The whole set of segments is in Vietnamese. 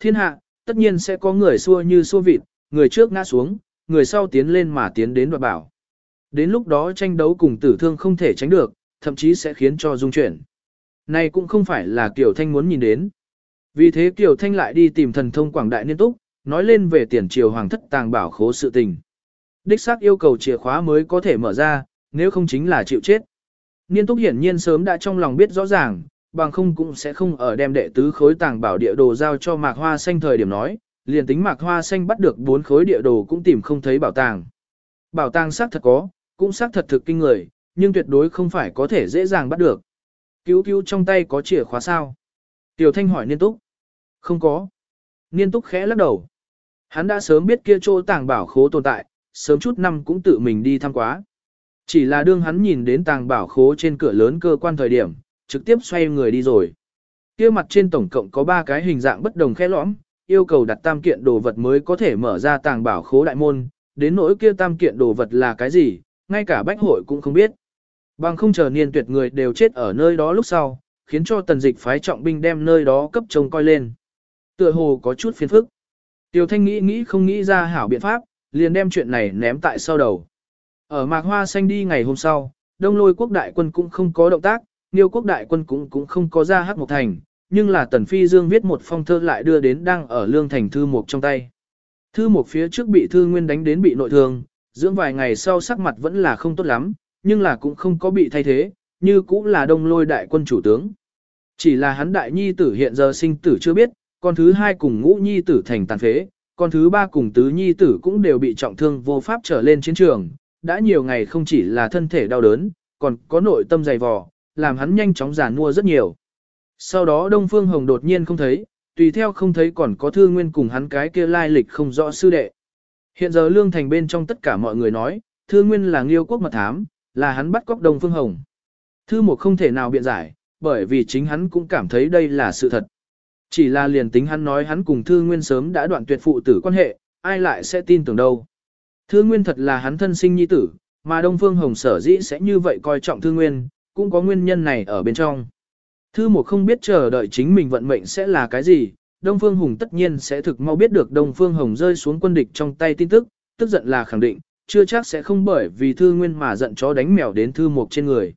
thiên hạ, tất nhiên sẽ có người xua như xua vịt, người trước ngã xuống, người sau tiến lên mà tiến đến đoạt bảo. Đến lúc đó tranh đấu cùng tử thương không thể tránh được, thậm chí sẽ khiến cho dung chuyển. Này cũng không phải là Kiều Thanh muốn nhìn đến. Vì thế Kiều Thanh lại đi tìm thần thông quảng đại niên túc, nói lên về tiền triều hoàng thất tàng bảo khố sự tình. Đích xác yêu cầu chìa khóa mới có thể mở ra, nếu không chính là chịu chết. Niên túc hiển nhiên sớm đã trong lòng biết rõ ràng, bằng không cũng sẽ không ở đem đệ tứ khối tàng bảo địa đồ giao cho mạc hoa xanh thời điểm nói, liền tính mạc hoa xanh bắt được bốn khối địa đồ cũng tìm không thấy bảo tàng. Bảo tàng xác thật có, cũng xác thật thực kinh người, nhưng tuyệt đối không phải có thể dễ dàng bắt được. Cứu cứu trong tay có chìa khóa sao? Tiểu Thanh hỏi Niên Túc. Không có. Niên Túc khẽ lắc đầu. Hắn đã sớm biết kia chỗ tàng bảo khố tồn tại, sớm chút năm cũng tự mình đi thăm quá. Chỉ là đương hắn nhìn đến tàng bảo khố trên cửa lớn cơ quan thời điểm, trực tiếp xoay người đi rồi. Kia mặt trên tổng cộng có 3 cái hình dạng bất đồng khe lõm, yêu cầu đặt tam kiện đồ vật mới có thể mở ra tàng bảo khố đại môn, đến nỗi kia tam kiện đồ vật là cái gì, ngay cả bách hội cũng không biết. Bằng không chờ niên tuyệt người đều chết ở nơi đó lúc sau, khiến cho tần dịch phái trọng binh đem nơi đó cấp trông coi lên. Tựa hồ có chút phiền phức. Tiêu Thanh nghĩ nghĩ không nghĩ ra hảo biện pháp, liền đem chuyện này ném tại sau đầu. Ở Mạc Hoa Xanh đi ngày hôm sau, Đông Lôi quốc đại quân cũng không có động tác, Niêu quốc đại quân cũng cũng không có ra hắc một thành, nhưng là Tần Phi Dương viết một phong thơ lại đưa đến đang ở lương thành thư mục trong tay. Thư mục phía trước bị thư nguyên đánh đến bị nội thương, dưỡng vài ngày sau sắc mặt vẫn là không tốt lắm, nhưng là cũng không có bị thay thế, như cũng là đông lôi đại quân chủ tướng. Chỉ là hắn đại nhi tử hiện giờ sinh tử chưa biết, con thứ hai cùng ngũ nhi tử thành tàn phế, con thứ ba cùng tứ nhi tử cũng đều bị trọng thương vô pháp trở lên chiến trường, đã nhiều ngày không chỉ là thân thể đau đớn, còn có nội tâm dày vò, làm hắn nhanh chóng giả mua rất nhiều. Sau đó Đông Phương Hồng đột nhiên không thấy, tùy theo không thấy còn có thư nguyên cùng hắn cái kia lai lịch không rõ sư đệ. Hiện giờ Lương Thành bên trong tất cả mọi người nói, thư nguyên là nghiêu quốc mật thám, là hắn bắt cóc Đông Phương Hồng. Thư một không thể nào biện giải, bởi vì chính hắn cũng cảm thấy đây là sự thật. Chỉ là liền tính hắn nói hắn cùng Thư Nguyên sớm đã đoạn tuyệt phụ tử quan hệ, ai lại sẽ tin tưởng đâu. Thư Nguyên thật là hắn thân sinh nhi tử, mà Đông Phương Hồng sở dĩ sẽ như vậy coi trọng Thư Nguyên, cũng có nguyên nhân này ở bên trong. Thư một không biết chờ đợi chính mình vận mệnh sẽ là cái gì, Đông Phương Hùng tất nhiên sẽ thực mau biết được Đông Phương Hồng rơi xuống quân địch trong tay tin tức, tức giận là khẳng định, chưa chắc sẽ không bởi vì Thư Nguyên mà giận chó đánh mèo đến Thư Mục trên người.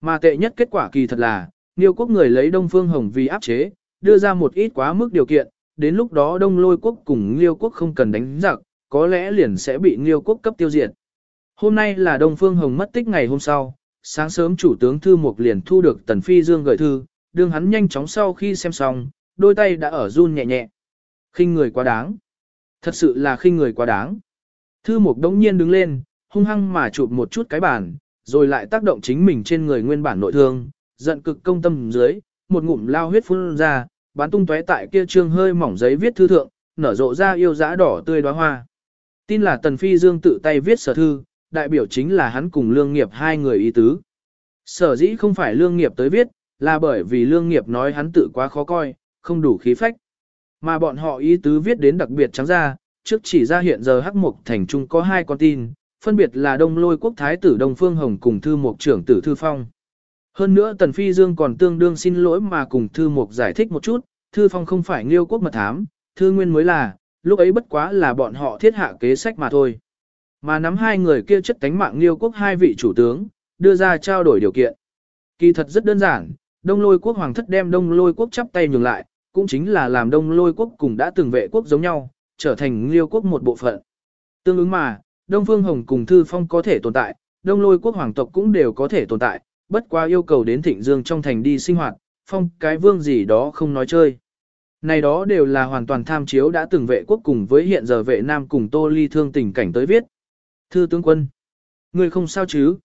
Mà tệ nhất kết quả kỳ thật là, Niêu quốc người lấy Đông Phương Hồng vì áp chế, đưa ra một ít quá mức điều kiện, đến lúc đó Đông Lôi quốc cùng Liêu quốc không cần đánh giặc, có lẽ liền sẽ bị Liêu quốc cấp tiêu diệt. Hôm nay là Đông Phương Hồng mất tích ngày hôm sau, sáng sớm chủ tướng Thư Mục liền thu được Tần Phi Dương gửi thư, đương hắn nhanh chóng sau khi xem xong, đôi tay đã ở run nhẹ nhẹ. khinh người quá đáng. Thật sự là khinh người quá đáng. Thư Mục đống nhiên đứng lên, hung hăng mà chụp một chút cái bàn, rồi lại tác động chính mình trên người nguyên bản nội thương, giận cực công tâm dưới, một ngụm lao huyết phun ra, bán tung tóe tại kia trương hơi mỏng giấy viết thư thượng, nở rộ ra yêu dã đỏ tươi đóa hoa. Tin là Tần Phi Dương tự tay viết sở thư, đại biểu chính là hắn cùng lương nghiệp hai người ý tứ. Sở dĩ không phải lương nghiệp tới viết, là bởi vì lương nghiệp nói hắn tự quá khó coi, không đủ khí phách. Mà bọn họ ý tứ viết đến đặc biệt trắng ra, trước chỉ ra hiện giờ Hắc Mục Thành Trung có hai con tin, phân biệt là Đông Lôi Quốc Thái tử Đông Phương Hồng cùng Thư Mục trưởng tử Thư Phong. Hơn nữa Tần Phi Dương còn tương đương xin lỗi mà cùng Thư Mục giải thích một chút, Thư Phong không phải nghiêu Quốc mật thám, Thư Nguyên mới là, lúc ấy bất quá là bọn họ thiết hạ kế sách mà thôi. Mà nắm hai người kia chất tánh mạng Liêu Quốc hai vị chủ tướng, đưa ra trao đổi điều kiện. Kỳ thật rất đơn giản, Đông Lôi Quốc Hoàng thất đem Đông Lôi Quốc chắp tay nhường lại, cũng chính là làm Đông Lôi Quốc cùng đã từng vệ quốc giống nhau, trở thành Liêu Quốc một bộ phận. Tương ứng mà, Đông Phương Hồng cùng Thư Phong có thể tồn tại, Đông Lôi quốc hoàng tộc cũng đều có thể tồn tại, bất qua yêu cầu đến Thịnh Dương trong thành đi sinh hoạt, phong cái vương gì đó không nói chơi. Này đó đều là hoàn toàn tham chiếu đã từng vệ quốc cùng với hiện giờ vệ nam cùng Tô Ly thương tình cảnh tới viết. Thư tướng quân, người không sao chứ?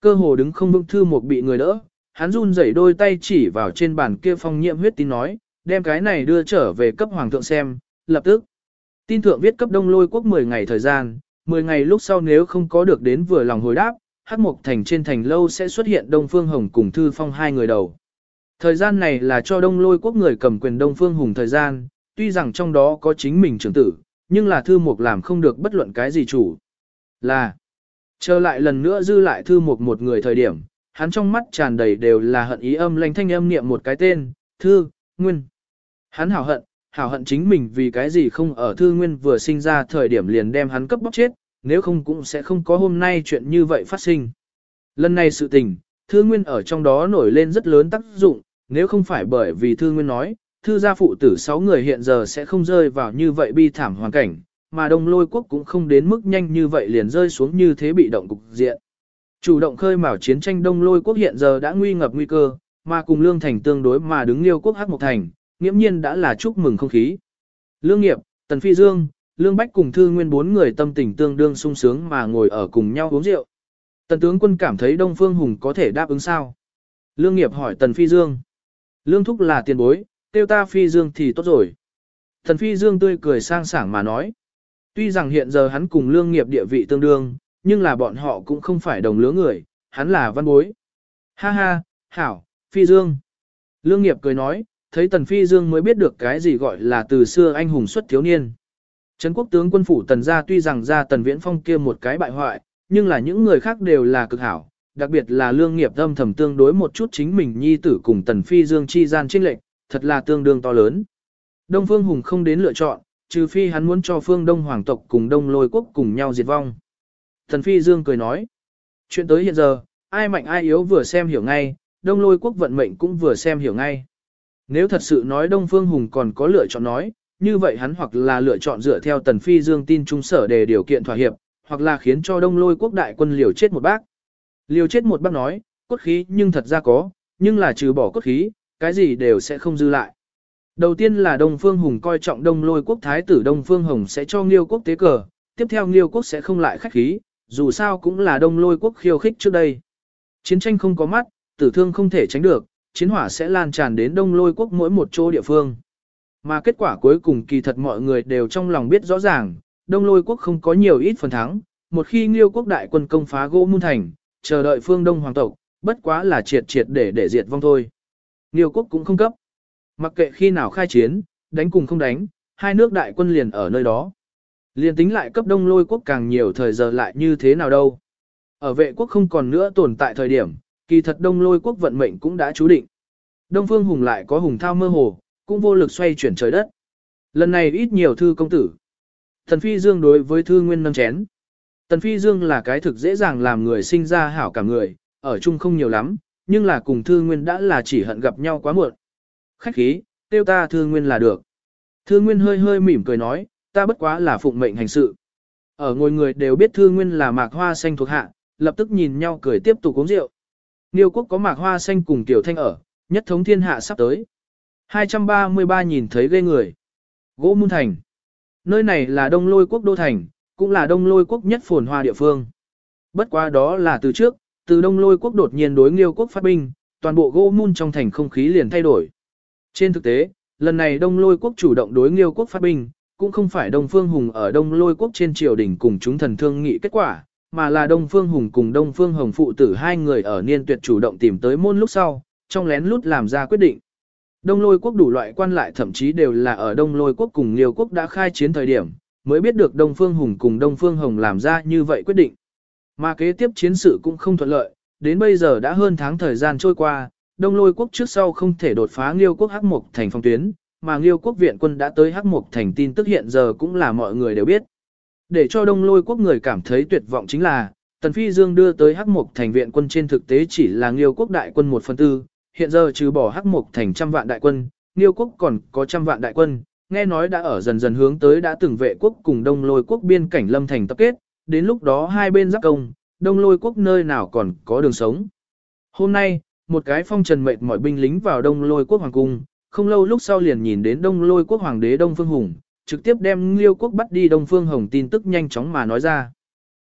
Cơ hồ đứng không vững thư một bị người đỡ, hắn run rẩy đôi tay chỉ vào trên bàn kia phong nhiệm huyết tin nói, đem cái này đưa trở về cấp hoàng thượng xem, lập tức. Tin thượng viết cấp đông lôi quốc 10 ngày thời gian, 10 ngày lúc sau nếu không có được đến vừa lòng hồi đáp, Hắc mục Thành trên thành lâu sẽ xuất hiện Đông Phương Hồng cùng Thư Phong hai người đầu. Thời gian này là cho Đông Lôi quốc người cầm quyền Đông Phương Hùng thời gian, tuy rằng trong đó có chính mình trưởng tử, nhưng là Thư Mục làm không được bất luận cái gì chủ. Là, trở lại lần nữa dư lại Thư Mục một người thời điểm, hắn trong mắt tràn đầy đều là hận ý âm lanh thanh âm niệm một cái tên, Thư, Nguyên. Hắn hảo hận, hảo hận chính mình vì cái gì không ở thư nguyên vừa sinh ra thời điểm liền đem hắn cấp bóc chết, nếu không cũng sẽ không có hôm nay chuyện như vậy phát sinh. Lần này sự tình, thư nguyên ở trong đó nổi lên rất lớn tác dụng, nếu không phải bởi vì thư nguyên nói, thư gia phụ tử sáu người hiện giờ sẽ không rơi vào như vậy bi thảm hoàn cảnh, mà đông lôi quốc cũng không đến mức nhanh như vậy liền rơi xuống như thế bị động cục diện. Chủ động khơi mào chiến tranh đông lôi quốc hiện giờ đã nguy ngập nguy cơ, mà cùng lương thành tương đối mà đứng liêu quốc hắc một thành, nghiễm nhiên đã là chúc mừng không khí. Lương nghiệp, Tần Phi Dương, Lương Bách cùng Thư Nguyên bốn người tâm tình tương đương sung sướng mà ngồi ở cùng nhau uống rượu. Tần tướng quân cảm thấy Đông Phương Hùng có thể đáp ứng sao? Lương nghiệp hỏi Tần Phi Dương. Lương thúc là tiền bối, tiêu ta Phi Dương thì tốt rồi. Tần Phi Dương tươi cười sang sảng mà nói. Tuy rằng hiện giờ hắn cùng lương nghiệp địa vị tương đương, nhưng là bọn họ cũng không phải đồng lứa người, hắn là văn bối. Ha ha, hảo, Phi Dương. Lương nghiệp cười nói, thấy Tần Phi Dương mới biết được cái gì gọi là từ xưa anh hùng xuất thiếu niên. Trấn quốc tướng quân phủ Tần gia tuy rằng ra Tần Viễn Phong kia một cái bại hoại, nhưng là những người khác đều là cực hảo, đặc biệt là lương nghiệp âm thầm tương đối một chút chính mình nhi tử cùng Tần Phi Dương chi gian trinh lệnh, thật là tương đương to lớn. Đông Phương Hùng không đến lựa chọn, trừ phi hắn muốn cho phương Đông Hoàng tộc cùng Đông Lôi quốc cùng nhau diệt vong. thần Phi Dương cười nói, chuyện tới hiện giờ, ai mạnh ai yếu vừa xem hiểu ngay, Đông Lôi quốc vận mệnh cũng vừa xem hiểu ngay. Nếu thật sự nói Đông Phương Hùng còn có lựa chọn nói, như vậy hắn hoặc là lựa chọn dựa theo Tần Phi Dương tin trung sở để điều kiện thỏa hiệp, hoặc là khiến cho Đông Lôi quốc đại quân liều chết một bác. Liều chết một bác nói, cốt khí nhưng thật ra có, nhưng là trừ bỏ cốt khí, cái gì đều sẽ không dư lại. Đầu tiên là Đông Phương Hùng coi trọng Đông Lôi quốc thái tử Đông Phương Hồng sẽ cho Nghiêu quốc tế cờ, tiếp theo Nghiêu quốc sẽ không lại khách khí, dù sao cũng là Đông Lôi quốc khiêu khích trước đây. Chiến tranh không có mắt, tử thương không thể tránh được, chiến hỏa sẽ lan tràn đến đông lôi quốc mỗi một chỗ địa phương. Mà kết quả cuối cùng kỳ thật mọi người đều trong lòng biết rõ ràng, đông lôi quốc không có nhiều ít phần thắng, một khi nghiêu quốc đại quân công phá gỗ muôn thành, chờ đợi phương đông hoàng tộc, bất quá là triệt triệt để để diệt vong thôi. Nghiêu quốc cũng không cấp. Mặc kệ khi nào khai chiến, đánh cùng không đánh, hai nước đại quân liền ở nơi đó. Liền tính lại cấp đông lôi quốc càng nhiều thời giờ lại như thế nào đâu. Ở vệ quốc không còn nữa tồn tại thời điểm, kỳ thật đông lôi quốc vận mệnh cũng đã chú định. Đông Phương Hùng lại có hùng thao mơ hồ, cũng vô lực xoay chuyển trời đất. Lần này ít nhiều thư công tử. Tần Phi Dương đối với thư nguyên nâng chén. Tần Phi Dương là cái thực dễ dàng làm người sinh ra hảo cả người, ở chung không nhiều lắm, nhưng là cùng thư nguyên đã là chỉ hận gặp nhau quá muộn. Khách khí, tiêu ta thư nguyên là được. Thư nguyên hơi hơi mỉm cười nói, ta bất quá là phụng mệnh hành sự. Ở ngồi người đều biết thư nguyên là mạc hoa xanh thuộc hạ, lập tức nhìn nhau cười tiếp tục uống rượu. Niêu quốc có mạc hoa xanh cùng tiểu thanh ở, nhất thống thiên hạ sắp tới. 233 nhìn thấy ghê người. Gỗ Môn Thành. Nơi này là đông lôi quốc đô thành, cũng là đông lôi quốc nhất phồn hoa địa phương. Bất quá đó là từ trước, từ đông lôi quốc đột nhiên đối nghiêu quốc phát binh, toàn bộ gỗ môn trong thành không khí liền thay đổi. Trên thực tế, lần này đông lôi quốc chủ động đối nghiêu quốc phát binh, cũng không phải đông phương hùng ở đông lôi quốc trên triều đình cùng chúng thần thương nghị kết quả, mà là Đông Phương Hùng cùng Đông Phương Hồng phụ tử hai người ở niên tuyệt chủ động tìm tới môn lúc sau, trong lén lút làm ra quyết định. Đông lôi quốc đủ loại quan lại thậm chí đều là ở Đông lôi quốc cùng Liêu quốc đã khai chiến thời điểm, mới biết được Đông Phương Hùng cùng Đông Phương Hồng làm ra như vậy quyết định. Mà kế tiếp chiến sự cũng không thuận lợi, đến bây giờ đã hơn tháng thời gian trôi qua, Đông lôi quốc trước sau không thể đột phá Liêu quốc Hắc Mục thành phong tuyến, mà Liêu quốc viện quân đã tới Hắc Mục thành tin tức hiện giờ cũng là mọi người đều biết. Để cho đông lôi quốc người cảm thấy tuyệt vọng chính là, Tần Phi Dương đưa tới Hắc Mục thành viện quân trên thực tế chỉ là Nghiêu quốc đại quân 1 phần tư, hiện giờ trừ bỏ Hắc Mục thành trăm vạn đại quân, Nghiêu quốc còn có trăm vạn đại quân, nghe nói đã ở dần dần hướng tới đã từng vệ quốc cùng đông lôi quốc biên cảnh lâm thành tập kết, đến lúc đó hai bên giáp công, đông lôi quốc nơi nào còn có đường sống. Hôm nay, một cái phong trần mệt mỏi binh lính vào đông lôi quốc hoàng cung, không lâu lúc sau liền nhìn đến đông lôi quốc hoàng đế đông phương hùng, trực tiếp đem Liêu quốc bắt đi Đông Phương Hồng tin tức nhanh chóng mà nói ra.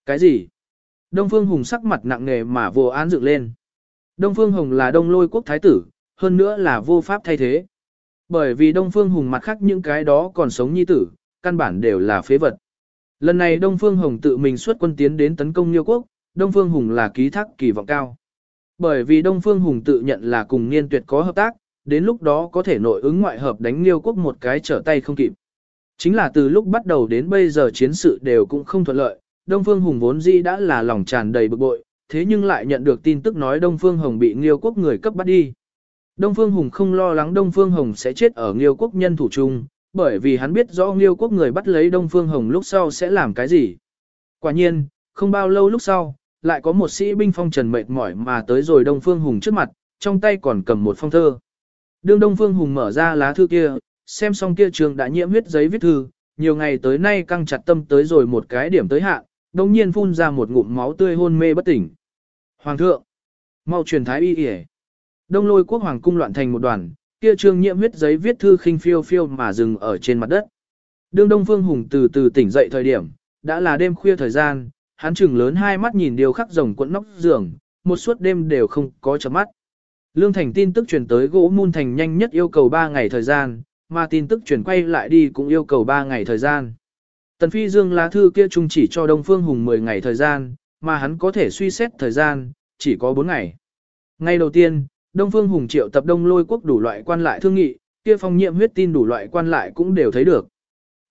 Cái gì? Đông Phương Hùng sắc mặt nặng nề mà vô án dựng lên. Đông Phương Hồng là Đông Lôi quốc thái tử, hơn nữa là vô pháp thay thế. Bởi vì Đông Phương Hùng mặt khác những cái đó còn sống nhi tử, căn bản đều là phế vật. Lần này Đông Phương Hồng tự mình xuất quân tiến đến tấn công Liêu quốc, Đông Phương Hùng là ký thác kỳ vọng cao. Bởi vì Đông Phương Hùng tự nhận là cùng niên tuyệt có hợp tác, đến lúc đó có thể nội ứng ngoại hợp đánh Liêu quốc một cái trở tay không kịp. Chính là từ lúc bắt đầu đến bây giờ chiến sự đều cũng không thuận lợi, Đông Phương Hùng vốn dĩ đã là lòng tràn đầy bực bội, thế nhưng lại nhận được tin tức nói Đông Phương Hồng bị Liêu quốc người cấp bắt đi. Đông Phương Hùng không lo lắng Đông Phương Hồng sẽ chết ở Liêu quốc nhân thủ chung, bởi vì hắn biết rõ Liêu quốc người bắt lấy Đông Phương Hồng lúc sau sẽ làm cái gì. Quả nhiên, không bao lâu lúc sau, lại có một sĩ binh phong trần mệt mỏi mà tới rồi Đông Phương Hùng trước mặt, trong tay còn cầm một phong thơ. Đương Đông Phương Hùng mở ra lá thư kia, xem xong kia trường đã nhiễm huyết giấy viết thư, nhiều ngày tới nay căng chặt tâm tới rồi một cái điểm tới hạn, đồng nhiên phun ra một ngụm máu tươi hôn mê bất tỉnh. Hoàng thượng, mau truyền thái y y Đông lôi quốc hoàng cung loạn thành một đoàn, kia trương nhiễm huyết giấy viết thư khinh phiêu phiêu mà dừng ở trên mặt đất. Đương Đông Phương Hùng từ từ tỉnh dậy thời điểm, đã là đêm khuya thời gian, hắn chừng lớn hai mắt nhìn điều khắc rồng quẫn nóc giường, một suốt đêm đều không có chấm mắt. Lương Thành tin tức truyền tới gỗ mun thành nhanh nhất yêu cầu 3 ngày thời gian, mà tin tức truyền quay lại đi cũng yêu cầu 3 ngày thời gian. Tần Phi Dương lá thư kia chung chỉ cho Đông Phương Hùng 10 ngày thời gian, mà hắn có thể suy xét thời gian, chỉ có 4 ngày. Ngày đầu tiên, Đông Phương Hùng triệu tập đông lôi quốc đủ loại quan lại thương nghị, kia phong nhiệm huyết tin đủ loại quan lại cũng đều thấy được.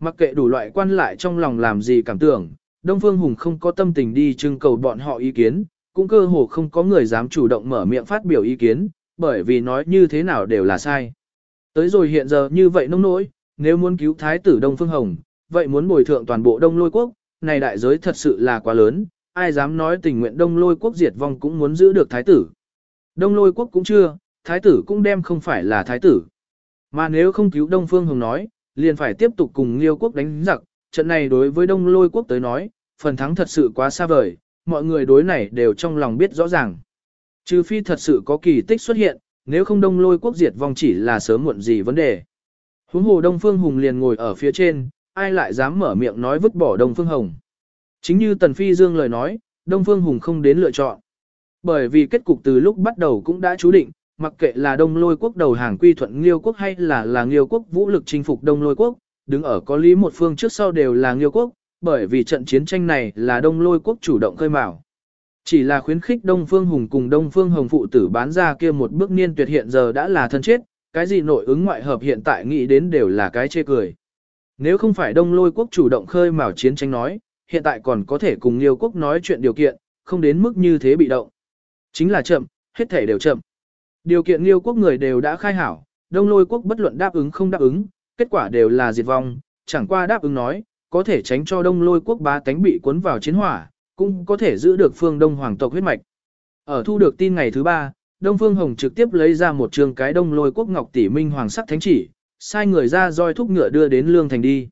Mặc kệ đủ loại quan lại trong lòng làm gì cảm tưởng, Đông Phương Hùng không có tâm tình đi trưng cầu bọn họ ý kiến, cũng cơ hồ không có người dám chủ động mở miệng phát biểu ý kiến, bởi vì nói như thế nào đều là sai. Tới rồi hiện giờ như vậy nông nỗi, nếu muốn cứu thái tử Đông Phương Hồng, vậy muốn bồi thượng toàn bộ Đông Lôi Quốc, này đại giới thật sự là quá lớn, ai dám nói tình nguyện Đông Lôi Quốc diệt vong cũng muốn giữ được thái tử. Đông Lôi Quốc cũng chưa, thái tử cũng đem không phải là thái tử. Mà nếu không cứu Đông Phương Hồng nói, liền phải tiếp tục cùng Liêu Quốc đánh giặc, trận này đối với Đông Lôi Quốc tới nói, phần thắng thật sự quá xa vời, mọi người đối này đều trong lòng biết rõ ràng. Trừ phi thật sự có kỳ tích xuất hiện, nếu không đông lôi quốc diệt vong chỉ là sớm muộn gì vấn đề. Huống hồ Đông Phương Hùng liền ngồi ở phía trên, ai lại dám mở miệng nói vứt bỏ Đông Phương Hồng. Chính như Tần Phi Dương lời nói, Đông Phương Hùng không đến lựa chọn. Bởi vì kết cục từ lúc bắt đầu cũng đã chú định, mặc kệ là Đông Lôi quốc đầu hàng quy thuận Liêu quốc hay là là Liêu quốc vũ lực chinh phục Đông Lôi quốc, đứng ở có lý một phương trước sau đều là Liêu quốc, bởi vì trận chiến tranh này là Đông Lôi quốc chủ động khơi mào. Chỉ là khuyến khích Đông Phương Hùng cùng Đông Phương Hồng phụ tử bán ra kia một bước niên tuyệt hiện giờ đã là thân chết, cái gì nội ứng ngoại hợp hiện tại nghĩ đến đều là cái chê cười. Nếu không phải Đông Lôi quốc chủ động khơi mào chiến tranh nói, hiện tại còn có thể cùng Liêu quốc nói chuyện điều kiện, không đến mức như thế bị động. Chính là chậm, hết thể đều chậm. Điều kiện Liêu quốc người đều đã khai hảo, Đông Lôi quốc bất luận đáp ứng không đáp ứng, kết quả đều là diệt vong, chẳng qua đáp ứng nói, có thể tránh cho Đông Lôi quốc bá tánh bị cuốn vào chiến hỏa, cũng có thể giữ được phương Đông Hoàng tộc huyết mạch. Ở thu được tin ngày thứ ba, Đông Phương Hồng trực tiếp lấy ra một trường cái Đông Lôi quốc ngọc tỷ minh hoàng sắc thánh chỉ, sai người ra roi thúc ngựa đưa đến Lương Thành đi.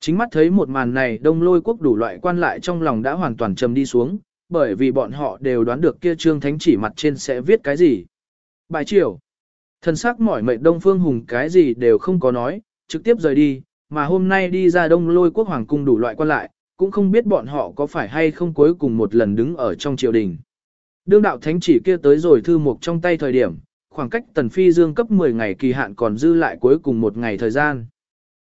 Chính mắt thấy một màn này Đông Lôi quốc đủ loại quan lại trong lòng đã hoàn toàn trầm đi xuống, bởi vì bọn họ đều đoán được kia trương thánh chỉ mặt trên sẽ viết cái gì. Bài triều. Thần sắc mỏi mệt Đông Phương Hùng cái gì đều không có nói, trực tiếp rời đi, mà hôm nay đi ra Đông Lôi quốc hoàng cung đủ loại quan lại, cũng không biết bọn họ có phải hay không cuối cùng một lần đứng ở trong triều đình. Đương đạo thánh chỉ kia tới rồi thư mục trong tay thời điểm, khoảng cách tần phi dương cấp 10 ngày kỳ hạn còn dư lại cuối cùng một ngày thời gian.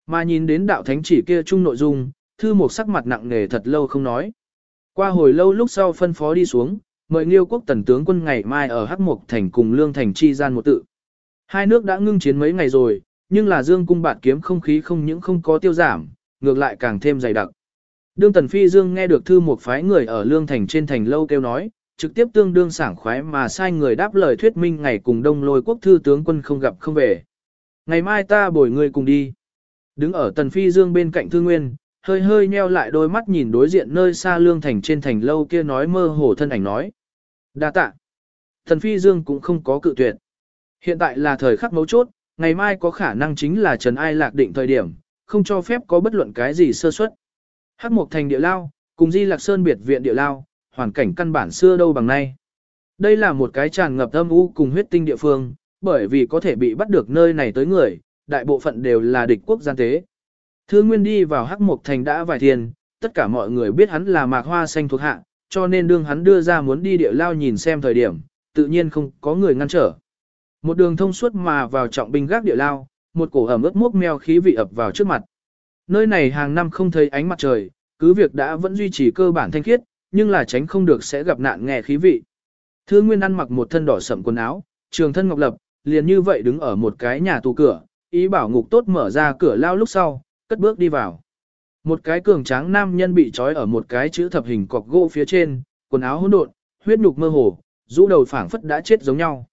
Mà nhìn đến đạo thánh chỉ kia chung nội dung, thư mục sắc mặt nặng nề thật lâu không nói. Qua hồi lâu lúc sau phân phó đi xuống, mời Liêu quốc tần tướng quân ngày mai ở Hắc Mục thành cùng Lương thành chi gian một tự. Hai nước đã ngưng chiến mấy ngày rồi, nhưng là Dương cung bạt kiếm không khí không những không có tiêu giảm, ngược lại càng thêm dày đặc. Đương Tần Phi Dương nghe được thư một phái người ở Lương Thành trên thành lâu kêu nói, trực tiếp tương đương sảng khoái mà sai người đáp lời thuyết minh ngày cùng đông lôi quốc thư tướng quân không gặp không về. Ngày mai ta bồi người cùng đi. Đứng ở Tần Phi Dương bên cạnh Thư Nguyên, hơi hơi nheo lại đôi mắt nhìn đối diện nơi xa Lương Thành trên thành lâu kia nói mơ hồ thân ảnh nói. đa tạ. Tần Phi Dương cũng không có cự tuyệt. Hiện tại là thời khắc mấu chốt, ngày mai có khả năng chính là Trần Ai lạc định thời điểm, không cho phép có bất luận cái gì sơ suất. Hắc Mộc Thành địa lao, cùng Di Lạc Sơn biệt viện địa lao, hoàn cảnh căn bản xưa đâu bằng nay. Đây là một cái tràn ngập âm u cùng huyết tinh địa phương, bởi vì có thể bị bắt được nơi này tới người, đại bộ phận đều là địch quốc gian tế. Thương Nguyên đi vào Hắc Mộc Thành đã vài thiên, tất cả mọi người biết hắn là mạc hoa xanh thuộc hạ, cho nên đương hắn đưa ra muốn đi địa lao nhìn xem thời điểm, tự nhiên không có người ngăn trở. Một đường thông suốt mà vào trọng binh gác địa lao, một cổ ẩm ướt mốc meo khí vị ập vào trước mặt. Nơi này hàng năm không thấy ánh mặt trời, cứ việc đã vẫn duy trì cơ bản thanh khiết, nhưng là tránh không được sẽ gặp nạn nghe khí vị. Thương Nguyên ăn mặc một thân đỏ sậm quần áo, trường thân ngọc lập, liền như vậy đứng ở một cái nhà tù cửa, ý bảo ngục tốt mở ra cửa lao lúc sau, cất bước đi vào. Một cái cường tráng nam nhân bị trói ở một cái chữ thập hình cọc gỗ phía trên, quần áo hỗn độn, huyết nhục mơ hồ, rũ đầu phảng phất đã chết giống nhau.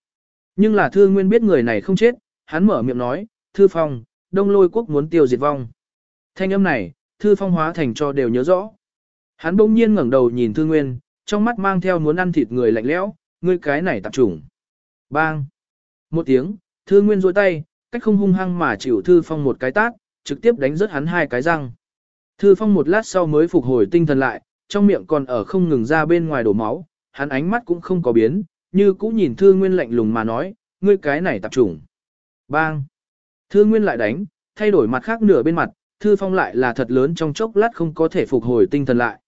Nhưng là Thư Nguyên biết người này không chết, hắn mở miệng nói, Thư Phong, đông lôi quốc muốn tiêu diệt vong. Thanh âm này, thư phong hóa thành cho đều nhớ rõ. Hắn bỗng nhiên ngẩng đầu nhìn thư nguyên, trong mắt mang theo muốn ăn thịt người lạnh lẽo, ngươi cái này tạp trùng. Bang! Một tiếng, thư nguyên rôi tay, cách không hung hăng mà chịu thư phong một cái tát, trực tiếp đánh rớt hắn hai cái răng. Thư phong một lát sau mới phục hồi tinh thần lại, trong miệng còn ở không ngừng ra bên ngoài đổ máu, hắn ánh mắt cũng không có biến, như cũ nhìn thư nguyên lạnh lùng mà nói, ngươi cái này tạp trùng. Bang! Thư nguyên lại đánh, thay đổi mặt khác nửa bên mặt, thư phong lại là thật lớn trong chốc lát không có thể phục hồi tinh thần lại.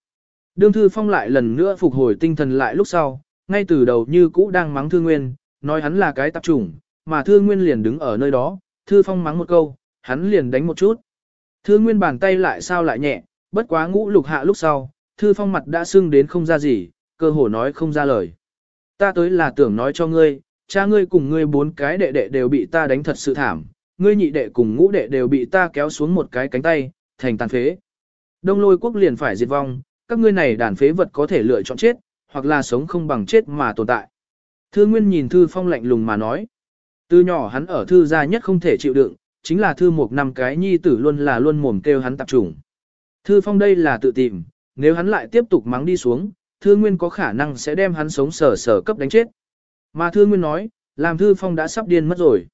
Đương thư phong lại lần nữa phục hồi tinh thần lại lúc sau, ngay từ đầu như cũ đang mắng thư nguyên, nói hắn là cái tạp trùng, mà thư nguyên liền đứng ở nơi đó, thư phong mắng một câu, hắn liền đánh một chút. Thư nguyên bàn tay lại sao lại nhẹ, bất quá ngũ lục hạ lúc sau, thư phong mặt đã sưng đến không ra gì, cơ hồ nói không ra lời. Ta tới là tưởng nói cho ngươi, cha ngươi cùng ngươi bốn cái đệ đệ đều bị ta đánh thật sự thảm, ngươi nhị đệ cùng ngũ đệ đều bị ta kéo xuống một cái cánh tay, thành tàn phế. Đông lôi quốc liền phải diệt vong, các ngươi này đàn phế vật có thể lựa chọn chết, hoặc là sống không bằng chết mà tồn tại. Thư Nguyên nhìn Thư Phong lạnh lùng mà nói. Từ nhỏ hắn ở Thư gia nhất không thể chịu đựng, chính là Thư một năm cái nhi tử luôn là luôn mồm kêu hắn tập trùng. Thư Phong đây là tự tìm, nếu hắn lại tiếp tục mắng đi xuống, Thư Nguyên có khả năng sẽ đem hắn sống sờ sờ cấp đánh chết. Mà Thư Nguyên nói, làm Thư Phong đã sắp điên mất rồi.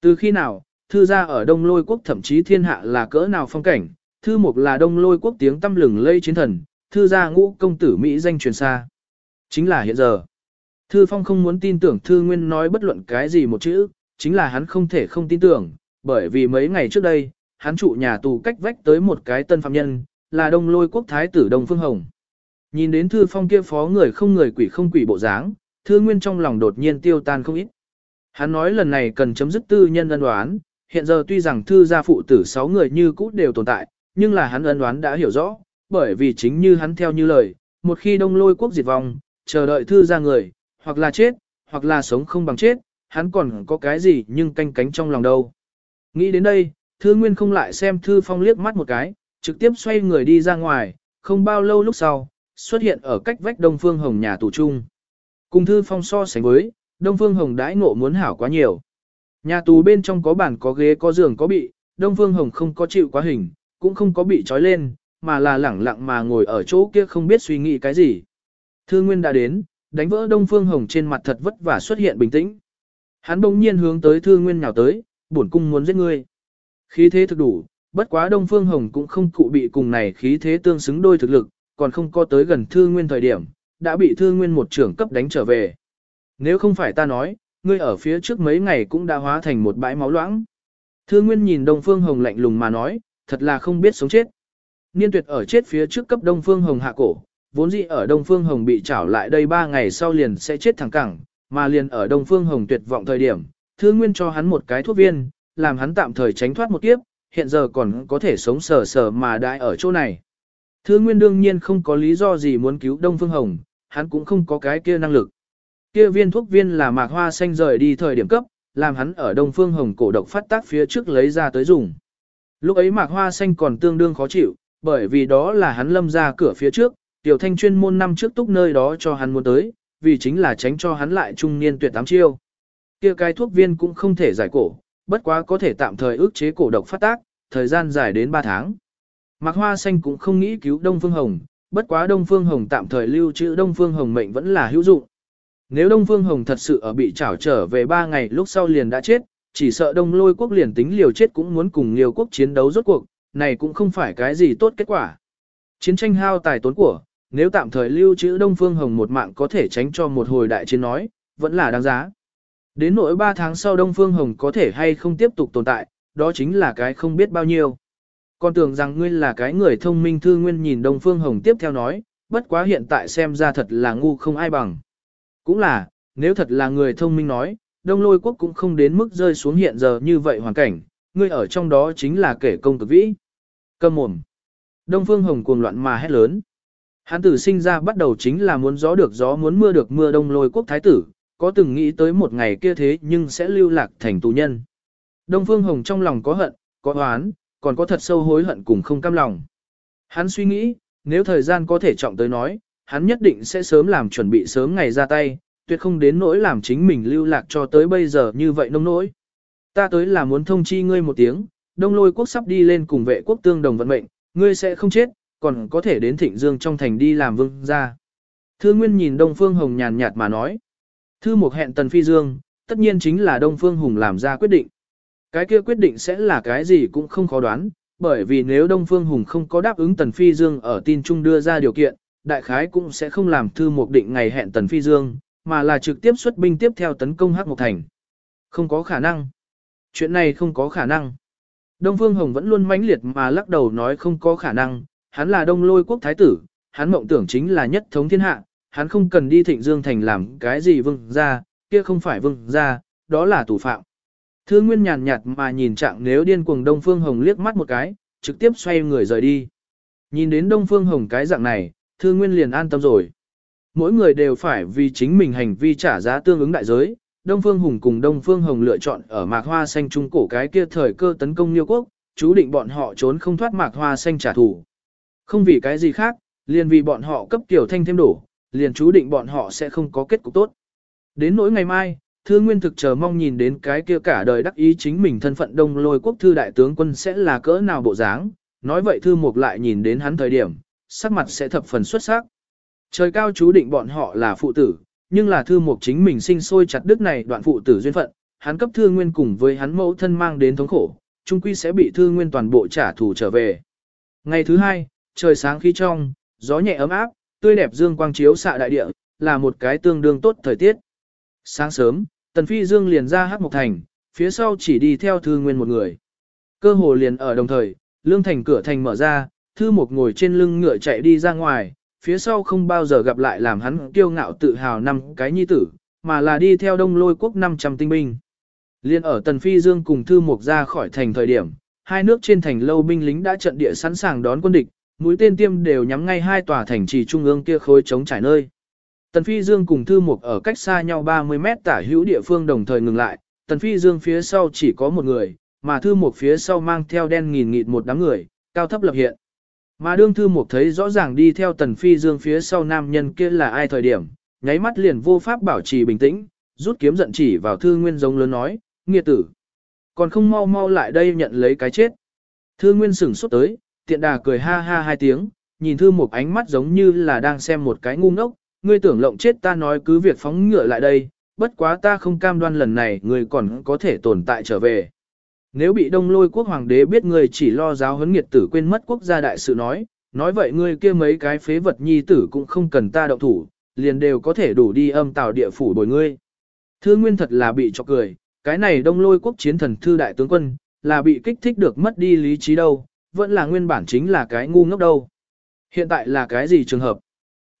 Từ khi nào, Thư gia ở Đông Lôi Quốc thậm chí thiên hạ là cỡ nào phong cảnh, Thư Mục là Đông Lôi Quốc tiếng tâm lừng lây chiến thần, Thư gia ngũ công tử Mỹ danh truyền xa. Chính là hiện giờ. Thư Phong không muốn tin tưởng Thư Nguyên nói bất luận cái gì một chữ, chính là hắn không thể không tin tưởng, bởi vì mấy ngày trước đây, hắn trụ nhà tù cách vách tới một cái tân phạm nhân, là đông lôi quốc thái tử Đông Phương Hồng. Nhìn đến Thư Phong kia phó người không người quỷ không quỷ bộ dáng, Thư Nguyên trong lòng đột nhiên tiêu tan không ít. Hắn nói lần này cần chấm dứt tư nhân ân đoán, hiện giờ tuy rằng Thư gia phụ tử sáu người như cũ đều tồn tại, nhưng là hắn ân đoán đã hiểu rõ, bởi vì chính như hắn theo như lời, một khi đông lôi quốc diệt vong, chờ đợi Thư gia người, hoặc là chết, hoặc là sống không bằng chết, hắn còn có cái gì nhưng canh cánh trong lòng đâu. Nghĩ đến đây, Thư Nguyên không lại xem Thư Phong liếc mắt một cái, trực tiếp xoay người đi ra ngoài, không bao lâu lúc sau, xuất hiện ở cách vách Đông Phương Hồng nhà tù chung, Cùng Thư Phong so sánh với, Đông Phương Hồng đãi ngộ muốn hảo quá nhiều. Nhà tù bên trong có bàn có ghế có giường có bị, Đông Phương Hồng không có chịu quá hình, cũng không có bị trói lên, mà là lẳng lặng mà ngồi ở chỗ kia không biết suy nghĩ cái gì. Thư Nguyên đã đến, đánh vỡ Đông Phương Hồng trên mặt thật vất vả xuất hiện bình tĩnh. Hắn bỗng nhiên hướng tới Thư Nguyên nhào tới, bổn cung muốn giết ngươi. Khí thế thực đủ, bất quá Đông Phương Hồng cũng không cụ bị cùng này khí thế tương xứng đôi thực lực, còn không có tới gần Thư Nguyên thời điểm, đã bị Thư Nguyên một trưởng cấp đánh trở về. Nếu không phải ta nói, ngươi ở phía trước mấy ngày cũng đã hóa thành một bãi máu loãng. Thư Nguyên nhìn Đông Phương Hồng lạnh lùng mà nói, thật là không biết sống chết. Niên tuyệt ở chết phía trước cấp Đông Phương Hồng hạ cổ, vốn dĩ ở Đông Phương Hồng bị trảo lại đây 3 ngày sau liền sẽ chết thẳng cẳng, mà liền ở Đông Phương Hồng tuyệt vọng thời điểm, Thư Nguyên cho hắn một cái thuốc viên, làm hắn tạm thời tránh thoát một kiếp, hiện giờ còn có thể sống sờ sờ mà đại ở chỗ này. Thư Nguyên đương nhiên không có lý do gì muốn cứu Đông Phương Hồng, hắn cũng không có cái kia năng lực. Kia viên thuốc viên là mạc hoa xanh rời đi thời điểm cấp, làm hắn ở Đông Phương Hồng cổ độc phát tác phía trước lấy ra tới dùng. Lúc ấy mạc hoa xanh còn tương đương khó chịu, bởi vì đó là hắn lâm ra cửa phía trước, tiểu thanh chuyên môn năm trước túc nơi đó cho hắn muốn tới, vì chính là tránh cho hắn lại trung niên tuyệt tám chiêu. Kia cái thuốc viên cũng không thể giải cổ, bất quá có thể tạm thời ức chế cổ độc phát tác, thời gian dài đến 3 tháng. Mạc Hoa Xanh cũng không nghĩ cứu Đông Phương Hồng, bất quá Đông Phương Hồng tạm thời lưu trữ Đông Phương Hồng mệnh vẫn là hữu dụng. Nếu Đông Phương Hồng thật sự ở bị trảo trở về 3 ngày lúc sau liền đã chết, chỉ sợ Đông Lôi quốc liền tính liều chết cũng muốn cùng Liêu quốc chiến đấu rốt cuộc, này cũng không phải cái gì tốt kết quả. Chiến tranh hao tài tốn của, nếu tạm thời lưu trữ Đông Phương Hồng một mạng có thể tránh cho một hồi đại chiến nói, vẫn là đáng giá. Đến nỗi 3 tháng sau Đông Phương Hồng có thể hay không tiếp tục tồn tại, đó chính là cái không biết bao nhiêu. Con tưởng rằng ngươi là cái người thông minh thư nguyên nhìn Đông Phương Hồng tiếp theo nói, bất quá hiện tại xem ra thật là ngu không ai bằng. Cũng là, nếu thật là người thông minh nói, Đông Lôi Quốc cũng không đến mức rơi xuống hiện giờ như vậy hoàn cảnh, ngươi ở trong đó chính là kẻ công cực vĩ. Cầm mồm. Đông Phương Hồng cuồng loạn mà hét lớn. Hắn tử sinh ra bắt đầu chính là muốn gió được gió muốn mưa được mưa Đông Lôi Quốc Thái tử, có từng nghĩ tới một ngày kia thế nhưng sẽ lưu lạc thành tù nhân. Đông Phương Hồng trong lòng có hận, có oán, còn có thật sâu hối hận cùng không cam lòng. Hắn suy nghĩ, nếu thời gian có thể trọng tới nói, hắn nhất định sẽ sớm làm chuẩn bị sớm ngày ra tay, tuyệt không đến nỗi làm chính mình lưu lạc cho tới bây giờ như vậy nông nỗi. Ta tới là muốn thông chi ngươi một tiếng, đông lôi quốc sắp đi lên cùng vệ quốc tương đồng vận mệnh, ngươi sẽ không chết, còn có thể đến thịnh dương trong thành đi làm vương gia. Thư Nguyên nhìn Đông Phương Hồng nhàn nhạt mà nói. Thư Mục hẹn Tần Phi Dương, tất nhiên chính là Đông Phương Hùng làm ra quyết định. Cái kia quyết định sẽ là cái gì cũng không khó đoán, bởi vì nếu Đông Phương Hùng không có đáp ứng Tần Phi Dương ở tin trung đưa ra điều kiện, đại khái cũng sẽ không làm Thư Mục định ngày hẹn Tần Phi Dương, mà là trực tiếp xuất binh tiếp theo tấn công Hắc Mộc Thành. Không có khả năng. Chuyện này không có khả năng. Đông Phương Hồng vẫn luôn mãnh liệt mà lắc đầu nói không có khả năng, hắn là đông lôi quốc thái tử, hắn mộng tưởng chính là nhất thống thiên hạ, hắn không cần đi thịnh dương thành làm cái gì vương ra, kia không phải vương ra, đó là tù phạm. Thương Nguyên nhàn nhạt mà nhìn trạng nếu điên cuồng Đông Phương Hồng liếc mắt một cái, trực tiếp xoay người rời đi. Nhìn đến Đông Phương Hồng cái dạng này, Thương Nguyên liền an tâm rồi. Mỗi người đều phải vì chính mình hành vi trả giá tương ứng đại giới, Đông Phương Hùng cùng Đông Phương Hồng lựa chọn ở mạc hoa xanh trung cổ cái kia thời cơ tấn công Liêu Quốc, chú định bọn họ trốn không thoát mạc hoa xanh trả thù. Không vì cái gì khác, liền vì bọn họ cấp tiểu thanh thêm đủ, liền chú định bọn họ sẽ không có kết cục tốt. Đến nỗi ngày mai, Thư Nguyên thực chờ mong nhìn đến cái kia cả đời đắc ý chính mình thân phận đông lôi quốc thư đại tướng quân sẽ là cỡ nào bộ dáng, nói vậy Thư Mục lại nhìn đến hắn thời điểm, sắc mặt sẽ thập phần xuất sắc. Trời cao chú định bọn họ là phụ tử, nhưng là Thư Mục chính mình sinh sôi chặt đức này đoạn phụ tử duyên phận, hắn cấp Thư Nguyên cùng với hắn mẫu thân mang đến thống khổ, chung quy sẽ bị Thư Nguyên toàn bộ trả thù trở về. Ngày thứ hai, trời sáng khí trong, gió nhẹ ấm áp, tươi đẹp dương quang chiếu xạ đại địa, là một cái tương đương tốt thời tiết. Sáng sớm, Tần Phi Dương liền ra Hắc một Thành, phía sau chỉ đi theo Thư Nguyên một người. Cơ hồ liền ở đồng thời, lương thành cửa thành mở ra, Thư Mục ngồi trên lưng ngựa chạy đi ra ngoài, phía sau không bao giờ gặp lại làm hắn kiêu ngạo tự hào năm cái nhi tử, mà là đi theo đông lôi quốc 500 tinh binh. Liên ở Tần Phi Dương cùng Thư Mục ra khỏi thành thời điểm, hai nước trên thành lâu binh lính đã trận địa sẵn sàng đón quân địch, mũi tên tiêm đều nhắm ngay hai tòa thành trì trung ương kia khối chống trải nơi. Tần Phi Dương cùng Thư Mục ở cách xa nhau 30 mét tả hữu địa phương đồng thời ngừng lại, Tần Phi Dương phía sau chỉ có một người, mà Thư Mục phía sau mang theo đen nghìn nghịt một đám người, cao thấp lập hiện. Mà đương Thư Mục thấy rõ ràng đi theo Tần Phi Dương phía sau nam nhân kia là ai thời điểm, nháy mắt liền vô pháp bảo trì bình tĩnh, rút kiếm giận chỉ vào Thư Nguyên giống lớn nói, nghiệt tử. Còn không mau mau lại đây nhận lấy cái chết. Thư Nguyên sửng sốt tới, tiện đà cười ha ha hai tiếng, nhìn Thư Mục ánh mắt giống như là đang xem một cái ngu ngốc, ngươi tưởng lộng chết ta nói cứ việc phóng ngựa lại đây, bất quá ta không cam đoan lần này ngươi còn có thể tồn tại trở về. Nếu bị đông lôi quốc hoàng đế biết ngươi chỉ lo giáo huấn nghiệt tử quên mất quốc gia đại sự nói, nói vậy ngươi kia mấy cái phế vật nhi tử cũng không cần ta động thủ, liền đều có thể đủ đi âm tào địa phủ bồi ngươi. Thư Nguyên thật là bị cho cười, cái này đông lôi quốc chiến thần thư đại tướng quân, là bị kích thích được mất đi lý trí đâu, vẫn là nguyên bản chính là cái ngu ngốc đâu. Hiện tại là cái gì trường hợp?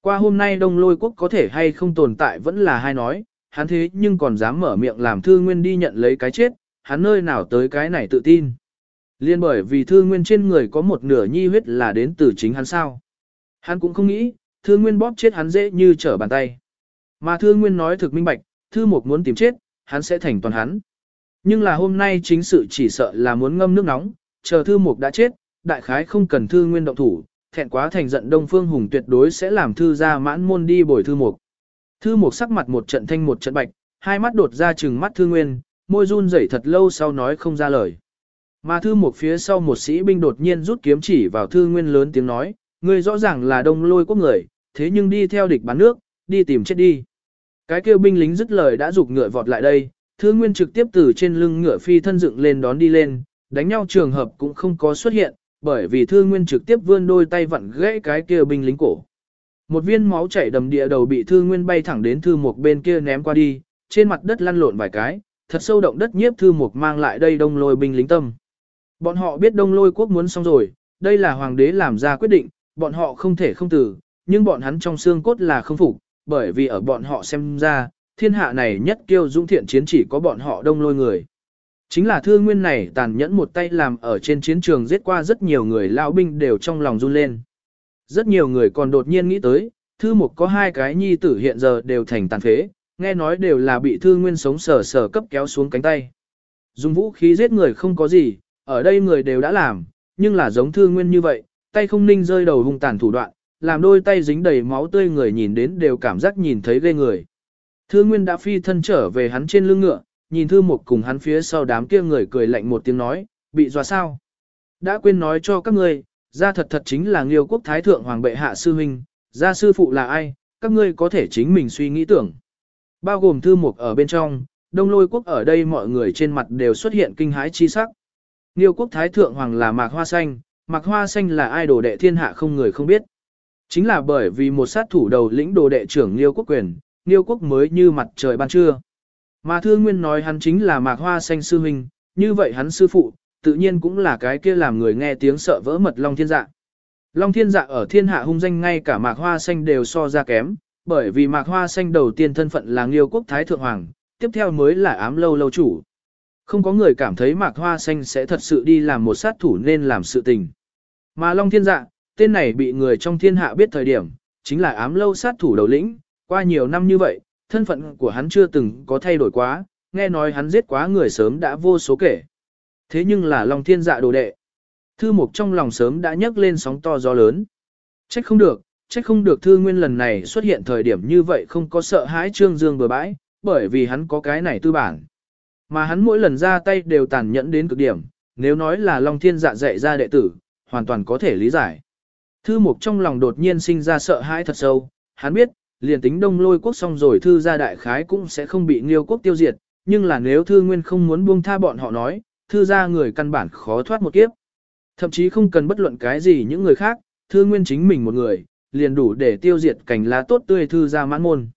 Qua hôm nay đông lôi quốc có thể hay không tồn tại vẫn là hai nói, hắn thế nhưng còn dám mở miệng làm thư nguyên đi nhận lấy cái chết, hắn nơi nào tới cái này tự tin. Liên bởi vì thư nguyên trên người có một nửa nhi huyết là đến từ chính hắn sao. Hắn cũng không nghĩ, thư nguyên bóp chết hắn dễ như trở bàn tay. Mà thư nguyên nói thực minh bạch, thư một muốn tìm chết, hắn sẽ thành toàn hắn. Nhưng là hôm nay chính sự chỉ sợ là muốn ngâm nước nóng, chờ thư mục đã chết, đại khái không cần thư nguyên động thủ, thẹn quá thành giận Đông Phương Hùng tuyệt đối sẽ làm thư gia mãn môn đi bồi thư mục. Thư mục sắc mặt một trận thanh một trận bạch, hai mắt đột ra chừng mắt thư nguyên, môi run rẩy thật lâu sau nói không ra lời. Mà thư mục phía sau một sĩ binh đột nhiên rút kiếm chỉ vào thư nguyên lớn tiếng nói, ngươi rõ ràng là đông lôi quốc người, thế nhưng đi theo địch bán nước, đi tìm chết đi. Cái kêu binh lính dứt lời đã rục ngựa vọt lại đây, thư nguyên trực tiếp từ trên lưng ngựa phi thân dựng lên đón đi lên, đánh nhau trường hợp cũng không có xuất hiện, bởi vì Thư Nguyên trực tiếp vươn đôi tay vặn gãy cái kia binh lính cổ. Một viên máu chảy đầm địa đầu bị Thư Nguyên bay thẳng đến Thư Mục bên kia ném qua đi, trên mặt đất lăn lộn vài cái, thật sâu động đất nhiếp Thư Mục mang lại đây đông lôi binh lính tâm. Bọn họ biết đông lôi quốc muốn xong rồi, đây là hoàng đế làm ra quyết định, bọn họ không thể không từ, nhưng bọn hắn trong xương cốt là không phục, bởi vì ở bọn họ xem ra, thiên hạ này nhất kiêu dũng thiện chiến chỉ có bọn họ đông lôi người. Chính là thương nguyên này tàn nhẫn một tay làm ở trên chiến trường giết qua rất nhiều người lão binh đều trong lòng run lên. Rất nhiều người còn đột nhiên nghĩ tới, thư mục có hai cái nhi tử hiện giờ đều thành tàn phế, nghe nói đều là bị thương nguyên sống sờ sờ cấp kéo xuống cánh tay. Dùng vũ khí giết người không có gì, ở đây người đều đã làm, nhưng là giống thương nguyên như vậy, tay không ninh rơi đầu hung tàn thủ đoạn, làm đôi tay dính đầy máu tươi người nhìn đến đều cảm giác nhìn thấy ghê người. Thương nguyên đã phi thân trở về hắn trên lưng ngựa, nhìn thư mục cùng hắn phía sau đám kia người cười lạnh một tiếng nói, Bị dọa sao? Đã quên nói cho các ngươi, ra thật thật chính là Nghiêu quốc thái thượng hoàng bệ hạ sư huynh, gia sư phụ là ai, các ngươi có thể chính mình suy nghĩ tưởng. Bao gồm thư mục ở bên trong, đông lôi quốc ở đây mọi người trên mặt đều xuất hiện kinh hãi chi sắc. Nghiêu quốc thái thượng hoàng là mạc hoa xanh, mạc hoa xanh là ai đồ đệ thiên hạ không người không biết. Chính là bởi vì một sát thủ đầu lĩnh đồ đệ trưởng Nghiêu quốc quyền, Nghiêu quốc mới như mặt trời ban trưa. Mà Thương Nguyên nói hắn chính là Mạc Hoa Xanh sư huynh, như vậy hắn sư phụ, tự nhiên cũng là cái kia làm người nghe tiếng sợ vỡ mật Long Thiên Dạ. Long Thiên Dạ ở thiên hạ hung danh ngay cả Mạc Hoa Xanh đều so ra kém, bởi vì Mạc Hoa Xanh đầu tiên thân phận là Nghiêu quốc Thái Thượng Hoàng, tiếp theo mới là ám lâu lâu chủ. Không có người cảm thấy Mạc Hoa Xanh sẽ thật sự đi làm một sát thủ nên làm sự tình. Mà Long Thiên Dạ, tên này bị người trong thiên hạ biết thời điểm, chính là ám lâu sát thủ đầu lĩnh, qua nhiều năm như vậy, thân phận của hắn chưa từng có thay đổi quá, nghe nói hắn giết quá người sớm đã vô số kể. Thế nhưng là Long Thiên Dạ đồ đệ. Thư mục trong lòng sớm đã nhấc lên sóng to gió lớn. Trách không được, trách không được thư nguyên lần này xuất hiện thời điểm như vậy không có sợ hãi trương dương bừa bãi, bởi vì hắn có cái này tư bản. Mà hắn mỗi lần ra tay đều tàn nhẫn đến cực điểm, nếu nói là Long Thiên Dạ dạy ra đệ tử, hoàn toàn có thể lý giải. Thư mục trong lòng đột nhiên sinh ra sợ hãi thật sâu, hắn biết, liền tính đông lôi quốc xong rồi thư gia đại khái cũng sẽ không bị nghiêu quốc tiêu diệt, nhưng là nếu thư nguyên không muốn buông tha bọn họ nói, thư gia người căn bản khó thoát một kiếp. Thậm chí không cần bất luận cái gì những người khác, thư nguyên chính mình một người, liền đủ để tiêu diệt cảnh lá tốt tươi thư gia mãn môn.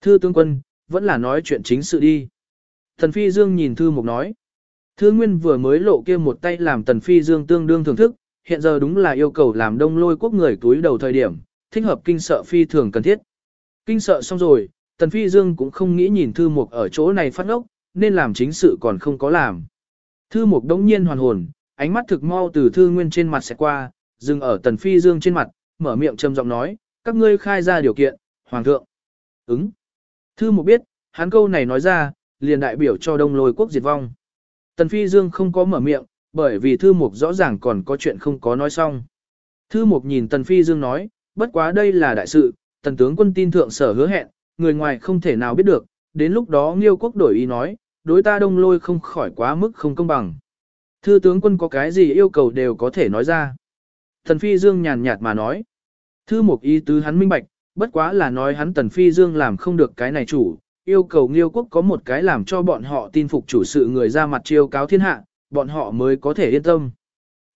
Thư tướng quân, vẫn là nói chuyện chính sự đi. Thần Phi Dương nhìn Thư Mục nói. Thư Nguyên vừa mới lộ kia một tay làm Tần Phi Dương tương đương thưởng thức, hiện giờ đúng là yêu cầu làm đông lôi quốc người túi đầu thời điểm, thích hợp kinh sợ phi thường cần thiết. Kinh sợ xong rồi, Tần Phi Dương cũng không nghĩ nhìn Thư Mục ở chỗ này phát ốc, nên làm chính sự còn không có làm. Thư Mục đống nhiên hoàn hồn, ánh mắt thực mau từ Thư Nguyên trên mặt sẽ qua, dừng ở Tần Phi Dương trên mặt, mở miệng trầm giọng nói, các ngươi khai ra điều kiện, Hoàng thượng. Ứng. Thư Mục biết, hắn câu này nói ra, liền đại biểu cho đông lôi quốc diệt vong. Tần Phi Dương không có mở miệng, bởi vì Thư Mục rõ ràng còn có chuyện không có nói xong. Thư Mục nhìn Tần Phi Dương nói, bất quá đây là đại sự, tần tướng quân tin thượng sở hứa hẹn, người ngoài không thể nào biết được, đến lúc đó Nghiêu quốc đổi ý nói, đối ta đông lôi không khỏi quá mức không công bằng. Thư tướng quân có cái gì yêu cầu đều có thể nói ra. Tần Phi Dương nhàn nhạt mà nói. Thư một ý tứ hắn minh bạch, bất quá là nói hắn Tần Phi Dương làm không được cái này chủ, yêu cầu Nghiêu quốc có một cái làm cho bọn họ tin phục chủ sự người ra mặt chiêu cáo thiên hạ, bọn họ mới có thể yên tâm.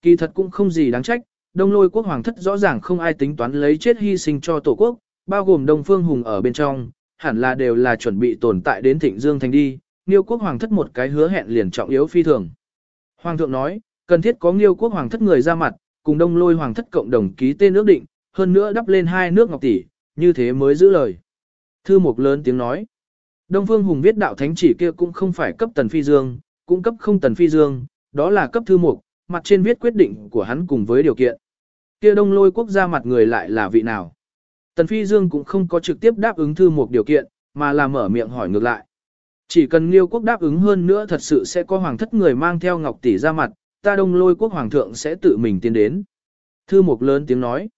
Kỳ thật cũng không gì đáng trách, đông lôi quốc hoàng thất rõ ràng không ai tính toán lấy chết hy sinh cho tổ quốc, bao gồm Đông Phương Hùng ở bên trong, hẳn là đều là chuẩn bị tồn tại đến Thịnh Dương thành đi, Nghiêu quốc hoàng thất một cái hứa hẹn liền trọng yếu phi thường. Hoàng thượng nói, cần thiết có Nghiêu quốc hoàng thất người ra mặt, cùng Đông Lôi hoàng thất cộng đồng ký tên ước định, hơn nữa đắp lên hai nước ngọc tỷ, như thế mới giữ lời. Thư mục lớn tiếng nói, Đông Phương Hùng viết đạo thánh chỉ kia cũng không phải cấp Tần Phi Dương, cũng cấp không Tần Phi Dương, đó là cấp thư mục, mặt trên viết quyết định của hắn cùng với điều kiện. Kia Đông Lôi quốc gia mặt người lại là vị nào? Tần Phi Dương cũng không có trực tiếp đáp ứng thư một điều kiện, mà là mở miệng hỏi ngược lại. Chỉ cần Liêu quốc đáp ứng hơn nữa thật sự sẽ có hoàng thất người mang theo ngọc tỷ ra mặt, ta đông lôi quốc hoàng thượng sẽ tự mình tiến đến. Thư mục lớn tiếng nói.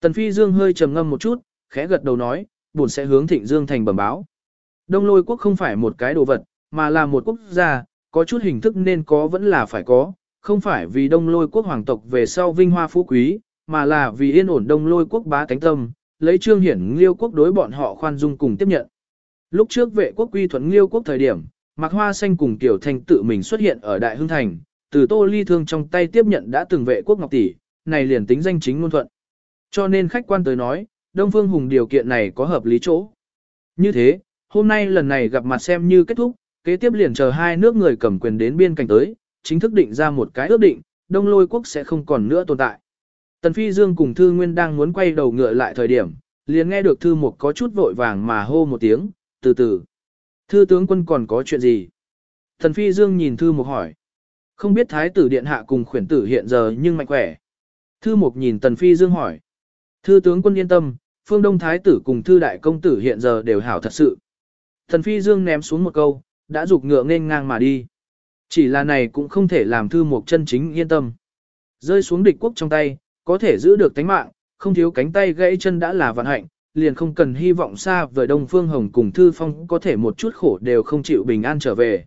Tần Phi Dương hơi trầm ngâm một chút, khẽ gật đầu nói, buồn sẽ hướng Thịnh Dương thành bẩm báo. Đông lôi quốc không phải một cái đồ vật, mà là một quốc gia, có chút hình thức nên có vẫn là phải có, không phải vì đông lôi quốc hoàng tộc về sau vinh hoa phú quý, mà là vì yên ổn đông lôi quốc bá tánh tâm, lấy trương hiển liêu quốc đối bọn họ khoan dung cùng tiếp nhận. Lúc trước vệ quốc quy thuận liêu quốc thời điểm, Mạc Hoa Xanh cùng Tiểu Thanh tự mình xuất hiện ở Đại Hưng Thành, từ Tô Ly Thương trong tay tiếp nhận đã từng vệ quốc ngọc tỷ, này liền tính danh chính ngôn thuận. Cho nên khách quan tới nói, Đông Phương Hùng điều kiện này có hợp lý chỗ. Như thế, hôm nay lần này gặp mặt xem như kết thúc, kế tiếp liền chờ hai nước người cầm quyền đến biên cảnh tới, chính thức định ra một cái ước định, Đông Lôi quốc sẽ không còn nữa tồn tại. Tần Phi Dương cùng Thư Nguyên đang muốn quay đầu ngựa lại thời điểm, liền nghe được Thư Mục có chút vội vàng mà hô một tiếng, từ từ. Thư tướng quân còn có chuyện gì? Tần Phi Dương nhìn Thư Mục hỏi. Không biết Thái tử Điện Hạ cùng khuyển tử hiện giờ nhưng mạnh khỏe. Thư Mục nhìn Tần Phi Dương hỏi. Thư tướng quân yên tâm, phương Đông Thái tử cùng Thư Đại Công Tử hiện giờ đều hảo thật sự. Tần Phi Dương ném xuống một câu, đã dục ngựa nên ngang mà đi. Chỉ là này cũng không thể làm Thư Mục chân chính yên tâm. Rơi xuống địch quốc trong tay, có thể giữ được tánh mạng, không thiếu cánh tay gãy chân đã là vận hạnh, liền không cần hy vọng xa vời Đông Phương Hồng cùng Thư Phong có thể một chút khổ đều không chịu bình an trở về.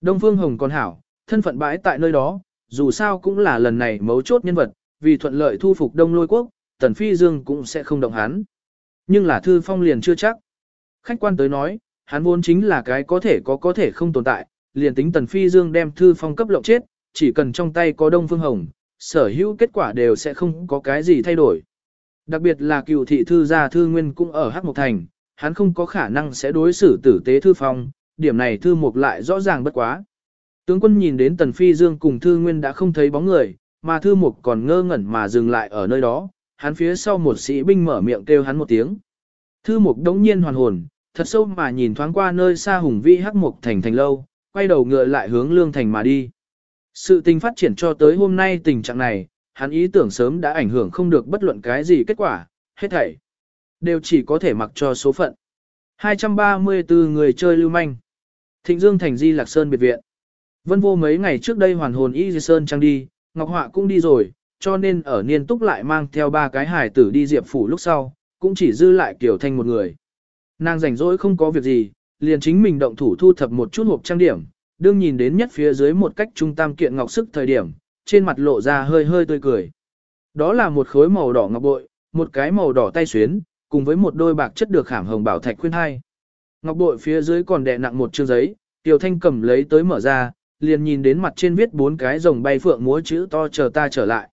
Đông Phương Hồng còn hảo, thân phận bãi tại nơi đó, dù sao cũng là lần này mấu chốt nhân vật, vì thuận lợi thu phục Đông Lôi Quốc, Tần Phi Dương cũng sẽ không động hắn. Nhưng là Thư Phong liền chưa chắc. Khách quan tới nói, hắn vốn chính là cái có thể có có thể không tồn tại, liền tính Tần Phi Dương đem Thư Phong cấp lộng chết, chỉ cần trong tay có Đông Phương Hồng, sở hữu kết quả đều sẽ không có cái gì thay đổi. Đặc biệt là cựu thị thư gia thư nguyên cũng ở Hắc Mộc Thành, hắn không có khả năng sẽ đối xử tử tế thư phong, điểm này thư mục lại rõ ràng bất quá. Tướng quân nhìn đến Tần Phi Dương cùng thư nguyên đã không thấy bóng người, mà thư mục còn ngơ ngẩn mà dừng lại ở nơi đó, hắn phía sau một sĩ binh mở miệng kêu hắn một tiếng. Thư mục đống nhiên hoàn hồn, thật sâu mà nhìn thoáng qua nơi xa hùng vĩ Hắc Mộc Thành thành lâu, quay đầu ngựa lại hướng Lương Thành mà đi. Sự tình phát triển cho tới hôm nay tình trạng này, hắn ý tưởng sớm đã ảnh hưởng không được bất luận cái gì kết quả, hết thảy. Đều chỉ có thể mặc cho số phận. 234 người chơi lưu manh. Thịnh Dương thành Di Lạc Sơn biệt viện. Vân vô mấy ngày trước đây hoàn hồn Y Di Sơn trang đi, Ngọc Họa cũng đi rồi, cho nên ở niên túc lại mang theo ba cái hải tử đi diệp phủ lúc sau, cũng chỉ dư lại kiểu thanh một người. Nàng rảnh rỗi không có việc gì, liền chính mình động thủ thu thập một chút hộp trang điểm, đương nhìn đến nhất phía dưới một cách trung tam kiện ngọc sức thời điểm, trên mặt lộ ra hơi hơi tươi cười. Đó là một khối màu đỏ ngọc bội, một cái màu đỏ tay xuyến, cùng với một đôi bạc chất được khảm hồng bảo thạch khuyên hai. Ngọc bội phía dưới còn đè nặng một chương giấy, Tiểu Thanh cầm lấy tới mở ra, liền nhìn đến mặt trên viết bốn cái rồng bay phượng múa chữ to chờ ta trở lại.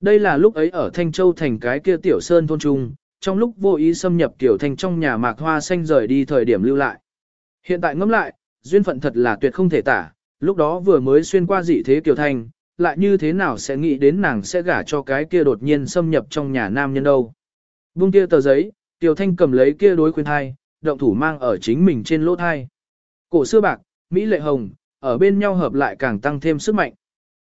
Đây là lúc ấy ở Thanh Châu thành cái kia tiểu sơn thôn trung, trong lúc vô ý xâm nhập Tiểu Thanh trong nhà mạc hoa xanh rời đi thời điểm lưu lại. Hiện tại ngẫm lại, duyên phận thật là tuyệt không thể tả, lúc đó vừa mới xuyên qua dị thế Kiều Thanh, lại như thế nào sẽ nghĩ đến nàng sẽ gả cho cái kia đột nhiên xâm nhập trong nhà nam nhân đâu. Vung kia tờ giấy, Kiều Thanh cầm lấy kia đối khuyên thai, động thủ mang ở chính mình trên lỗ thai. Cổ xưa bạc, Mỹ lệ hồng, ở bên nhau hợp lại càng tăng thêm sức mạnh.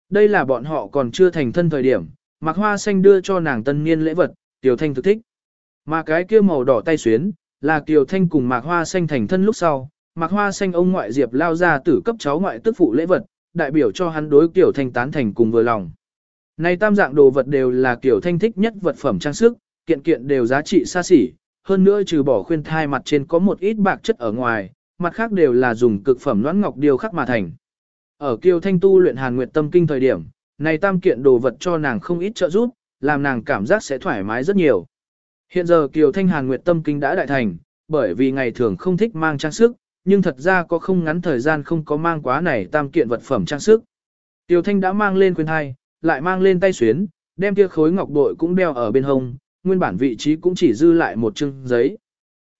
Đây là bọn họ còn chưa thành thân thời điểm, Mặc Hoa Xanh đưa cho nàng tân niên lễ vật, Tiểu Thanh thực thích. Mà cái kia màu đỏ tay xuyến, là Tiểu Thanh cùng Mạc Hoa Xanh thành thân lúc sau, mặc Hoa Xanh ông ngoại Diệp lao ra tử cấp cháu ngoại tức phụ lễ vật, đại biểu cho hắn đối kiểu Thanh tán thành cùng vừa lòng. Này tam dạng đồ vật đều là kiểu Thanh thích nhất vật phẩm trang sức, kiện kiện đều giá trị xa xỉ, hơn nữa trừ bỏ khuyên thai mặt trên có một ít bạc chất ở ngoài, mặt khác đều là dùng cực phẩm loãng ngọc điêu khắc mà thành. Ở Kiều Thanh tu luyện Hàn Nguyệt Tâm Kinh thời điểm, này tam kiện đồ vật cho nàng không ít trợ giúp, làm nàng cảm giác sẽ thoải mái rất nhiều. Hiện giờ Kiều Thanh Hàn Nguyệt Tâm Kinh đã đại thành, bởi vì ngày thường không thích mang trang sức, nhưng thật ra có không ngắn thời gian không có mang quá này tam kiện vật phẩm trang sức. Tiểu Thanh đã mang lên khuyên thai, lại mang lên tay xuyến, đem kia khối ngọc bội cũng đeo ở bên hông, nguyên bản vị trí cũng chỉ dư lại một chương giấy.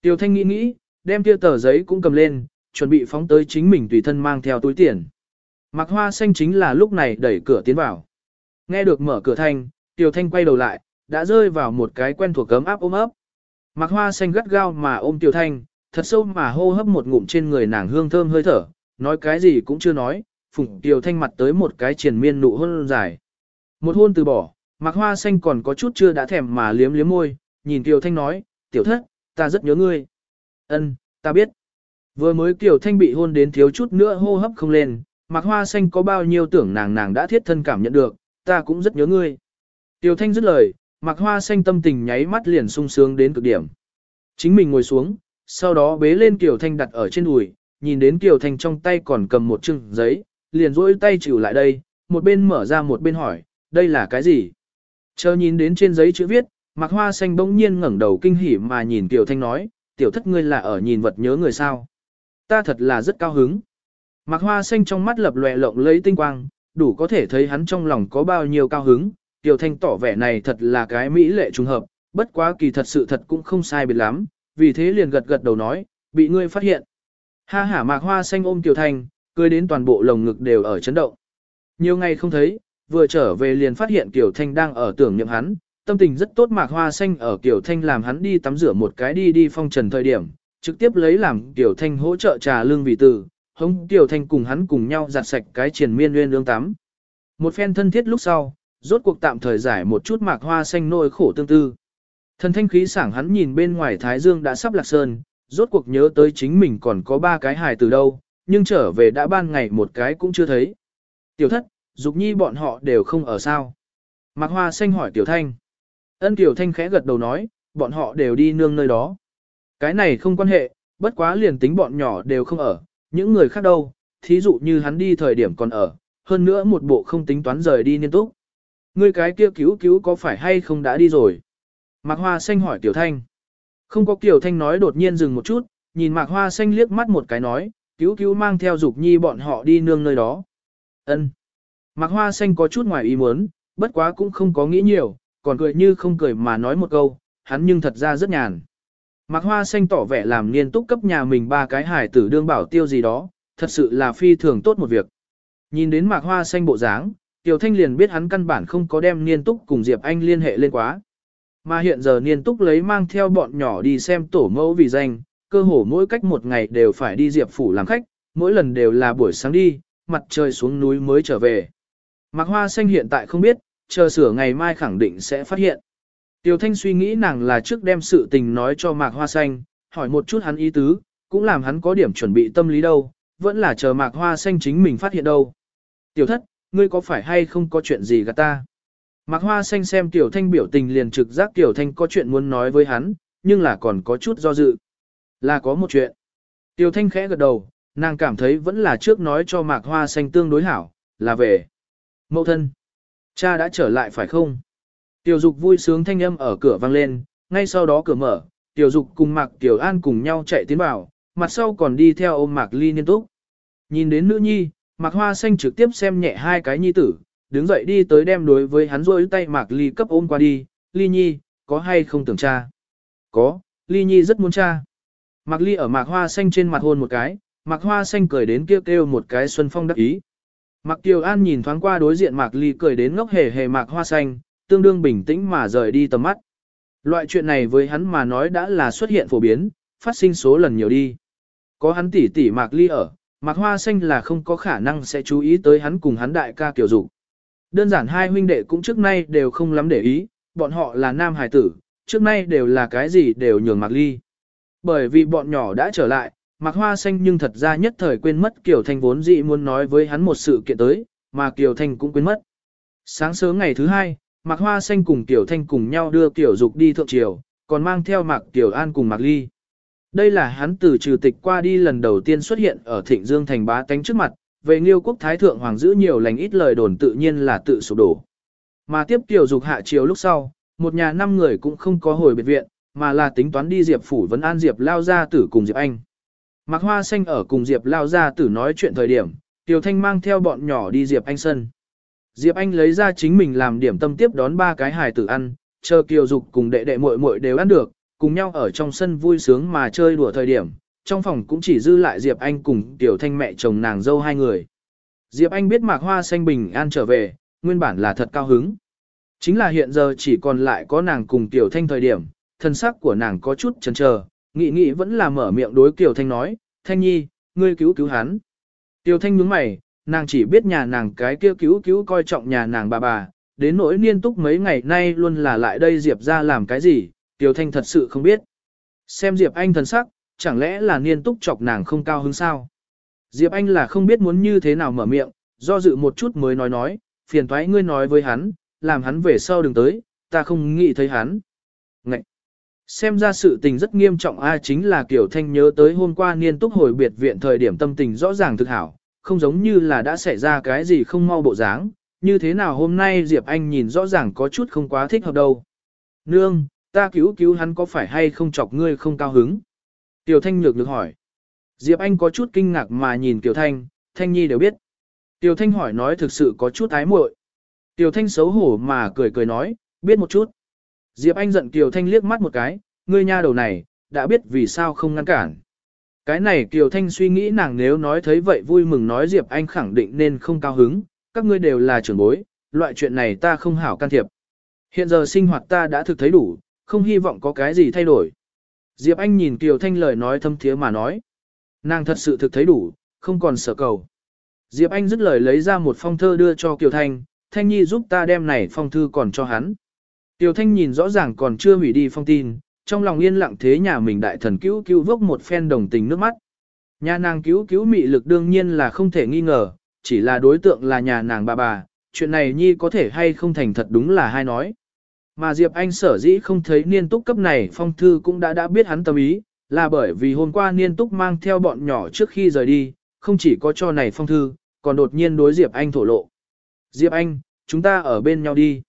Tiểu Thanh nghĩ nghĩ, đem kia tờ giấy cũng cầm lên, chuẩn bị phóng tới chính mình tùy thân mang theo túi tiền. Mạc Hoa Xanh chính là lúc này đẩy cửa tiến vào. Nghe được mở cửa thanh, Tiểu Thanh quay đầu lại, đã rơi vào một cái quen thuộc cấm áp ôm ấp. Mạc Hoa Xanh gắt gao mà ôm Tiểu Thanh, thật sâu mà hô hấp một ngụm trên người nàng hương thơm hơi thở, nói cái gì cũng chưa nói, Phùng Tiêu Thanh mặt tới một cái triền miên nụ hôn dài. Một hôn từ bỏ, Mạc Hoa Xanh còn có chút chưa đã thèm mà liếm liếm môi, nhìn Kiều Thanh nói, tiểu thất, ta rất nhớ ngươi. Ân, ta biết. Vừa mới Kiều Thanh bị hôn đến thiếu chút nữa hô hấp không lên, Mạc Hoa Xanh có bao nhiêu tưởng nàng nàng đã thiết thân cảm nhận được, ta cũng rất nhớ ngươi. Kiều Thanh dứt lời, Mạc Hoa Xanh tâm tình nháy mắt liền sung sướng đến cực điểm. Chính mình ngồi xuống, sau đó bế lên Kiều Thanh đặt ở trên đùi, nhìn đến Kiều Thanh trong tay còn cầm một chừng giấy, liền rỗi tay chịu lại đây, một bên mở ra một bên hỏi, đây là cái gì? Chờ nhìn đến trên giấy chữ viết, Mạc Hoa Xanh bỗng nhiên ngẩng đầu kinh hỉ mà nhìn kiều Thanh nói, tiểu thất ngươi là ở nhìn vật nhớ người sao. Ta thật là rất cao hứng. Mạc Hoa Xanh trong mắt lập lòe lộng lấy tinh quang, đủ có thể thấy hắn trong lòng có bao nhiêu cao hứng. Tiểu Thanh tỏ vẻ này thật là cái mỹ lệ trùng hợp, bất quá kỳ thật sự thật cũng không sai biệt lắm, vì thế liền gật gật đầu nói, bị ngươi phát hiện. Ha hả Mạc Hoa Xanh ôm Tiểu Thanh, cười đến toàn bộ lồng ngực đều ở chấn động. Nhiều ngày không thấy, vừa trở về liền phát hiện tiểu Thanh đang ở tưởng niệm hắn, tâm tình rất tốt mạc hoa xanh ở tiểu Thanh làm hắn đi tắm rửa một cái đi đi phong trần thời điểm, trực tiếp lấy làm tiểu Thanh hỗ trợ trà lương vị tử, hống tiểu Thanh cùng hắn cùng nhau giặt sạch cái triền miên nguyên lương tắm. Một phen thân thiết lúc sau, rốt cuộc tạm thời giải một chút mạc hoa xanh nỗi khổ tương tư. Thần thanh khí sảng hắn nhìn bên ngoài Thái Dương đã sắp lạc sơn, rốt cuộc nhớ tới chính mình còn có ba cái hài từ đâu, nhưng trở về đã ban ngày một cái cũng chưa thấy. Tiểu thất, Dục nhi bọn họ đều không ở sao. Mạc Hoa Xanh hỏi Tiểu Thanh. Ân Tiểu Thanh khẽ gật đầu nói, bọn họ đều đi nương nơi đó. Cái này không quan hệ, bất quá liền tính bọn nhỏ đều không ở, những người khác đâu, thí dụ như hắn đi thời điểm còn ở, hơn nữa một bộ không tính toán rời đi liên túc. Ngươi cái kia cứu cứu có phải hay không đã đi rồi? Mạc Hoa Xanh hỏi Tiểu Thanh. Không có Tiểu Thanh nói đột nhiên dừng một chút, nhìn Mạc Hoa Xanh liếc mắt một cái nói, cứu cứu mang theo dục nhi bọn họ đi nương nơi đó. Ân. Mạc Hoa Xanh có chút ngoài ý muốn, bất quá cũng không có nghĩ nhiều, còn cười như không cười mà nói một câu, hắn nhưng thật ra rất nhàn. Mạc Hoa Xanh tỏ vẻ làm niên túc cấp nhà mình ba cái hải tử đương bảo tiêu gì đó, thật sự là phi thường tốt một việc. Nhìn đến Mạc Hoa Xanh bộ dáng, Tiểu Thanh liền biết hắn căn bản không có đem niên túc cùng Diệp Anh liên hệ lên quá. Mà hiện giờ niên túc lấy mang theo bọn nhỏ đi xem tổ mẫu vì danh, cơ hồ mỗi cách một ngày đều phải đi Diệp Phủ làm khách, mỗi lần đều là buổi sáng đi, mặt trời xuống núi mới trở về. Mạc Hoa Xanh hiện tại không biết, chờ sửa ngày mai khẳng định sẽ phát hiện. Tiểu Thanh suy nghĩ nàng là trước đem sự tình nói cho Mạc Hoa Xanh, hỏi một chút hắn ý tứ, cũng làm hắn có điểm chuẩn bị tâm lý đâu, vẫn là chờ Mạc Hoa Xanh chính mình phát hiện đâu. Tiểu thất, ngươi có phải hay không có chuyện gì gạt ta? Mạc Hoa Xanh xem Tiểu Thanh biểu tình liền trực giác Tiểu Thanh có chuyện muốn nói với hắn, nhưng là còn có chút do dự. Là có một chuyện. Tiểu Thanh khẽ gật đầu, nàng cảm thấy vẫn là trước nói cho Mạc Hoa Xanh tương đối hảo, là về. Mậu thân. Cha đã trở lại phải không? Tiểu Dục vui sướng thanh âm ở cửa vang lên, ngay sau đó cửa mở, Tiểu Dục cùng Mạc Tiểu An cùng nhau chạy tiến vào, mặt sau còn đi theo ôm Mạc Ly liên túc. Nhìn đến nữ nhi, Mạc Hoa Xanh trực tiếp xem nhẹ hai cái nhi tử, đứng dậy đi tới đem đối với hắn rôi tay Mạc Ly cấp ôm qua đi, Ly Nhi, có hay không tưởng cha? Có, Ly Nhi rất muốn cha. Mạc Ly ở Mạc Hoa Xanh trên mặt hôn một cái, Mạc Hoa Xanh cười đến kêu kêu một cái xuân phong đắc ý. Mạc Kiều An nhìn thoáng qua đối diện Mạc Ly cười đến ngốc hề hề Mạc Hoa Xanh, tương đương bình tĩnh mà rời đi tầm mắt. Loại chuyện này với hắn mà nói đã là xuất hiện phổ biến, phát sinh số lần nhiều đi. Có hắn tỉ tỉ Mạc Ly ở, Mạc Hoa Xanh là không có khả năng sẽ chú ý tới hắn cùng hắn đại ca Kiều Dục. Đơn giản hai huynh đệ cũng trước nay đều không lắm để ý, bọn họ là nam hài tử, trước nay đều là cái gì đều nhường Mạc Ly. Bởi vì bọn nhỏ đã trở lại, Mạc Hoa Xanh nhưng thật ra nhất thời quên mất Kiều Thanh vốn dị muốn nói với hắn một sự kiện tới, mà Kiều Thanh cũng quên mất. Sáng sớm ngày thứ hai, Mạc Hoa Xanh cùng Kiều Thanh cùng nhau đưa Kiều Dục đi thượng triều, còn mang theo Mạc Kiều An cùng Mạc Ly. Đây là hắn từ trừ tịch qua đi lần đầu tiên xuất hiện ở Thịnh Dương thành bá tánh trước mặt, về Nghiêu quốc thái thượng hoàng giữ nhiều lành ít lời đồn tự nhiên là tự sụp đổ. Mà tiếp Kiều Dục hạ triều lúc sau, một nhà năm người cũng không có hồi biệt viện, mà là tính toán đi Diệp phủ vấn an Diệp lao gia tử cùng Diệp Anh. Mạc Hoa Xanh ở cùng Diệp lao gia tử nói chuyện thời điểm, Tiểu Thanh mang theo bọn nhỏ đi Diệp Anh sân. Diệp Anh lấy ra chính mình làm điểm tâm tiếp đón ba cái hài tử ăn, chờ Kiều Dục cùng đệ đệ muội muội đều ăn được, cùng nhau ở trong sân vui sướng mà chơi đùa thời điểm, trong phòng cũng chỉ dư lại Diệp Anh cùng Tiểu Thanh mẹ chồng nàng dâu hai người. Diệp Anh biết Mạc Hoa Xanh bình an trở về, nguyên bản là thật cao hứng. Chính là hiện giờ chỉ còn lại có nàng cùng Tiểu Thanh thời điểm, thân sắc của nàng có chút chần chờ, nghĩ nghĩ vẫn là mở miệng đối Tiểu Thanh nói, Thanh Nhi, ngươi cứu cứu hắn. Tiểu Thanh nhướng mày, nàng chỉ biết nhà nàng cái kia cứu cứu coi trọng nhà nàng bà bà, đến nỗi niên túc mấy ngày nay luôn là lại đây Diệp ra làm cái gì, Tiểu Thanh thật sự không biết. Xem Diệp Anh thần sắc, chẳng lẽ là niên túc chọc nàng không cao hứng sao? Diệp Anh là không biết muốn như thế nào mở miệng, do dự một chút mới nói nói, phiền thoái ngươi nói với hắn, làm hắn về sau đừng tới, ta không nghĩ thấy hắn. Ngậy! Xem ra sự tình rất nghiêm trọng a chính là Kiều Thanh nhớ tới hôm qua niên túc hồi biệt viện thời điểm tâm tình rõ ràng thực hảo, không giống như là đã xảy ra cái gì không mau bộ dáng, như thế nào hôm nay Diệp Anh nhìn rõ ràng có chút không quá thích hợp đâu. Nương, ta cứu cứu hắn có phải hay không chọc ngươi không cao hứng? Tiểu Thanh nhược được hỏi. Diệp Anh có chút kinh ngạc mà nhìn Tiểu Thanh, Thanh Nhi đều biết. Tiểu Thanh hỏi nói thực sự có chút ái muội. Tiểu Thanh xấu hổ mà cười cười nói, biết một chút. Diệp Anh giận Tiểu Thanh liếc mắt một cái, ngươi nha đầu này, đã biết vì sao không ngăn cản. Cái này Kiều Thanh suy nghĩ nàng nếu nói thấy vậy vui mừng nói Diệp Anh khẳng định nên không cao hứng, các ngươi đều là trưởng bối, loại chuyện này ta không hảo can thiệp. Hiện giờ sinh hoạt ta đã thực thấy đủ, không hy vọng có cái gì thay đổi. Diệp Anh nhìn Kiều Thanh lời nói thâm thiế mà nói. Nàng thật sự thực thấy đủ, không còn sợ cầu. Diệp Anh dứt lời lấy ra một phong thơ đưa cho Kiều Thanh, Thanh Nhi giúp ta đem này phong thư còn cho hắn. Kiều Thanh nhìn rõ ràng còn chưa hủy đi phong tin, trong lòng yên lặng thế nhà mình đại thần cứu cứu vốc một phen đồng tình nước mắt. Nhà nàng cứu cứu mị lực đương nhiên là không thể nghi ngờ, chỉ là đối tượng là nhà nàng bà bà, chuyện này nhi có thể hay không thành thật đúng là hai nói. Mà Diệp Anh sở dĩ không thấy niên túc cấp này phong thư cũng đã đã biết hắn tâm ý, là bởi vì hôm qua niên túc mang theo bọn nhỏ trước khi rời đi, không chỉ có cho này phong thư, còn đột nhiên đối Diệp Anh thổ lộ. Diệp Anh, chúng ta ở bên nhau đi.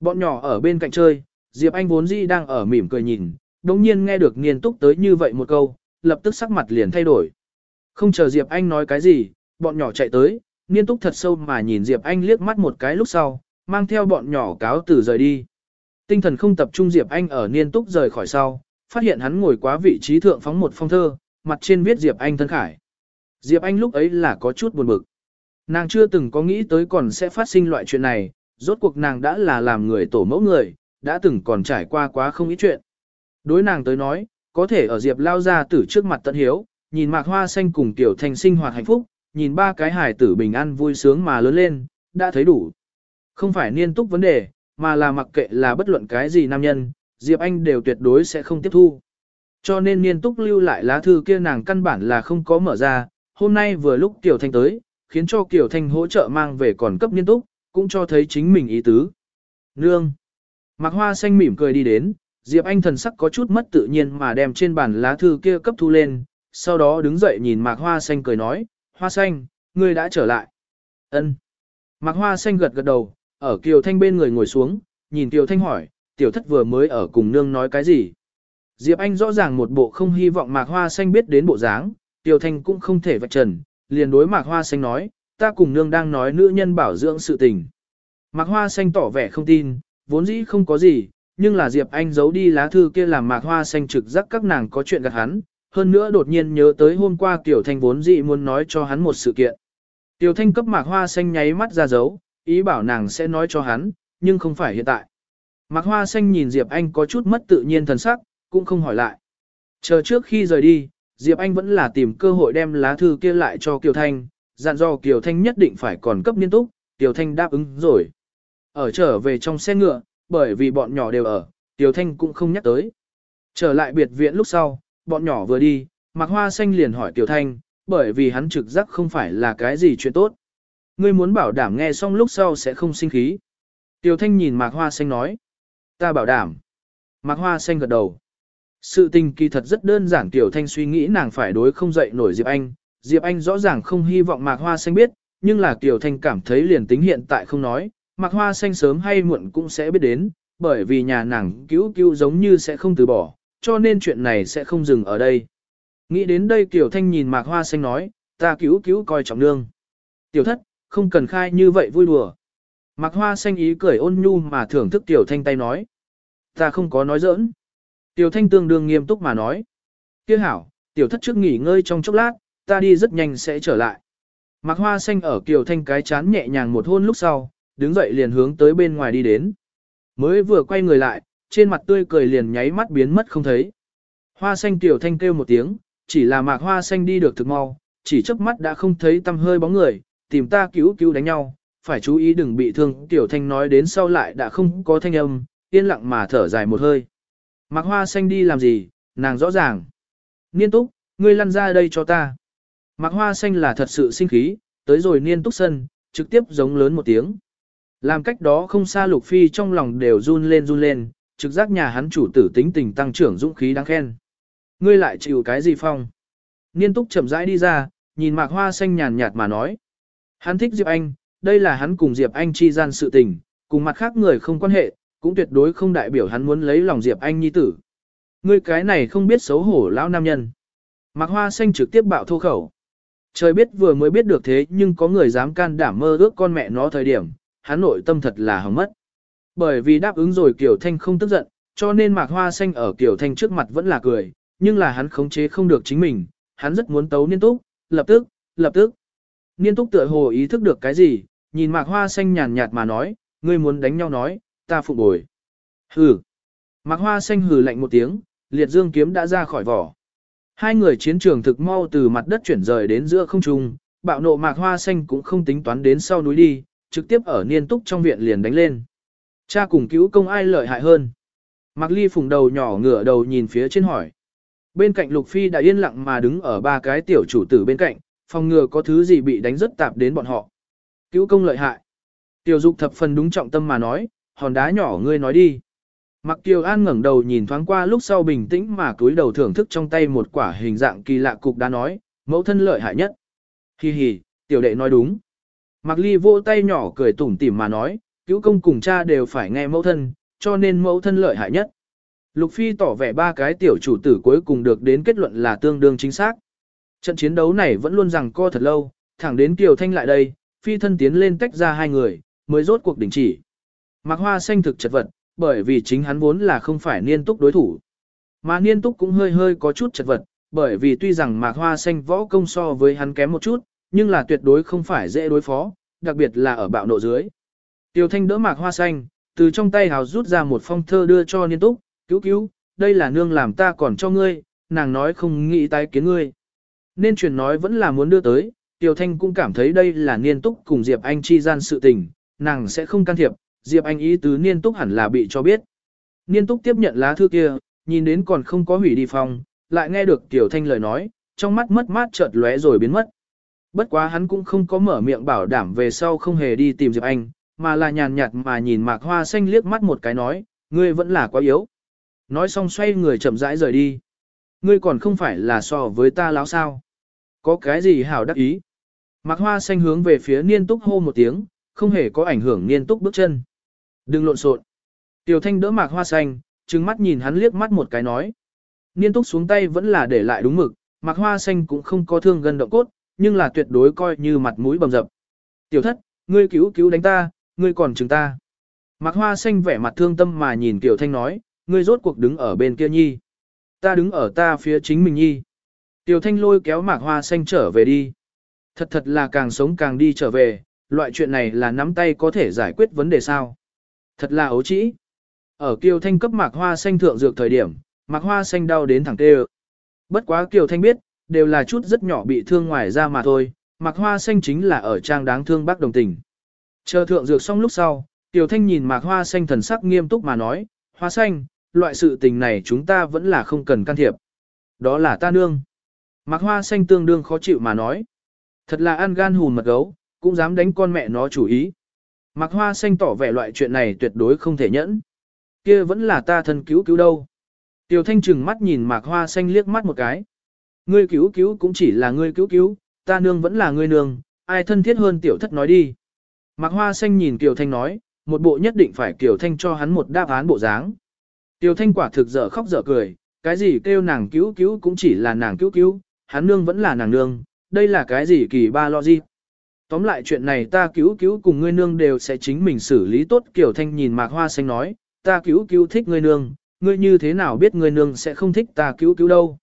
Bọn nhỏ ở bên cạnh chơi, Diệp Anh vốn dĩ đang ở mỉm cười nhìn, đồng nhiên nghe được niên túc tới như vậy một câu, lập tức sắc mặt liền thay đổi. Không chờ Diệp Anh nói cái gì, bọn nhỏ chạy tới, niên túc thật sâu mà nhìn Diệp Anh liếc mắt một cái lúc sau, mang theo bọn nhỏ cáo từ rời đi. Tinh thần không tập trung Diệp Anh ở niên túc rời khỏi sau, phát hiện hắn ngồi quá vị trí thượng phóng một phong thơ, mặt trên viết Diệp Anh thân khải. Diệp Anh lúc ấy là có chút buồn bực. Nàng chưa từng có nghĩ tới còn sẽ phát sinh loại chuyện này, rốt cuộc nàng đã là làm người tổ mẫu người, đã từng còn trải qua quá không ít chuyện. Đối nàng tới nói, có thể ở Diệp lao ra tử trước mặt tận hiếu, nhìn mạc hoa xanh cùng tiểu thành sinh hoạt hạnh phúc, nhìn ba cái hài tử bình an vui sướng mà lớn lên, đã thấy đủ. Không phải niên túc vấn đề, mà là mặc kệ là bất luận cái gì nam nhân, Diệp Anh đều tuyệt đối sẽ không tiếp thu. Cho nên niên túc lưu lại lá thư kia nàng căn bản là không có mở ra, hôm nay vừa lúc Kiều Thanh tới, khiến cho Kiều Thanh hỗ trợ mang về còn cấp niên túc, cũng cho thấy chính mình ý tứ. Nương! Mạc Hoa Xanh mỉm cười đi đến, Diệp Anh thần sắc có chút mất tự nhiên mà đem trên bàn lá thư kia cấp thu lên, sau đó đứng dậy nhìn Mạc Hoa Xanh cười nói, Hoa Xanh, ngươi đã trở lại. Ân. Mạc Hoa Xanh gật gật đầu, ở Kiều Thanh bên người ngồi xuống, nhìn Kiều Thanh hỏi, tiểu thất vừa mới ở cùng nương nói cái gì. Diệp Anh rõ ràng một bộ không hy vọng Mạc Hoa Xanh biết đến bộ dáng, Kiều Thanh cũng không thể vạch trần, liền đối Mạc Hoa Xanh nói, ta cùng nương đang nói nữ nhân bảo dưỡng sự tình. Mạc Hoa Xanh tỏ vẻ không tin, vốn dĩ không có gì, nhưng là Diệp Anh giấu đi lá thư kia làm Mạc Hoa Xanh trực giác các nàng có chuyện gạt hắn, hơn nữa đột nhiên nhớ tới hôm qua Kiều Thanh vốn dĩ muốn nói cho hắn một sự kiện. Kiều Thanh cấp Mạc Hoa Xanh nháy mắt ra dấu, ý bảo nàng sẽ nói cho hắn, nhưng không phải hiện tại. Mạc Hoa Xanh nhìn Diệp Anh có chút mất tự nhiên thần sắc, cũng không hỏi lại. Chờ trước khi rời đi, Diệp Anh vẫn là tìm cơ hội đem lá thư kia lại cho Kiều Thanh, dặn dò Kiều Thanh nhất định phải còn cấp liên túc, Kiều Thanh đáp ứng rồi. Ở trở về trong xe ngựa, bởi vì bọn nhỏ đều ở, Kiều Thanh cũng không nhắc tới. Trở lại biệt viện lúc sau, bọn nhỏ vừa đi, Mạc Hoa Xanh liền hỏi Kiều Thanh, bởi vì hắn trực giác không phải là cái gì chuyện tốt. Ngươi muốn bảo đảm nghe xong lúc sau sẽ không sinh khí. Tiểu Thanh nhìn Mạc Hoa Xanh nói. Ta bảo đảm. Mạc Hoa Xanh gật đầu. Sự tình kỳ thật rất đơn giản Tiểu Thanh suy nghĩ nàng phải đối không dậy nổi Diệp Anh. Diệp Anh rõ ràng không hy vọng Mạc Hoa Xanh biết, nhưng là Tiểu Thanh cảm thấy liền tính hiện tại không nói, Mạc Hoa Xanh sớm hay muộn cũng sẽ biết đến, bởi vì nhà nàng cứu cứu giống như sẽ không từ bỏ, cho nên chuyện này sẽ không dừng ở đây. Nghĩ đến đây Tiểu Thanh nhìn Mạc Hoa Xanh nói, ta cứu cứu coi trọng nương. Tiểu thất, không cần khai như vậy vui đùa. Mạc Hoa Xanh ý cười ôn nhu mà thưởng thức Tiểu Thanh tay nói. Ta không có nói giỡn. Tiểu Thanh tương đương nghiêm túc mà nói. Kia hảo, Tiểu thất trước nghỉ ngơi trong chốc lát, ta đi rất nhanh sẽ trở lại. Mạc Hoa Xanh ở Kiều Thanh cái chán nhẹ nhàng một hôn lúc sau, đứng dậy liền hướng tới bên ngoài đi đến. Mới vừa quay người lại, trên mặt tươi cười liền nháy mắt biến mất không thấy. Hoa xanh tiểu thanh kêu một tiếng, chỉ là mạc hoa xanh đi được thực mau, chỉ chớp mắt đã không thấy tâm hơi bóng người, tìm ta cứu cứu đánh nhau, phải chú ý đừng bị thương. Tiểu thanh nói đến sau lại đã không có thanh âm, yên lặng mà thở dài một hơi. Mạc hoa xanh đi làm gì, nàng rõ ràng. Niên túc, ngươi lăn ra đây cho ta. Mạc hoa xanh là thật sự sinh khí, tới rồi niên túc sân, trực tiếp giống lớn một tiếng. Làm cách đó không xa Lục Phi trong lòng đều run lên run lên, trực giác nhà hắn chủ tử tính tình tăng trưởng dũng khí đáng khen. Ngươi lại chịu cái gì phong? Niên túc chậm rãi đi ra, nhìn mạc hoa xanh nhàn nhạt mà nói. Hắn thích Diệp Anh, đây là hắn cùng Diệp Anh chi gian sự tình, cùng mặt khác người không quan hệ, cũng tuyệt đối không đại biểu hắn muốn lấy lòng Diệp Anh nhi tử. Ngươi cái này không biết xấu hổ lão nam nhân. Mạc hoa xanh trực tiếp bạo thô khẩu. Trời biết vừa mới biết được thế nhưng có người dám can đảm mơ ước con mẹ nó thời điểm, hắn nội tâm thật là hỏng mất. Bởi vì đáp ứng rồi Kiều Thanh không tức giận, cho nên Mạc Hoa Xanh ở Kiều Thanh trước mặt vẫn là cười, nhưng là hắn khống chế không được chính mình, hắn rất muốn tấu Niên Túc, lập tức, lập tức. Niên Túc tựa hồ ý thức được cái gì, nhìn Mạc Hoa Xanh nhàn nhạt mà nói, ngươi muốn đánh nhau nói, ta phụ bồi. Hừ. Mạc Hoa Xanh hừ lạnh một tiếng, liệt dương kiếm đã ra khỏi vỏ. Hai người chiến trường thực mau từ mặt đất chuyển rời đến giữa không trung, bạo nộ Mạc Hoa Xanh cũng không tính toán đến sau núi đi, trực tiếp ở niên túc trong viện liền đánh lên. Cha cùng cứu công ai lợi hại hơn. Mạc Ly phùng đầu nhỏ ngửa đầu nhìn phía trên hỏi. Bên cạnh Lục Phi đã yên lặng mà đứng ở ba cái tiểu chủ tử bên cạnh, phòng ngừa có thứ gì bị đánh rất tạp đến bọn họ. Cứu công lợi hại. Tiểu dục thập phần đúng trọng tâm mà nói, hòn đá nhỏ ngươi nói đi. mặc Kiều An ngẩng đầu nhìn thoáng qua lúc sau bình tĩnh mà cúi đầu thưởng thức trong tay một quả hình dạng kỳ lạ cục đá nói, mẫu thân lợi hại nhất. Hi hi, tiểu đệ nói đúng. mặc Ly vỗ tay nhỏ cười tủm tỉm mà nói, cứu công cùng cha đều phải nghe mẫu thân, cho nên mẫu thân lợi hại nhất. Lục Phi tỏ vẻ ba cái tiểu chủ tử cuối cùng được đến kết luận là tương đương chính xác. Trận chiến đấu này vẫn luôn rằng co thật lâu, thẳng đến Kiều Thanh lại đây, Phi thân tiến lên tách ra hai người, mới rốt cuộc đình chỉ. Mạc Hoa xanh thực chật vật, bởi vì chính hắn vốn là không phải niên túc đối thủ. Mà niên túc cũng hơi hơi có chút chật vật, bởi vì tuy rằng Mạc Hoa xanh võ công so với hắn kém một chút, nhưng là tuyệt đối không phải dễ đối phó, đặc biệt là ở bạo nộ dưới. Tiêu Thanh đỡ Mạc Hoa xanh, từ trong tay hào rút ra một phong thơ đưa cho niên túc, cứu cứu, đây là nương làm ta còn cho ngươi, nàng nói không nghĩ tái kiến ngươi. Nên truyền nói vẫn là muốn đưa tới, Tiêu Thanh cũng cảm thấy đây là niên túc cùng Diệp Anh chi gian sự tình, nàng sẽ không can thiệp, Diệp Anh ý tứ niên túc hẳn là bị cho biết. Niên túc tiếp nhận lá thư kia, nhìn đến còn không có hủy đi phòng, lại nghe được Tiểu Thanh lời nói, trong mắt mất mát chợt lóe rồi biến mất. Bất quá hắn cũng không có mở miệng bảo đảm về sau không hề đi tìm Diệp Anh, mà là nhàn nhạt mà nhìn mạc hoa xanh liếc mắt một cái nói, ngươi vẫn là quá yếu. Nói xong xoay người chậm rãi rời đi. Ngươi còn không phải là so với ta láo sao. Có cái gì hảo đắc ý. Mạc hoa xanh hướng về phía niên túc hô một tiếng, không hề có ảnh hưởng niên túc bước chân. Đừng lộn xộn. Tiểu thanh đỡ mạc hoa xanh, trừng mắt nhìn hắn liếc mắt một cái nói. Niên túc xuống tay vẫn là để lại đúng mực, mạc hoa xanh cũng không có thương gần động cốt, nhưng là tuyệt đối coi như mặt mũi bầm dập. Tiểu thất, ngươi cứu cứu đánh ta, ngươi còn chừng ta. Mạc hoa xanh vẻ mặt thương tâm mà nhìn tiểu thanh nói, ngươi rốt cuộc đứng ở bên kia nhi. Ta đứng ở ta phía chính mình nhi. Tiểu thanh lôi kéo mạc hoa xanh trở về đi. Thật thật là càng sống càng đi trở về, loại chuyện này là nắm tay có thể giải quyết vấn đề sao. Thật là ấu trĩ. Ở Kiều Thanh cấp mạc hoa xanh thượng dược thời điểm, mạc hoa xanh đau đến thẳng tê Bất quá Kiều Thanh biết, đều là chút rất nhỏ bị thương ngoài ra mà thôi, mạc hoa xanh chính là ở trang đáng thương bác đồng tình. Chờ thượng dược xong lúc sau, Kiều Thanh nhìn mạc hoa xanh thần sắc nghiêm túc mà nói, hoa xanh, loại sự tình này chúng ta vẫn là không cần can thiệp. Đó là ta nương. Mạc hoa xanh tương đương khó chịu mà nói. Thật là ăn gan hùn mật gấu, cũng dám đánh con mẹ nó chủ ý. Mạc Hoa Xanh tỏ vẻ loại chuyện này tuyệt đối không thể nhẫn. Kia vẫn là ta thân cứu cứu đâu. Tiểu Thanh trừng mắt nhìn Mạc Hoa Xanh liếc mắt một cái. Ngươi cứu cứu cũng chỉ là ngươi cứu cứu, ta nương vẫn là ngươi nương, ai thân thiết hơn tiểu thất nói đi. Mạc Hoa Xanh nhìn Tiểu Thanh nói, một bộ nhất định phải Tiểu Thanh cho hắn một đáp án bộ dáng. Tiểu Thanh quả thực dở khóc dở cười, cái gì kêu nàng cứu cứu cũng chỉ là nàng cứu cứu, hắn nương vẫn là nàng nương, đây là cái gì kỳ ba lo gì. Tóm lại chuyện này ta cứu cứu cùng ngươi nương đều sẽ chính mình xử lý tốt kiểu thanh nhìn mạc hoa xanh nói, ta cứu cứu thích ngươi nương, ngươi như thế nào biết ngươi nương sẽ không thích ta cứu cứu đâu.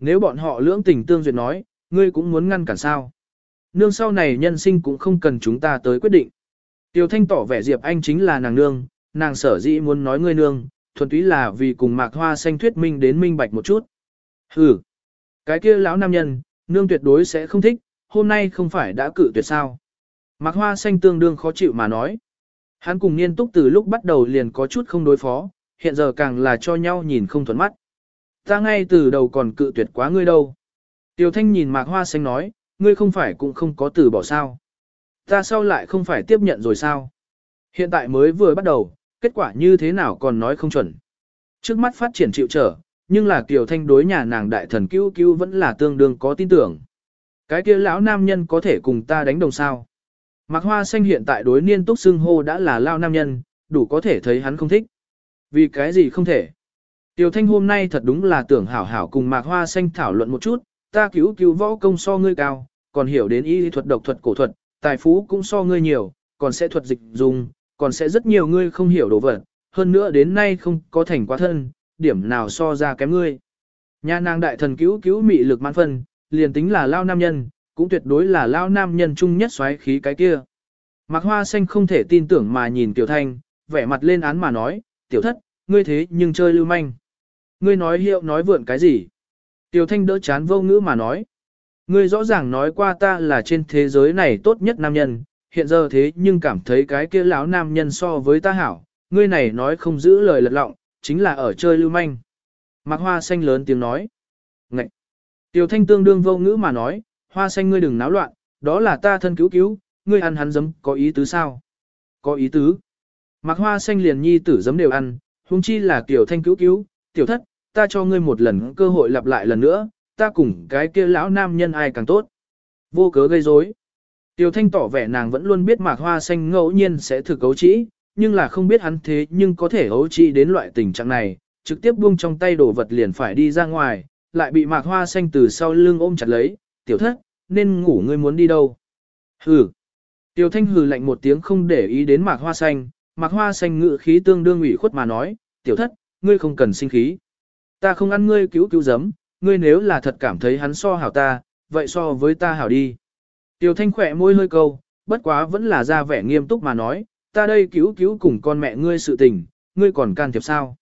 Nếu bọn họ lưỡng tình tương duyệt nói, ngươi cũng muốn ngăn cản sao. Nương sau này nhân sinh cũng không cần chúng ta tới quyết định. Tiêu thanh tỏ vẻ Diệp Anh chính là nàng nương, nàng sở dĩ muốn nói ngươi nương, thuần túy là vì cùng mạc hoa xanh thuyết minh đến minh bạch một chút. Hừ, cái kia lão nam nhân, nương tuyệt đối sẽ không thích, hôm nay không phải đã cử tuyệt sao. Mạc Hoa Xanh tương đương khó chịu mà nói. Hắn cùng niên túc từ lúc bắt đầu liền có chút không đối phó, hiện giờ càng là cho nhau nhìn không thuận mắt. Ta ngay từ đầu còn cự tuyệt quá ngươi đâu. Tiêu Thanh nhìn Mạc Hoa Xanh nói, ngươi không phải cũng không có từ bỏ sao. Ta sau lại không phải tiếp nhận rồi sao. Hiện tại mới vừa bắt đầu, kết quả như thế nào còn nói không chuẩn. Trước mắt phát triển chịu trở, nhưng là Kiều Thanh đối nhà nàng đại thần cứu cứu vẫn là tương đương có tin tưởng. Cái kia lão nam nhân có thể cùng ta đánh đồng sao. Mạc Hoa Xanh hiện tại đối niên túc xưng hô đã là lao nam nhân, đủ có thể thấy hắn không thích. Vì cái gì không thể? Tiểu Thanh hôm nay thật đúng là tưởng hảo hảo cùng Mạc Hoa Xanh thảo luận một chút, ta cứu cứu võ công so ngươi cao, còn hiểu đến y thuật độc thuật cổ thuật, tài phú cũng so ngươi nhiều, còn sẽ thuật dịch dùng, còn sẽ rất nhiều ngươi không hiểu đồ vật, hơn nữa đến nay không có thành quá thân, điểm nào so ra kém ngươi. Nhà nàng đại thần cứu cứu mị lực mãn phân, liền tính là lao nam nhân, cũng tuyệt đối là lao nam nhân chung nhất xoáy khí cái kia. Mạc Hoa Xanh không thể tin tưởng mà nhìn Tiểu Thanh, vẻ mặt lên án mà nói, Tiểu Thất, ngươi thế nhưng chơi lưu manh. Ngươi nói hiệu nói vượn cái gì? Tiểu Thanh đỡ chán vô ngữ mà nói. Ngươi rõ ràng nói qua ta là trên thế giới này tốt nhất nam nhân, hiện giờ thế nhưng cảm thấy cái kia lão nam nhân so với ta hảo, ngươi này nói không giữ lời lật lọng, chính là ở chơi lưu manh. Mạc Hoa Xanh lớn tiếng nói. Ngậy! Tiểu thanh tương đương vô ngữ mà nói, hoa xanh ngươi đừng náo loạn, đó là ta thân cứu cứu, ngươi ăn hắn giấm có ý tứ sao? Có ý tứ. Mặc hoa xanh liền nhi tử giấm đều ăn, huống chi là tiểu thanh cứu cứu, tiểu thất, ta cho ngươi một lần cơ hội lặp lại lần nữa, ta cùng cái kia lão nam nhân ai càng tốt. Vô cớ gây rối. Tiêu Thanh tỏ vẻ nàng vẫn luôn biết mạc hoa xanh ngẫu nhiên sẽ thử cấu trĩ, nhưng là không biết hắn thế nhưng có thể ấu trĩ đến loại tình trạng này, trực tiếp buông trong tay đổ vật liền phải đi ra ngoài, lại bị mạc hoa xanh từ sau lưng ôm chặt lấy, tiểu thất, nên ngủ ngươi muốn đi đâu. Hừ. Tiêu Thanh hừ lạnh một tiếng không để ý đến mạc hoa xanh, mạc hoa xanh ngự khí tương đương ủy khuất mà nói, tiểu thất, ngươi không cần sinh khí. Ta không ăn ngươi cứu cứu giấm, ngươi nếu là thật cảm thấy hắn so hảo ta, vậy so với ta hảo đi. Tiểu Thanh khỏe môi hơi câu, bất quá vẫn là ra vẻ nghiêm túc mà nói, ta đây cứu cứu cùng con mẹ ngươi sự tình, ngươi còn can thiệp sao?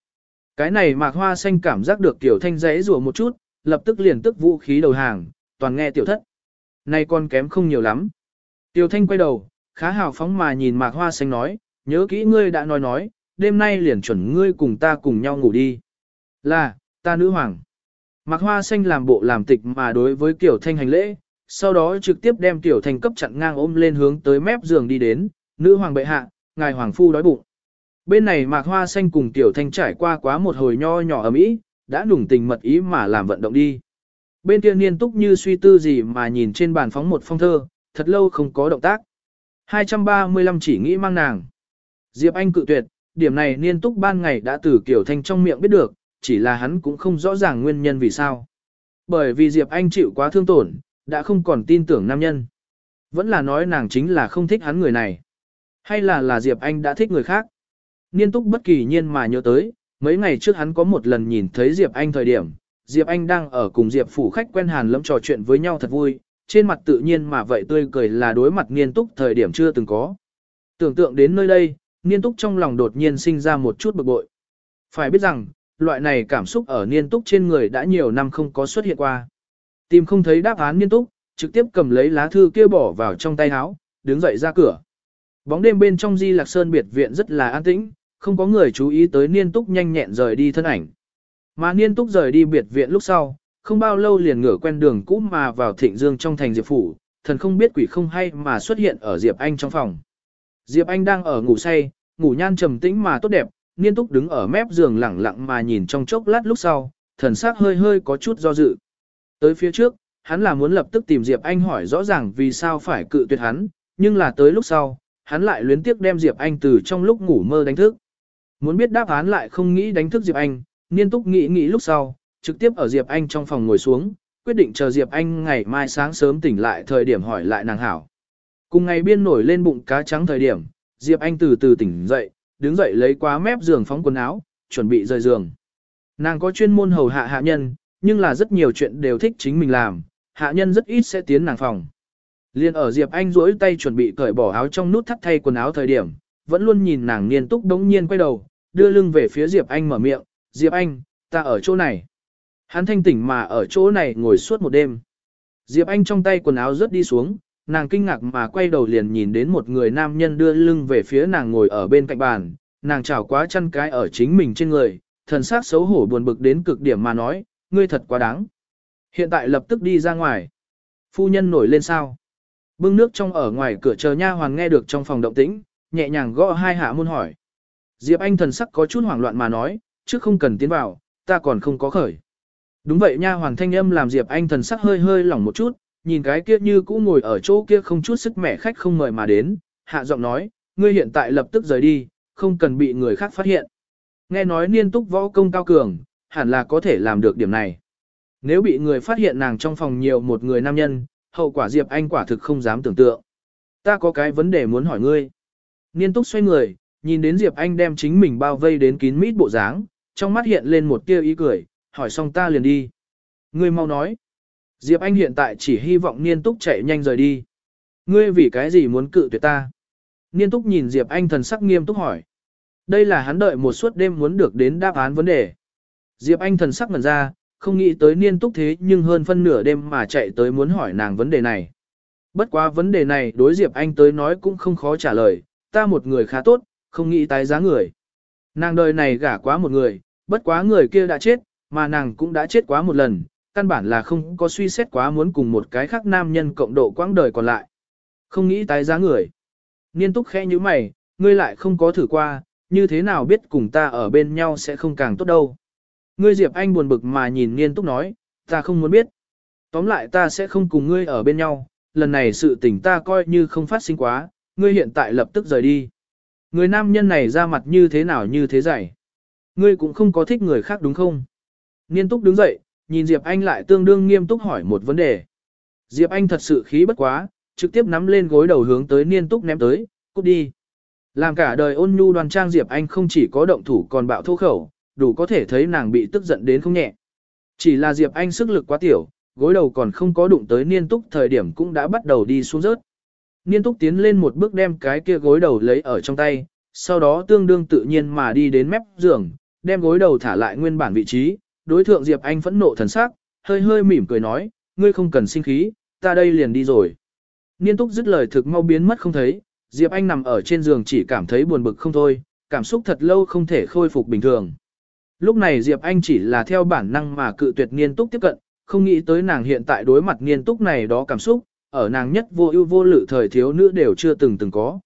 Cái này mạc hoa xanh cảm giác được Tiểu Thanh dãy rùa một chút, lập tức liền tức vũ khí đầu hàng, toàn nghe tiểu thất. Này con kém không nhiều lắm. Tiểu Thanh quay đầu, khá hào phóng mà nhìn mạc hoa xanh nói, nhớ kỹ ngươi đã nói nói, đêm nay liền chuẩn ngươi cùng ta cùng nhau ngủ đi. Là, ta nữ hoàng. Mạc hoa xanh làm bộ làm tịch mà đối với Tiểu Thanh hành lễ, sau đó trực tiếp đem Tiểu Thanh cấp chặn ngang ôm lên hướng tới mép giường đi đến, nữ hoàng bệ hạ, ngài hoàng phu đói bụng. Bên này Mạc Hoa Xanh cùng Tiểu Thanh trải qua quá một hồi nho nhỏ ấm ý, đã nùng tình mật ý mà làm vận động đi. Bên kia niên túc như suy tư gì mà nhìn trên bàn phóng một phong thơ, thật lâu không có động tác. 235 chỉ nghĩ mang nàng. Diệp Anh cự tuyệt, điểm này niên túc ban ngày đã từ Kiểu Thanh trong miệng biết được, chỉ là hắn cũng không rõ ràng nguyên nhân vì sao. Bởi vì Diệp Anh chịu quá thương tổn, đã không còn tin tưởng nam nhân. Vẫn là nói nàng chính là không thích hắn người này. Hay là là Diệp Anh đã thích người khác. Niên túc bất kỳ nhiên mà nhớ tới, mấy ngày trước hắn có một lần nhìn thấy Diệp Anh thời điểm, Diệp Anh đang ở cùng Diệp phủ khách quen hàn lẫm trò chuyện với nhau thật vui, trên mặt tự nhiên mà vậy tươi cười là đối mặt niên túc thời điểm chưa từng có. Tưởng tượng đến nơi đây, niên túc trong lòng đột nhiên sinh ra một chút bực bội. Phải biết rằng, loại này cảm xúc ở niên túc trên người đã nhiều năm không có xuất hiện qua. Tìm không thấy đáp án niên túc, trực tiếp cầm lấy lá thư kia bỏ vào trong tay áo, đứng dậy ra cửa. Bóng đêm bên trong Di Lạc Sơn biệt viện rất là an tĩnh, không có người chú ý tới niên túc nhanh nhẹn rời đi thân ảnh. Mà niên túc rời đi biệt viện lúc sau, không bao lâu liền ngửa quen đường cũ mà vào thịnh dương trong thành Diệp Phủ, thần không biết quỷ không hay mà xuất hiện ở Diệp Anh trong phòng. Diệp Anh đang ở ngủ say, ngủ nhan trầm tĩnh mà tốt đẹp, niên túc đứng ở mép giường lẳng lặng mà nhìn trong chốc lát lúc sau, thần sắc hơi hơi có chút do dự. Tới phía trước, hắn là muốn lập tức tìm Diệp Anh hỏi rõ ràng vì sao phải cự tuyệt hắn, nhưng là tới lúc sau, hắn lại luyến tiếc đem Diệp Anh từ trong lúc ngủ mơ đánh thức. Muốn biết đáp án lại không nghĩ đánh thức Diệp Anh, niên túc nghĩ nghĩ lúc sau, trực tiếp ở Diệp Anh trong phòng ngồi xuống, quyết định chờ Diệp Anh ngày mai sáng sớm tỉnh lại thời điểm hỏi lại nàng hảo. Cùng ngày biên nổi lên bụng cá trắng thời điểm, Diệp Anh từ từ tỉnh dậy, đứng dậy lấy quá mép giường phóng quần áo, chuẩn bị rời giường. Nàng có chuyên môn hầu hạ hạ nhân, nhưng là rất nhiều chuyện đều thích chính mình làm, hạ nhân rất ít sẽ tiến nàng phòng. Liên ở Diệp Anh duỗi tay chuẩn bị cởi bỏ áo trong nút thắt thay quần áo thời điểm, vẫn luôn nhìn nàng niên túc đống nhiên quay đầu, đưa lưng về phía Diệp Anh mở miệng, Diệp Anh, ta ở chỗ này. Hắn thanh tỉnh mà ở chỗ này ngồi suốt một đêm. Diệp Anh trong tay quần áo rớt đi xuống, nàng kinh ngạc mà quay đầu liền nhìn đến một người nam nhân đưa lưng về phía nàng ngồi ở bên cạnh bàn, nàng chảo quá chăn cái ở chính mình trên người, thần sắc xấu hổ buồn bực đến cực điểm mà nói, ngươi thật quá đáng. Hiện tại lập tức đi ra ngoài. Phu nhân nổi lên sao? Bưng nước trong ở ngoài cửa chờ nha hoàn nghe được trong phòng động tĩnh, nhẹ nhàng gõ hai hạ môn hỏi. Diệp Anh thần sắc có chút hoảng loạn mà nói, chứ không cần tiến vào, ta còn không có khởi. Đúng vậy nha hoàn thanh âm làm Diệp Anh thần sắc hơi hơi lỏng một chút, nhìn cái kia như cũ ngồi ở chỗ kia không chút sức mẻ khách không mời mà đến, hạ giọng nói, ngươi hiện tại lập tức rời đi, không cần bị người khác phát hiện. Nghe nói niên túc võ công cao cường, hẳn là có thể làm được điểm này. Nếu bị người phát hiện nàng trong phòng nhiều một người nam nhân, hậu quả Diệp Anh quả thực không dám tưởng tượng. Ta có cái vấn đề muốn hỏi ngươi. Niên túc xoay người, nhìn đến Diệp Anh đem chính mình bao vây đến kín mít bộ dáng, trong mắt hiện lên một tia ý cười, hỏi xong ta liền đi. Ngươi mau nói. Diệp Anh hiện tại chỉ hy vọng Niên Túc chạy nhanh rời đi. Ngươi vì cái gì muốn cự tuyệt ta? Niên Túc nhìn Diệp Anh thần sắc nghiêm túc hỏi. Đây là hắn đợi một suốt đêm muốn được đến đáp án vấn đề. Diệp Anh thần sắc ngẩn ra, không nghĩ tới Niên Túc thế nhưng hơn phân nửa đêm mà chạy tới muốn hỏi nàng vấn đề này. Bất quá vấn đề này đối Diệp Anh tới nói cũng không khó trả lời, ta một người khá tốt, không nghĩ tái giá người. Nàng đời này gả quá một người, bất quá người kia đã chết, mà nàng cũng đã chết quá một lần, căn bản là không có suy xét quá muốn cùng một cái khác nam nhân cộng độ quãng đời còn lại. Không nghĩ tái giá người. Niên túc khẽ như mày, ngươi lại không có thử qua, như thế nào biết cùng ta ở bên nhau sẽ không càng tốt đâu. Ngươi Diệp Anh buồn bực mà nhìn Niên túc nói, ta không muốn biết. Tóm lại ta sẽ không cùng ngươi ở bên nhau, lần này sự tình ta coi như không phát sinh quá, ngươi hiện tại lập tức rời đi. Người nam nhân này ra mặt như thế nào như thế dày. Ngươi cũng không có thích người khác đúng không? Niên túc đứng dậy, nhìn Diệp Anh lại tương đương nghiêm túc hỏi một vấn đề. Diệp Anh thật sự khí bất quá, trực tiếp nắm lên gối đầu hướng tới niên túc ném tới, cút đi. Làm cả đời ôn nhu đoan trang Diệp Anh không chỉ có động thủ còn bạo thô khẩu, đủ có thể thấy nàng bị tức giận đến không nhẹ. Chỉ là Diệp Anh sức lực quá tiểu, gối đầu còn không có đụng tới niên túc thời điểm cũng đã bắt đầu đi xuống rớt. Niên túc tiến lên một bước đem cái kia gối đầu lấy ở trong tay, sau đó tương đương tự nhiên mà đi đến mép giường, đem gối đầu thả lại nguyên bản vị trí, đối thượng Diệp Anh phẫn nộ thần sắc, hơi hơi mỉm cười nói, ngươi không cần sinh khí, ta đây liền đi rồi. Niên túc dứt lời thực mau biến mất không thấy, Diệp Anh nằm ở trên giường chỉ cảm thấy buồn bực không thôi, cảm xúc thật lâu không thể khôi phục bình thường. Lúc này Diệp Anh chỉ là theo bản năng mà cự tuyệt niên túc tiếp cận, không nghĩ tới nàng hiện tại đối mặt niên túc này đó cảm xúc, ở nàng nhất vô ưu vô lự thời thiếu nữ đều chưa từng từng có.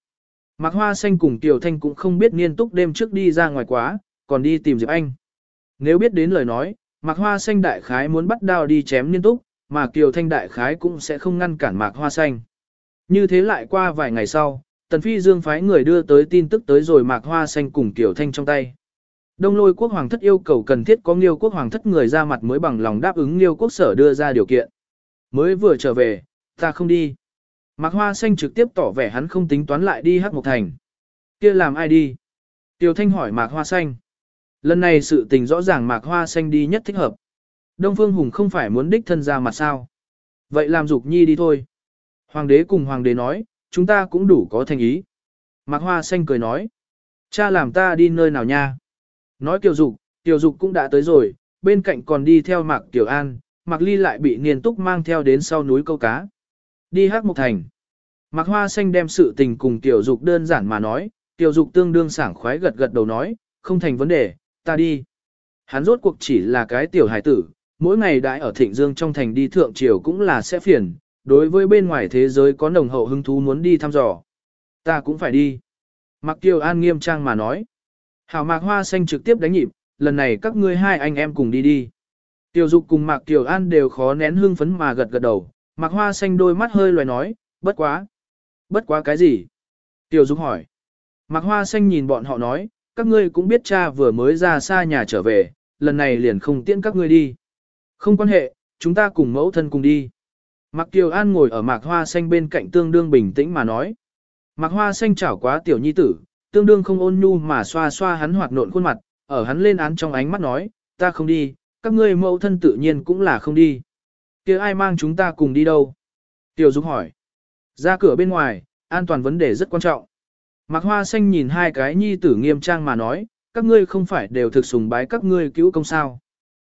Mạc Hoa Xanh cùng Tiểu Thanh cũng không biết niên túc đêm trước đi ra ngoài quá, còn đi tìm Diệp Anh. Nếu biết đến lời nói, Mạc Hoa Xanh đại khái muốn bắt đao đi chém niên túc, mà Kiều Thanh đại khái cũng sẽ không ngăn cản Mạc Hoa Xanh. Như thế lại qua vài ngày sau, Tần Phi Dương phái người đưa tới tin tức tới rồi Mạc Hoa Xanh cùng Kiều Thanh trong tay. Đông lôi quốc hoàng thất yêu cầu cần thiết có nghiêu quốc hoàng thất người ra mặt mới bằng lòng đáp ứng nghiêu quốc sở đưa ra điều kiện. Mới vừa trở về, ta không đi. Mạc Hoa Xanh trực tiếp tỏ vẻ hắn không tính toán lại đi hắc một thành. kia làm ai đi? Tiêu Thanh hỏi Mạc Hoa Xanh. Lần này sự tình rõ ràng Mạc Hoa Xanh đi nhất thích hợp. Đông Phương Hùng không phải muốn đích thân ra mặt sao. Vậy làm dục nhi đi thôi. Hoàng đế cùng hoàng đế nói, chúng ta cũng đủ có thành ý. Mạc Hoa Xanh cười nói. Cha làm ta đi nơi nào nha? Nói Kiều Dục, Kiều Dục cũng đã tới rồi, bên cạnh còn đi theo Mạc Kiều An, Mạc Ly lại bị Niên Túc mang theo đến sau núi câu cá. Đi hát một thành. Mạc Hoa Xanh đem sự tình cùng Kiều Dục đơn giản mà nói, Kiều Dục tương đương sảng khoái gật gật đầu nói, không thành vấn đề, ta đi. Hắn rốt cuộc chỉ là cái tiểu hải tử, mỗi ngày đãi ở Thịnh Dương trong thành đi thượng triều cũng là sẽ phiền, đối với bên ngoài thế giới có nồng hậu hứng thú muốn đi thăm dò. Ta cũng phải đi. Mạc Kiều An nghiêm trang mà nói. Hảo Mạc Hoa Xanh trực tiếp đánh nhịp, lần này các ngươi hai anh em cùng đi đi. Tiểu Dục cùng Mạc Tiểu An đều khó nén hương phấn mà gật gật đầu, Mạc Hoa Xanh đôi mắt hơi loài nói, bất quá. Bất quá cái gì? Tiểu Dục hỏi. Mạc Hoa Xanh nhìn bọn họ nói, các ngươi cũng biết cha vừa mới ra xa nhà trở về, lần này liền không tiễn các ngươi đi. Không quan hệ, chúng ta cùng mẫu thân cùng đi. Mạc Kiều An ngồi ở Mạc Hoa Xanh bên cạnh tương đương bình tĩnh mà nói. Mạc Hoa Xanh chảo quá tiểu nhi tử, tương đương không ôn nhu mà xoa xoa hắn hoạt nộn khuôn mặt, ở hắn lên án trong ánh mắt nói, ta không đi, các ngươi mẫu thân tự nhiên cũng là không đi. kia ai mang chúng ta cùng đi đâu? Tiểu Dục hỏi. Ra cửa bên ngoài, an toàn vấn đề rất quan trọng. Mạc Hoa Xanh nhìn hai cái nhi tử nghiêm trang mà nói, các ngươi không phải đều thực sùng bái các ngươi cứu công sao.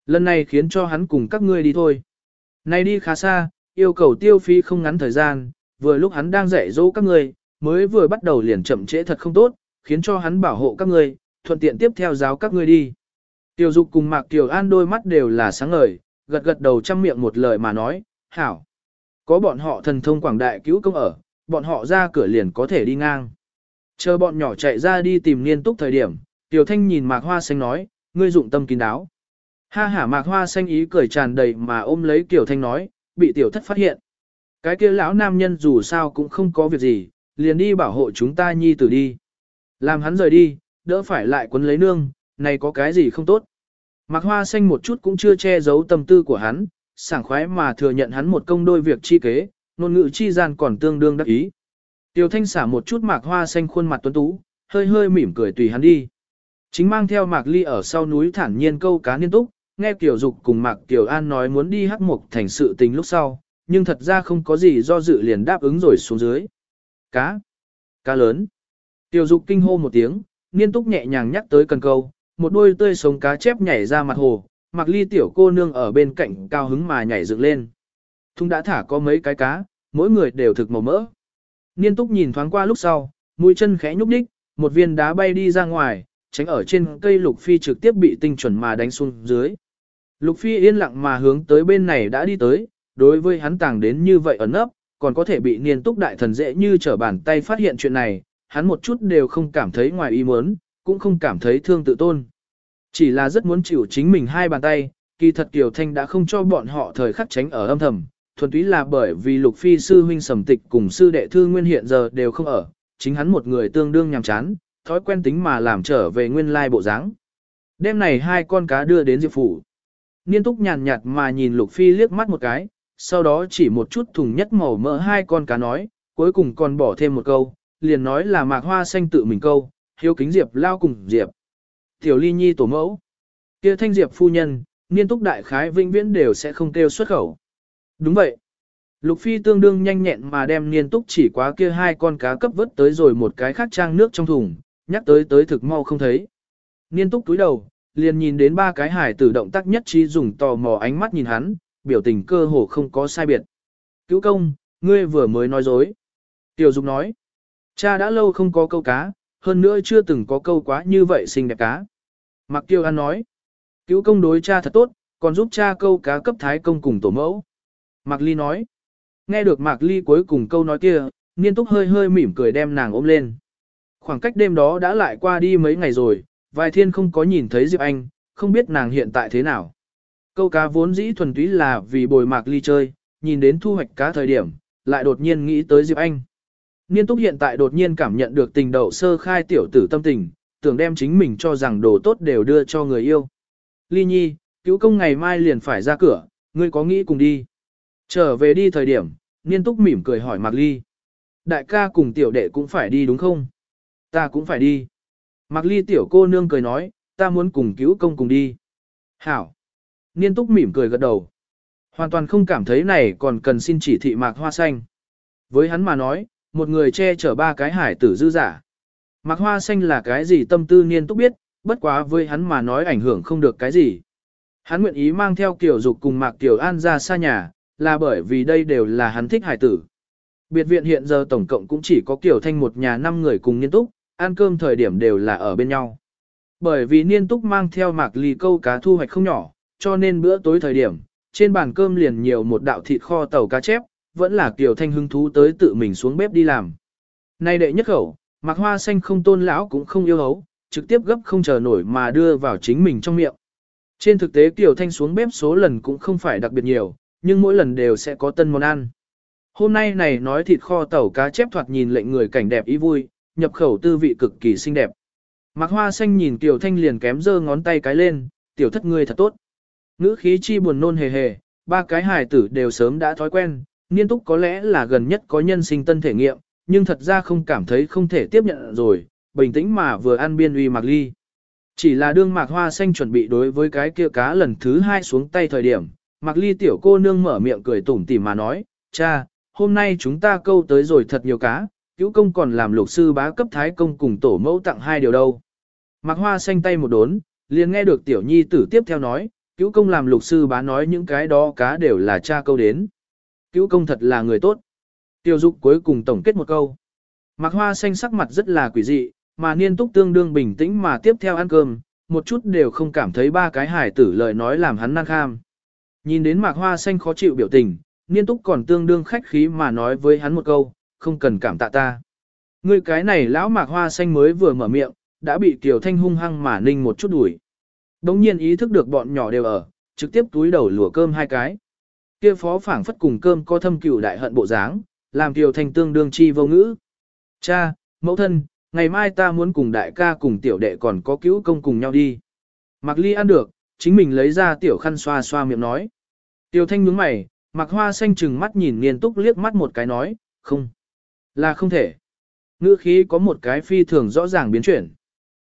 Lần này khiến cho hắn cùng các ngươi đi thôi. Này đi khá xa, yêu cầu tiêu phí không ngắn thời gian, vừa lúc hắn đang dạy dỗ các ngươi, mới vừa bắt đầu liền chậm trễ thật không tốt, khiến cho hắn bảo hộ các ngươi, thuận tiện tiếp theo giáo các ngươi đi. Tiểu Dục cùng Mạc Tiểu An đôi mắt đều là sáng ngời, gật gật đầu trăm miệng một lời mà nói, hảo. Có bọn họ thần thông quảng đại cứu công ở, bọn họ ra cửa liền có thể đi ngang. Chờ bọn nhỏ chạy ra đi tìm nghiên túc thời điểm, Tiểu Thanh nhìn Mạc Hoa Xanh nói, ngươi dụng tâm kín đáo. Ha hả Mạc Hoa Xanh ý cười tràn đầy mà ôm lấy Tiểu Thanh nói, bị Tiểu Thất phát hiện. Cái kia lão nam nhân dù sao cũng không có việc gì, liền đi bảo hộ chúng ta nhi tử đi. Làm hắn rời đi, đỡ phải lại quấn lấy nương, này có cái gì không tốt. Mạc Hoa Xanh một chút cũng chưa che giấu tâm tư của hắn, sảng khoái mà thừa nhận hắn một công đôi việc chi kế, ngôn ngữ chi gian còn tương đương đắc ý. Tiêu Thanh xả một chút Mạc Hoa Xanh khuôn mặt tuấn tú, hơi hơi mỉm cười tùy hắn đi. Chính mang theo Mạc Ly ở sau núi thản nhiên câu cá liên túc, nghe Kiều Dục cùng Mạc Kiều An nói muốn đi hắc mục thành sự tình lúc sau, nhưng thật ra không có gì do dự liền đáp ứng rồi xuống dưới. Cá. Cá lớn. Tiểu dục kinh hô một tiếng, niên túc nhẹ nhàng nhắc tới cần câu, một đôi tươi sống cá chép nhảy ra mặt hồ, mặc ly tiểu cô nương ở bên cạnh cao hứng mà nhảy dựng lên. Thung đã thả có mấy cái cá, mỗi người đều thực màu mỡ. Niên túc nhìn thoáng qua lúc sau, mũi chân khẽ nhúc đích, một viên đá bay đi ra ngoài, tránh ở trên cây lục phi trực tiếp bị tinh chuẩn mà đánh xuống dưới. Lục phi yên lặng mà hướng tới bên này đã đi tới, đối với hắn tàng đến như vậy ẩn ấp, còn có thể bị niên túc đại thần dễ như trở bàn tay phát hiện chuyện này, hắn một chút đều không cảm thấy ngoài ý muốn, cũng không cảm thấy thương tự tôn. Chỉ là rất muốn chịu chính mình hai bàn tay, kỳ thật Kiều Thanh đã không cho bọn họ thời khắc tránh ở âm thầm, thuần túy là bởi vì lục phi sư huynh sầm tịch cùng sư đệ thư nguyên hiện giờ đều không ở, chính hắn một người tương đương nhàm chán, thói quen tính mà làm trở về nguyên lai bộ dáng. Đêm này hai con cá đưa đến Diệp Phủ. Niên túc nhàn nhạt mà nhìn Lục Phi liếc mắt một cái, sau đó chỉ một chút thùng nhất màu mỡ hai con cá nói, cuối cùng còn bỏ thêm một câu, liền nói là mạc hoa xanh tự mình câu, hiếu kính Diệp lao cùng Diệp. Tiểu ly nhi tổ mẫu. kia thanh Diệp phu nhân, niên túc đại khái vĩnh viễn đều sẽ không kêu xuất khẩu. Đúng vậy. Lục Phi tương đương nhanh nhẹn mà đem niên túc chỉ quá kia hai con cá cấp vớt tới rồi một cái khác trang nước trong thùng, nhắc tới tới thực mau không thấy. Niên túc túi đầu, liền nhìn đến ba cái hải tử động tác nhất trí dùng tò mò ánh mắt nhìn hắn, biểu tình cơ hồ không có sai biệt. Cứu công, ngươi vừa mới nói dối. Tiểu Dục nói, cha đã lâu không có câu cá, hơn nữa chưa từng có câu quá như vậy xinh đẹp cá. Mặc Tiêu An nói, cứu công đối cha thật tốt, còn giúp cha câu cá cấp thái công cùng tổ mẫu. Mạc Ly nói, nghe được Mạc Ly cuối cùng câu nói kia, niên túc hơi hơi mỉm cười đem nàng ôm lên. Khoảng cách đêm đó đã lại qua đi mấy ngày rồi, vài thiên không có nhìn thấy Diệp Anh, không biết nàng hiện tại thế nào. Câu cá vốn dĩ thuần túy là vì bồi Mạc Ly chơi, nhìn đến thu hoạch cá thời điểm, lại đột nhiên nghĩ tới Diệp Anh. Niên túc hiện tại đột nhiên cảm nhận được tình đầu sơ khai tiểu tử tâm tình, tưởng đem chính mình cho rằng đồ tốt đều đưa cho người yêu. Ly nhi, cứu công ngày mai liền phải ra cửa, ngươi có nghĩ cùng đi. Trở về đi thời điểm, niên túc mỉm cười hỏi Mạc Ly. Đại ca cùng tiểu đệ cũng phải đi đúng không? Ta cũng phải đi. Mạc Ly tiểu cô nương cười nói, ta muốn cùng cứu công cùng đi. Hảo. Niên túc mỉm cười gật đầu. Hoàn toàn không cảm thấy này còn cần xin chỉ thị Mạc Hoa Xanh. Với hắn mà nói, một người che chở ba cái hải tử dư giả. Mạc Hoa Xanh là cái gì tâm tư niên túc biết, bất quá với hắn mà nói ảnh hưởng không được cái gì. Hắn nguyện ý mang theo Kiều Dục cùng Mạc Kiều An ra xa nhà, là bởi vì đây đều là hắn thích hải tử. Biệt viện hiện giờ tổng cộng cũng chỉ có Kiều Thanh một nhà năm người cùng niên túc, ăn cơm thời điểm đều là ở bên nhau. Bởi vì niên túc mang theo Mạc Ly câu cá thu hoạch không nhỏ, cho nên bữa tối thời điểm, trên bàn cơm liền nhiều một đạo thịt kho tàu cá chép, vẫn là Kiều Thanh hứng thú tới tự mình xuống bếp đi làm. Nay đệ nhất khẩu, mặc Hoa Xanh không tôn lão cũng không yêu hấu, trực tiếp gấp không chờ nổi mà đưa vào chính mình trong miệng. Trên thực tế Kiều Thanh xuống bếp số lần cũng không phải đặc biệt nhiều, nhưng mỗi lần đều sẽ có tân món ăn. Hôm nay này nói thịt kho tẩu cá chép thoạt nhìn lệnh người cảnh đẹp ý vui, nhập khẩu tư vị cực kỳ xinh đẹp. Mạc Hoa Xanh nhìn Kiều Thanh liền kém giơ ngón tay cái lên, tiểu thất ngươi thật tốt. Ngữ khí chi buồn nôn hề hề, ba cái hài tử đều sớm đã thói quen, niên túc có lẽ là gần nhất có nhân sinh tân thể nghiệm, nhưng thật ra không cảm thấy không thể tiếp nhận rồi, bình tĩnh mà vừa ăn biên uy Mạc Ly. Chỉ là đương Mạc Hoa Xanh chuẩn bị đối với cái kia cá lần thứ hai xuống tay thời điểm, Mạc Ly tiểu cô nương mở miệng cười tủm tỉm mà nói, cha, hôm nay chúng ta câu tới rồi thật nhiều cá, cứu công còn làm lục sư bá cấp thái công cùng tổ mẫu tặng hai điều đâu. Mạc Hoa xanh tay một đốn, liền nghe được tiểu nhi tử tiếp theo nói, cứu công làm lục sư bá nói những cái đó cá đều là cha câu đến. Cứu công thật là người tốt. Tiêu dục cuối cùng tổng kết một câu. Mạc Hoa xanh sắc mặt rất là quỷ dị, mà niên túc tương đương bình tĩnh mà tiếp theo ăn cơm, một chút đều không cảm thấy ba cái hải tử lời nói làm hắn năng kham. Nhìn đến Mạc Hoa xanh khó chịu biểu tình, niên túc còn tương đương khách khí mà nói với hắn một câu, không cần cảm tạ ta. Ngươi cái này lão mạc hoa xanh mới vừa mở miệng, đã bị Kiều Thanh hung hăng mà ninh một chút đuổi. Đống nhiên ý thức được bọn nhỏ đều ở, trực tiếp túi đầu lùa cơm hai cái. Kia phó phảng phất cùng cơm có thâm cửu đại hận bộ dáng, làm Kiều Thanh tương đương chi vô ngữ. Cha, mẫu thân, ngày mai ta muốn cùng đại ca cùng tiểu đệ còn có cứu công cùng nhau đi. Mạc Ly ăn được, chính mình lấy ra tiểu khăn xoa xoa miệng nói. Tiểu Thanh nhướng mày, Mạc Hoa xanh trừng mắt nhìn Niên Túc liếc mắt một cái nói, không. Là không thể. Ngữ khí có một cái phi thường rõ ràng biến chuyển.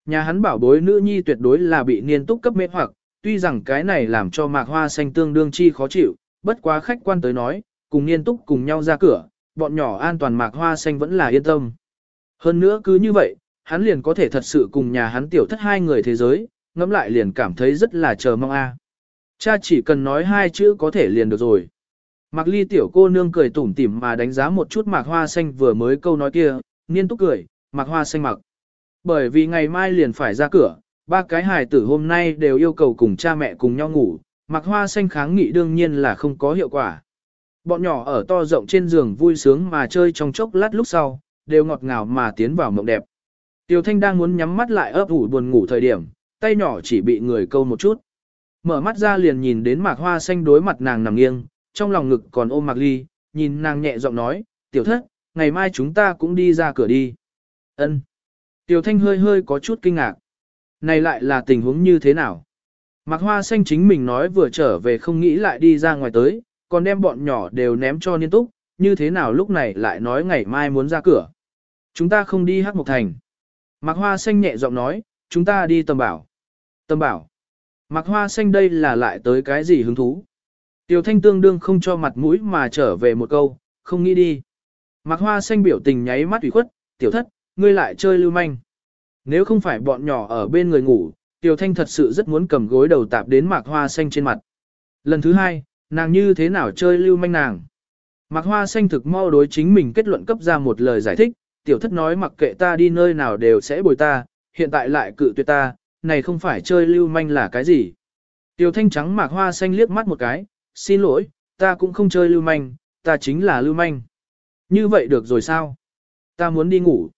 Nhà hắn bảo bối nữ nhi tuyệt đối là bị niên túc cấp mê hoặc, tuy rằng cái này làm cho mạc hoa xanh tương đương chi khó chịu, bất quá khách quan tới nói, cùng niên túc cùng nhau ra cửa, bọn nhỏ an toàn mạc hoa xanh vẫn là yên tâm. Hơn nữa cứ như vậy, hắn liền có thể thật sự cùng nhà hắn tiểu thất hai người thế giới, ngẫm lại liền cảm thấy rất là chờ mong a. Cha chỉ cần nói hai chữ có thể liền được rồi. Mạc ly tiểu cô nương cười tủm tỉm mà đánh giá một chút mạc hoa xanh vừa mới câu nói kia, niên túc cười, mạc hoa xanh mặc. Bởi vì ngày mai liền phải ra cửa, ba cái hài tử hôm nay đều yêu cầu cùng cha mẹ cùng nhau ngủ, mặc hoa xanh kháng nghị đương nhiên là không có hiệu quả. Bọn nhỏ ở to rộng trên giường vui sướng mà chơi trong chốc lát lúc sau, đều ngọt ngào mà tiến vào mộng đẹp. Tiểu Thanh đang muốn nhắm mắt lại ấp ủ buồn ngủ thời điểm, tay nhỏ chỉ bị người câu một chút. Mở mắt ra liền nhìn đến mạc hoa xanh đối mặt nàng nằm nghiêng, trong lòng ngực còn ôm Mạc Ly, nhìn nàng nhẹ giọng nói, tiểu thất, ngày mai chúng ta cũng đi ra cửa đi. Ân. Tiểu thanh hơi hơi có chút kinh ngạc. Này lại là tình huống như thế nào? Mạc Hoa Xanh chính mình nói vừa trở về không nghĩ lại đi ra ngoài tới, còn đem bọn nhỏ đều ném cho niên túc, như thế nào lúc này lại nói ngày mai muốn ra cửa. Chúng ta không đi hát một thành. Mạc Hoa Xanh nhẹ giọng nói, chúng ta đi tầm bảo. Tầm bảo. Mạc Hoa Xanh đây là lại tới cái gì hứng thú. Tiểu Thanh tương đương không cho mặt mũi mà trở về một câu, không nghĩ đi. Mạc Hoa Xanh biểu tình nháy mắt ủy khuất, tiểu thất, ngươi lại chơi lưu manh. Nếu không phải bọn nhỏ ở bên người ngủ, Tiểu Thanh thật sự rất muốn cầm gối đầu tạp đến Mạc Hoa Xanh trên mặt. Lần thứ hai, nàng như thế nào chơi lưu manh nàng. Mạc Hoa Xanh thực mau đối chính mình kết luận cấp ra một lời giải thích, tiểu thất nói mặc kệ ta đi nơi nào đều sẽ bồi ta, hiện tại lại cự tuyệt ta, này không phải chơi lưu manh là cái gì. Tiểu thanh trắng Mạc Hoa Xanh liếc mắt một cái, xin lỗi, ta cũng không chơi lưu manh, ta chính là lưu manh. Như vậy được rồi sao? Ta muốn đi ngủ.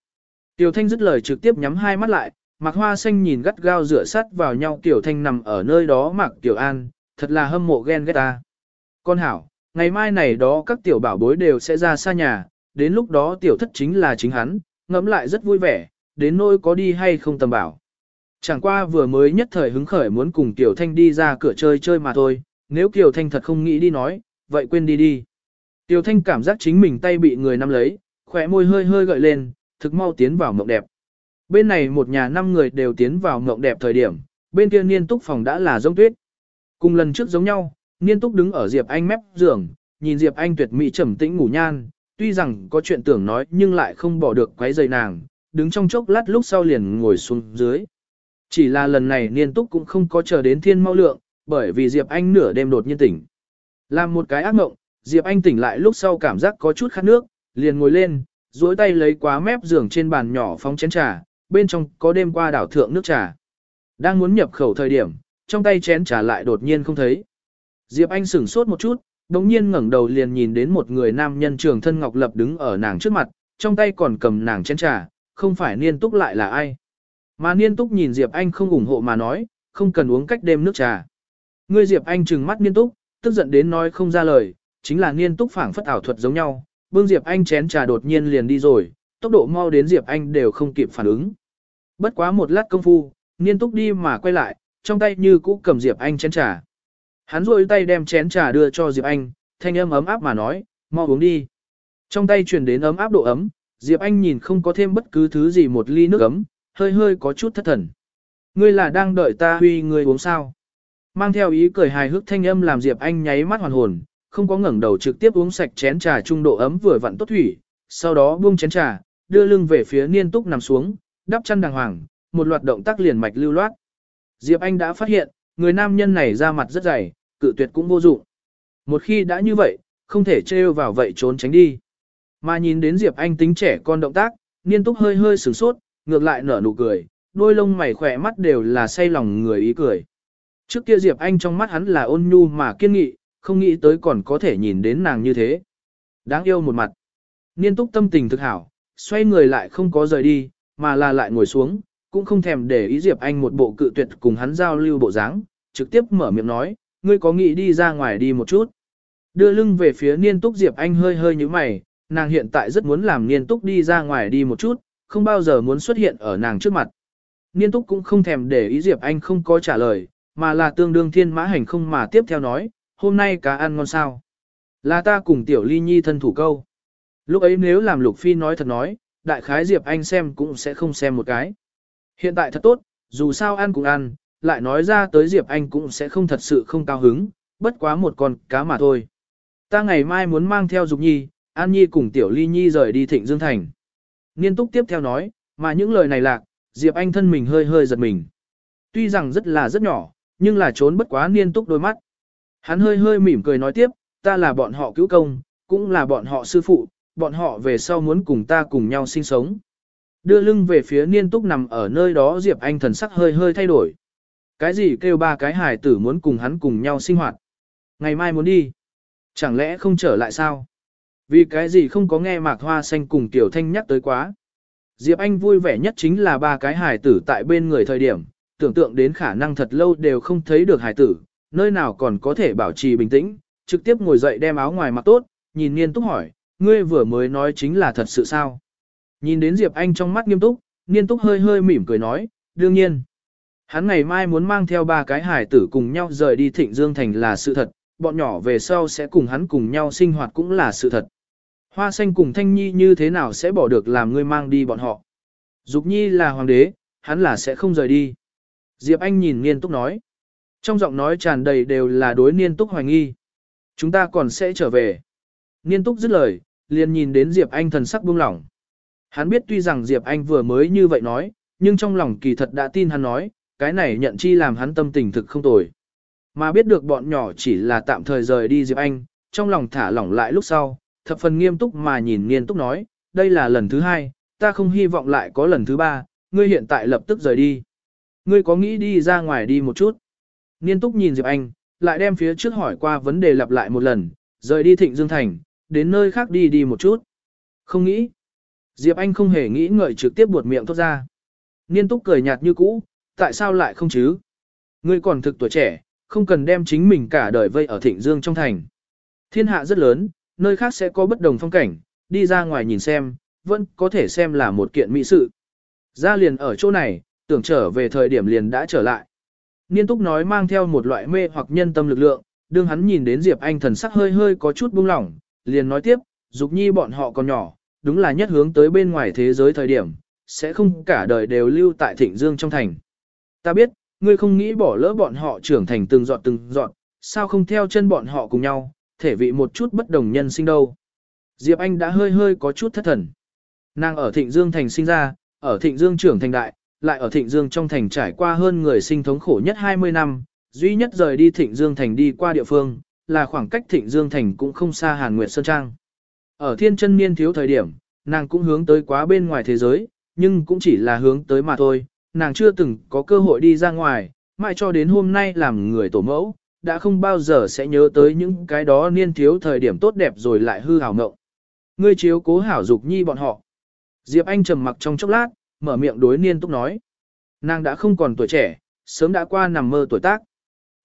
Tiểu thanh dứt lời trực tiếp nhắm hai mắt lại, Mạc Hoa Xanh nhìn gắt gao rửa sắt vào nhau Tiểu thanh nằm ở nơi đó Mạc Tiểu An, thật là hâm mộ ghen ghét ta. Con hảo, ngày mai này đó các tiểu bảo bối đều sẽ ra xa nhà, đến lúc đó tiểu thất chính là chính hắn, ngẫm lại rất vui vẻ, đến nỗi có đi hay không tầm bảo. Chẳng qua vừa mới nhất thời hứng khởi muốn cùng Tiểu Thanh đi ra cửa chơi chơi mà thôi, nếu tiểu Thanh thật không nghĩ đi nói, vậy quên đi đi. Tiểu Thanh cảm giác chính mình tay bị người nắm lấy, khỏe môi hơi hơi gợi lên, thực mau tiến vào mộng đẹp. Bên này một nhà năm người đều tiến vào mộng đẹp thời điểm, bên kia niên túc phòng đã là giống tuyết. Cùng lần trước giống nhau, niên túc đứng ở Diệp Anh mép giường, nhìn Diệp Anh tuyệt mỹ trầm tĩnh ngủ nhan, tuy rằng có chuyện tưởng nói nhưng lại không bỏ được quấy rầy nàng, đứng trong chốc lát lúc sau liền ngồi xuống dưới. Chỉ là lần này niên túc cũng không có chờ đến thiên mau lượng, bởi vì Diệp Anh nửa đêm đột nhiên tỉnh. Làm một cái ác mộng, Diệp Anh tỉnh lại lúc sau cảm giác có chút khát nước, liền ngồi lên, duỗi tay lấy quá mép giường trên bàn nhỏ phóng chén trà, bên trong có đêm qua đảo thượng nước trà. Đang muốn nhập khẩu thời điểm, trong tay chén trà lại đột nhiên không thấy. Diệp Anh sửng sốt một chút, đồng nhiên ngẩng đầu liền nhìn đến một người nam nhân trường thân ngọc lập đứng ở nàng trước mặt, trong tay còn cầm nàng chén trà, không phải niên túc lại là ai. Mà niên túc nhìn Diệp Anh không ủng hộ mà nói, không cần uống cách đêm nước trà. Ngươi Diệp Anh trừng mắt niên túc, tức giận đến nói không ra lời, chính là niên túc phảng phất ảo thuật giống nhau, Bương Diệp Anh chén trà đột nhiên liền đi rồi, tốc độ mau đến Diệp Anh đều không kịp phản ứng. Bất quá một lát công phu, niên túc đi mà quay lại, trong tay như cũ cầm Diệp Anh chén trà. Hắn rôi tay đem chén trà đưa cho Diệp Anh, thanh âm ấm áp mà nói, mau uống đi. Trong tay truyền đến ấm áp độ ấm, Diệp Anh nhìn không có thêm bất cứ thứ gì một ly nước ấm, hơi hơi có chút thất thần. Ngươi là đang đợi ta huy ngươi uống sao? Mang theo ý cười hài hước thanh âm làm Diệp Anh nháy mắt hoàn hồn, không có ngẩng đầu trực tiếp uống sạch chén trà trung độ ấm vừa vặn tốt thủy, sau đó buông chén trà, đưa lưng về phía niên túc nằm xuống, đắp chăn đàng hoàng, một loạt động tác liền mạch lưu loát. Diệp Anh đã phát hiện, người nam nhân này ra mặt rất dày, cự tuyệt cũng vô dụng. Một khi đã như vậy, không thể trêu vào vậy trốn tránh đi. Mà nhìn đến Diệp Anh tính trẻ con động tác, niên túc hơi hơi sửng sốt, ngược lại nở nụ cười, đôi lông mày khỏe mắt đều là say lòng người ý cười. Trước kia Diệp Anh trong mắt hắn là ôn nhu mà kiên nghị, không nghĩ tới còn có thể nhìn đến nàng như thế. Đáng yêu một mặt. Niên túc tâm tình thực hảo, xoay người lại không có rời đi, mà là lại ngồi xuống, cũng không thèm để ý Diệp Anh một bộ cự tuyệt cùng hắn giao lưu bộ dáng, trực tiếp mở miệng nói, ngươi có nghĩ đi ra ngoài đi một chút. Đưa lưng về phía niên túc Diệp Anh hơi hơi như mày, nàng hiện tại rất muốn làm niên túc đi ra ngoài đi một chút, không bao giờ muốn xuất hiện ở nàng trước mặt. Niên túc cũng không thèm để ý Diệp Anh không có trả lời, mà là tương đương thiên mã hành không mà tiếp theo nói, hôm nay cá ăn ngon sao. Là ta cùng tiểu ly nhi thân thủ câu. Lúc ấy nếu làm lục phi nói thật nói, đại khái Diệp Anh xem cũng sẽ không xem một cái. Hiện tại thật tốt, dù sao ăn cũng ăn, lại nói ra tới Diệp Anh cũng sẽ không thật sự không cao hứng, bất quá một con cá mà thôi. Ta ngày mai muốn mang theo Dục Nhi, An Nhi cùng Tiểu Ly Nhi rời đi Thịnh Dương Thành. Niên túc tiếp theo nói, mà những lời này lạc, Diệp Anh thân mình hơi hơi giật mình. Tuy rằng rất là rất nhỏ, nhưng là trốn bất quá niên túc đôi mắt. Hắn hơi hơi mỉm cười nói tiếp, ta là bọn họ cứu công, cũng là bọn họ sư phụ, bọn họ về sau muốn cùng ta cùng nhau sinh sống. Đưa lưng về phía niên túc nằm ở nơi đó Diệp Anh thần sắc hơi hơi thay đổi. Cái gì kêu ba cái hài tử muốn cùng hắn cùng nhau sinh hoạt? Ngày mai muốn đi. Chẳng lẽ không trở lại sao? Vì cái gì không có nghe Mạc Hoa Xanh cùng Tiểu Thanh nhắc tới quá? Diệp Anh vui vẻ nhất chính là ba cái hài tử tại bên người thời điểm, tưởng tượng đến khả năng thật lâu đều không thấy được hài tử, nơi nào còn có thể bảo trì bình tĩnh, trực tiếp ngồi dậy đem áo ngoài mặc tốt, nhìn Niên Túc hỏi, ngươi vừa mới nói chính là thật sự sao? Nhìn đến Diệp Anh trong mắt nghiêm túc, Niên Túc hơi hơi mỉm cười nói, đương nhiên. Hắn ngày mai muốn mang theo ba cái hải tử cùng nhau rời đi Thịnh Dương Thành là sự thật, bọn nhỏ về sau sẽ cùng hắn cùng nhau sinh hoạt cũng là sự thật. Hoa xanh cùng Thanh Nhi như thế nào sẽ bỏ được làm ngươi mang đi bọn họ? Dục Nhi là hoàng đế, hắn là sẽ không rời đi. Diệp Anh nhìn Niên Túc nói. Trong giọng nói tràn đầy đều là đối Niên Túc hoài nghi. Chúng ta còn sẽ trở về. Niên Túc dứt lời, liền nhìn đến Diệp Anh thần sắc buông lỏng. Hắn biết tuy rằng Diệp Anh vừa mới như vậy nói, nhưng trong lòng kỳ thật đã tin hắn nói, cái này nhận chi làm hắn tâm tình thực không tồi. Mà biết được bọn nhỏ chỉ là tạm thời rời đi Diệp Anh, trong lòng thả lỏng lại lúc sau, thập phần nghiêm túc mà nhìn Niên Túc nói, đây là lần thứ hai, ta không hy vọng lại có lần thứ ba, ngươi hiện tại lập tức rời đi. Ngươi có nghĩ đi ra ngoài đi một chút? Niên Túc nhìn Diệp Anh, lại đem phía trước hỏi qua vấn đề lặp lại một lần, rời đi Thịnh Dương Thành, đến nơi khác đi đi một chút. Không nghĩ. Diệp Anh không hề nghĩ ngợi trực tiếp buột miệng thốt ra. Niên Túc cười nhạt như cũ, tại sao lại không chứ? Ngươi còn thực tuổi trẻ, không cần đem chính mình cả đời vây ở Thịnh Dương trong thành. Thiên hạ rất lớn, nơi khác sẽ có bất đồng phong cảnh, đi ra ngoài nhìn xem, vẫn có thể xem là một kiện mỹ sự. Ra liền ở chỗ này, tưởng trở về thời điểm liền đã trở lại. Niên túc nói mang theo một loại mê hoặc nhân tâm lực lượng, đương hắn nhìn đến Diệp Anh thần sắc hơi hơi có chút buông lỏng, liền nói tiếp, dục nhi bọn họ còn nhỏ, đúng là nhất hướng tới bên ngoài thế giới thời điểm, sẽ không cả đời đều lưu tại thịnh dương trong thành. Ta biết, ngươi không nghĩ bỏ lỡ bọn họ trưởng thành từng dọn từng dọn, sao không theo chân bọn họ cùng nhau, thể vị một chút bất đồng nhân sinh đâu. Diệp Anh đã hơi hơi có chút thất thần. Nàng ở Thịnh Dương thành sinh ra, ở Thịnh Dương trưởng thành đại, lại ở Thịnh Dương trong thành trải qua hơn người sinh thống khổ nhất 20 năm, duy nhất rời đi Thịnh Dương thành đi qua địa phương, là khoảng cách Thịnh Dương thành cũng không xa Hàn Nguyệt Sơn Trang. Ở thiên chân niên thiếu thời điểm, nàng cũng hướng tới quá bên ngoài thế giới, nhưng cũng chỉ là hướng tới mà thôi, nàng chưa từng có cơ hội đi ra ngoài, mãi cho đến hôm nay làm người tổ mẫu, đã không bao giờ sẽ nhớ tới những cái đó niên thiếu thời điểm tốt đẹp rồi lại hư hào ngộng. Ngươi chiếu cố hảo dục nhi bọn họ. Diệp Anh trầm mặc trong chốc lát, mở miệng đối niên túc nói. Nàng đã không còn tuổi trẻ, sớm đã qua nằm mơ tuổi tác.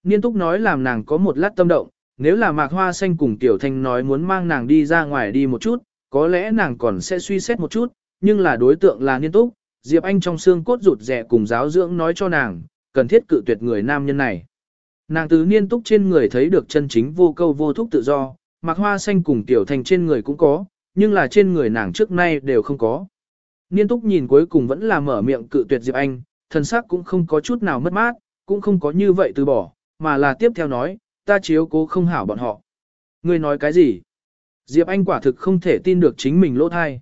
Niên túc nói làm nàng có một lát tâm động, nếu là mạc hoa xanh cùng tiểu thanh nói muốn mang nàng đi ra ngoài đi một chút, có lẽ nàng còn sẽ suy xét một chút, nhưng là đối tượng là niên túc, Diệp Anh trong xương cốt rụt rẻ cùng giáo dưỡng nói cho nàng, cần thiết cự tuyệt người nam nhân này. Nàng từ niên túc trên người thấy được chân chính vô câu vô thúc tự do, mạc hoa xanh cùng tiểu thanh trên người cũng có, nhưng là trên người nàng trước nay đều không có. Niên túc nhìn cuối cùng vẫn là mở miệng cự tuyệt Diệp Anh, thần sắc cũng không có chút nào mất mát, cũng không có như vậy từ bỏ, mà là tiếp theo nói, ta chiếu cố không hảo bọn họ. Ngươi nói cái gì? Diệp Anh quả thực không thể tin được chính mình lỗ thai.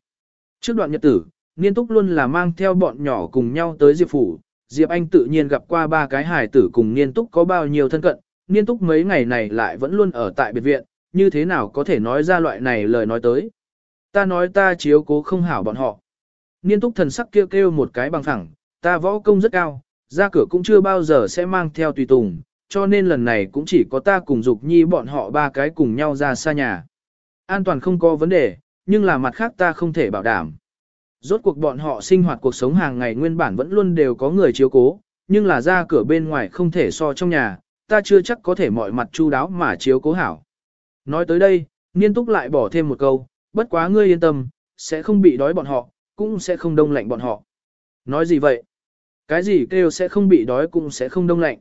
Trước đoạn nhật tử, Niên Túc luôn là mang theo bọn nhỏ cùng nhau tới Diệp Phủ. Diệp Anh tự nhiên gặp qua ba cái hài tử cùng Niên Túc có bao nhiêu thân cận. Niên Túc mấy ngày này lại vẫn luôn ở tại biệt viện, như thế nào có thể nói ra loại này lời nói tới. Ta nói ta chiếu cố không hảo bọn họ. Niên Túc thần sắc kêu kêu một cái bằng thẳng, ta võ công rất cao, ra cửa cũng chưa bao giờ sẽ mang theo tùy tùng, cho nên lần này cũng chỉ có ta cùng Dục Nhi bọn họ ba cái cùng nhau ra xa nhà. An toàn không có vấn đề, nhưng là mặt khác ta không thể bảo đảm. Rốt cuộc bọn họ sinh hoạt cuộc sống hàng ngày nguyên bản vẫn luôn đều có người chiếu cố, nhưng là ra cửa bên ngoài không thể so trong nhà, ta chưa chắc có thể mọi mặt chu đáo mà chiếu cố hảo. Nói tới đây, Niên Túc lại bỏ thêm một câu, bất quá ngươi yên tâm, sẽ không bị đói bọn họ, cũng sẽ không đông lạnh bọn họ. Nói gì vậy? Cái gì kêu sẽ không bị đói cũng sẽ không đông lạnh.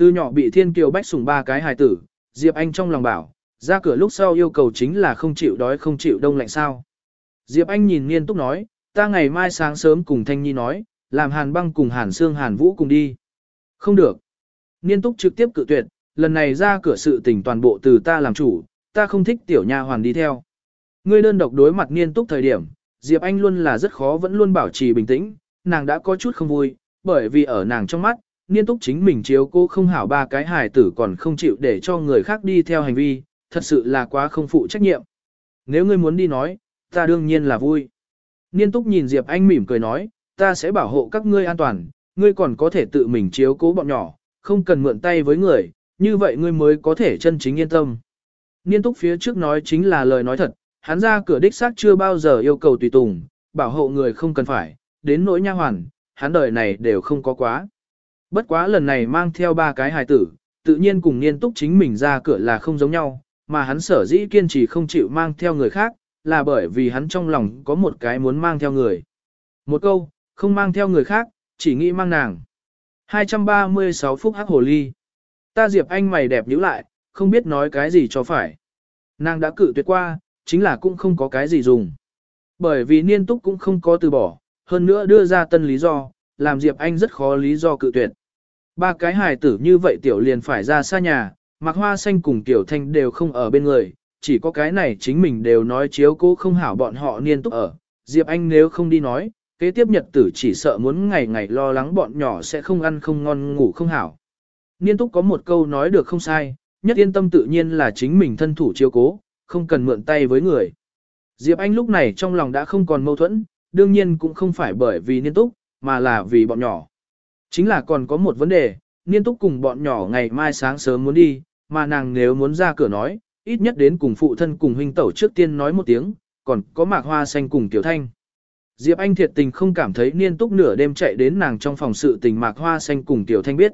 Từ nhỏ bị thiên kiều bách sủng ba cái hài tử, Diệp Anh trong lòng bảo, ra cửa lúc sau yêu cầu chính là không chịu đói không chịu đông lạnh sao. Diệp Anh nhìn Niên Túc nói, ta ngày mai sáng sớm cùng Thanh Nhi nói, làm Hàn băng cùng Hàn Sương Hàn Vũ cùng đi. Không được. Niên Túc trực tiếp cự tuyệt, lần này ra cửa sự tình toàn bộ từ ta làm chủ, ta không thích tiểu nha hoàn đi theo. Ngươi đơn độc đối mặt Niên Túc thời điểm, Diệp Anh luôn là rất khó vẫn luôn bảo trì bình tĩnh, nàng đã có chút không vui, bởi vì ở nàng trong mắt, Niên Túc chính mình chiếu cô không hảo ba cái hài tử còn không chịu để cho người khác đi theo hành vi, thật sự là quá không phụ trách nhiệm. Nếu ngươi muốn đi nói, ta đương nhiên là vui. Niên túc nhìn Diệp Anh mỉm cười nói, ta sẽ bảo hộ các ngươi an toàn, ngươi còn có thể tự mình chiếu cố bọn nhỏ, không cần mượn tay với người, như vậy ngươi mới có thể chân chính yên tâm. Niên túc phía trước nói chính là lời nói thật, hắn ra cửa đích xác chưa bao giờ yêu cầu tùy tùng, bảo hộ người không cần phải, đến nỗi nha hoàn, hắn đời này đều không có quá. Bất quá lần này mang theo ba cái hài tử, tự nhiên cùng niên túc chính mình ra cửa là không giống nhau, mà hắn sở dĩ kiên trì không chịu mang theo người khác, là bởi vì hắn trong lòng có một cái muốn mang theo người. Một câu, không mang theo người khác, chỉ nghĩ mang nàng. 236 phút hắc hồ ly. Ta Diệp Anh mày đẹp nhíu lại, không biết nói cái gì cho phải. Nàng đã cự tuyệt qua, chính là cũng không có cái gì dùng. Bởi vì niên túc cũng không có từ bỏ, hơn nữa đưa ra tân lý do, làm Diệp Anh rất khó lý do cự tuyệt. Ba cái hài tử như vậy tiểu liền phải ra xa nhà, mặc hoa xanh cùng tiểu thanh đều không ở bên người, chỉ có cái này chính mình đều nói chiếu cố không hảo bọn họ niên túc ở. Diệp Anh nếu không đi nói, kế tiếp nhật tử chỉ sợ muốn ngày ngày lo lắng bọn nhỏ sẽ không ăn không ngon ngủ không hảo. Niên túc có một câu nói được không sai, nhất yên tâm tự nhiên là chính mình thân thủ chiếu cố, không cần mượn tay với người. Diệp Anh lúc này trong lòng đã không còn mâu thuẫn, đương nhiên cũng không phải bởi vì niên túc, mà là vì bọn nhỏ. Chính là còn có một vấn đề, niên túc cùng bọn nhỏ ngày mai sáng sớm muốn đi, mà nàng nếu muốn ra cửa nói, ít nhất đến cùng phụ thân cùng huynh tẩu trước tiên nói một tiếng, còn có mạc hoa xanh cùng tiểu thanh. Diệp Anh thiệt tình không cảm thấy niên túc nửa đêm chạy đến nàng trong phòng sự tình mạc hoa xanh cùng tiểu thanh biết.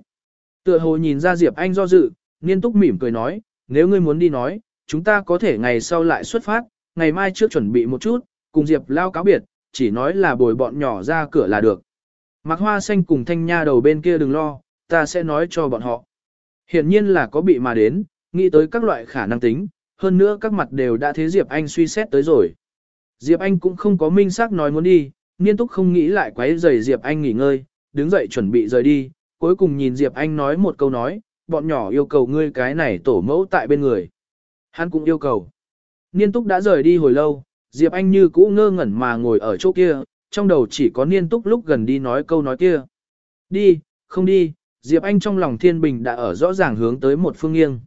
Tựa hồ nhìn ra Diệp Anh do dự, niên túc mỉm cười nói, nếu ngươi muốn đi nói, chúng ta có thể ngày sau lại xuất phát, ngày mai trước chuẩn bị một chút, cùng Diệp lao cáo biệt, chỉ nói là bồi bọn nhỏ ra cửa là được. Mạc hoa xanh cùng thanh nha đầu bên kia đừng lo, ta sẽ nói cho bọn họ. Hiển nhiên là có bị mà đến, nghĩ tới các loại khả năng tính, hơn nữa các mặt đều đã thế Diệp Anh suy xét tới rồi. Diệp Anh cũng không có minh xác nói muốn đi, niên túc không nghĩ lại quấy rầy Diệp Anh nghỉ ngơi, đứng dậy chuẩn bị rời đi, cuối cùng nhìn Diệp Anh nói một câu nói, bọn nhỏ yêu cầu ngươi cái này tổ mẫu tại bên người. Hắn cũng yêu cầu. Niên túc đã rời đi hồi lâu, Diệp Anh như cũ ngơ ngẩn mà ngồi ở chỗ kia, trong đầu chỉ có niên túc lúc gần đi nói câu nói kia. Đi, không đi, Diệp Anh trong lòng thiên bình đã ở rõ ràng hướng tới một phương nghiêng.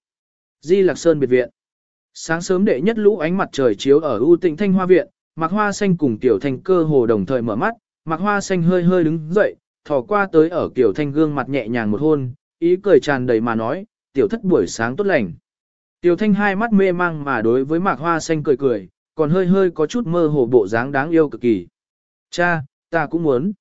Di Lạc Sơn biệt viện. Sáng sớm đệ nhất lũ ánh mặt trời chiếu ở ưu tịnh thanh hoa viện, Mạc Hoa Xanh cùng Tiểu Thanh cơ hồ đồng thời mở mắt, Mạc Hoa Xanh hơi hơi đứng dậy, thò qua tới ở Tiểu Thanh gương mặt nhẹ nhàng một hôn, ý cười tràn đầy mà nói, Tiểu thất buổi sáng tốt lành. Tiểu Thanh hai mắt mê mang mà đối với Mạc Hoa Xanh cười cười, còn hơi hơi có chút mơ hồ bộ dáng đáng yêu cực kỳ. Cha, ta cũng muốn.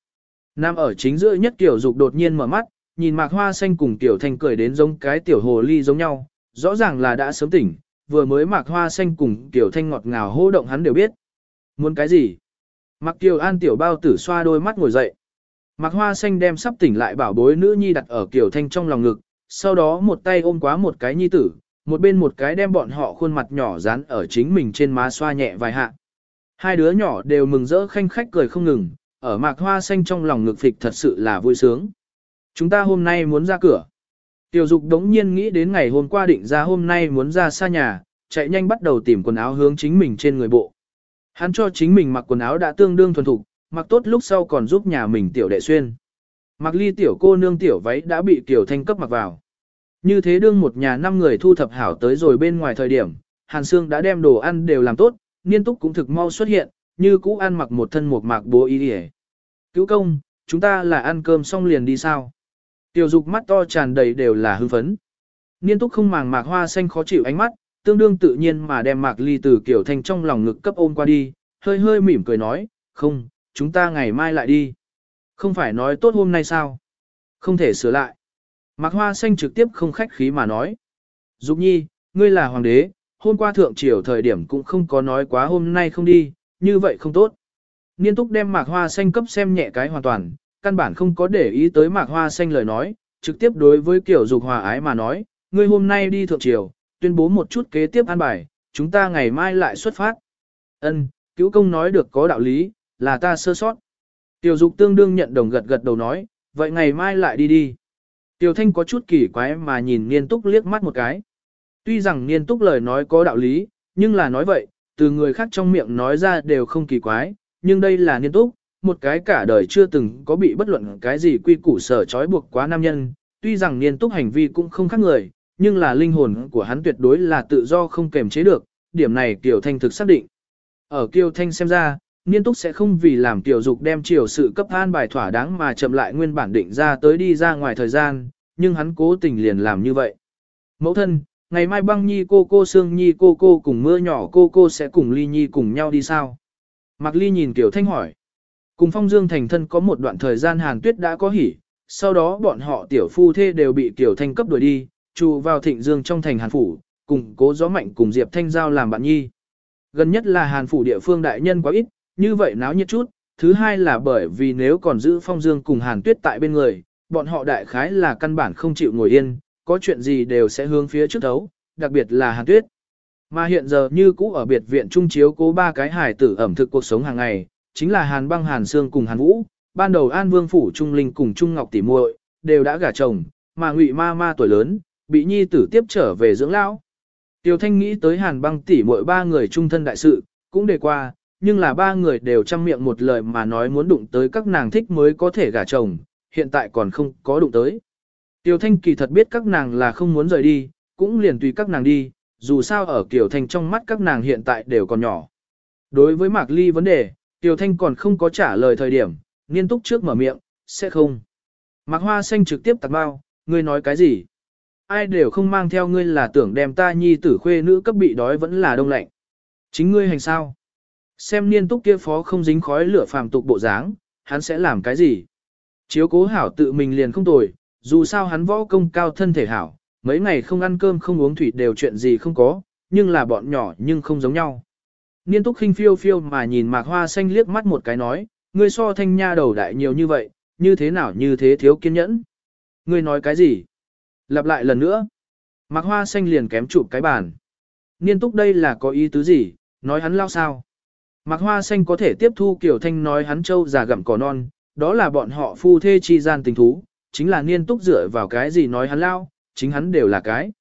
Nam ở chính giữa nhất Tiểu Dục đột nhiên mở mắt, nhìn Mạc Hoa Xanh cùng Tiểu Thanh cười đến giống cái tiểu hồ ly giống nhau, rõ ràng là đã sớm tỉnh, vừa mới Mạc Hoa Xanh cùng Tiểu Thanh ngọt ngào hô động hắn đều biết. Muốn cái gì? Mạc Tiểu An tiểu bao tử xoa đôi mắt ngồi dậy. Mạc Hoa Xanh đem sắp tỉnh lại bảo bối nữ nhi đặt ở Tiểu Thanh trong lòng ngực, sau đó một tay ôm quá một cái nhi tử, một bên một cái đem bọn họ khuôn mặt nhỏ dán ở chính mình trên má xoa nhẹ vài hạ. Hai đứa nhỏ đều mừng rỡ khanh khách cười không ngừng, ở Mạc Hoa Xanh trong lòng ngực phịch thật sự là vui sướng. Chúng ta hôm nay muốn ra cửa. Tiểu dục đống nhiên nghĩ đến ngày hôm qua định ra hôm nay muốn ra xa nhà, chạy nhanh bắt đầu tìm quần áo hướng chính mình trên người bộ. Hắn cho chính mình mặc quần áo đã tương đương thuần thục, mặc tốt lúc sau còn giúp nhà mình tiểu đệ xuyên. Mặc ly tiểu cô nương tiểu váy đã bị tiểu thanh cấp mặc vào. Như thế đương một nhà năm người thu thập hảo tới rồi bên ngoài thời điểm, Hàn Sương đã đem đồ ăn đều làm tốt, niên túc cũng thực mau xuất hiện, như cũ ăn mặc một thân một mạc bố y đi Cứu công, chúng ta là ăn cơm xong liền đi sao? Tiểu dục mắt to tràn đầy đều là hưng phấn. Niên túc không màng mạc hoa xanh khó chịu ánh mắt, tương đương tự nhiên mà đem mạc ly từ kiểu thanh trong lòng ngực cấp ôm qua đi, hơi hơi mỉm cười nói, không, chúng ta ngày mai lại đi. Không phải nói tốt hôm nay sao? Không thể sửa lại. Mạc hoa xanh trực tiếp không khách khí mà nói. Dục nhi, ngươi là hoàng đế, hôm qua thượng triều thời điểm cũng không có nói quá hôm nay không đi, như vậy không tốt. Niên túc đem mạc hoa xanh cấp xem nhẹ cái hoàn toàn, căn bản không có để ý tới mạc hoa xanh lời nói, trực tiếp đối với kiểu dục hòa ái mà nói, ngươi hôm nay đi thượng triều, tuyên bố một chút kế tiếp an bài, chúng ta ngày mai lại xuất phát. Ân, cứu công nói được có đạo lý, là ta sơ sót. Tiểu dục tương đương nhận đồng gật gật đầu nói, vậy ngày mai lại đi đi. Tiểu thanh có chút kỳ quái mà nhìn niên túc liếc mắt một cái. Tuy rằng niên túc lời nói có đạo lý, nhưng là nói vậy, từ người khác trong miệng nói ra đều không kỳ quái, nhưng đây là niên túc, một cái cả đời chưa từng có bị bất luận cái gì quy củ sở trói buộc quá nam nhân, tuy rằng niên túc hành vi cũng không khác người, nhưng là linh hồn của hắn tuyệt đối là tự do không kềm chế được, điểm này Kiều Thanh thực xác định. Ở Kiều Thanh xem ra, niên túc sẽ không vì làm tiểu dục đem chiều sự cấp an bài thỏa đáng mà chậm lại nguyên bản định ra tới đi ra ngoài thời gian, nhưng hắn cố tình liền làm như vậy. Mẫu thân, ngày mai băng nhi cô cô sương nhi cô cô cùng mưa nhỏ cô cô sẽ cùng ly nhi cùng nhau đi sao? Mạc ly nhìn Kiều Thanh hỏi. Cùng phong dương thành thân có một đoạn thời gian hàn tuyết đã có hỉ, sau đó bọn họ tiểu phu thê đều bị Kiều Thanh cấp đuổi đi, trụ vào thịnh dương trong thành hàn phủ, cùng cố gió mạnh cùng Diệp Thanh Giao làm bạn nhi. Gần nhất là Hàn phủ địa phương đại nhân quá ít, như vậy náo nhiệt chút, thứ hai là bởi vì nếu còn giữ phong dương cùng Hàn tuyết tại bên người, bọn họ đại khái là căn bản không chịu ngồi yên, có chuyện gì đều sẽ hướng phía trước thấu, đặc biệt là Hàn tuyết. Mà hiện giờ như cũ ở biệt viện trung chiếu cố ba cái hải tử ẩm thực cuộc sống hàng ngày, chính là Hàn băng Hàn Sương cùng Hàn Vũ, ban đầu An Vương Phủ Trung Linh cùng Trung Ngọc Tỷ muội đều đã gả chồng, mà ngụy ma ma tuổi lớn, bị nhi tử tiếp trở về dưỡng lão. Tiêu Thanh nghĩ tới Hàn băng tỷ muội ba người trung thân đại sự, cũng đề qua, nhưng là ba người đều chăm miệng một lời mà nói muốn đụng tới các nàng thích mới có thể gả chồng, hiện tại còn không có đụng tới. Tiêu Thanh kỳ thật biết các nàng là không muốn rời đi, cũng liền tùy các nàng đi, dù sao ở Kiều Thanh trong mắt các nàng hiện tại đều còn nhỏ. Đối với Mạc Ly vấn đề, Tiêu Thanh còn không có trả lời thời điểm, nghiêm túc trước mở miệng, sẽ không. Mạc Hoa Xanh trực tiếp tạt bao, ngươi nói cái gì? Ai đều không mang theo ngươi là tưởng đem ta nhi tử khuê nữ cấp bị đói vẫn là đông lạnh. Chính ngươi hành sao? Xem niên túc kia phó không dính khói lửa phàm tục bộ dáng, hắn sẽ làm cái gì? Chiếu cố hảo tự mình liền không tồi, dù sao hắn võ công cao thân thể hảo, mấy ngày không ăn cơm không uống thủy đều chuyện gì không có, nhưng là bọn nhỏ nhưng không giống nhau. Niên túc khinh phiêu phiêu mà nhìn mạc hoa xanh liếc mắt một cái nói, ngươi so thanh nha đầu đại nhiều như vậy, như thế nào như thế thiếu kiên nhẫn. Ngươi nói cái gì? Lặp lại lần nữa. Mạc hoa xanh liền kém chụp cái bàn. Niên túc đây là có ý tứ gì, nói hắn lao sao? Mạc hoa xanh có thể tiếp thu kiểu thanh nói hắn trâu già gặm cỏ non, đó là bọn họ phu thê chi gian tình thú, chính là niên túc dựa vào cái gì nói hắn lao, chính hắn đều là cái.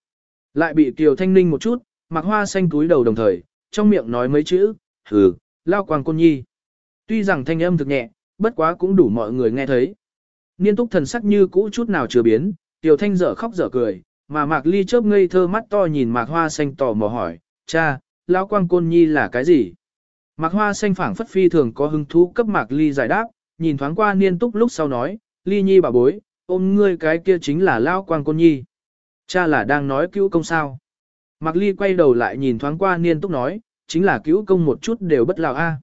Lại bị Kiều Thanh Ninh một chút, mặc hoa xanh túi đầu đồng thời, trong miệng nói mấy chữ, hừ, lao quang côn nhi. Tuy rằng thanh âm thực nhẹ, bất quá cũng đủ mọi người nghe thấy. Niên túc thần sắc như cũ chút nào chưa biến, Kiều Thanh dở khóc dở cười, mà Mạc Ly chớp ngây thơ mắt to nhìn Mạc Hoa xanh tò mò hỏi, cha, lão quang côn nhi là cái gì? Mạc Hoa xanh phảng phất phi thường có hứng thú cấp Mạc Ly giải đáp, nhìn thoáng qua niên túc lúc sau nói, Ly nhi bà bối, ôm ngươi cái kia chính là lão quang côn nhi. Cha là đang nói cứu công sao. Mạc Ly quay đầu lại nhìn thoáng qua Niên Túc nói, chính là cứu công một chút đều bất lão a.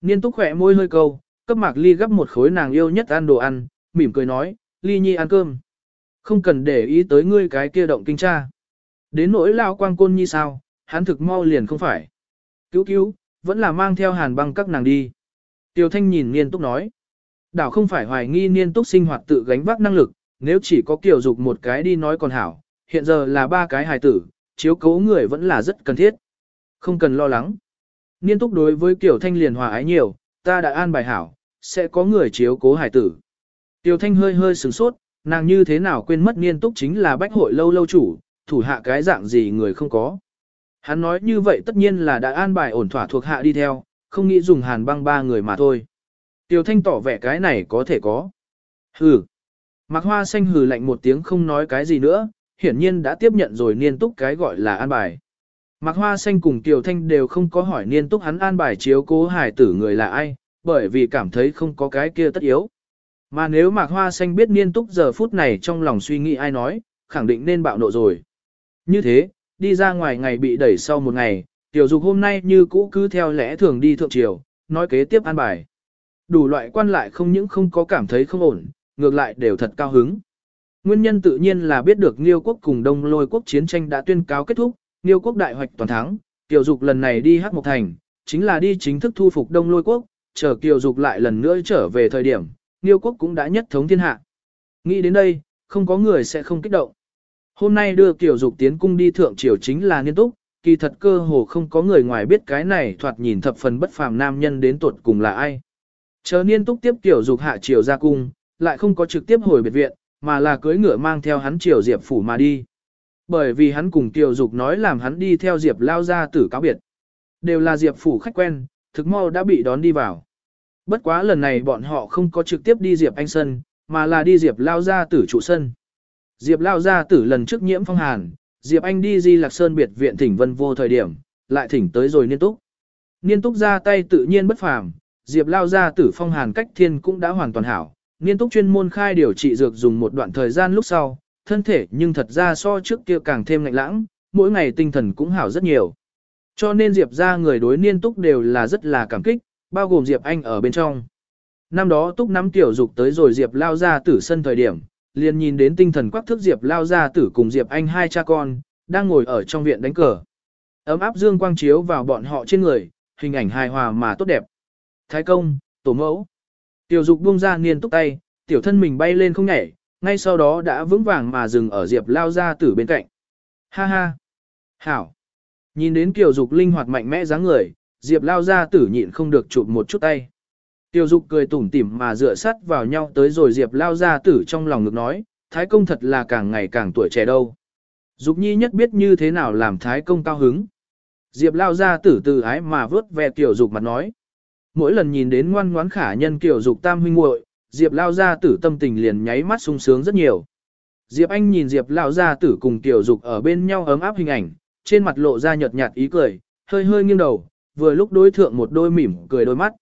Niên Túc khỏe môi hơi câu, cấp Mạc Ly gấp một khối nàng yêu nhất ăn đồ ăn, mỉm cười nói, Ly Nhi ăn cơm. Không cần để ý tới ngươi cái kia động kinh cha. Đến nỗi lao quang côn nhi sao, hắn thực mau liền không phải. Cứu cứu, vẫn là mang theo hàn băng các nàng đi. Tiêu Thanh nhìn Niên Túc nói. Đảo không phải hoài nghi Niên Túc sinh hoạt tự gánh vác năng lực, nếu chỉ có kiểu dục một cái đi nói còn hảo, hiện giờ là ba cái hài tử, chiếu cố người vẫn là rất cần thiết. Không cần lo lắng. Niên túc đối với kiểu Thanh liền hòa ái nhiều, ta đã an bài hảo, sẽ có người chiếu cố hài tử. tiểu Thanh hơi hơi sửng sốt, nàng như thế nào quên mất niên túc chính là bách hội lâu lâu chủ, thủ hạ cái dạng gì người không có. Hắn nói như vậy tất nhiên là đã an bài ổn thỏa thuộc hạ đi theo, không nghĩ dùng hàn băng ba người mà thôi. Tiểu Thanh tỏ vẻ cái này có thể có. Hừ. Mạc Hoa Xanh hừ lạnh một tiếng không nói cái gì nữa, hiển nhiên đã tiếp nhận rồi niên túc cái gọi là an bài. Mạc Hoa Xanh cùng Tiểu Thanh đều không có hỏi niên túc hắn an bài chiếu cố hải tử người là ai, bởi vì cảm thấy không có cái kia tất yếu. Mà nếu Mạc Hoa Xanh biết niên túc giờ phút này trong lòng suy nghĩ ai nói, khẳng định nên bạo nộ rồi. Như thế, đi ra ngoài ngày bị đẩy sau một ngày, tiểu dục hôm nay như cũ cứ theo lẽ thường đi thượng triều, nói kế tiếp an bài. Đủ loại quan lại không những không có cảm thấy không ổn, ngược lại đều thật cao hứng. Nguyên nhân tự nhiên là biết được Niêu quốc cùng Đông Lôi quốc chiến tranh đã tuyên cáo kết thúc, Niêu quốc đại hoạch toàn thắng, Kiều Dục lần này đi Hắc Mộc Thành, chính là đi chính thức thu phục Đông Lôi quốc, chờ Kiều Dục lại lần nữa trở về thời điểm, Niêu quốc cũng đã nhất thống thiên hạ. Nghĩ đến đây, không có người sẽ không kích động. Hôm nay đưa Kiều Dục tiến cung đi thượng triều chính là nghiêm túc, kỳ thật cơ hồ không có người ngoài biết cái này thoạt nhìn thập phần bất phàm nam nhân đến tuột cùng là ai. Chờ niên túc tiếp tiểu Dục hạ triều ra cung, lại không có trực tiếp hồi biệt viện, mà là cưới ngựa mang theo hắn triều Diệp phủ mà đi. Bởi vì hắn cùng tiểu Dục nói làm hắn đi theo Diệp lao ra tử cáo biệt. Đều là Diệp phủ khách quen, thực mau đã bị đón đi vào. Bất quá lần này bọn họ không có trực tiếp đi Diệp Anh Sân, mà là đi Diệp lao ra tử trụ sân. Diệp lao ra tử lần trước nhiễm phong hàn, Diệp Anh đi Di Lạc Sơn biệt viện thỉnh vân vô thời điểm, lại thỉnh tới rồi niên túc. Niên túc ra tay tự nhiên bất phàm, Diệp lao ra tử phong hàn cách thiên cũng đã hoàn toàn hảo, Niên túc chuyên môn khai điều trị dược dùng một đoạn thời gian lúc sau, thân thể nhưng thật ra so trước kia càng thêm lạnh lãng, mỗi ngày tinh thần cũng hảo rất nhiều. Cho nên Diệp ra người đối niên túc đều là rất là cảm kích, bao gồm Diệp Anh ở bên trong. Năm đó túc nắm tiểu dục tới rồi Diệp lao ra tử sân thời điểm, liền nhìn đến tinh thần quắc thức Diệp lao ra tử cùng Diệp Anh hai cha con, đang ngồi ở trong viện đánh cờ. Ấm áp dương quang chiếu vào bọn họ trên người, hình ảnh hài hòa mà tốt đẹp. Thái công, tổ mẫu. Tiểu dục buông ra niên túc tay, tiểu thân mình bay lên không nhảy, ngay sau đó đã vững vàng mà dừng ở Diệp lao ra tử bên cạnh. Ha ha. Hảo. Nhìn đến Tiểu Dục linh hoạt mạnh mẽ dáng người, Diệp lao ra tử nhịn không được chụp một chút tay. Tiểu Dục cười tủm tỉm mà dựa sát vào nhau tới rồi Diệp lao ra tử trong lòng ngực nói, Thái công thật là càng ngày càng tuổi trẻ đâu. Dục nhi nhất biết như thế nào làm Thái công cao hứng. Diệp lao ra tử từ ái mà vớt ve Tiểu Dục mặt nói. Mỗi lần nhìn đến ngoan ngoãn khả nhân kiểu Dục tam huynh muội, Diệp lao gia tử tâm tình liền nháy mắt sung sướng rất nhiều. Diệp Anh nhìn Diệp lao gia tử cùng tiểu Dục ở bên nhau ấm áp hình ảnh, trên mặt lộ ra nhợt nhạt ý cười, hơi hơi nghiêng đầu, vừa lúc đối thượng một đôi mỉm cười đôi mắt.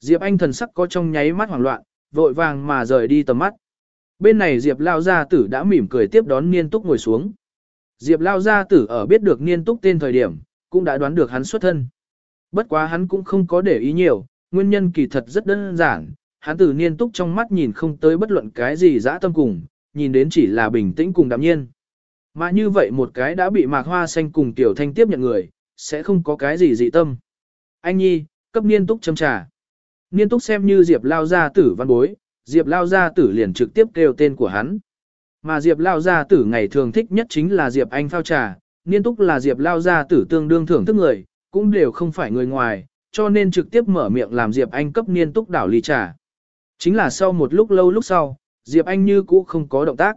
Diệp Anh thần sắc có trong nháy mắt hoảng loạn, vội vàng mà rời đi tầm mắt. Bên này Diệp Lao Gia Tử đã mỉm cười tiếp đón Niên Túc ngồi xuống. Diệp Lao Gia Tử ở biết được Niên Túc tên thời điểm, cũng đã đoán được hắn xuất thân. Bất quá hắn cũng không có để ý nhiều, nguyên nhân kỳ thật rất đơn giản, hắn từ Niên Túc trong mắt nhìn không tới bất luận cái gì dã tâm cùng, nhìn đến chỉ là bình tĩnh cùng đạm nhiên. Mà như vậy một cái đã bị mạc hoa xanh cùng tiểu thanh tiếp nhận người, sẽ không có cái gì dị tâm. Anh nhi, cấp niên túc châm trà. Niên túc xem như Diệp lao gia tử văn bối, Diệp lao gia tử liền trực tiếp kêu tên của hắn. Mà Diệp lao gia tử ngày thường thích nhất chính là Diệp anh phao trà, niên túc là Diệp lao gia tử tương đương thưởng thức người, cũng đều không phải người ngoài, cho nên trực tiếp mở miệng làm Diệp anh cấp niên túc đảo ly trà. Chính là sau một lúc lâu lúc sau, Diệp anh như cũ không có động tác.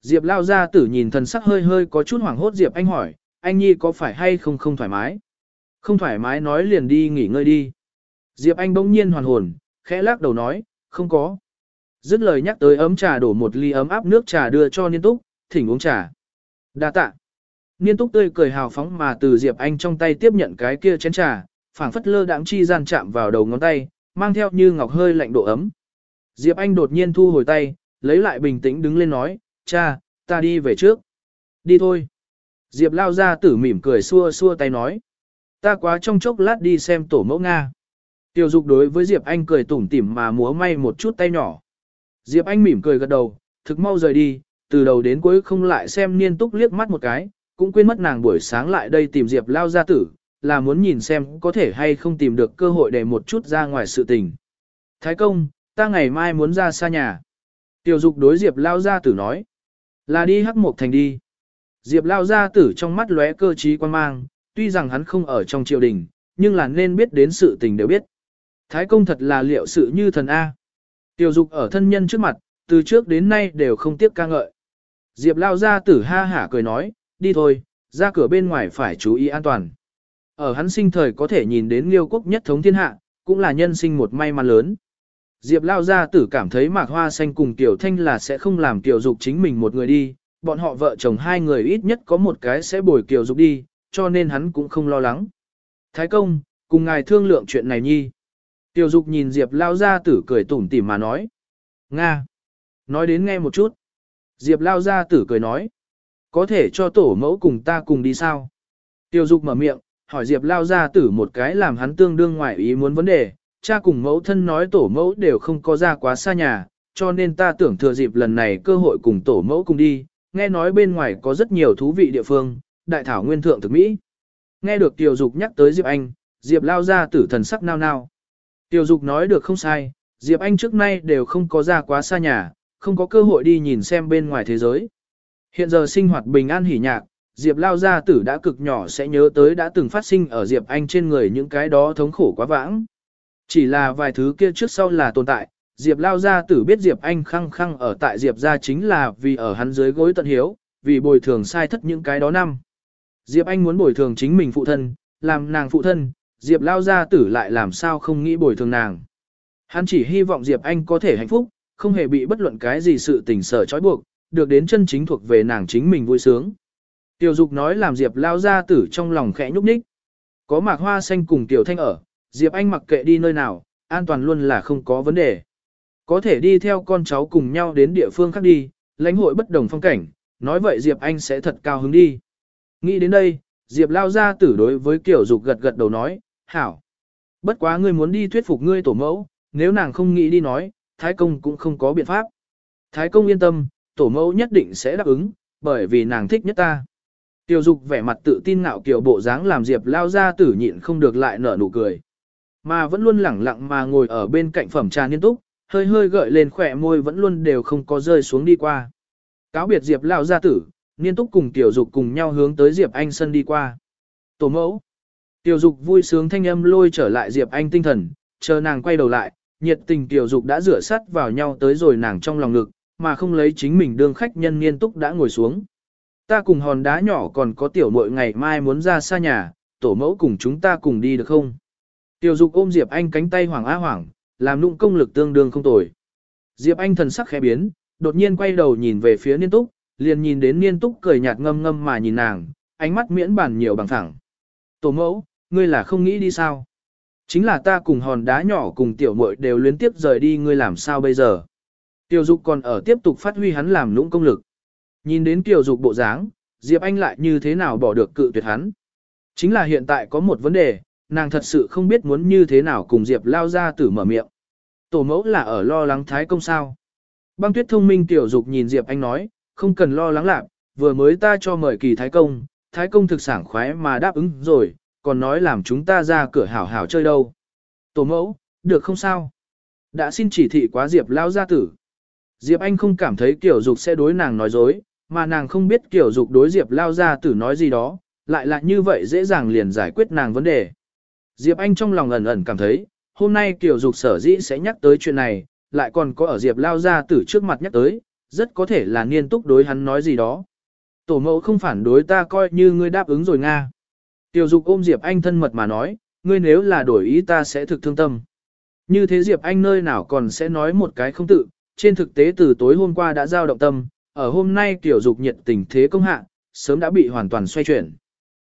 Diệp lao gia tử nhìn thần sắc hơi hơi có chút hoảng hốt Diệp anh hỏi, anh nhi có phải hay không không thoải mái? Không thoải mái nói liền đi nghỉ ngơi đi. Diệp anh bỗng nhiên hoàn hồn, khẽ lắc đầu nói, không có. Dứt lời nhắc tới ấm trà đổ một ly ấm áp nước trà đưa cho Niên Túc, thỉnh uống trà. Đa tạ. Niên Túc tươi cười hào phóng mà từ Diệp Anh trong tay tiếp nhận cái kia chén trà, phảng phất lơ đãng chi gian chạm vào đầu ngón tay, mang theo như ngọc hơi lạnh độ ấm. Diệp Anh đột nhiên thu hồi tay, lấy lại bình tĩnh đứng lên nói, cha, ta đi về trước. Đi thôi. Diệp lao ra tử mỉm cười xua xua tay nói. Ta quá trong chốc lát đi xem tổ mẫu Nga. Tiểu dục đối với Diệp Anh cười tủm tỉm mà múa may một chút tay nhỏ. Diệp Anh mỉm cười gật đầu, thực mau rời đi, từ đầu đến cuối không lại xem niên túc liếc mắt một cái, cũng quên mất nàng buổi sáng lại đây tìm Diệp lao gia tử, là muốn nhìn xem có thể hay không tìm được cơ hội để một chút ra ngoài sự tình. Thái công, ta ngày mai muốn ra xa nhà. Tiểu dục đối Diệp lao gia tử nói. Là đi hắc một thành đi. Diệp lao gia tử trong mắt lóe cơ trí quan mang, tuy rằng hắn không ở trong triều đình, nhưng là nên biết đến sự tình đều biết. Thái công thật là liệu sự như thần A. Tiểu dục ở thân nhân trước mặt, từ trước đến nay đều không tiếc ca ngợi. Diệp lao gia tử ha hả cười nói, đi thôi, ra cửa bên ngoài phải chú ý an toàn. Ở hắn sinh thời có thể nhìn đến liêu quốc nhất thống thiên hạ, cũng là nhân sinh một may mắn lớn. Diệp lao gia tử cảm thấy mạc hoa xanh cùng tiểu thanh là sẽ không làm tiểu dục chính mình một người đi, bọn họ vợ chồng hai người ít nhất có một cái sẽ bồi tiểu dục đi, cho nên hắn cũng không lo lắng. Thái công, cùng ngài thương lượng chuyện này nhi. Tiểu dục nhìn Diệp lao gia tử cười tủm tỉm mà nói. Nga. Nói đến nghe một chút. Diệp lao gia tử cười nói. Có thể cho tổ mẫu cùng ta cùng đi sao? Tiêu dục mở miệng, hỏi Diệp lao gia tử một cái làm hắn tương đương ngoại ý muốn vấn đề. Cha cùng mẫu thân nói tổ mẫu đều không có ra quá xa nhà, cho nên ta tưởng thừa dịp lần này cơ hội cùng tổ mẫu cùng đi. Nghe nói bên ngoài có rất nhiều thú vị địa phương, đại thảo nguyên thượng thực Mỹ. Nghe được Tiêu Dục nhắc tới Diệp Anh, Diệp lao ra tử thần sắc nao nao. Tiêu Dục nói được không sai, Diệp Anh trước nay đều không có ra quá xa nhà, không có cơ hội đi nhìn xem bên ngoài thế giới. Hiện giờ sinh hoạt bình an hỉ nhạc, Diệp lao gia tử đã cực nhỏ sẽ nhớ tới đã từng phát sinh ở Diệp Anh trên người những cái đó thống khổ quá vãng. Chỉ là vài thứ kia trước sau là tồn tại, Diệp lao gia tử biết Diệp Anh khăng khăng ở tại Diệp gia chính là vì ở hắn dưới gối tận hiếu, vì bồi thường sai thất những cái đó năm. Diệp Anh muốn bồi thường chính mình phụ thân, làm nàng phụ thân, Diệp lao gia tử lại làm sao không nghĩ bồi thường nàng. Hắn chỉ hy vọng Diệp Anh có thể hạnh phúc, không hề bị bất luận cái gì sự tình sở trói buộc, được đến chân chính thuộc về nàng chính mình vui sướng. Tiểu Dục nói làm Diệp lao gia tử trong lòng khẽ nhúc nhích. Có mạc hoa xanh cùng Tiểu Thanh ở, Diệp Anh mặc kệ đi nơi nào, an toàn luôn là không có vấn đề. Có thể đi theo con cháu cùng nhau đến địa phương khác đi, lãnh hội bất đồng phong cảnh, nói vậy Diệp Anh sẽ thật cao hứng đi. Nghĩ đến đây, Diệp lao ra tử đối với kiểu dục gật gật đầu nói, hảo. Bất quá ngươi muốn đi thuyết phục ngươi tổ mẫu, nếu nàng không nghĩ đi nói, Thái công cũng không có biện pháp. Thái công yên tâm, tổ mẫu nhất định sẽ đáp ứng, bởi vì nàng thích nhất ta. Tiểu dục vẻ mặt tự tin ngạo kiểu bộ dáng làm Diệp lao ra tử nhịn không được lại nở nụ cười. Mà vẫn luôn lẳng lặng mà ngồi ở bên cạnh phẩm trà niên túc, hơi hơi gợi lên khỏe môi vẫn luôn đều không có rơi xuống đi qua. Cáo biệt Diệp lao gia tử, niên túc cùng tiểu dục cùng nhau hướng tới Diệp Anh sân đi qua. Tổ mẫu. Tiểu dục vui sướng thanh âm lôi trở lại Diệp Anh tinh thần, chờ nàng quay đầu lại, nhiệt tình tiểu dục đã rửa sắt vào nhau tới rồi nàng trong lòng ngực, mà không lấy chính mình đương khách nhân niên túc đã ngồi xuống. Ta cùng hòn đá nhỏ còn có tiểu muội ngày mai muốn ra xa nhà, tổ mẫu cùng chúng ta cùng đi được không? Tiểu dục ôm Diệp Anh cánh tay hoảng á hoảng, làm nụng công lực tương đương không tồi. Diệp Anh thần sắc khẽ biến, đột nhiên quay đầu nhìn về phía niên túc, liền nhìn đến niên túc cười nhạt ngâm ngâm mà nhìn nàng, ánh mắt miễn bản nhiều bằng thẳng. Tổ mẫu, ngươi là không nghĩ đi sao? Chính là ta cùng hòn đá nhỏ cùng tiểu muội đều liên tiếp rời đi ngươi làm sao bây giờ? Tiểu dục còn ở tiếp tục phát huy hắn làm lũng công lực. Nhìn đến tiểu dục bộ dáng, Diệp Anh lại như thế nào bỏ được cự tuyệt hắn. Chính là hiện tại có một vấn đề, nàng thật sự không biết muốn như thế nào cùng Diệp lao ra tử mở miệng. Tổ mẫu là ở lo lắng thái công sao. Băng tuyết thông minh tiểu dục nhìn Diệp Anh nói, không cần lo lắng lạc, vừa mới ta cho mời kỳ thái công, thái công thực sản khoái mà đáp ứng rồi, còn nói làm chúng ta ra cửa hảo hảo chơi đâu. Tổ mẫu, được không sao? Đã xin chỉ thị quá Diệp lao gia tử. Diệp Anh không cảm thấy Kiều Dục sẽ đối nàng nói dối, mà nàng không biết Kiều Dục đối Diệp lao gia tử nói gì đó, lại là như vậy dễ dàng liền giải quyết nàng vấn đề. Diệp Anh trong lòng ẩn ẩn cảm thấy, hôm nay Kiều Dục sở dĩ sẽ nhắc tới chuyện này, lại còn có ở Diệp lao gia tử trước mặt nhắc tới, rất có thể là nghiêm túc đối hắn nói gì đó. Tổ mẫu không phản đối ta coi như ngươi đáp ứng rồi Nga. Tiểu Dục ôm Diệp Anh thân mật mà nói, ngươi nếu là đổi ý ta sẽ thực thương tâm. Như thế Diệp Anh nơi nào còn sẽ nói một cái không tự, trên thực tế từ tối hôm qua đã giao động tâm, ở hôm nay Tiểu Dục nhiệt tình thế công hạ, sớm đã bị hoàn toàn xoay chuyển.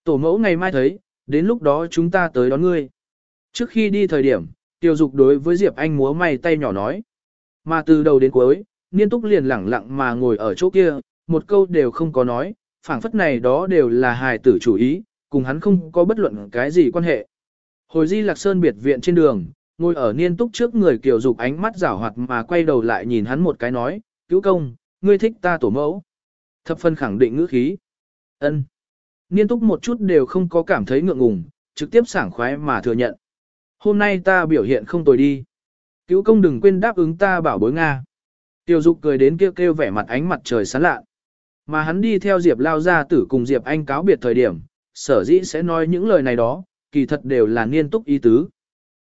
Tổ mẫu ngày mai thấy, đến lúc đó chúng ta tới đón ngươi. Trước khi đi thời điểm, Tiểu Dục đối với Diệp Anh múa may tay nhỏ nói. Mà từ đầu đến cuối, Niên Túc liền lẳng lặng mà ngồi ở chỗ kia, một câu đều không có nói, phảng phất này đó đều là hài tử chủ ý, cùng hắn không có bất luận cái gì quan hệ. Hồi Di Lạc Sơn biệt viện trên đường, ngồi ở Niên Túc trước người Kiều Dục ánh mắt rảo hoạt mà quay đầu lại nhìn hắn một cái nói, cứu công, ngươi thích ta tổ mẫu. Thập phân khẳng định ngữ khí. ân Niên Túc một chút đều không có cảm thấy ngượng ngùng, trực tiếp sảng khoái mà thừa nhận. Hôm nay ta biểu hiện không tồi đi. Cứu công đừng quên đáp ứng ta bảo bối Nga. Tiêu Dục cười đến kêu kêu vẻ mặt ánh mặt trời sáng lạ. Mà hắn đi theo Diệp lao ra tử cùng Diệp Anh cáo biệt thời điểm, sở dĩ sẽ nói những lời này đó, kỳ thật đều là niên túc ý tứ.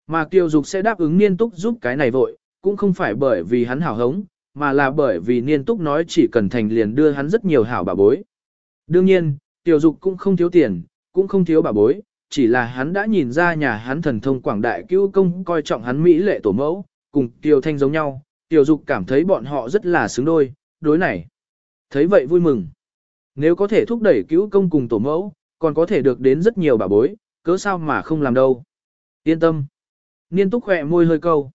Mà Tiêu Dục sẽ đáp ứng niên túc giúp cái này vội, cũng không phải bởi vì hắn hảo hống, mà là bởi vì niên túc nói chỉ cần thành liền đưa hắn rất nhiều hảo bà bối. Đương nhiên, Tiêu Dục cũng không thiếu tiền, cũng không thiếu bà bối, chỉ là hắn đã nhìn ra nhà hắn thần thông quảng đại cứu công coi trọng hắn mỹ lệ tổ mẫu, cùng Tiêu Thanh giống nhau, Tiêu Dục cảm thấy bọn họ rất là xứng đôi, đối này. Thấy vậy vui mừng. Nếu có thể thúc đẩy cứu công cùng tổ mẫu, còn có thể được đến rất nhiều bà bối, cớ sao mà không làm đâu. Yên tâm. Niên túc khỏe môi hơi câu.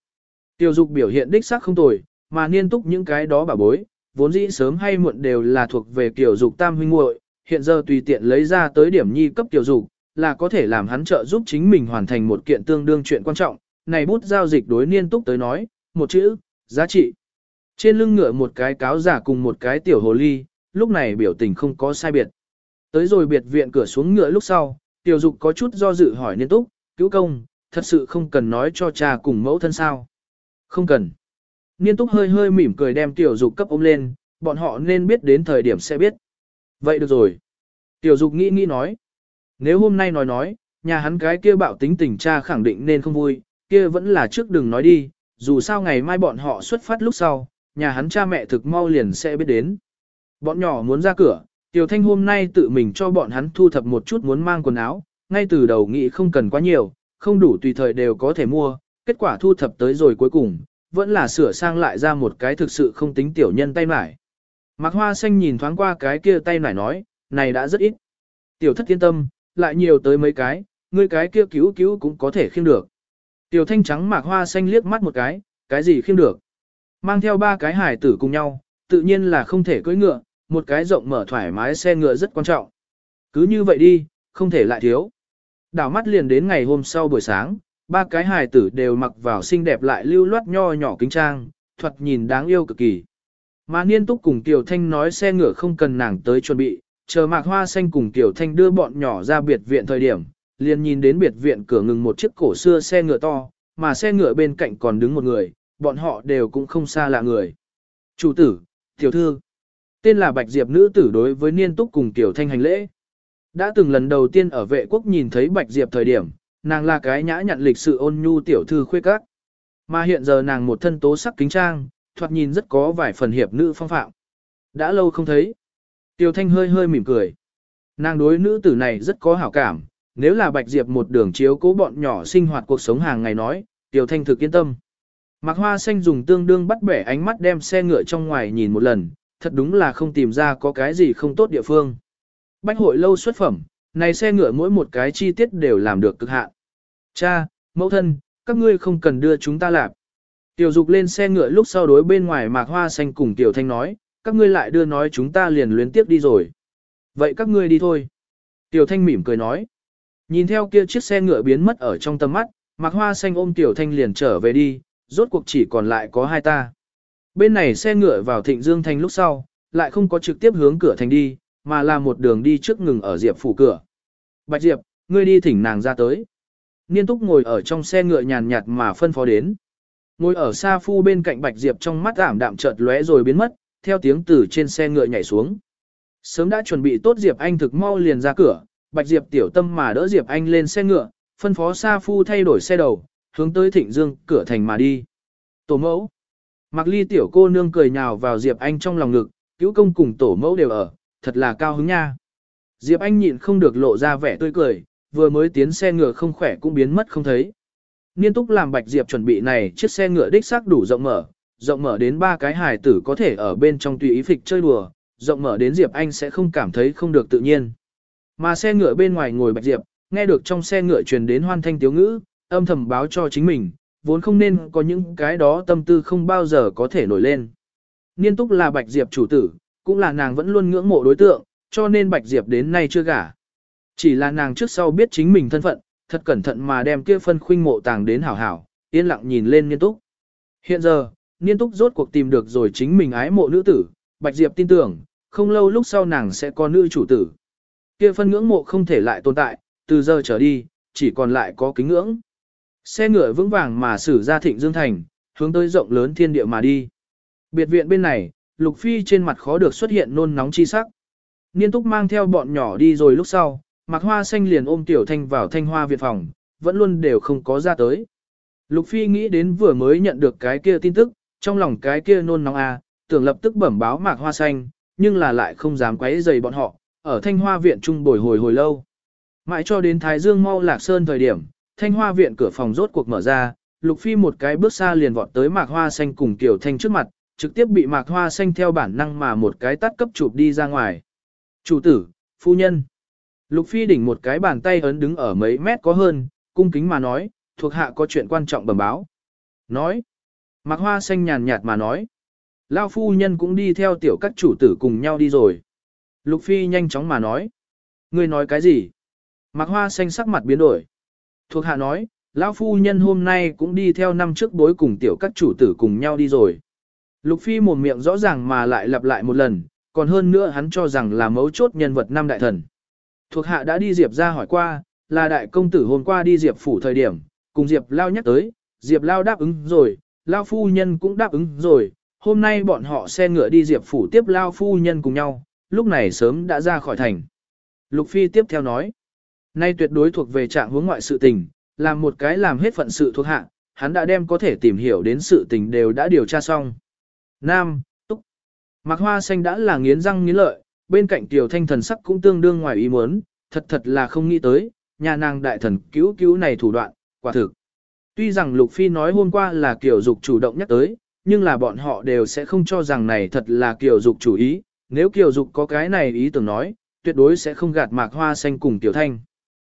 Tiêu dục biểu hiện đích xác không tồi, mà niên túc những cái đó bà bối, vốn dĩ sớm hay muộn đều là thuộc về tiểu dục tam huynh muội hiện giờ tùy tiện lấy ra tới điểm nhi cấp tiểu dục, là có thể làm hắn trợ giúp chính mình hoàn thành một kiện tương đương chuyện quan trọng. Này bút giao dịch đối niên túc tới nói, một chữ, giá trị. Trên lưng ngựa một cái cáo giả cùng một cái tiểu hồ ly, lúc này biểu tình không có sai biệt. Tới rồi biệt viện cửa xuống ngựa lúc sau, tiểu dục có chút do dự hỏi niên túc, cứu công, thật sự không cần nói cho cha cùng mẫu thân sao. Không cần. Niên túc hơi hơi mỉm cười đem tiểu dục cấp ôm lên, bọn họ nên biết đến thời điểm sẽ biết. Vậy được rồi. Tiểu dục nghĩ nghĩ nói. Nếu hôm nay nói nói, nhà hắn cái kia bạo tính tình cha khẳng định nên không vui, kia vẫn là trước đừng nói đi, dù sao ngày mai bọn họ xuất phát lúc sau, nhà hắn cha mẹ thực mau liền sẽ biết đến. Bọn nhỏ muốn ra cửa, Tiểu Thanh hôm nay tự mình cho bọn hắn thu thập một chút muốn mang quần áo, ngay từ đầu nghĩ không cần quá nhiều, không đủ tùy thời đều có thể mua, kết quả thu thập tới rồi cuối cùng, vẫn là sửa sang lại ra một cái thực sự không tính tiểu nhân tay mải. Mạc Hoa Xanh nhìn thoáng qua cái kia tay mải nói, này đã rất ít. Tiểu thất yên tâm, lại nhiều tới mấy cái, ngươi cái kia cứu cứu cũng có thể khiêm được. Tiểu thanh trắng Mạc Hoa Xanh liếc mắt một cái, cái gì khiêm được. Mang theo ba cái hải tử cùng nhau, tự nhiên là không thể cưỡi ngựa, một cái rộng mở thoải mái xe ngựa rất quan trọng. Cứ như vậy đi, không thể lại thiếu. Đảo mắt liền đến ngày hôm sau buổi sáng, ba cái hài tử đều mặc vào xinh đẹp lại lưu loát nho nhỏ kính trang, thuật nhìn đáng yêu cực kỳ. Mà Niên Túc cùng Tiểu Thanh nói xe ngựa không cần nàng tới chuẩn bị, chờ mạc hoa xanh cùng Tiểu Thanh đưa bọn nhỏ ra biệt viện thời điểm, liền nhìn đến biệt viện cửa ngừng một chiếc cổ xưa xe ngựa to, mà xe ngựa bên cạnh còn đứng một người, bọn họ đều cũng không xa lạ người. Chủ tử, tiểu thư, tên là Bạch Diệp nữ tử đối với niên túc cùng Tiểu Thanh hành lễ. Đã từng lần đầu tiên ở vệ quốc nhìn thấy Bạch Diệp thời điểm, nàng là cái nhã nhận lịch sự ôn nhu tiểu thư khuê các. Mà hiện giờ nàng một thân tố sắc kính trang, thoạt nhìn rất có vài phần hiệp nữ phong phạm. Đã lâu không thấy. Tiểu Thanh hơi hơi mỉm cười. Nàng đối nữ tử này rất có hảo cảm, nếu là Bạch Diệp một đường chiếu cố bọn nhỏ sinh hoạt cuộc sống hàng ngày nói, Tiểu Thanh thực yên tâm. Mạc Hoa Xanh dùng tương đương bắt bẻ ánh mắt đem xe ngựa trong ngoài nhìn một lần, thật đúng là không tìm ra có cái gì không tốt địa phương. Bách hội lâu xuất phẩm, này xe ngựa mỗi một cái chi tiết đều làm được cực hạn. Cha, mẫu thân, các ngươi không cần đưa chúng ta lạp. Tiểu dục lên xe ngựa lúc sau đối bên ngoài Mạc Hoa Xanh cùng Tiểu Thanh nói, các ngươi lại đưa nói chúng ta liền luyến tiếp đi rồi. Vậy các ngươi đi thôi. Tiểu Thanh mỉm cười nói. Nhìn theo kia chiếc xe ngựa biến mất ở trong tầm mắt, Mạc Hoa Xanh ôm Tiểu Thanh liền trở về đi, rốt cuộc chỉ còn lại có hai ta. Bên này xe ngựa vào Thịnh Dương Thành lúc sau, lại không có trực tiếp hướng cửa thành đi, mà là một đường đi trước ngừng ở Diệp phủ cửa. Bạch Diệp, ngươi đi thỉnh nàng ra tới. Niên túc ngồi ở trong xe ngựa nhàn nhạt mà phân phó đến. Ngồi ở xa phu bên cạnh Bạch Diệp trong mắt ảm đạm chợt lóe rồi biến mất, theo tiếng từ trên xe ngựa nhảy xuống. Sớm đã chuẩn bị tốt Diệp Anh thực mau liền ra cửa, Bạch Diệp tiểu tâm mà đỡ Diệp Anh lên xe ngựa, phân phó xa Phu thay đổi xe đầu, hướng tới Thịnh Dương, cửa thành mà đi. Tổ mẫu. Mặc Ly tiểu cô nương cười nhào vào Diệp Anh trong lòng ngực, cứu công cùng tổ mẫu đều ở, thật là cao hứng nha. Diệp Anh nhịn không được lộ ra vẻ tươi cười, vừa mới tiến xe ngựa không khỏe cũng biến mất không thấy. Niên túc làm Bạch Diệp chuẩn bị này chiếc xe ngựa đích xác đủ rộng mở, rộng mở đến ba cái hài tử có thể ở bên trong tùy ý phịch chơi đùa, rộng mở đến Diệp Anh sẽ không cảm thấy không được tự nhiên. Mà xe ngựa bên ngoài ngồi Bạch Diệp, nghe được trong xe ngựa truyền đến hoan thanh tiếu ngữ, âm thầm báo cho chính mình, vốn không nên có những cái đó tâm tư không bao giờ có thể nổi lên. Niên túc là Bạch Diệp chủ tử, cũng là nàng vẫn luôn ngưỡng mộ đối tượng, cho nên Bạch Diệp đến nay chưa gả. Chỉ là nàng trước sau biết chính mình thân phận, thật cẩn thận mà đem kia phân khuynh mộ tàng đến hảo hảo, yên lặng nhìn lên niên túc. Hiện giờ, niên túc rốt cuộc tìm được rồi chính mình ái mộ nữ tử, Bạch Diệp tin tưởng, không lâu lúc sau nàng sẽ có nữ chủ tử. Kia phân ngưỡng mộ không thể lại tồn tại, từ giờ trở đi, chỉ còn lại có kính ngưỡng. Xe ngựa vững vàng mà xử ra thịnh dương thành, hướng tới rộng lớn thiên địa mà đi. Biệt viện bên này, Lục Phi trên mặt khó được xuất hiện nôn nóng chi sắc. Niên túc mang theo bọn nhỏ đi rồi lúc sau, mặc hoa xanh liền ôm tiểu thanh vào thanh hoa viện phòng, vẫn luôn đều không có ra tới. Lục Phi nghĩ đến vừa mới nhận được cái kia tin tức, trong lòng cái kia nôn nóng a, à, tưởng lập tức bẩm báo mạc hoa xanh, nhưng là lại không dám quấy rầy bọn họ, ở thanh hoa viện trung bồi hồi hồi lâu. Mãi cho đến Thái Dương mau lạc sơn thời điểm, thanh hoa viện cửa phòng rốt cuộc mở ra, Lục Phi một cái bước xa liền vọt tới mạc hoa xanh cùng Tiểu Thanh trước mặt, trực tiếp bị mạc hoa xanh theo bản năng mà một cái tắt cấp chụp đi ra ngoài. Chủ tử, phu nhân. Lục Phi đỉnh một cái bàn tay ấn đứng ở mấy mét có hơn, cung kính mà nói, thuộc hạ có chuyện quan trọng bẩm báo. Nói. Mạc hoa xanh nhàn nhạt mà nói. Lao phu nhân cũng đi theo tiểu các chủ tử cùng nhau đi rồi. Lục Phi nhanh chóng mà nói. Ngươi nói cái gì? Mạc hoa xanh sắc mặt biến đổi. Thuộc hạ nói, lão phu nhân hôm nay cũng đi theo năm trước bối cùng tiểu các chủ tử cùng nhau đi rồi. Lục Phi mồm miệng rõ ràng mà lại lặp lại một lần, còn hơn nữa hắn cho rằng là mấu chốt nhân vật năm đại thần. Thuộc hạ đã đi Diệp ra hỏi qua, là đại công tử hôm qua đi Diệp phủ thời điểm, cùng Diệp Lao nhắc tới, Diệp Lao đáp ứng rồi, Lao phu nhân cũng đáp ứng rồi, hôm nay bọn họ xe ngựa đi Diệp phủ tiếp Lao phu nhân cùng nhau, lúc này sớm đã ra khỏi thành. Lục Phi tiếp theo nói, nay tuyệt đối thuộc về trạng hướng ngoại sự tình, làm một cái làm hết phận sự thuộc hạ, hắn đã đem có thể tìm hiểu đến sự tình đều đã điều tra xong. Nam, Túc. Mạc Hoa Xanh đã là nghiến răng nghiến lợi, bên cạnh tiểu thanh thần sắc cũng tương đương ngoài ý muốn, thật thật là không nghĩ tới, nhà nàng đại thần cứu cứu này thủ đoạn, quả thực. Tuy rằng Lục Phi nói hôm qua là kiểu dục chủ động nhắc tới, nhưng là bọn họ đều sẽ không cho rằng này thật là kiểu dục chủ ý, nếu kiểu dục có cái này ý tưởng nói, tuyệt đối sẽ không gạt Mạc Hoa Xanh cùng tiểu thanh.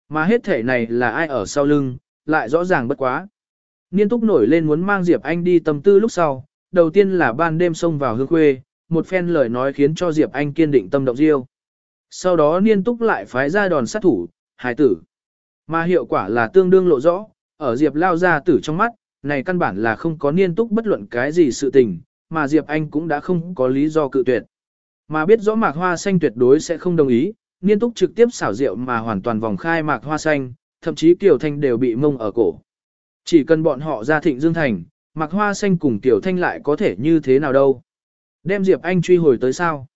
Mà hết thể này là ai ở sau lưng, lại rõ ràng bất quá. Niên túc nổi lên muốn mang Diệp Anh đi tâm tư lúc sau, đầu tiên là ban đêm xông vào hương khuê, một phen lời nói khiến cho Diệp Anh kiên định tâm động diêu. Sau đó niên túc lại phái ra đòn sát thủ, hải tử. Mà hiệu quả là tương đương lộ rõ, ở Diệp lao ra tử trong mắt, này căn bản là không có niên túc bất luận cái gì sự tình, mà Diệp Anh cũng đã không có lý do cự tuyệt. Mà biết rõ mạc hoa xanh tuyệt đối sẽ không đồng ý, niên túc trực tiếp xảo rượu mà hoàn toàn vòng khai mạc hoa xanh, thậm chí Kiều Thanh đều bị mông ở cổ. Chỉ cần bọn họ ra thịnh Dương Thành, mạc hoa xanh cùng Tiểu Thanh lại có thể như thế nào đâu. Đem Diệp Anh truy hồi tới sao?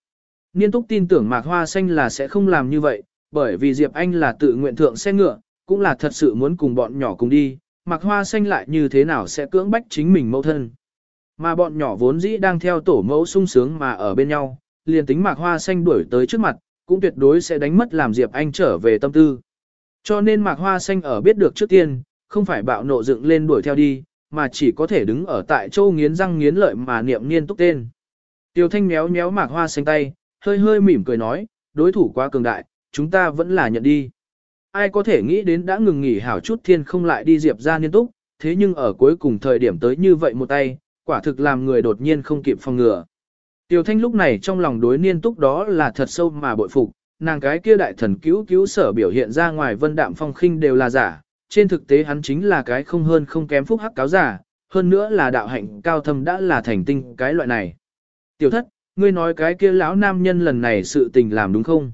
Niên túc tin tưởng mạc hoa xanh là sẽ không làm như vậy, bởi vì Diệp Anh là tự nguyện thượng xe ngựa, cũng là thật sự muốn cùng bọn nhỏ cùng đi, mạc hoa xanh lại như thế nào sẽ cưỡng bách chính mình mẫu thân. Mà bọn nhỏ vốn dĩ đang theo tổ mẫu sung sướng mà ở bên nhau, liền tính mạc hoa xanh đuổi tới trước mặt, cũng tuyệt đối sẽ đánh mất làm Diệp Anh trở về tâm tư. Cho nên mạc hoa xanh ở biết được trước tiên, không phải bạo nộ dựng lên đuổi theo đi, mà chỉ có thể đứng ở tại châu nghiến răng nghiến lợi mà niệm niên túc tên. Tiêu thanh méo méo mạc hoa xanh tay, hơi hơi mỉm cười nói, đối thủ quá cường đại, chúng ta vẫn là nhận đi. Ai có thể nghĩ đến đã ngừng nghỉ hảo chút thiên không lại đi diệp ra niên túc, thế nhưng ở cuối cùng thời điểm tới như vậy một tay, quả thực làm người đột nhiên không kịp phòng ngừa. Tiêu Thanh lúc này trong lòng đối niên túc đó là thật sâu mà bội phục, nàng cái kia đại thần cứu cứu sở biểu hiện ra ngoài vân đạm phong khinh đều là giả, trên thực tế hắn chính là cái không hơn không kém phúc hắc cáo giả, hơn nữa là đạo hạnh cao thâm đã là thành tinh cái loại này. Tiểu thất, ngươi nói cái kia lão nam nhân lần này sự tình làm đúng không?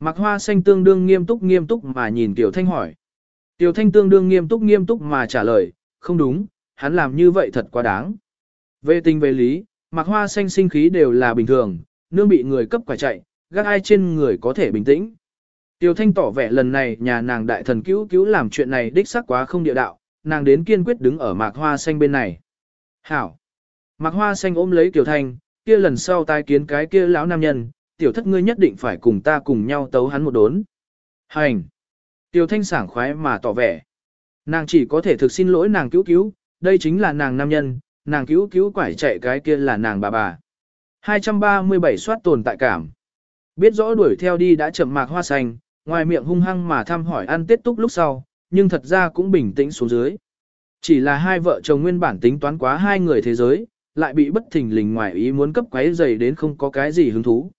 Mạc Hoa Xanh tương đương nghiêm túc nghiêm túc mà nhìn Tiểu Thanh hỏi. Tiểu Thanh tương đương nghiêm túc nghiêm túc mà trả lời, không đúng, hắn làm như vậy thật quá đáng. Về tình về lý, Mạc Hoa Xanh sinh khí đều là bình thường, nương bị người cấp quả chạy, gác ai trên người có thể bình tĩnh. Tiểu Thanh tỏ vẻ lần này nhà nàng đại thần cứu cứu làm chuyện này đích xác quá không địa đạo, nàng đến kiên quyết đứng ở Mạc Hoa Xanh bên này. Hảo! Mạc Hoa Xanh ôm lấy Tiểu Thanh, kia lần sau tai kiến cái kia lão nam nhân, tiểu thất ngươi nhất định phải cùng ta cùng nhau tấu hắn một đốn. Hành! Tiểu Thanh sảng khoái mà tỏ vẻ. Nàng chỉ có thể thực xin lỗi nàng cứu cứu, đây chính là nàng nam nhân, nàng cứu cứu quải chạy cái kia là nàng bà bà. 237 soát tồn tại cảm. Biết rõ đuổi theo đi đã chậm mạc hoa xanh, ngoài miệng hung hăng mà thăm hỏi ăn tết túc lúc sau, nhưng thật ra cũng bình tĩnh xuống dưới. Chỉ là hai vợ chồng nguyên bản tính toán quá hai người thế giới, lại bị bất thình lình ngoài ý muốn cấp quấy dày đến không có cái gì hứng thú.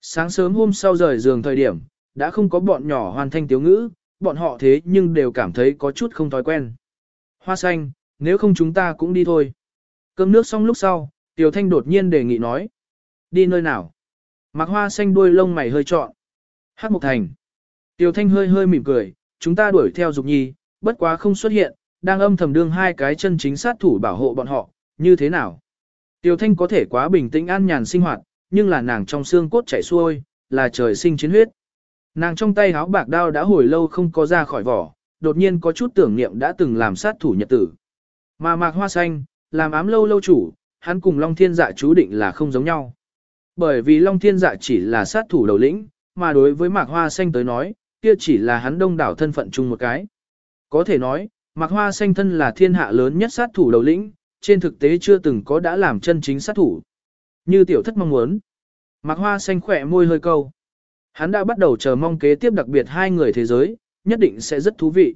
Sáng sớm hôm sau rời giường thời điểm, đã không có bọn nhỏ hoàn thanh tiếu ngữ, bọn họ thế nhưng đều cảm thấy có chút không thói quen. Hoa xanh, nếu không chúng ta cũng đi thôi. Cơm nước xong lúc sau, Tiểu Thanh đột nhiên đề nghị nói. Đi nơi nào? mặc hoa xanh đuôi lông mày hơi trọn. Hát một Thành. Tiêu Thanh hơi hơi mỉm cười, chúng ta đuổi theo Dục Nhi, bất quá không xuất hiện, đang âm thầm đương hai cái chân chính sát thủ bảo hộ bọn họ, như thế nào? Tiêu Thanh có thể quá bình tĩnh an nhàn sinh hoạt, nhưng là nàng trong xương cốt chảy xuôi, là trời sinh chiến huyết. Nàng trong tay háo bạc đao đã hồi lâu không có ra khỏi vỏ, đột nhiên có chút tưởng niệm đã từng làm sát thủ nhật tử. Mà mạc hoa xanh, làm ám lâu lâu chủ, hắn cùng Long Thiên Dạ chú định là không giống nhau. Bởi vì Long Thiên Dạ chỉ là sát thủ đầu lĩnh, mà đối với Mạc Hoa Xanh tới nói, kia chỉ là hắn đông đảo thân phận chung một cái. Có thể nói, Mạc Hoa Xanh thân là thiên hạ lớn nhất sát thủ đầu lĩnh, trên thực tế chưa từng có đã làm chân chính sát thủ. Như tiểu thất mong muốn. Mạc Hoa Xanh khỏe môi hơi câu. Hắn đã bắt đầu chờ mong kế tiếp đặc biệt hai người thế giới, nhất định sẽ rất thú vị.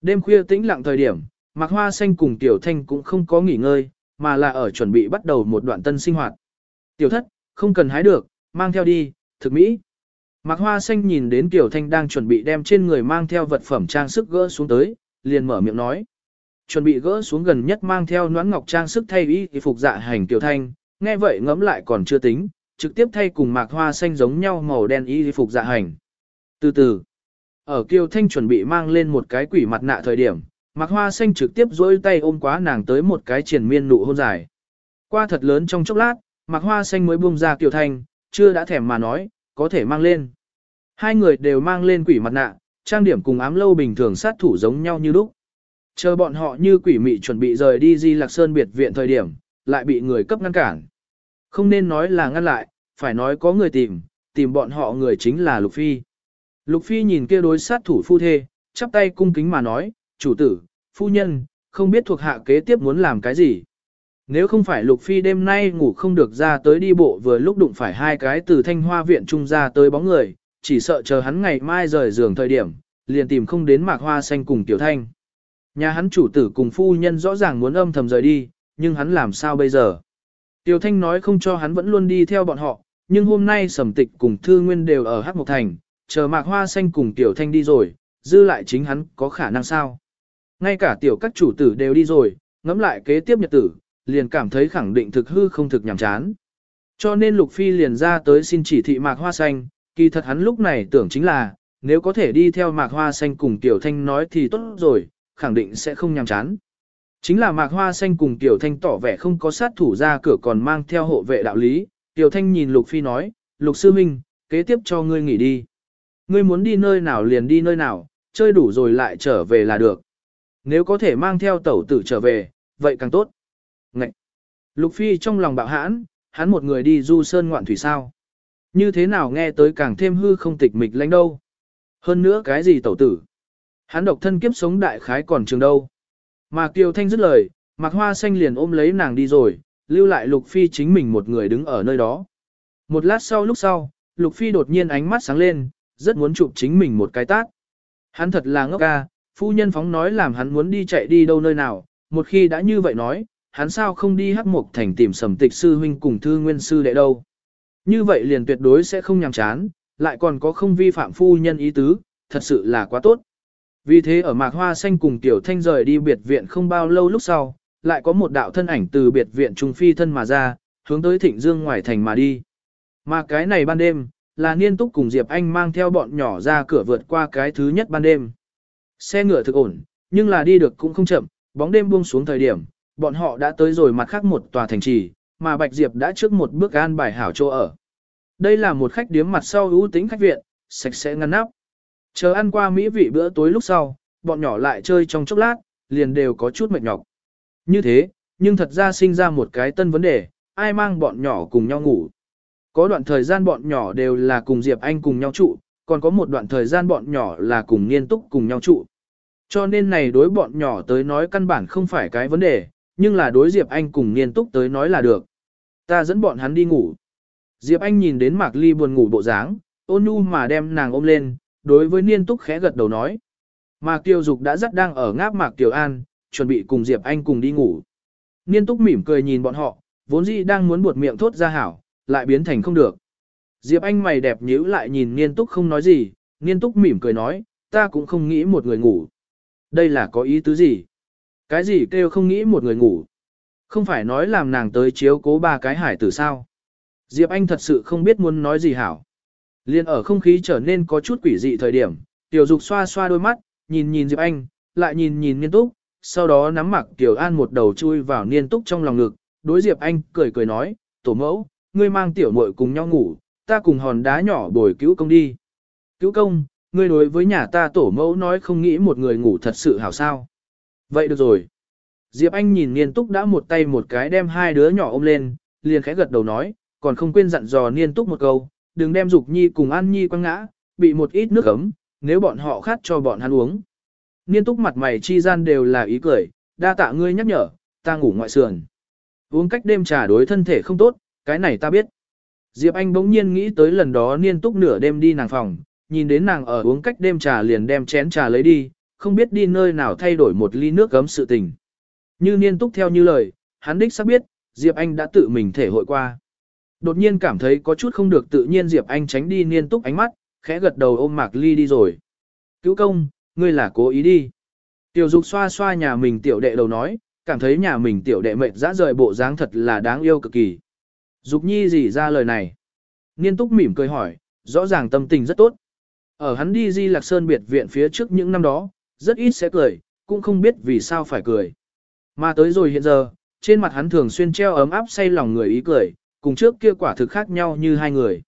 Đêm khuya tĩnh lặng thời điểm, Mạc Hoa Xanh cùng Tiểu Thanh cũng không có nghỉ ngơi, mà là ở chuẩn bị bắt đầu một đoạn tân sinh hoạt. Tiểu thất, không cần hái được, mang theo đi, thực mỹ. Mạc Hoa Xanh nhìn đến Tiểu Thanh đang chuẩn bị đem trên người mang theo vật phẩm trang sức gỡ xuống tới, liền mở miệng nói. Chuẩn bị gỡ xuống gần nhất mang theo noãn ngọc trang sức thay y phục dạ hành Tiểu Thanh, nghe vậy ngẫm lại còn chưa tính, trực tiếp thay cùng Mạc Hoa Xanh giống nhau màu đen y phục dạ hành. Từ từ, ở Kiều Thanh chuẩn bị mang lên một cái quỷ mặt nạ thời điểm, Mạc Hoa Xanh trực tiếp dối tay ôm quá nàng tới một cái triển miên nụ hôn dài. Qua thật lớn trong chốc lát, Mạc Hoa Xanh mới buông ra Kiều Thanh, chưa đã thèm mà nói, có thể mang lên. Hai người đều mang lên quỷ mặt nạ, trang điểm cùng ám lâu bình thường sát thủ giống nhau như lúc. Chờ bọn họ như quỷ mị chuẩn bị rời đi Di Lạc Sơn biệt viện thời điểm, lại bị người cấp ngăn cản. Không nên nói là ngăn lại, phải nói có người tìm, tìm bọn họ người chính là Lục Phi. Lục Phi nhìn kia đối sát thủ phu thê, chắp tay cung kính mà nói, chủ tử, phu nhân, không biết thuộc hạ kế tiếp muốn làm cái gì. Nếu không phải Lục Phi đêm nay ngủ không được ra tới đi bộ vừa lúc đụng phải hai cái từ thanh hoa viện trung ra tới bóng người, chỉ sợ chờ hắn ngày mai rời giường thời điểm, liền tìm không đến mạc hoa xanh cùng tiểu thanh. Nhà hắn chủ tử cùng phu nhân rõ ràng muốn âm thầm rời đi, nhưng hắn làm sao bây giờ? Tiểu thanh nói không cho hắn vẫn luôn đi theo bọn họ, nhưng hôm nay sầm tịch cùng thư nguyên đều ở Hắc Mộc Thành, chờ mạc hoa xanh cùng tiểu thanh đi rồi, dư lại chính hắn có khả năng sao? Ngay cả tiểu các chủ tử đều đi rồi, ngẫm lại kế tiếp nhật tử, liền cảm thấy khẳng định thực hư không thực nhàm chán. Cho nên Lục Phi liền ra tới xin chỉ thị Mạc Hoa Xanh, kỳ thật hắn lúc này tưởng chính là, nếu có thể đi theo Mạc Hoa Xanh cùng Tiểu Thanh nói thì tốt rồi, khẳng định sẽ không nhàm chán. Chính là Mạc Hoa Xanh cùng Tiểu Thanh tỏ vẻ không có sát thủ ra cửa còn mang theo hộ vệ đạo lý, Tiểu Thanh nhìn Lục Phi nói, Lục Sư Minh, kế tiếp cho ngươi nghỉ đi. Ngươi muốn đi nơi nào liền đi nơi nào, chơi đủ rồi lại trở về là được. Nếu có thể mang theo tẩu tử trở về, vậy càng tốt. Ngậy! Lục Phi trong lòng bạo hãn, hắn một người đi du sơn ngoạn thủy sao. Như thế nào nghe tới càng thêm hư không tịch mịch lãnh đâu. Hơn nữa cái gì tẩu tử. Hắn độc thân kiếp sống đại khái còn trường đâu. Mà Kiều Thanh dứt lời, Mạc Hoa Xanh liền ôm lấy nàng đi rồi, lưu lại Lục Phi chính mình một người đứng ở nơi đó. Một lát sau lúc sau, Lục Phi đột nhiên ánh mắt sáng lên, rất muốn chụp chính mình một cái tát. Hắn thật là ngốc ca, phu nhân phóng nói làm hắn muốn đi chạy đi đâu nơi nào, một khi đã như vậy nói, hắn sao không đi hắc mục thành tìm sầm tịch sư huynh cùng thư nguyên sư đệ đâu. Như vậy liền tuyệt đối sẽ không nhàm chán, lại còn có không vi phạm phu nhân ý tứ, thật sự là quá tốt. Vì thế ở mạc hoa xanh cùng tiểu thanh rời đi biệt viện không bao lâu lúc sau, lại có một đạo thân ảnh từ biệt viện trung phi thân mà ra, hướng tới thịnh dương ngoài thành mà đi. Mà cái này ban đêm, là niên túc cùng Diệp Anh mang theo bọn nhỏ ra cửa vượt qua cái thứ nhất ban đêm. Xe ngựa thực ổn, nhưng là đi được cũng không chậm, bóng đêm buông xuống thời điểm, bọn họ đã tới rồi mặt khác một tòa thành trì, mà Bạch Diệp đã trước một bước an bài hảo chỗ ở. Đây là một khách điếm mặt sau ưu tính khách viện, sạch sẽ ngăn nắp. Chờ ăn qua mỹ vị bữa tối lúc sau, bọn nhỏ lại chơi trong chốc lát, liền đều có chút mệt nhọc. Như thế, nhưng thật ra sinh ra một cái tân vấn đề, ai mang bọn nhỏ cùng nhau ngủ. Có đoạn thời gian bọn nhỏ đều là cùng Diệp Anh cùng nhau trụ, còn có một đoạn thời gian bọn nhỏ là cùng nghiên túc cùng nhau trụ. Cho nên này đối bọn nhỏ tới nói căn bản không phải cái vấn đề, nhưng là đối Diệp Anh cùng nghiên túc tới nói là được. Ta dẫn bọn hắn đi ngủ. Diệp Anh nhìn đến Mạc Ly buồn ngủ bộ dáng, ôn nhu mà đem nàng ôm lên, đối với niên túc khẽ gật đầu nói. Mạc Tiêu Dục đã rất đang ở ngáp Mạc Tiểu An, chuẩn bị cùng Diệp Anh cùng đi ngủ. Niên túc mỉm cười nhìn bọn họ, vốn dĩ đang muốn buột miệng thốt ra hảo, lại biến thành không được. Diệp Anh mày đẹp nhíu lại nhìn Niên Túc không nói gì, Niên Túc mỉm cười nói, ta cũng không nghĩ một người ngủ. Đây là có ý tứ gì? Cái gì kêu không nghĩ một người ngủ? Không phải nói làm nàng tới chiếu cố ba cái hải tử sao? Diệp Anh thật sự không biết muốn nói gì hảo. Liên ở không khí trở nên có chút quỷ dị thời điểm, Tiểu Dục xoa xoa đôi mắt, nhìn nhìn Diệp Anh, lại nhìn nhìn Niên Túc, sau đó nắm mặc Tiểu An một đầu chui vào Niên Túc trong lòng ngực, đối Diệp Anh cười cười nói, tổ mẫu, ngươi mang tiểu muội cùng nhau ngủ, ta cùng hòn đá nhỏ bồi cứu công đi. Cứu công, ngươi đối với nhà ta tổ mẫu nói không nghĩ một người ngủ thật sự hảo sao. Vậy được rồi. Diệp Anh nhìn Niên Túc đã một tay một cái đem hai đứa nhỏ ôm lên, liền khẽ gật đầu nói, còn không quên dặn dò Niên Túc một câu, đừng đem Dục Nhi cùng An Nhi quăng ngã, bị một ít nước ấm, nếu bọn họ khát cho bọn hắn uống. Niên Túc mặt mày chi gian đều là ý cười, đa tạ ngươi nhắc nhở, ta ngủ ngoại sườn. Uống cách đêm trà đối thân thể không tốt, cái này ta biết. Diệp Anh bỗng nhiên nghĩ tới lần đó niên túc nửa đêm đi nàng phòng, nhìn đến nàng ở uống cách đêm trà liền đem chén trà lấy đi, không biết đi nơi nào thay đổi một ly nước gấm sự tình. Như niên túc theo như lời, hắn đích xác biết, Diệp Anh đã tự mình thể hội qua. Đột nhiên cảm thấy có chút không được tự nhiên Diệp Anh tránh đi niên túc ánh mắt, khẽ gật đầu ôm Mạc Ly đi rồi. Cứu công, ngươi là cố ý đi. Tiểu dục xoa xoa nhà mình tiểu đệ đầu nói, cảm thấy nhà mình tiểu đệ mệt dã rời bộ dáng thật là đáng yêu cực kỳ. Dục nhi gì ra lời này? Niên túc mỉm cười hỏi, rõ ràng tâm tình rất tốt. Ở hắn đi Di Lạc Sơn biệt viện phía trước những năm đó, rất ít sẽ cười, cũng không biết vì sao phải cười. Mà tới rồi hiện giờ, trên mặt hắn thường xuyên treo ấm áp say lòng người ý cười, cùng trước kia quả thực khác nhau như hai người.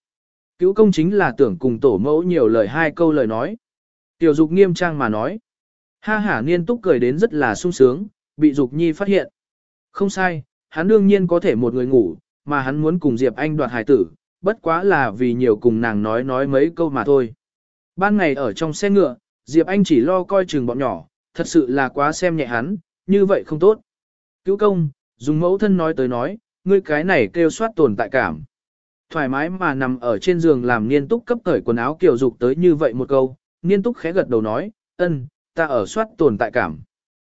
Cứu công chính là tưởng cùng tổ mẫu nhiều lời hai câu lời nói. Tiểu dục nghiêm trang mà nói. Ha hả niên túc cười đến rất là sung sướng, bị dục nhi phát hiện. Không sai, hắn đương nhiên có thể một người ngủ, mà hắn muốn cùng Diệp Anh đoạt hài tử, bất quá là vì nhiều cùng nàng nói nói mấy câu mà thôi. Ban ngày ở trong xe ngựa, Diệp Anh chỉ lo coi chừng bọn nhỏ, thật sự là quá xem nhẹ hắn, như vậy không tốt. Cứu công, dùng mẫu thân nói tới nói, ngươi cái này kêu soát tồn tại cảm. Thoải mái mà nằm ở trên giường làm niên túc cấp cởi quần áo kiểu dục tới như vậy một câu, niên túc khẽ gật đầu nói, ân, ta ở soát tồn tại cảm.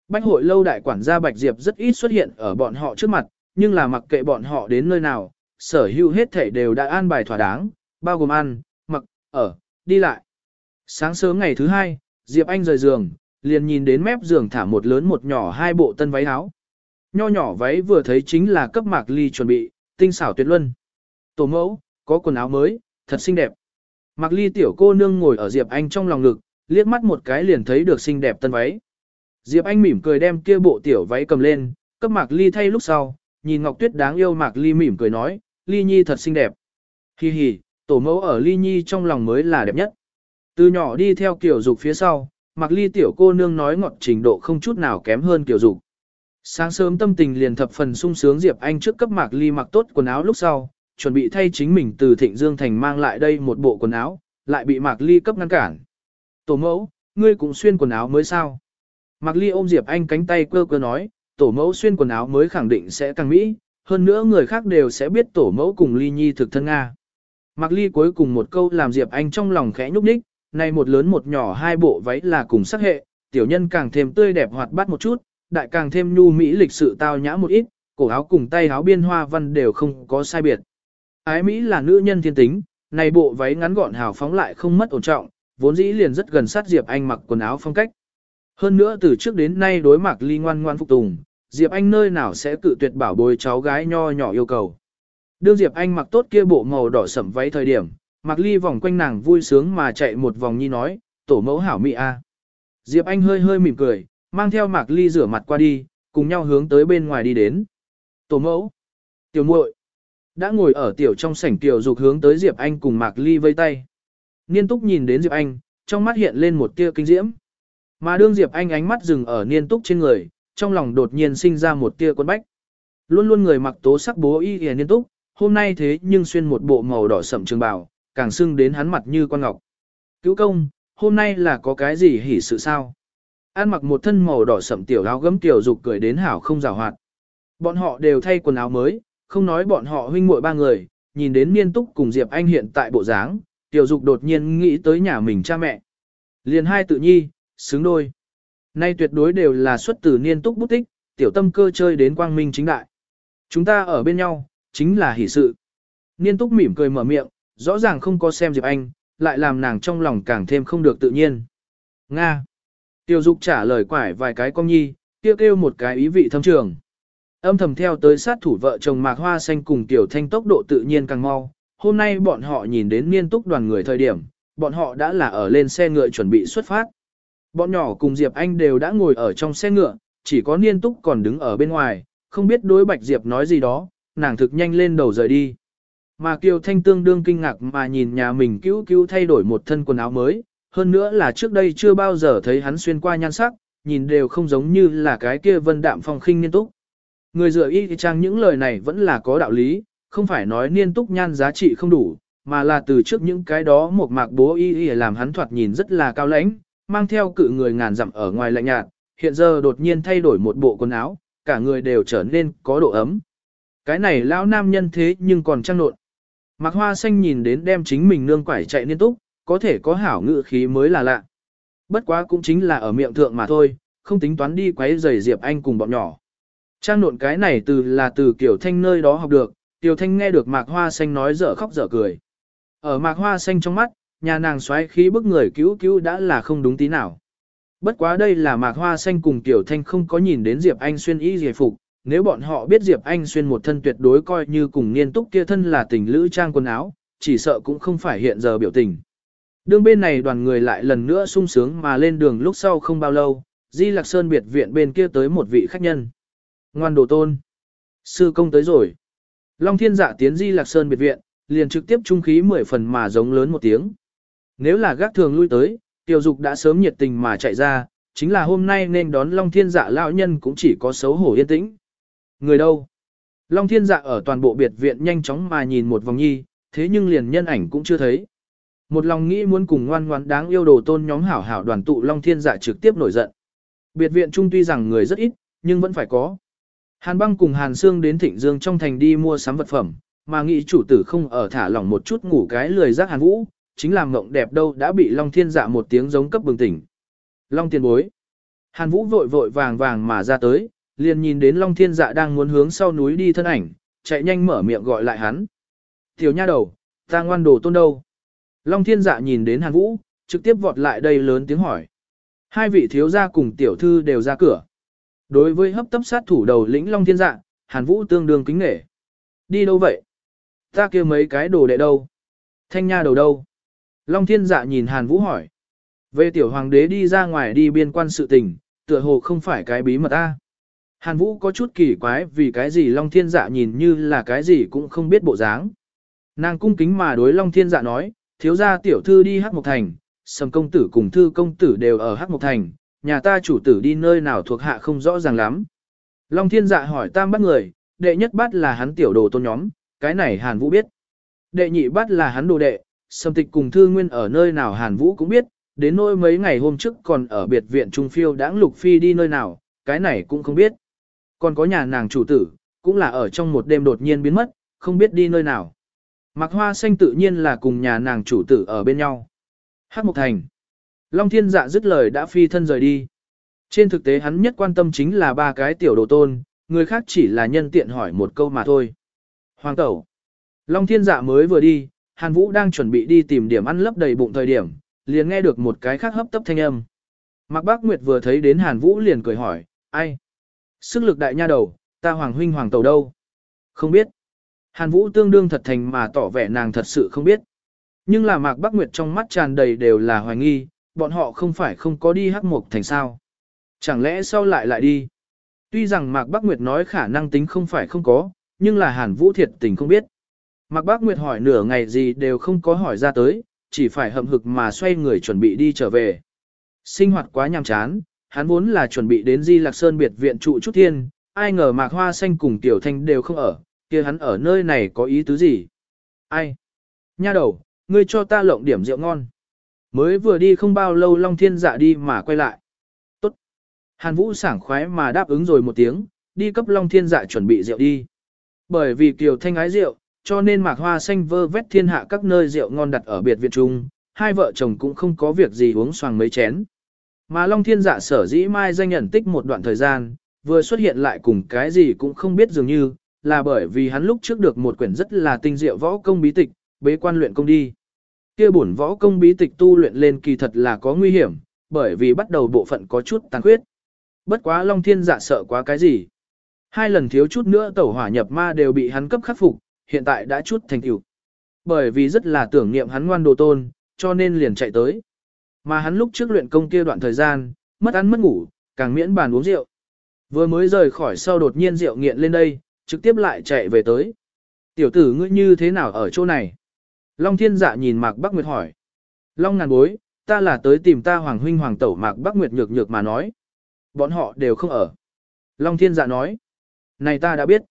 Bách hội lâu đại quản gia Bạch Diệp rất ít xuất hiện ở bọn họ trước mặt, nhưng là mặc kệ bọn họ đến nơi nào, sở hữu hết thể đều đã an bài thỏa đáng, bao gồm ăn, mặc, ở, đi lại. Sáng sớm ngày thứ hai, Diệp Anh rời giường, liền nhìn đến mép giường thả một lớn một nhỏ hai bộ tân váy áo. Nho nhỏ váy vừa thấy chính là cấp mạc ly chuẩn bị, tinh xảo tuyệt luân. Tổ mẫu, có quần áo mới, thật xinh đẹp. Mạc Ly tiểu cô nương ngồi ở Diệp Anh trong lòng ngực, liếc mắt một cái liền thấy được xinh đẹp tân váy. Diệp Anh mỉm cười đem kia bộ tiểu váy cầm lên, cấp Mạc Ly thay lúc sau, nhìn Ngọc Tuyết đáng yêu Mạc Ly mỉm cười nói, Ly Nhi thật xinh đẹp. Hi hi, tổ mẫu ở Ly Nhi trong lòng mới là đẹp nhất. Từ nhỏ đi theo kiểu dục phía sau, mặc Ly tiểu cô nương nói ngọt trình độ không chút nào kém hơn kiểu dục. Sáng sớm tâm tình liền thập phần sung sướng Diệp Anh trước cấp Mạc Ly mặc tốt quần áo lúc sau, chuẩn bị thay chính mình từ Thịnh Dương Thành mang lại đây một bộ quần áo, lại bị Mạc Ly cấp ngăn cản. Tổ mẫu, ngươi cũng xuyên quần áo mới sao? Mạc Ly ôm Diệp Anh cánh tay quơ quơ nói, tổ mẫu xuyên quần áo mới khẳng định sẽ càng mỹ, hơn nữa người khác đều sẽ biết tổ mẫu cùng Ly Nhi thực thân Nga. Mạc Ly cuối cùng một câu làm Diệp Anh trong lòng khẽ nhúc nhích, này một lớn một nhỏ hai bộ váy là cùng sắc hệ, tiểu nhân càng thêm tươi đẹp hoạt bát một chút, đại càng thêm nhu mỹ lịch sự tao nhã một ít, cổ áo cùng tay áo biên hoa văn đều không có sai biệt. Ái Mỹ là nữ nhân thiên tính, này bộ váy ngắn gọn hào phóng lại không mất ổn trọng, vốn dĩ liền rất gần sát Diệp Anh mặc quần áo phong cách. Hơn nữa từ trước đến nay đối mặt ly ngoan ngoan phục tùng, Diệp Anh nơi nào sẽ cự tuyệt bảo bồi cháu gái nho nhỏ yêu cầu. Đương Diệp Anh mặc tốt kia bộ màu đỏ sẫm váy thời điểm, Mạc Ly vòng quanh nàng vui sướng mà chạy một vòng nhi nói, tổ mẫu hảo mỹ a. Diệp Anh hơi hơi mỉm cười, mang theo Mạc Ly rửa mặt qua đi, cùng nhau hướng tới bên ngoài đi đến. Tổ mẫu, tiểu muội, đã ngồi ở tiểu trong sảnh tiểu dục hướng tới Diệp Anh cùng Mạc Ly vây tay. Niên túc nhìn đến Diệp Anh, trong mắt hiện lên một tia kinh diễm. Mà đương Diệp Anh ánh mắt dừng ở niên túc trên người, trong lòng đột nhiên sinh ra một tia quân bách. Luôn luôn người mặc tố sắc bố y hề niên túc, hôm nay thế nhưng xuyên một bộ màu đỏ sậm trường bào, càng sưng đến hắn mặt như con ngọc. Cứu công, hôm nay là có cái gì hỉ sự sao? An mặc một thân màu đỏ sậm tiểu áo gấm tiểu dục cười đến hảo không rào hoạt. Bọn họ đều thay quần áo mới, không nói bọn họ huynh muội ba người, nhìn đến niên túc cùng Diệp Anh hiện tại bộ dáng, tiểu dục đột nhiên nghĩ tới nhà mình cha mẹ. Liền hai tự nhi, xứng đôi. Nay tuyệt đối đều là xuất từ niên túc bút tích, tiểu tâm cơ chơi đến quang minh chính đại. Chúng ta ở bên nhau, chính là hỷ sự. Niên túc mỉm cười mở miệng, rõ ràng không có xem Diệp Anh, lại làm nàng trong lòng càng thêm không được tự nhiên. Nga. Tiêu dục trả lời quải vài cái con nhi, kêu kêu một cái ý vị thâm trường. Âm thầm theo tới sát thủ vợ chồng Mạc Hoa Xanh cùng Tiểu Thanh tốc độ tự nhiên càng mau. Hôm nay bọn họ nhìn đến niên túc đoàn người thời điểm, bọn họ đã là ở lên xe ngựa chuẩn bị xuất phát. Bọn nhỏ cùng Diệp Anh đều đã ngồi ở trong xe ngựa, chỉ có niên túc còn đứng ở bên ngoài, không biết đối Bạch Diệp nói gì đó, nàng thực nhanh lên đầu rời đi. Mà Kiều Thanh tương đương kinh ngạc mà nhìn nhà mình cứu cứu thay đổi một thân quần áo mới, hơn nữa là trước đây chưa bao giờ thấy hắn xuyên qua nhan sắc, nhìn đều không giống như là cái kia vân đạm phong khinh niên túc. Người dựa y trang những lời này vẫn là có đạo lý, không phải nói niên túc nhan giá trị không đủ, mà là từ trước những cái đó một mạc bố y y làm hắn thoạt nhìn rất là cao lãnh, mang theo cự người ngàn dặm ở ngoài lạnh nhạt, hiện giờ đột nhiên thay đổi một bộ quần áo, cả người đều trở nên có độ ấm. Cái này lão nam nhân thế nhưng còn trăng nộn. Mạc Hoa Xanh nhìn đến đem chính mình nương quải chạy liên tục, có thể có hảo ngự khí mới là lạ. Bất quá cũng chính là ở miệng thượng mà thôi, không tính toán đi quấy giày Diệp Anh cùng bọn nhỏ. Trang nộn cái này từ là từ Kiều thanh nơi đó học được, Tiểu Thanh nghe được Mạc Hoa Xanh nói dở khóc dở cười. Ở Mạc Hoa Xanh trong mắt, nhà nàng xoáy khí bức người cứu cứu đã là không đúng tí nào. Bất quá đây là Mạc Hoa Xanh cùng Tiểu Thanh không có nhìn đến Diệp Anh xuyên y giải phục, nếu bọn họ biết Diệp Anh xuyên một thân tuyệt đối coi như cùng niên túc kia thân là tình lữ trang quần áo, chỉ sợ cũng không phải hiện giờ biểu tình. Đường bên này đoàn người lại lần nữa sung sướng mà lên đường lúc sau không bao lâu, Di Lạc Sơn biệt viện bên kia tới một vị khách nhân. Ngoan đồ tôn. Sư công tới rồi. Long thiên dạ tiến Di Lạc Sơn biệt viện, liền trực tiếp trung khí mười phần mà giống lớn một tiếng. Nếu là gác thường lui tới, tiểu dục đã sớm nhiệt tình mà chạy ra, chính là hôm nay nên đón Long thiên dạ lão nhân cũng chỉ có xấu hổ yên tĩnh. Người đâu? Long thiên dạ ở toàn bộ biệt viện nhanh chóng mà nhìn một vòng nhi, thế nhưng liền nhân ảnh cũng chưa thấy. Một lòng nghĩ muốn cùng ngoan ngoan đáng yêu đồ tôn nhóm hảo hảo đoàn tụ Long thiên dạ trực tiếp nổi giận. Biệt viện trung tuy rằng người rất ít, nhưng vẫn phải có. Hàn băng cùng Hàn Sương đến Thịnh Dương trong thành đi mua sắm vật phẩm, mà nghĩ chủ tử không ở thả lỏng một chút ngủ cái lười giác Hàn Vũ, chính làm mộng đẹp đâu đã bị Long Thiên Dạ một tiếng giống cấp bừng tỉnh. Long tiền bối. Hàn Vũ vội vội vàng vàng mà ra tới, liền nhìn đến Long Thiên Dạ đang muốn hướng sau núi đi thân ảnh, chạy nhanh mở miệng gọi lại hắn. Tiểu nha đầu, ta ngoan đồ tôn đâu? Long Thiên Dạ nhìn đến Hàn Vũ, trực tiếp vọt lại đây lớn tiếng hỏi. Hai vị thiếu gia cùng tiểu thư đều ra cửa. Đối với hấp tấp sát thủ đầu lĩnh Long Thiên Dạ, Hàn Vũ tương đương kính nể. Đi đâu vậy? Ta kia mấy cái đồ đệ đâu? Thanh nha đầu đâu? Long thiên dạ nhìn Hàn Vũ hỏi. Về tiểu hoàng đế đi ra ngoài đi biên quan sự tình, tựa hồ không phải cái bí mật ta. Hàn Vũ có chút kỳ quái vì cái gì Long thiên dạ nhìn như là cái gì cũng không biết bộ dáng. Nàng cung kính mà đối Long thiên dạ nói, thiếu gia tiểu thư đi Hắc Mộc Thành, sầm công tử cùng thư công tử đều ở Hắc Mộc Thành, nhà ta chủ tử đi nơi nào thuộc hạ không rõ ràng lắm. Long thiên dạ hỏi tam bắt người, đệ nhất bắt là hắn tiểu đồ tôn nhóm, cái này Hàn Vũ biết. Đệ nhị bắt là hắn đồ đệ, sầm tịch cùng thư nguyên ở nơi nào Hàn Vũ cũng biết, đến nỗi mấy ngày hôm trước còn ở biệt viện Trung Phiêu đãng lục phi đi nơi nào, cái này cũng không biết. Còn có nhà nàng chủ tử, cũng là ở trong một đêm đột nhiên biến mất, không biết đi nơi nào. Mạc Hoa Xanh tự nhiên là cùng nhà nàng chủ tử ở bên nhau. Hắc mục Thành. Long Thiên Dạ dứt lời đã phi thân rời đi. Trên thực tế hắn nhất quan tâm chính là ba cái tiểu đồ tôn, người khác chỉ là nhân tiện hỏi một câu mà thôi. Hoàng tẩu. Long Thiên Dạ mới vừa đi, Hàn Vũ đang chuẩn bị đi tìm điểm ăn lấp đầy bụng thời điểm, liền nghe được một cái khác hấp tấp thanh âm. Mạc Bác Nguyệt vừa thấy đến Hàn Vũ liền cười hỏi, ai? Sức lực đại nha đầu, ta hoàng huynh hoàng tẩu đâu? Không biết. Hàn Vũ tương đương thật thành mà tỏ vẻ nàng thật sự không biết. Nhưng là Mạc Bắc Nguyệt trong mắt tràn đầy đều là hoài nghi, bọn họ không phải không có đi hắc mục thành sao. Chẳng lẽ sau lại lại đi? Tuy rằng Mạc Bắc Nguyệt nói khả năng tính không phải không có, nhưng là Hàn Vũ thiệt tình không biết. Mạc Bắc Nguyệt hỏi nửa ngày gì đều không có hỏi ra tới, chỉ phải hậm hực mà xoay người chuẩn bị đi trở về. Sinh hoạt quá nhàm chán, hắn vốn là chuẩn bị đến Di Lạc Sơn biệt viện trụ chút thiên, ai ngờ Mạc Hoa Xanh cùng Tiểu Thanh đều không ở, kia hắn ở nơi này có ý tứ gì? Ai? Nha đầu, ngươi cho ta lộng điểm rượu ngon. Mới vừa đi không bao lâu Long Thiên dạ đi mà quay lại. Tốt. Hàn Vũ sảng khoái mà đáp ứng rồi một tiếng, đi cấp Long Thiên dạ chuẩn bị rượu đi. Bởi vì Kiều Thanh ái rượu, cho nên Mạc Hoa Xanh vơ vét thiên hạ các nơi rượu ngon đặt ở biệt viện trung, hai vợ chồng cũng không có việc gì uống xoàng mấy chén. Mà Long Thiên dạ sở dĩ mai danh nhận tích một đoạn thời gian, vừa xuất hiện lại cùng cái gì cũng không biết dường như, là bởi vì hắn lúc trước được một quyển rất là tinh diệu võ công bí tịch, bế quan luyện công đi. Kia bổn võ công bí tịch tu luyện lên kỳ thật là có nguy hiểm, bởi vì bắt đầu bộ phận có chút tàn khuyết. Bất quá Long Thiên dạ sợ quá cái gì. Hai lần thiếu chút nữa tẩu hỏa nhập ma đều bị hắn cấp khắc phục, hiện tại đã chút thành tựu. Bởi vì rất là tưởng niệm hắn ngoan đồ tôn, cho nên liền chạy tới. Mà hắn lúc trước luyện công kia đoạn thời gian, mất ăn mất ngủ, càng miễn bàn uống rượu. Vừa mới rời khỏi sau đột nhiên rượu nghiện lên đây, trực tiếp lại chạy về tới. Tiểu tử ngươi như thế nào ở chỗ này? Long thiên dạ nhìn Mạc Bắc Nguyệt hỏi. Long ngàn bối, ta là tới tìm ta hoàng huynh hoàng tẩu Mạc Bắc Nguyệt nhược nhược mà nói. Bọn họ đều không ở. Long thiên dạ nói. Này ta đã biết.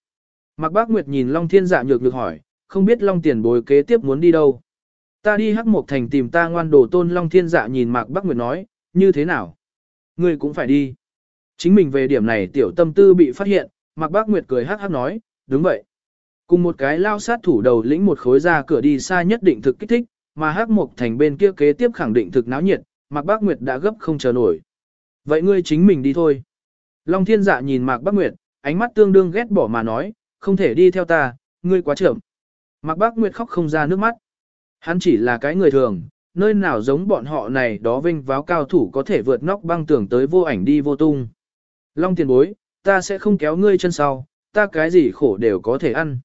Mạc Bắc Nguyệt nhìn Long thiên dạ nhược nhược hỏi, không biết Long tiền bối kế tiếp muốn đi đâu. Ta đi hắc mộc thành tìm ta ngoan đồ tôn Long thiên dạ nhìn Mạc Bắc Nguyệt nói, như thế nào? Ngươi cũng phải đi. Chính mình về điểm này tiểu tâm tư bị phát hiện, Mạc bắc Nguyệt cười hắc hắc nói, đúng vậy. Cùng một cái lao sát thủ đầu lĩnh một khối ra cửa đi xa nhất định thực kích thích, mà hắc mục thành bên kia kế tiếp khẳng định thực náo nhiệt, Mạc bắc Nguyệt đã gấp không chờ nổi. Vậy ngươi chính mình đi thôi. Long thiên dạ nhìn Mạc bắc Nguyệt, ánh mắt tương đương ghét bỏ mà nói, không thể đi theo ta, ngươi quá trưởng. Mạc Bác Nguyệt khóc không ra nước mắt. Hắn chỉ là cái người thường, nơi nào giống bọn họ này đó vinh váo cao thủ có thể vượt nóc băng tường tới vô ảnh đi vô tung. Long tiền bối, ta sẽ không kéo ngươi chân sau, ta cái gì khổ đều có thể ăn.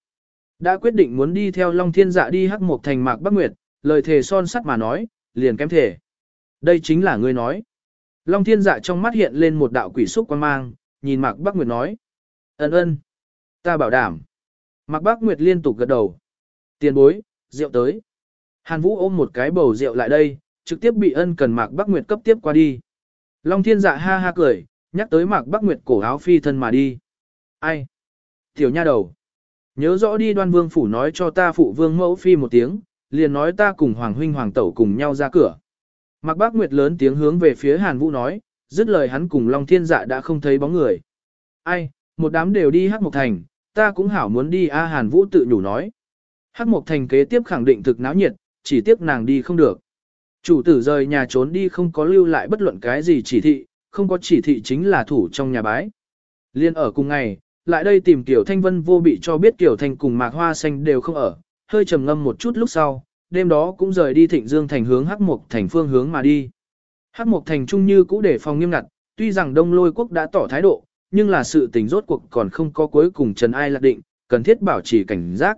Đã quyết định muốn đi theo Long Thiên Dạ đi hắc một thành mạc Bắc Nguyệt, lời thề son sắt mà nói, liền kém thể. Đây chính là ngươi nói. Long Thiên Dạ trong mắt hiện lên một đạo quỷ xúc quan mang, nhìn mạc Bắc Nguyệt nói. Ấn ơn. Ta bảo đảm. Mạc Bắc Nguyệt liên tục gật đầu. Tiền bối, rượu tới. Hàn Vũ ôm một cái bầu rượu lại đây, trực tiếp bị ân cần Mạc Bắc Nguyệt cấp tiếp qua đi. Long Thiên Dạ ha ha cười, nhắc tới Mạc Bắc Nguyệt cổ áo phi thân mà đi. Ai? Tiểu nha đầu. Nhớ rõ đi đoan vương phủ nói cho ta phụ vương mẫu phi một tiếng, liền nói ta cùng Hoàng huynh Hoàng tẩu cùng nhau ra cửa. Mạc Bắc Nguyệt lớn tiếng hướng về phía Hàn Vũ nói, dứt lời hắn cùng Long Thiên Dạ đã không thấy bóng người. Ai, một đám đều đi hát một Thành, ta cũng hảo muốn đi a Hàn Vũ tự nhủ nói. Hắc Mộc Thành kế tiếp khẳng định thực náo nhiệt, chỉ tiếc nàng đi không được. Chủ tử rời nhà trốn đi không có lưu lại bất luận cái gì chỉ thị, không có chỉ thị chính là thủ trong nhà bái. Liên ở cùng ngày, lại đây tìm Tiểu Thanh Vân vô bị cho biết Tiểu Thanh cùng Mạc Hoa Xanh đều không ở, hơi trầm ngâm một chút lúc sau, đêm đó cũng rời đi Thịnh Dương thành hướng Hắc Mục thành phương hướng mà đi. Hắc Mục thành trung như cũ để phòng nghiêm ngặt, tuy rằng Đông Lôi quốc đã tỏ thái độ, nhưng là sự tình rốt cuộc còn không có cuối cùng trần ai lạc định, cần thiết bảo trì cảnh giác.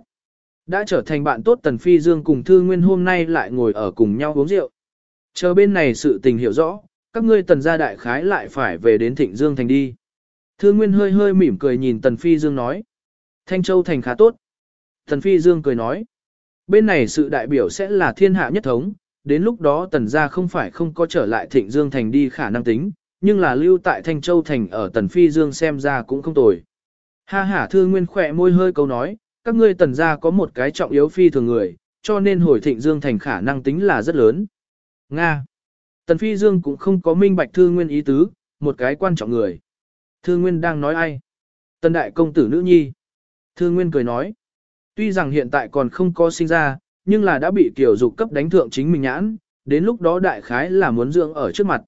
Đã trở thành bạn tốt Tần Phi Dương cùng Thư Nguyên hôm nay lại ngồi ở cùng nhau uống rượu. Chờ bên này sự tình hiểu rõ, các ngươi tần gia đại khái lại phải về đến Thịnh Dương Thành đi. Thư Nguyên hơi hơi mỉm cười nhìn Tần Phi Dương nói. Thanh Châu Thành khá tốt. Tần Phi Dương cười nói. Bên này sự đại biểu sẽ là thiên hạ nhất thống, đến lúc đó tần gia không phải không có trở lại Thịnh Dương Thành đi khả năng tính, nhưng là lưu tại Thanh Châu Thành ở Tần Phi Dương xem ra cũng không tồi. Ha ha Thư Nguyên khỏe môi hơi câu nói, các ngươi tần gia có một cái trọng yếu phi thường người, cho nên hồi Thịnh Dương Thành khả năng tính là rất lớn. Nga. Tần Phi Dương cũng không có minh bạch Thư Nguyên ý tứ, một cái quan trọng người. Thư Nguyên đang nói ai? Tần Đại Công Tử Nữ Nhi. Thư Nguyên cười nói. Tuy rằng hiện tại còn không có sinh ra, nhưng là đã bị kiểu dục cấp đánh thượng chính mình nhãn, đến lúc đó đại khái là muốn dưỡng ở trước mặt.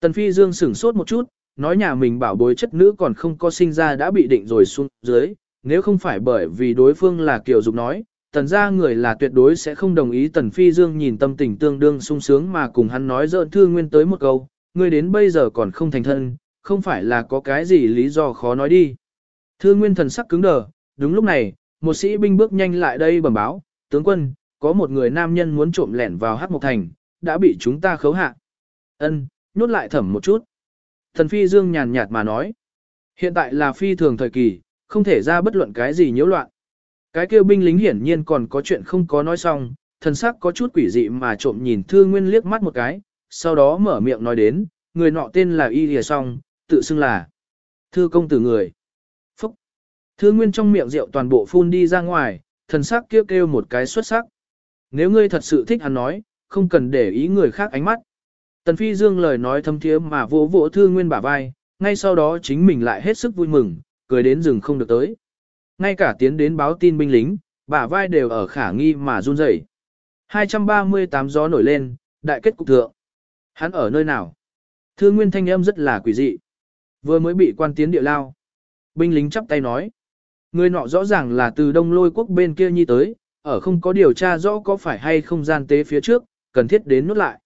Tần Phi Dương sửng sốt một chút, nói nhà mình bảo bối chất nữ còn không có sinh ra đã bị định rồi xuống dưới, nếu không phải bởi vì đối phương là kiểu dục nói, tần gia người là tuyệt đối sẽ không đồng ý tần phi dương nhìn tâm tình tương đương sung sướng mà cùng hắn nói dợn thương nguyên tới một câu, ngươi đến bây giờ còn không thành thân, không phải là có cái gì lý do khó nói đi. Thương nguyên thần sắc cứng đờ, đúng lúc này, một sĩ binh bước nhanh lại đây bẩm báo, tướng quân, có một người nam nhân muốn trộm lẻn vào hát mộc thành, đã bị chúng ta khấu hạ. Ân, nhốt lại thẩm một chút. Thần phi dương nhàn nhạt mà nói, hiện tại là phi thường thời kỳ, không thể ra bất luận cái gì nhiễu loạn. Cái kêu binh lính hiển nhiên còn có chuyện không có nói xong, thần sắc có chút quỷ dị mà trộm nhìn Thư Nguyên liếc mắt một cái, sau đó mở miệng nói đến, người nọ tên là Y Lìa Song, tự xưng là Thư công tử người. Phúc! Thư Nguyên trong miệng rượu toàn bộ phun đi ra ngoài, thần sắc kêu kêu một cái xuất sắc. Nếu ngươi thật sự thích hắn nói, không cần để ý người khác ánh mắt. Tần Phi Dương lời nói thâm thiế mà vỗ vỗ Thư Nguyên bả vai, ngay sau đó chính mình lại hết sức vui mừng, cười đến rừng không được tới. Ngay cả tiến đến báo tin binh lính, bả vai đều ở khả nghi mà run rẩy. 238 gió nổi lên, đại kết cục thượng. Hắn ở nơi nào? Thương nguyên thanh âm rất là quỷ dị. Vừa mới bị quan tiến địa lao. Binh lính chắp tay nói. Người nọ rõ ràng là từ đông lôi quốc bên kia nhi tới, ở không có điều tra rõ có phải hay không gian tế phía trước, cần thiết đến nút lại.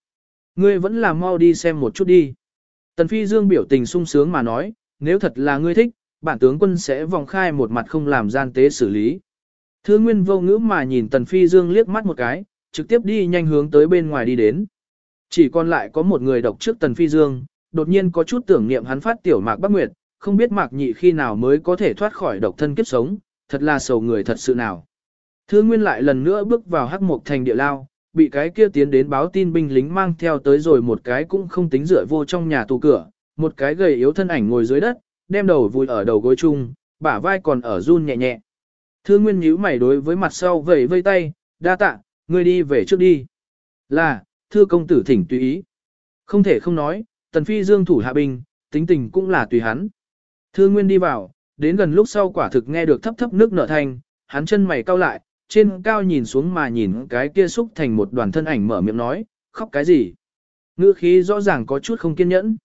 Ngươi vẫn là mau đi xem một chút đi. Tần Phi Dương biểu tình sung sướng mà nói, nếu thật là ngươi thích, bản tướng quân sẽ vòng khai một mặt không làm gian tế xử lý. Thương Nguyên vô ngữ mà nhìn Tần Phi Dương liếc mắt một cái, trực tiếp đi nhanh hướng tới bên ngoài đi đến. Chỉ còn lại có một người độc trước Tần Phi Dương, đột nhiên có chút tưởng niệm hắn phát tiểu Mạc Bắc Nguyệt, không biết Mạc Nhị khi nào mới có thể thoát khỏi độc thân kiếp sống, thật là sầu người thật sự nào. Thương Nguyên lại lần nữa bước vào hắc mục thành địa lao, bị cái kia tiến đến báo tin binh lính mang theo tới rồi một cái cũng không tính rửa vô trong nhà tù cửa, một cái gầy yếu thân ảnh ngồi dưới đất, đem đầu vùi ở đầu gối chung, bả vai còn ở run nhẹ nhẹ. Thương Nguyên nhíu mày đối với mặt sau vẫy vây tay, đa tạ, ngươi đi về trước đi. Là, thưa công tử thỉnh tùy ý. Không thể không nói, tần phi dương thủ hạ binh, tính tình cũng là tùy hắn. Thương Nguyên đi vào, đến gần lúc sau quả thực nghe được thấp thấp nước nở thanh, hắn chân mày cau lại, trên cao nhìn xuống mà nhìn cái kia xúc thành một đoàn thân ảnh mở miệng nói, khóc cái gì. Ngữ khí rõ ràng có chút không kiên nhẫn.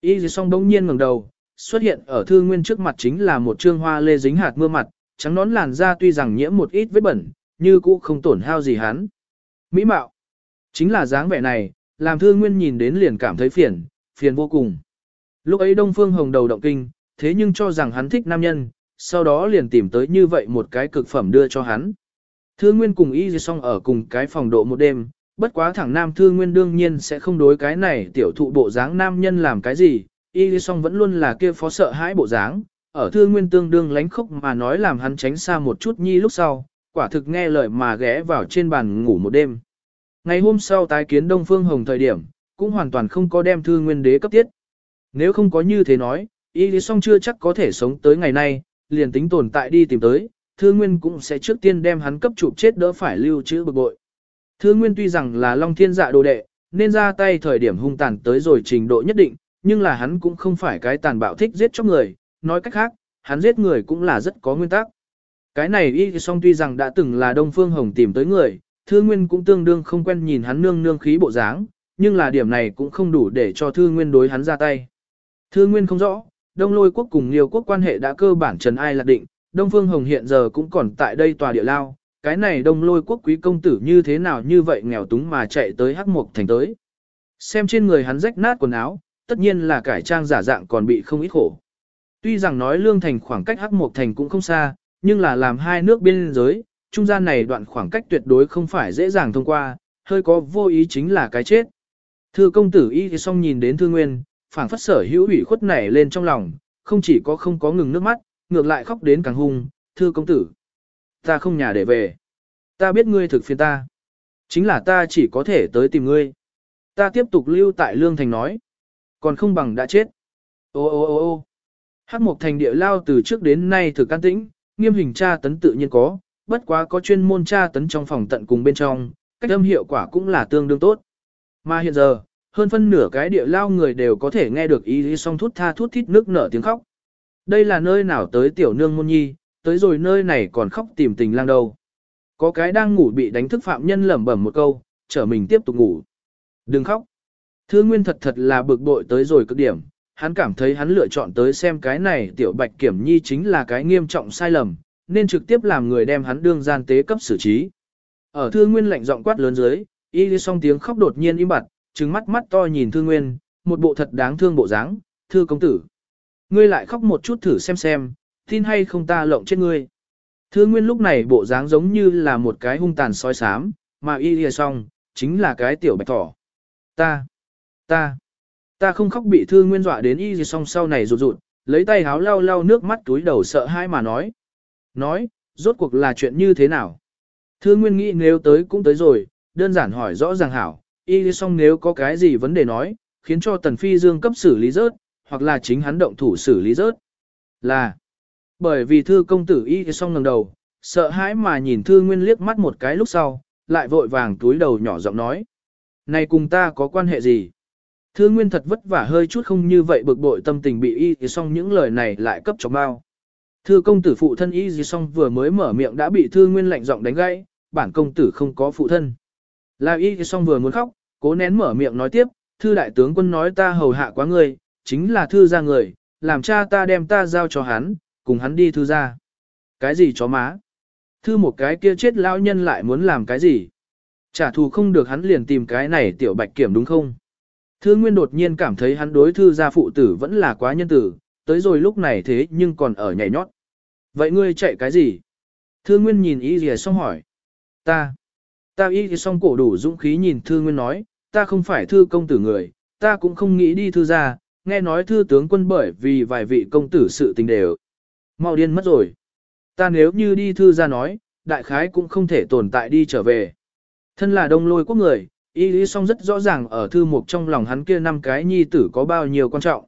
Y dì song đông nhiên ngẩng đầu, xuất hiện ở thư nguyên trước mặt chính là một trương hoa lê dính hạt mưa mặt, trắng nón làn da tuy rằng nhiễm một ít vết bẩn, như cũ không tổn hao gì hắn. Mỹ mạo, chính là dáng vẻ này, làm thư nguyên nhìn đến liền cảm thấy phiền, phiền vô cùng. Lúc ấy Đông Phương Hồng đầu động kinh, thế nhưng cho rằng hắn thích nam nhân, sau đó liền tìm tới như vậy một cái cực phẩm đưa cho hắn. Thư Nguyên cùng Y Song ở cùng cái phòng độ một đêm, bất quá thẳng nam Thư Nguyên đương nhiên sẽ không đối cái này tiểu thụ bộ dáng nam nhân làm cái gì, Y song vẫn luôn là kia phó sợ hãi bộ dáng, ở thư nguyên tương đương lánh khốc mà nói làm hắn tránh xa một chút nhi lúc sau, quả thực nghe lời mà ghé vào trên bàn ngủ một đêm. Ngày hôm sau tái kiến Đông Phương Hồng thời điểm, cũng hoàn toàn không có đem thư nguyên đế cấp tiết. Nếu không có như thế nói, Y song chưa chắc có thể sống tới ngày nay, liền tính tồn tại đi tìm tới, thư nguyên cũng sẽ trước tiên đem hắn cấp chụp chết đỡ phải lưu trữ bực bội. Thư nguyên tuy rằng là Long Thiên Dạ đồ đệ, nên ra tay thời điểm hung tàn tới rồi trình độ nhất định, nhưng là hắn cũng không phải cái tàn bạo thích giết chóc người, nói cách khác, hắn giết người cũng là rất có nguyên tắc. Cái này y song tuy rằng đã từng là Đông Phương Hồng tìm tới người, Thư Nguyên cũng tương đương không quen nhìn hắn nương nương khí bộ dáng, nhưng là điểm này cũng không đủ để cho Thư Nguyên đối hắn ra tay. Thư Nguyên không rõ, Đông Lôi quốc cùng Liêu quốc quan hệ đã cơ bản trần ai lạc định, Đông Phương Hồng hiện giờ cũng còn tại đây tòa địa lao, cái này Đông Lôi quốc quý công tử như thế nào như vậy nghèo túng mà chạy tới Hắc Mục thành tới. Xem trên người hắn rách nát quần áo, tất nhiên là cải trang giả dạng còn bị không ít khổ. Tuy rằng nói lương thành khoảng cách hắc một thành cũng không xa, nhưng là làm hai nước biên giới, trung gian này đoạn khoảng cách tuyệt đối không phải dễ dàng thông qua, hơi có vô ý chính là cái chết. Thư công tử y thì xong nhìn đến thư nguyên, phảng phất sở hữu ủy khuất nảy lên trong lòng, không chỉ có không có ngừng nước mắt, ngược lại khóc đến càng hung, thư công tử. Ta không nhà để về. Ta biết ngươi thực phiền ta. Chính là ta chỉ có thể tới tìm ngươi. Ta tiếp tục lưu tại Lương Thành nói. Còn không bằng đã chết. Ô ô ô ô Hắc Mộc Thành địa lao từ trước đến nay thử can tĩnh, nghiêm hình tra tấn tự nhiên có, bất quá có chuyên môn tra tấn trong phòng tận cùng bên trong, cách âm hiệu quả cũng là tương đương tốt. Mà hiện giờ, hơn phân nửa cái địa lao người đều có thể nghe được ý lý song thút tha thút thít nước nở tiếng khóc. Đây là nơi nào tới tiểu nương môn nhi, tới rồi nơi này còn khóc tìm tình lang đâu. Có cái đang ngủ bị đánh thức phạm nhân lẩm bẩm một câu, trở mình tiếp tục ngủ. Đừng khóc. Thư Nguyên thật thật là bực bội tới rồi cực điểm, hắn cảm thấy hắn lựa chọn tới xem cái này tiểu bạch kiểm nhi chính là cái nghiêm trọng sai lầm, nên trực tiếp làm người đem hắn đương gian tế cấp xử trí. Ở Thư Nguyên lạnh giọng quát lớn dưới, y đi xong tiếng khóc đột nhiên im bặt, trừng mắt mắt to nhìn Thư Nguyên, một bộ thật đáng thương bộ dáng, "Thư công tử, ngươi lại khóc một chút thử xem xem, tin hay không ta lộng chết ngươi." Thư Nguyên lúc này bộ dáng giống như là một cái hung tàn sói xám, mà y đi xong, chính là cái tiểu bạch thỏ. "Ta, ta, ta không khóc bị Thư Nguyên dọa đến y gì xong sau này rụt rụt, lấy tay háo lau lau nước mắt túi đầu sợ hãi mà nói. Nói, rốt cuộc là chuyện như thế nào? Thư Nguyên nghĩ nếu tới cũng tới rồi, đơn giản hỏi rõ ràng hảo, y xong nếu có cái gì vấn đề nói, khiến cho Tần Phi Dương cấp xử lý rớt, hoặc là chính hắn động thủ xử lý rớt. Là, bởi vì thư công tử y xong ngẩng đầu, sợ hãi mà nhìn thư nguyên liếc mắt một cái lúc sau, lại vội vàng túi đầu nhỏ giọng nói. Này cùng ta có quan hệ gì? Thư nguyên thật vất vả hơi chút không như vậy bực bội tâm tình bị y thì xong những lời này lại cấp cho bao. Thư công tử phụ thân y gì xong vừa mới mở miệng đã bị thư nguyên lạnh giọng đánh gãy, bản công tử không có phụ thân. Là y xong vừa muốn khóc, cố nén mở miệng nói tiếp, thư đại tướng quân nói ta hầu hạ quá người, chính là thư ra người, làm cha ta đem ta giao cho hắn, cùng hắn đi thư ra. Cái gì chó má? Thư một cái kia chết lão nhân lại muốn làm cái gì? Trả thù không được hắn liền tìm cái này tiểu bạch kiểm đúng không? Thư Nguyên đột nhiên cảm thấy hắn đối thư gia phụ tử vẫn là quá nhân tử, tới rồi lúc này thế nhưng còn ở nhảy nhót. Vậy ngươi chạy cái gì? Thư Nguyên nhìn y gì xong hỏi. Ta. Ta y thì xong cổ đủ dũng khí nhìn thư nguyên nói, ta không phải thư công tử người, ta cũng không nghĩ đi thư gia. nghe nói thư tướng quân bởi vì vài vị công tử sự tình đều. mau điên mất rồi. Ta nếu như đi thư gia nói, đại khái cũng không thể tồn tại đi trở về. Thân là đông lôi quốc người, y lý song rất rõ ràng ở thư mục trong lòng hắn kia năm cái nhi tử có bao nhiêu quan trọng.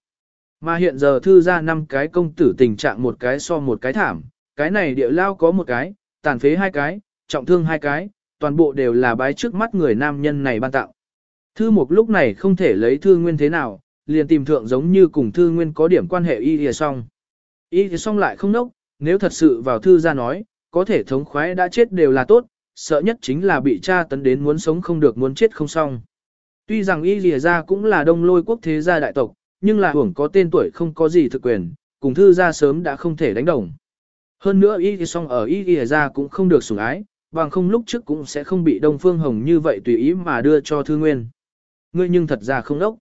Mà hiện giờ thư ra năm cái công tử tình trạng một cái so một cái thảm, cái này địa lao có một cái, tàn phế hai cái, trọng thương hai cái, toàn bộ đều là bái trước mắt người nam nhân này ban tạo. Thư mục lúc này không thể lấy thư nguyên thế nào, liền tìm thượng giống như cùng thư nguyên có điểm quan hệ y thì song, Y thì song lại không nốc, nếu thật sự vào thư ra nói, có thể thống khoái đã chết đều là tốt, sợ nhất chính là bị tra tấn đến muốn sống không được muốn chết không xong. Tuy rằng y lìa ra cũng là đông lôi quốc thế gia đại tộc, nhưng là hưởng có tên tuổi không có gì thực quyền, cùng thư gia sớm đã không thể đánh đồng. Hơn nữa y thì Song ở y lìa ra cũng không được sủng ái, bằng không lúc trước cũng sẽ không bị Đông Phương Hồng như vậy tùy ý mà đưa cho Thư Nguyên. Ngươi nhưng thật ra không đốc.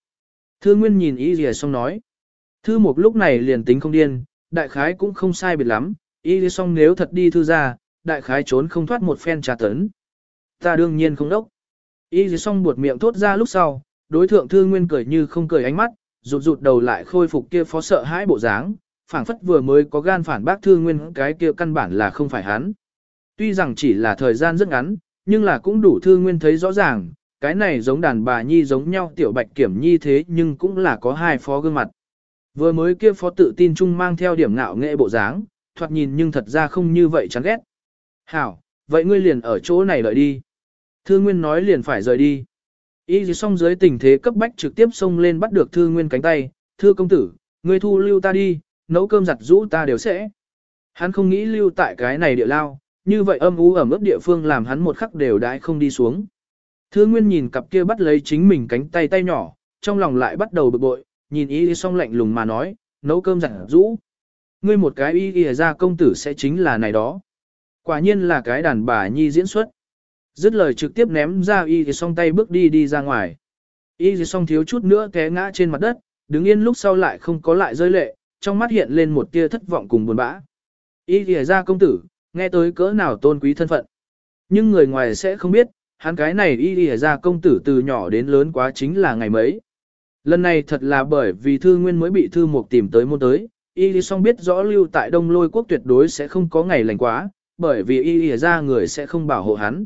Thư Nguyên nhìn Y Lìa Song nói. Thư một lúc này liền tính không điên, đại khái cũng không sai biệt lắm, Y Lìa Song nếu thật đi thư gia đại khái trốn không thoát một phen trà tấn. Ta đương nhiên không đốc. Ý gì xong buột miệng thốt ra lúc sau, đối thượng Thư Nguyên cười như không cười ánh mắt, rụt rụt đầu lại khôi phục kia phó sợ hãi bộ dáng, phảng phất vừa mới có gan phản bác Thư Nguyên cái kia căn bản là không phải hắn. Tuy rằng chỉ là thời gian rất ngắn, nhưng là cũng đủ thư nguyên thấy rõ ràng, cái này giống đàn bà nhi giống nhau tiểu bạch kiểm nhi thế nhưng cũng là có hai phó gương mặt. Vừa mới kia phó tự tin chung mang theo điểm ngạo nghệ bộ dáng, thoạt nhìn nhưng thật ra không như vậy chán ghét. Hảo, vậy ngươi liền ở chỗ này đợi đi. Thư Nguyên nói liền phải rời đi. Y xong dưới tình thế cấp bách trực tiếp xông lên bắt được Thư Nguyên cánh tay. Thưa công tử, ngươi thu lưu ta đi, nấu cơm giặt rũ ta đều sẽ. Hắn không nghĩ lưu tại cái này địa lao, như vậy âm u ẩm ướt địa phương làm hắn một khắc đều đãi không đi xuống. Thư Nguyên nhìn cặp kia bắt lấy chính mình cánh tay tay nhỏ, trong lòng lại bắt đầu bực bội, nhìn y xong lạnh lùng mà nói, nấu cơm giặt rũ. Ngươi một cái y y ra công tử sẽ chính là này đó. Quả nhiên là cái đàn bà nhi diễn xuất. Dứt lời trực tiếp ném ra y thì song tay bước đi đi ra ngoài. Y thì song thiếu chút nữa té ngã trên mặt đất, đứng yên lúc sau lại không có lại rơi lệ, trong mắt hiện lên một tia thất vọng cùng buồn bã. Y thì ra công tử, nghe tới cỡ nào tôn quý thân phận. Nhưng người ngoài sẽ không biết, hắn cái này y thì ra công tử từ nhỏ đến lớn quá chính là ngày mấy. Lần này thật là bởi vì thư nguyên mới bị thư mục tìm tới môn tới, y thì song biết rõ lưu tại đông lôi quốc tuyệt đối sẽ không có ngày lành quá, bởi vì y ỉa ra người sẽ không bảo hộ hắn.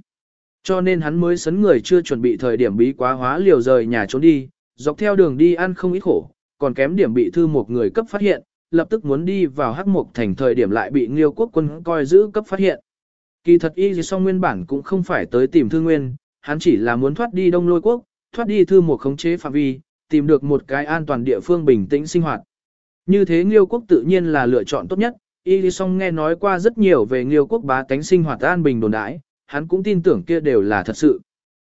Cho nên hắn mới sấn người chưa chuẩn bị thời điểm bí quá hóa liều rời nhà trốn đi, dọc theo đường đi ăn không ít khổ, còn kém điểm bị thư một người cấp phát hiện, lập tức muốn đi vào hắc mục thành thời điểm lại bị nghiêu quốc quân coi giữ cấp phát hiện. Kỳ thật y gì song nguyên bản cũng không phải tới tìm thư nguyên, hắn chỉ là muốn thoát đi đông lôi quốc, thoát đi thư một khống chế phạm vi, tìm được một cái an toàn địa phương bình tĩnh sinh hoạt. Như thế nghiêu quốc tự nhiên là lựa chọn tốt nhất, y song nghe nói qua rất nhiều về nghiêu quốc bá tánh sinh hoạt an bình đồn đãi, hắn cũng tin tưởng kia đều là thật sự.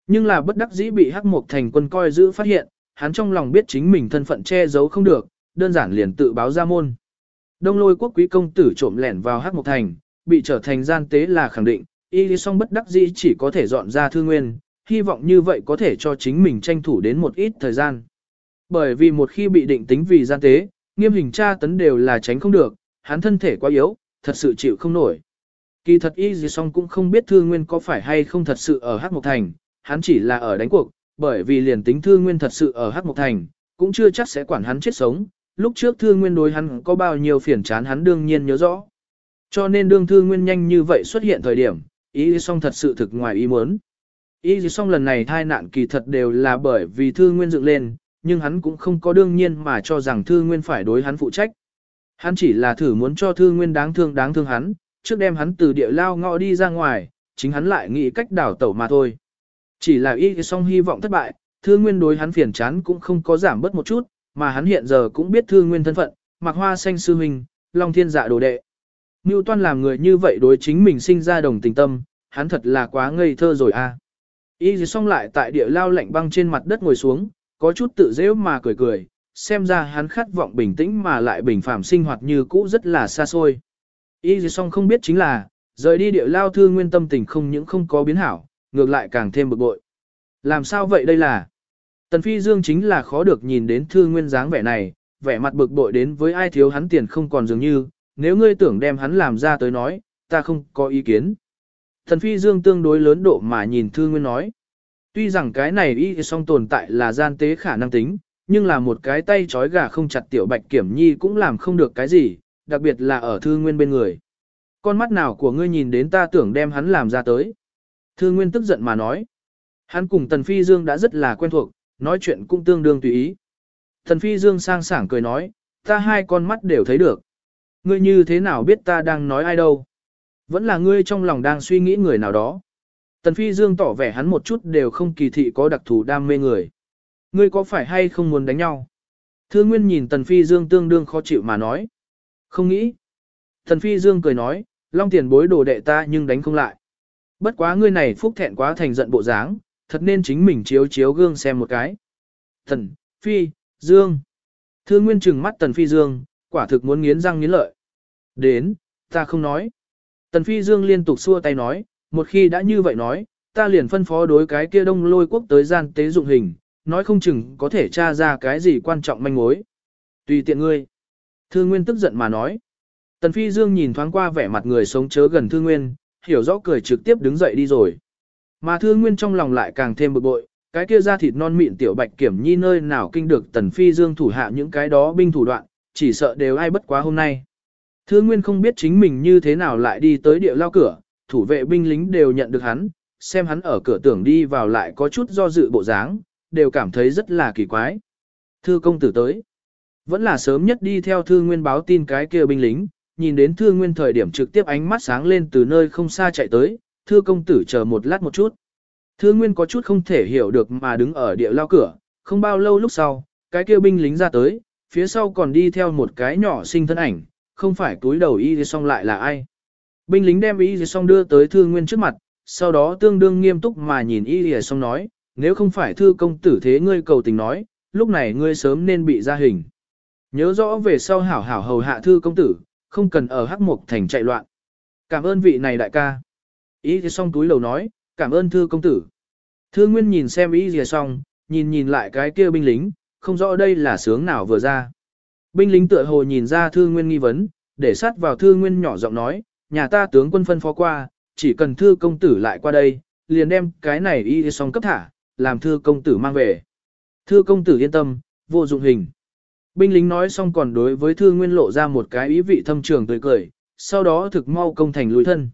Nhưng là bất đắc dĩ bị hắc mục thành quân coi giữ phát hiện, hắn trong lòng biết chính mình thân phận che giấu không được, đơn giản liền tự báo ra môn. Đông lôi quốc quý công tử trộm lẻn vào hắc mục thành, bị trở thành gian tế là khẳng định, y lý song bất đắc dĩ chỉ có thể dọn ra thư nguyên, hy vọng như vậy có thể cho chính mình tranh thủ đến một ít thời gian. Bởi vì một khi bị định tính vì gian tế, nghiêm hình tra tấn đều là tránh không được, hắn thân thể quá yếu, thật sự chịu không nổi. Kỳ thật y gì song cũng không biết thư nguyên có phải hay không thật sự ở Hắc Mộc Thành, hắn chỉ là ở đánh cuộc, bởi vì liền tính thư nguyên thật sự ở Hắc Mộc Thành, cũng chưa chắc sẽ quản hắn chết sống, lúc trước thư nguyên đối hắn có bao nhiêu phiền chán hắn đương nhiên nhớ rõ. Cho nên đương thư nguyên nhanh như vậy xuất hiện thời điểm, y gì song thật sự thực ngoài ý muốn. Y gì song lần này thai nạn kỳ thật đều là bởi vì thư nguyên dựng lên, nhưng hắn cũng không có đương nhiên mà cho rằng thư nguyên phải đối hắn phụ trách. Hắn chỉ là thử muốn cho thư nguyên đáng thương đáng thương hắn, trước đem hắn từ địa lao ngõ đi ra ngoài, chính hắn lại nghĩ cách đảo tẩu mà thôi. Chỉ là y song hy vọng thất bại, thư nguyên đối hắn phiền chán cũng không có giảm bớt một chút, mà hắn hiện giờ cũng biết thư nguyên thân phận, mặc hoa xanh sư huynh, long thiên dạ đồ đệ. Ngưu toan làm người như vậy đối chính mình sinh ra đồng tình tâm, hắn thật là quá ngây thơ rồi a. À. Y song lại tại địa lao lạnh băng trên mặt đất ngồi xuống, có chút tự dễ mà cười cười, xem ra hắn khát vọng bình tĩnh mà lại bình phàm sinh hoạt như cũ rất là xa xôi. Y gì song không biết chính là, rời đi địa lao thư nguyên tâm tình không những không có biến hảo, ngược lại càng thêm bực bội. Làm sao vậy đây là? Tần Phi Dương chính là khó được nhìn đến thư nguyên dáng vẻ này, vẻ mặt bực bội đến với ai thiếu hắn tiền không còn dường như, nếu ngươi tưởng đem hắn làm ra tới nói, ta không có ý kiến. Tần Phi Dương tương đối lớn độ mà nhìn thư nguyên nói. Tuy rằng cái này y song tồn tại là gian tế khả năng tính, nhưng là một cái tay trói gà không chặt tiểu bạch kiểm nhi cũng làm không được cái gì, đặc biệt là ở thư nguyên bên người. Con mắt nào của ngươi nhìn đến ta tưởng đem hắn làm ra tới. Thư nguyên tức giận mà nói. Hắn cùng Tần Phi Dương đã rất là quen thuộc, nói chuyện cũng tương đương tùy ý. Tần Phi Dương sang sảng cười nói, ta hai con mắt đều thấy được. Ngươi như thế nào biết ta đang nói ai đâu? Vẫn là ngươi trong lòng đang suy nghĩ người nào đó. Tần Phi Dương tỏ vẻ hắn một chút đều không kỳ thị có đặc thù đam mê người. Ngươi có phải hay không muốn đánh nhau? Thư Nguyên nhìn Tần Phi Dương tương đương khó chịu mà nói. Không nghĩ. Tần Phi Dương cười nói, long tiền bối đồ đệ ta nhưng đánh không lại. Bất quá ngươi này phúc thẹn quá thành giận bộ dáng, thật nên chính mình chiếu chiếu gương xem một cái. Tần Phi, Dương. Thư Nguyên trừng mắt Tần Phi Dương, quả thực muốn nghiến răng nghiến lợi. Đến, ta không nói. Tần Phi Dương liên tục xua tay nói, một khi đã như vậy nói, ta liền phân phó đối cái kia đông lôi quốc tới gian tế dụng hình, nói không chừng có thể tra ra cái gì quan trọng manh mối. Tùy tiện ngươi. Thư Nguyên tức giận mà nói. Tần Phi Dương nhìn thoáng qua vẻ mặt người sống chớ gần Thư Nguyên, hiểu rõ cười trực tiếp đứng dậy đi rồi. Mà Thư Nguyên trong lòng lại càng thêm bực bội, cái kia da thịt non mịn tiểu bạch kiểm nhi nơi nào kinh được Tần Phi Dương thủ hạ những cái đó binh thủ đoạn, chỉ sợ đều ai bất quá hôm nay. Thư Nguyên không biết chính mình như thế nào lại đi tới địa lao cửa, thủ vệ binh lính đều nhận được hắn, xem hắn ở cửa tưởng đi vào lại có chút do dự bộ dáng, đều cảm thấy rất là kỳ quái. Thư công tử tới. Vẫn là sớm nhất đi theo thư nguyên báo tin cái kia binh lính, nhìn đến thư nguyên thời điểm trực tiếp ánh mắt sáng lên từ nơi không xa chạy tới, thư công tử chờ một lát một chút. Thư nguyên có chút không thể hiểu được mà đứng ở địa lao cửa, không bao lâu lúc sau, cái kia binh lính ra tới, phía sau còn đi theo một cái nhỏ sinh thân ảnh, không phải túi đầu y thì xong lại là ai. Binh lính đem y thì xong đưa tới thư nguyên trước mặt, sau đó tương đương nghiêm túc mà nhìn y thì xong nói, nếu không phải thư công tử thế ngươi cầu tình nói, lúc này ngươi sớm nên bị ra hình. Nhớ rõ về sau hảo hảo hầu hạ thư công tử, không cần ở hắc mục thành chạy loạn. Cảm ơn vị này đại ca. Ý thì xong túi lầu nói, cảm ơn thư công tử. Thư Nguyên nhìn xem ý gì xong, nhìn nhìn lại cái kia binh lính, không rõ đây là sướng nào vừa ra. Binh lính tựa hồ nhìn ra Thư Nguyên nghi vấn, để sát vào Thư Nguyên nhỏ giọng nói, nhà ta tướng quân phân phó qua, chỉ cần thư công tử lại qua đây, liền đem cái này y xong cấp thả, làm thư công tử mang về. Thư công tử yên tâm, vô dụng hình. Binh lính nói xong còn đối với thư nguyên lộ ra một cái ý vị thâm trường tươi cười, sau đó thực mau công thành lùi thân.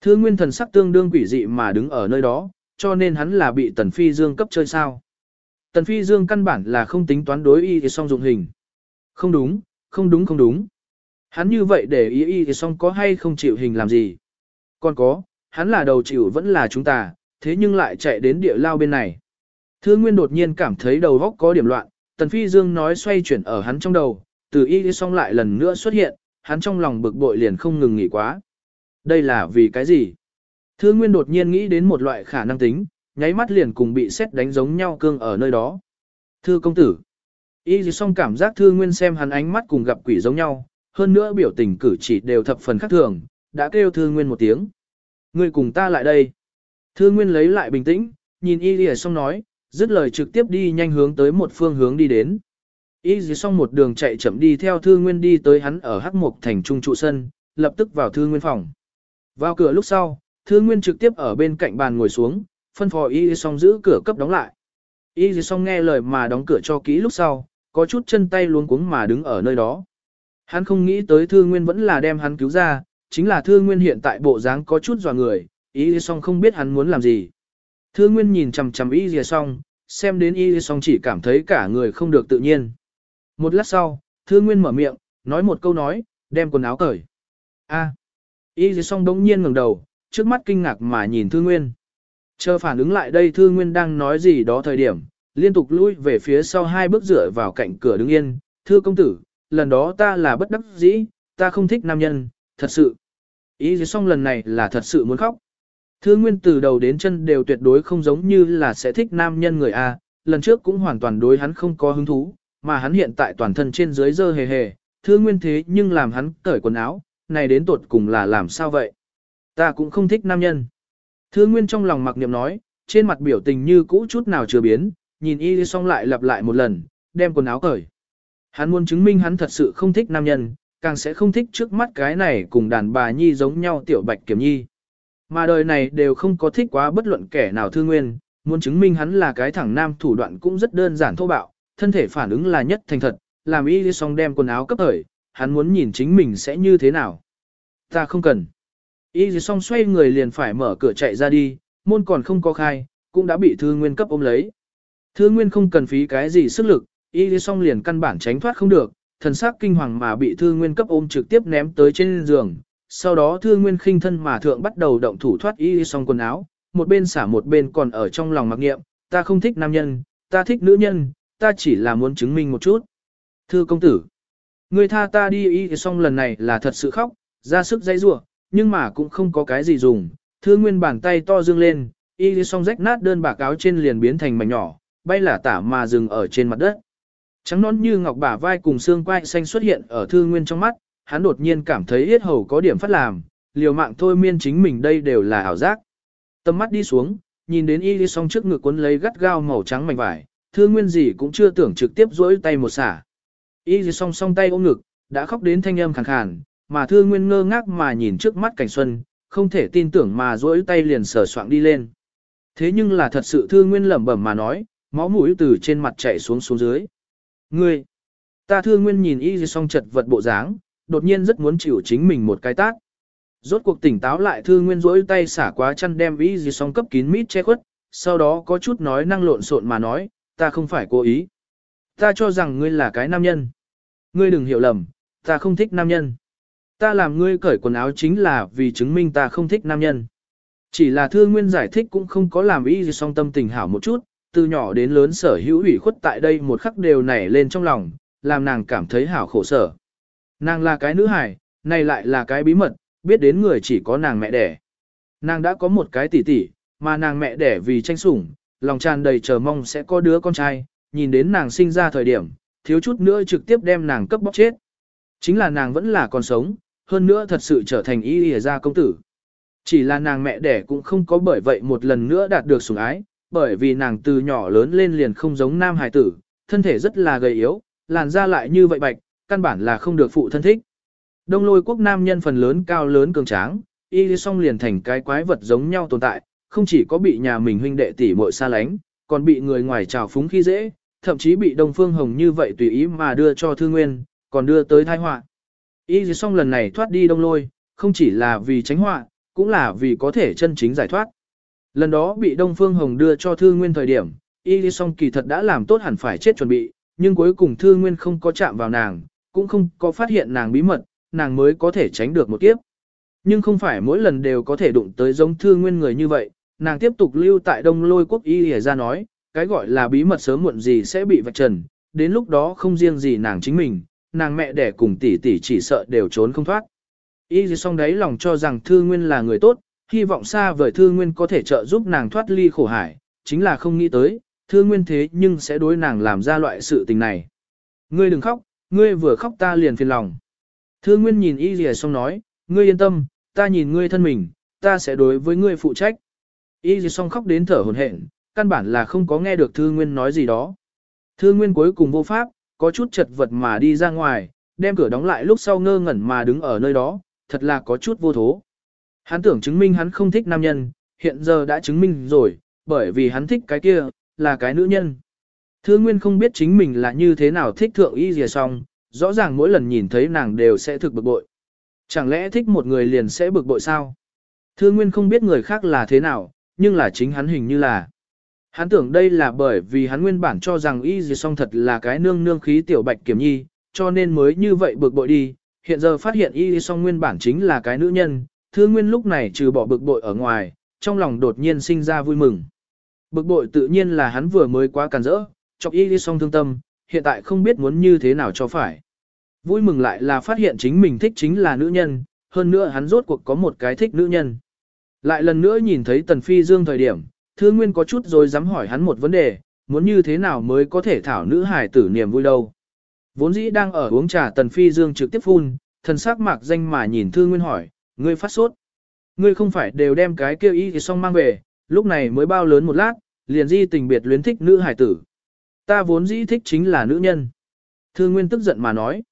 Thư nguyên thần sắc tương đương quỷ dị mà đứng ở nơi đó, cho nên hắn là bị tần phi dương cấp chơi sao. Tần phi dương căn bản là không tính toán đối y thì song dụng hình. Không đúng, không đúng không đúng. Hắn như vậy để ý y thì song có hay không chịu hình làm gì. Còn có, hắn là đầu chịu vẫn là chúng ta, thế nhưng lại chạy đến địa lao bên này. Thư Nguyên đột nhiên cảm thấy đầu góc có điểm loạn, Tần Phi Dương nói xoay chuyển ở hắn trong đầu, từ y đi xong lại lần nữa xuất hiện, hắn trong lòng bực bội liền không ngừng nghỉ quá. Đây là vì cái gì? Thư Nguyên đột nhiên nghĩ đến một loại khả năng tính, nháy mắt liền cùng bị xét đánh giống nhau cương ở nơi đó. Thư công tử. Y gì xong cảm giác Thư Nguyên xem hắn ánh mắt cùng gặp quỷ giống nhau, hơn nữa biểu tình cử chỉ đều thập phần khác thường, đã kêu Thư Nguyên một tiếng. người cùng ta lại đây. Thư Nguyên lấy lại bình tĩnh, nhìn Y Lìa xong nói, dứt lời trực tiếp đi nhanh hướng tới một phương hướng đi đến. Y Lìa xong một đường chạy chậm đi theo Thư Nguyên đi tới hắn ở Hắc Mộc thành trung trụ sân, lập tức vào Thư Nguyên phòng. Vào cửa lúc sau, Thư Nguyên trực tiếp ở bên cạnh bàn ngồi xuống, phân phó Y Lìa xong giữ cửa cấp đóng lại. Y Lìa xong nghe lời mà đóng cửa cho kỹ lúc sau, có chút chân tay luống cuống mà đứng ở nơi đó. Hắn không nghĩ tới Thư Nguyên vẫn là đem hắn cứu ra, chính là Thư Nguyên hiện tại bộ dáng có chút dò người, Y gì Song không biết hắn muốn làm gì. Thư Nguyên nhìn chằm chằm Y Lìa Song, xem đến Y Lìa Song chỉ cảm thấy cả người không được tự nhiên. Một lát sau, Thư Nguyên mở miệng, nói một câu nói, đem quần áo cởi. A. Y Lìa Song đống nhiên ngẩng đầu, trước mắt kinh ngạc mà nhìn Thư Nguyên. Chờ phản ứng lại đây Thư Nguyên đang nói gì đó thời điểm, liên tục lui về phía sau hai bước rửa vào cạnh cửa đứng yên. Thư công tử, lần đó ta là bất đắc dĩ, ta không thích nam nhân, thật sự. Y Lìa Song lần này là thật sự muốn khóc. Thương Nguyên từ đầu đến chân đều tuyệt đối không giống như là sẽ thích nam nhân người A, lần trước cũng hoàn toàn đối hắn không có hứng thú, mà hắn hiện tại toàn thân trên dưới dơ hề hề, Thương Nguyên thế nhưng làm hắn cởi quần áo, này đến tuột cùng là làm sao vậy? Ta cũng không thích nam nhân. Thương Nguyên trong lòng mặc niệm nói, trên mặt biểu tình như cũ chút nào chưa biến, nhìn y xong lại lặp lại một lần, đem quần áo cởi. Hắn muốn chứng minh hắn thật sự không thích nam nhân, càng sẽ không thích trước mắt cái này cùng đàn bà nhi giống nhau tiểu bạch kiểm nhi. Mà đời này đều không có thích quá bất luận kẻ nào thương nguyên, muốn chứng minh hắn là cái thẳng nam thủ đoạn cũng rất đơn giản thô bạo, thân thể phản ứng là nhất thành thật, làm y đi xong đem quần áo cấp thời, hắn muốn nhìn chính mình sẽ như thế nào. Ta không cần. Y đi xong xoay người liền phải mở cửa chạy ra đi, môn còn không có khai, cũng đã bị thư nguyên cấp ôm lấy. Thư nguyên không cần phí cái gì sức lực, y đi xong liền căn bản tránh thoát không được, thần sắc kinh hoàng mà bị thư nguyên cấp ôm trực tiếp ném tới trên giường, sau đó thương nguyên khinh thân mà thượng bắt đầu động thủ thoát y xong quần áo, một bên xả một bên còn ở trong lòng mặc nghiệm, ta không thích nam nhân, ta thích nữ nhân, ta chỉ là muốn chứng minh một chút. Thưa công tử, người tha ta đi y xong lần này là thật sự khóc, ra sức dây rủa nhưng mà cũng không có cái gì dùng, thương nguyên bàn tay to dương lên, y xong rách nát đơn bạc áo trên liền biến thành mảnh nhỏ, bay là tả mà dừng ở trên mặt đất. Trắng nón như ngọc bả vai cùng xương quai xanh xuất hiện ở thư nguyên trong mắt, hắn đột nhiên cảm thấy yết hầu có điểm phát làm, liều mạng thôi miên chính mình đây đều là ảo giác. Tâm mắt đi xuống, nhìn đến y song trước ngực cuốn lấy gắt gao màu trắng mảnh vải, thương nguyên gì cũng chưa tưởng trực tiếp duỗi tay một xả. Y song song tay ôm ngực, đã khóc đến thanh âm khàn khàn, mà thương nguyên ngơ ngác mà nhìn trước mắt cảnh xuân, không thể tin tưởng mà duỗi tay liền sờ soạng đi lên. Thế nhưng là thật sự thương nguyên lẩm bẩm mà nói, máu mũi từ trên mặt chảy xuống xuống dưới. Ngươi! Ta thương nguyên nhìn y song chật vật bộ dáng, đột nhiên rất muốn chịu chính mình một cái tát. Rốt cuộc tỉnh táo lại thư nguyên rỗi tay xả quá chăn đem ý gì xong cấp kín mít che khuất, sau đó có chút nói năng lộn xộn mà nói, ta không phải cố ý. Ta cho rằng ngươi là cái nam nhân. Ngươi đừng hiểu lầm, ta không thích nam nhân. Ta làm ngươi cởi quần áo chính là vì chứng minh ta không thích nam nhân. Chỉ là thư nguyên giải thích cũng không có làm ý gì song tâm tình hảo một chút, từ nhỏ đến lớn sở hữu ủy khuất tại đây một khắc đều nảy lên trong lòng, làm nàng cảm thấy hảo khổ sở. Nàng là cái nữ hài, này lại là cái bí mật, biết đến người chỉ có nàng mẹ đẻ. Nàng đã có một cái tỷ tỷ, mà nàng mẹ đẻ vì tranh sủng, lòng tràn đầy chờ mong sẽ có đứa con trai, nhìn đến nàng sinh ra thời điểm, thiếu chút nữa trực tiếp đem nàng cấp bóc chết. Chính là nàng vẫn là còn sống, hơn nữa thật sự trở thành y y gia công tử. Chỉ là nàng mẹ đẻ cũng không có bởi vậy một lần nữa đạt được sủng ái, bởi vì nàng từ nhỏ lớn lên liền không giống nam hài tử, thân thể rất là gầy yếu, làn da lại như vậy bạch, căn bản là không được phụ thân thích. Đông lôi quốc nam nhân phần lớn cao lớn cường tráng, y song liền thành cái quái vật giống nhau tồn tại, không chỉ có bị nhà mình huynh đệ tỷ muội xa lánh, còn bị người ngoài trào phúng khi dễ, thậm chí bị Đông Phương Hồng như vậy tùy ý mà đưa cho Thư Nguyên, còn đưa tới tai họa. Y song lần này thoát đi đông lôi, không chỉ là vì tránh họa, cũng là vì có thể chân chính giải thoát. Lần đó bị Đông Phương Hồng đưa cho Thư Nguyên thời điểm, Y song kỳ thật đã làm tốt hẳn phải chết chuẩn bị, nhưng cuối cùng Thư Nguyên không có chạm vào nàng, cũng không có phát hiện nàng bí mật, nàng mới có thể tránh được một kiếp. Nhưng không phải mỗi lần đều có thể đụng tới giống Thư Nguyên người như vậy, nàng tiếp tục lưu tại Đông Lôi quốc Y ra nói, cái gọi là bí mật sớm muộn gì sẽ bị vạch trần, đến lúc đó không riêng gì nàng chính mình, nàng mẹ đẻ cùng tỷ tỷ chỉ sợ đều trốn không thoát. Y gì xong đấy lòng cho rằng Thư Nguyên là người tốt, hy vọng xa vời Thư Nguyên có thể trợ giúp nàng thoát ly khổ hải, chính là không nghĩ tới, Thư Nguyên thế nhưng sẽ đối nàng làm ra loại sự tình này. Ngươi đừng khóc, ngươi vừa khóc ta liền phiền lòng. Thư Nguyên nhìn Y gì xong nói, ngươi yên tâm, ta nhìn ngươi thân mình, ta sẽ đối với ngươi phụ trách. Y gì xong khóc đến thở hổn hển, căn bản là không có nghe được Thư Nguyên nói gì đó. Thư Nguyên cuối cùng vô pháp, có chút chật vật mà đi ra ngoài, đem cửa đóng lại lúc sau ngơ ngẩn mà đứng ở nơi đó, thật là có chút vô thố. Hắn tưởng chứng minh hắn không thích nam nhân, hiện giờ đã chứng minh rồi, bởi vì hắn thích cái kia, là cái nữ nhân. Thư Nguyên không biết chính mình là như thế nào thích thượng y dìa xong, rõ ràng mỗi lần nhìn thấy nàng đều sẽ thực bực bội. Chẳng lẽ thích một người liền sẽ bực bội sao? Thư Nguyên không biết người khác là thế nào, nhưng là chính hắn hình như là. Hắn tưởng đây là bởi vì hắn nguyên bản cho rằng y dìa song thật là cái nương nương khí tiểu bạch kiểm nhi, cho nên mới như vậy bực bội đi. Hiện giờ phát hiện y dìa song nguyên bản chính là cái nữ nhân, thương nguyên lúc này trừ bỏ bực bội ở ngoài, trong lòng đột nhiên sinh ra vui mừng. Bực bội tự nhiên là hắn vừa mới quá càn rỡ, chọc y đi song thương tâm, hiện tại không biết muốn như thế nào cho phải. Vui mừng lại là phát hiện chính mình thích chính là nữ nhân, hơn nữa hắn rốt cuộc có một cái thích nữ nhân. Lại lần nữa nhìn thấy Tần Phi Dương thời điểm, Thư Nguyên có chút rồi dám hỏi hắn một vấn đề, muốn như thế nào mới có thể thảo nữ hài tử niềm vui đâu. Vốn dĩ đang ở uống trà Tần Phi Dương trực tiếp phun, thần sắc mạc danh mà nhìn Thư Nguyên hỏi, ngươi phát sốt. Ngươi không phải đều đem cái kêu y thì xong mang về, lúc này mới bao lớn một lát, liền di tình biệt luyến thích nữ hài tử. Ta vốn dĩ thích chính là nữ nhân. Thư Nguyên tức giận mà nói.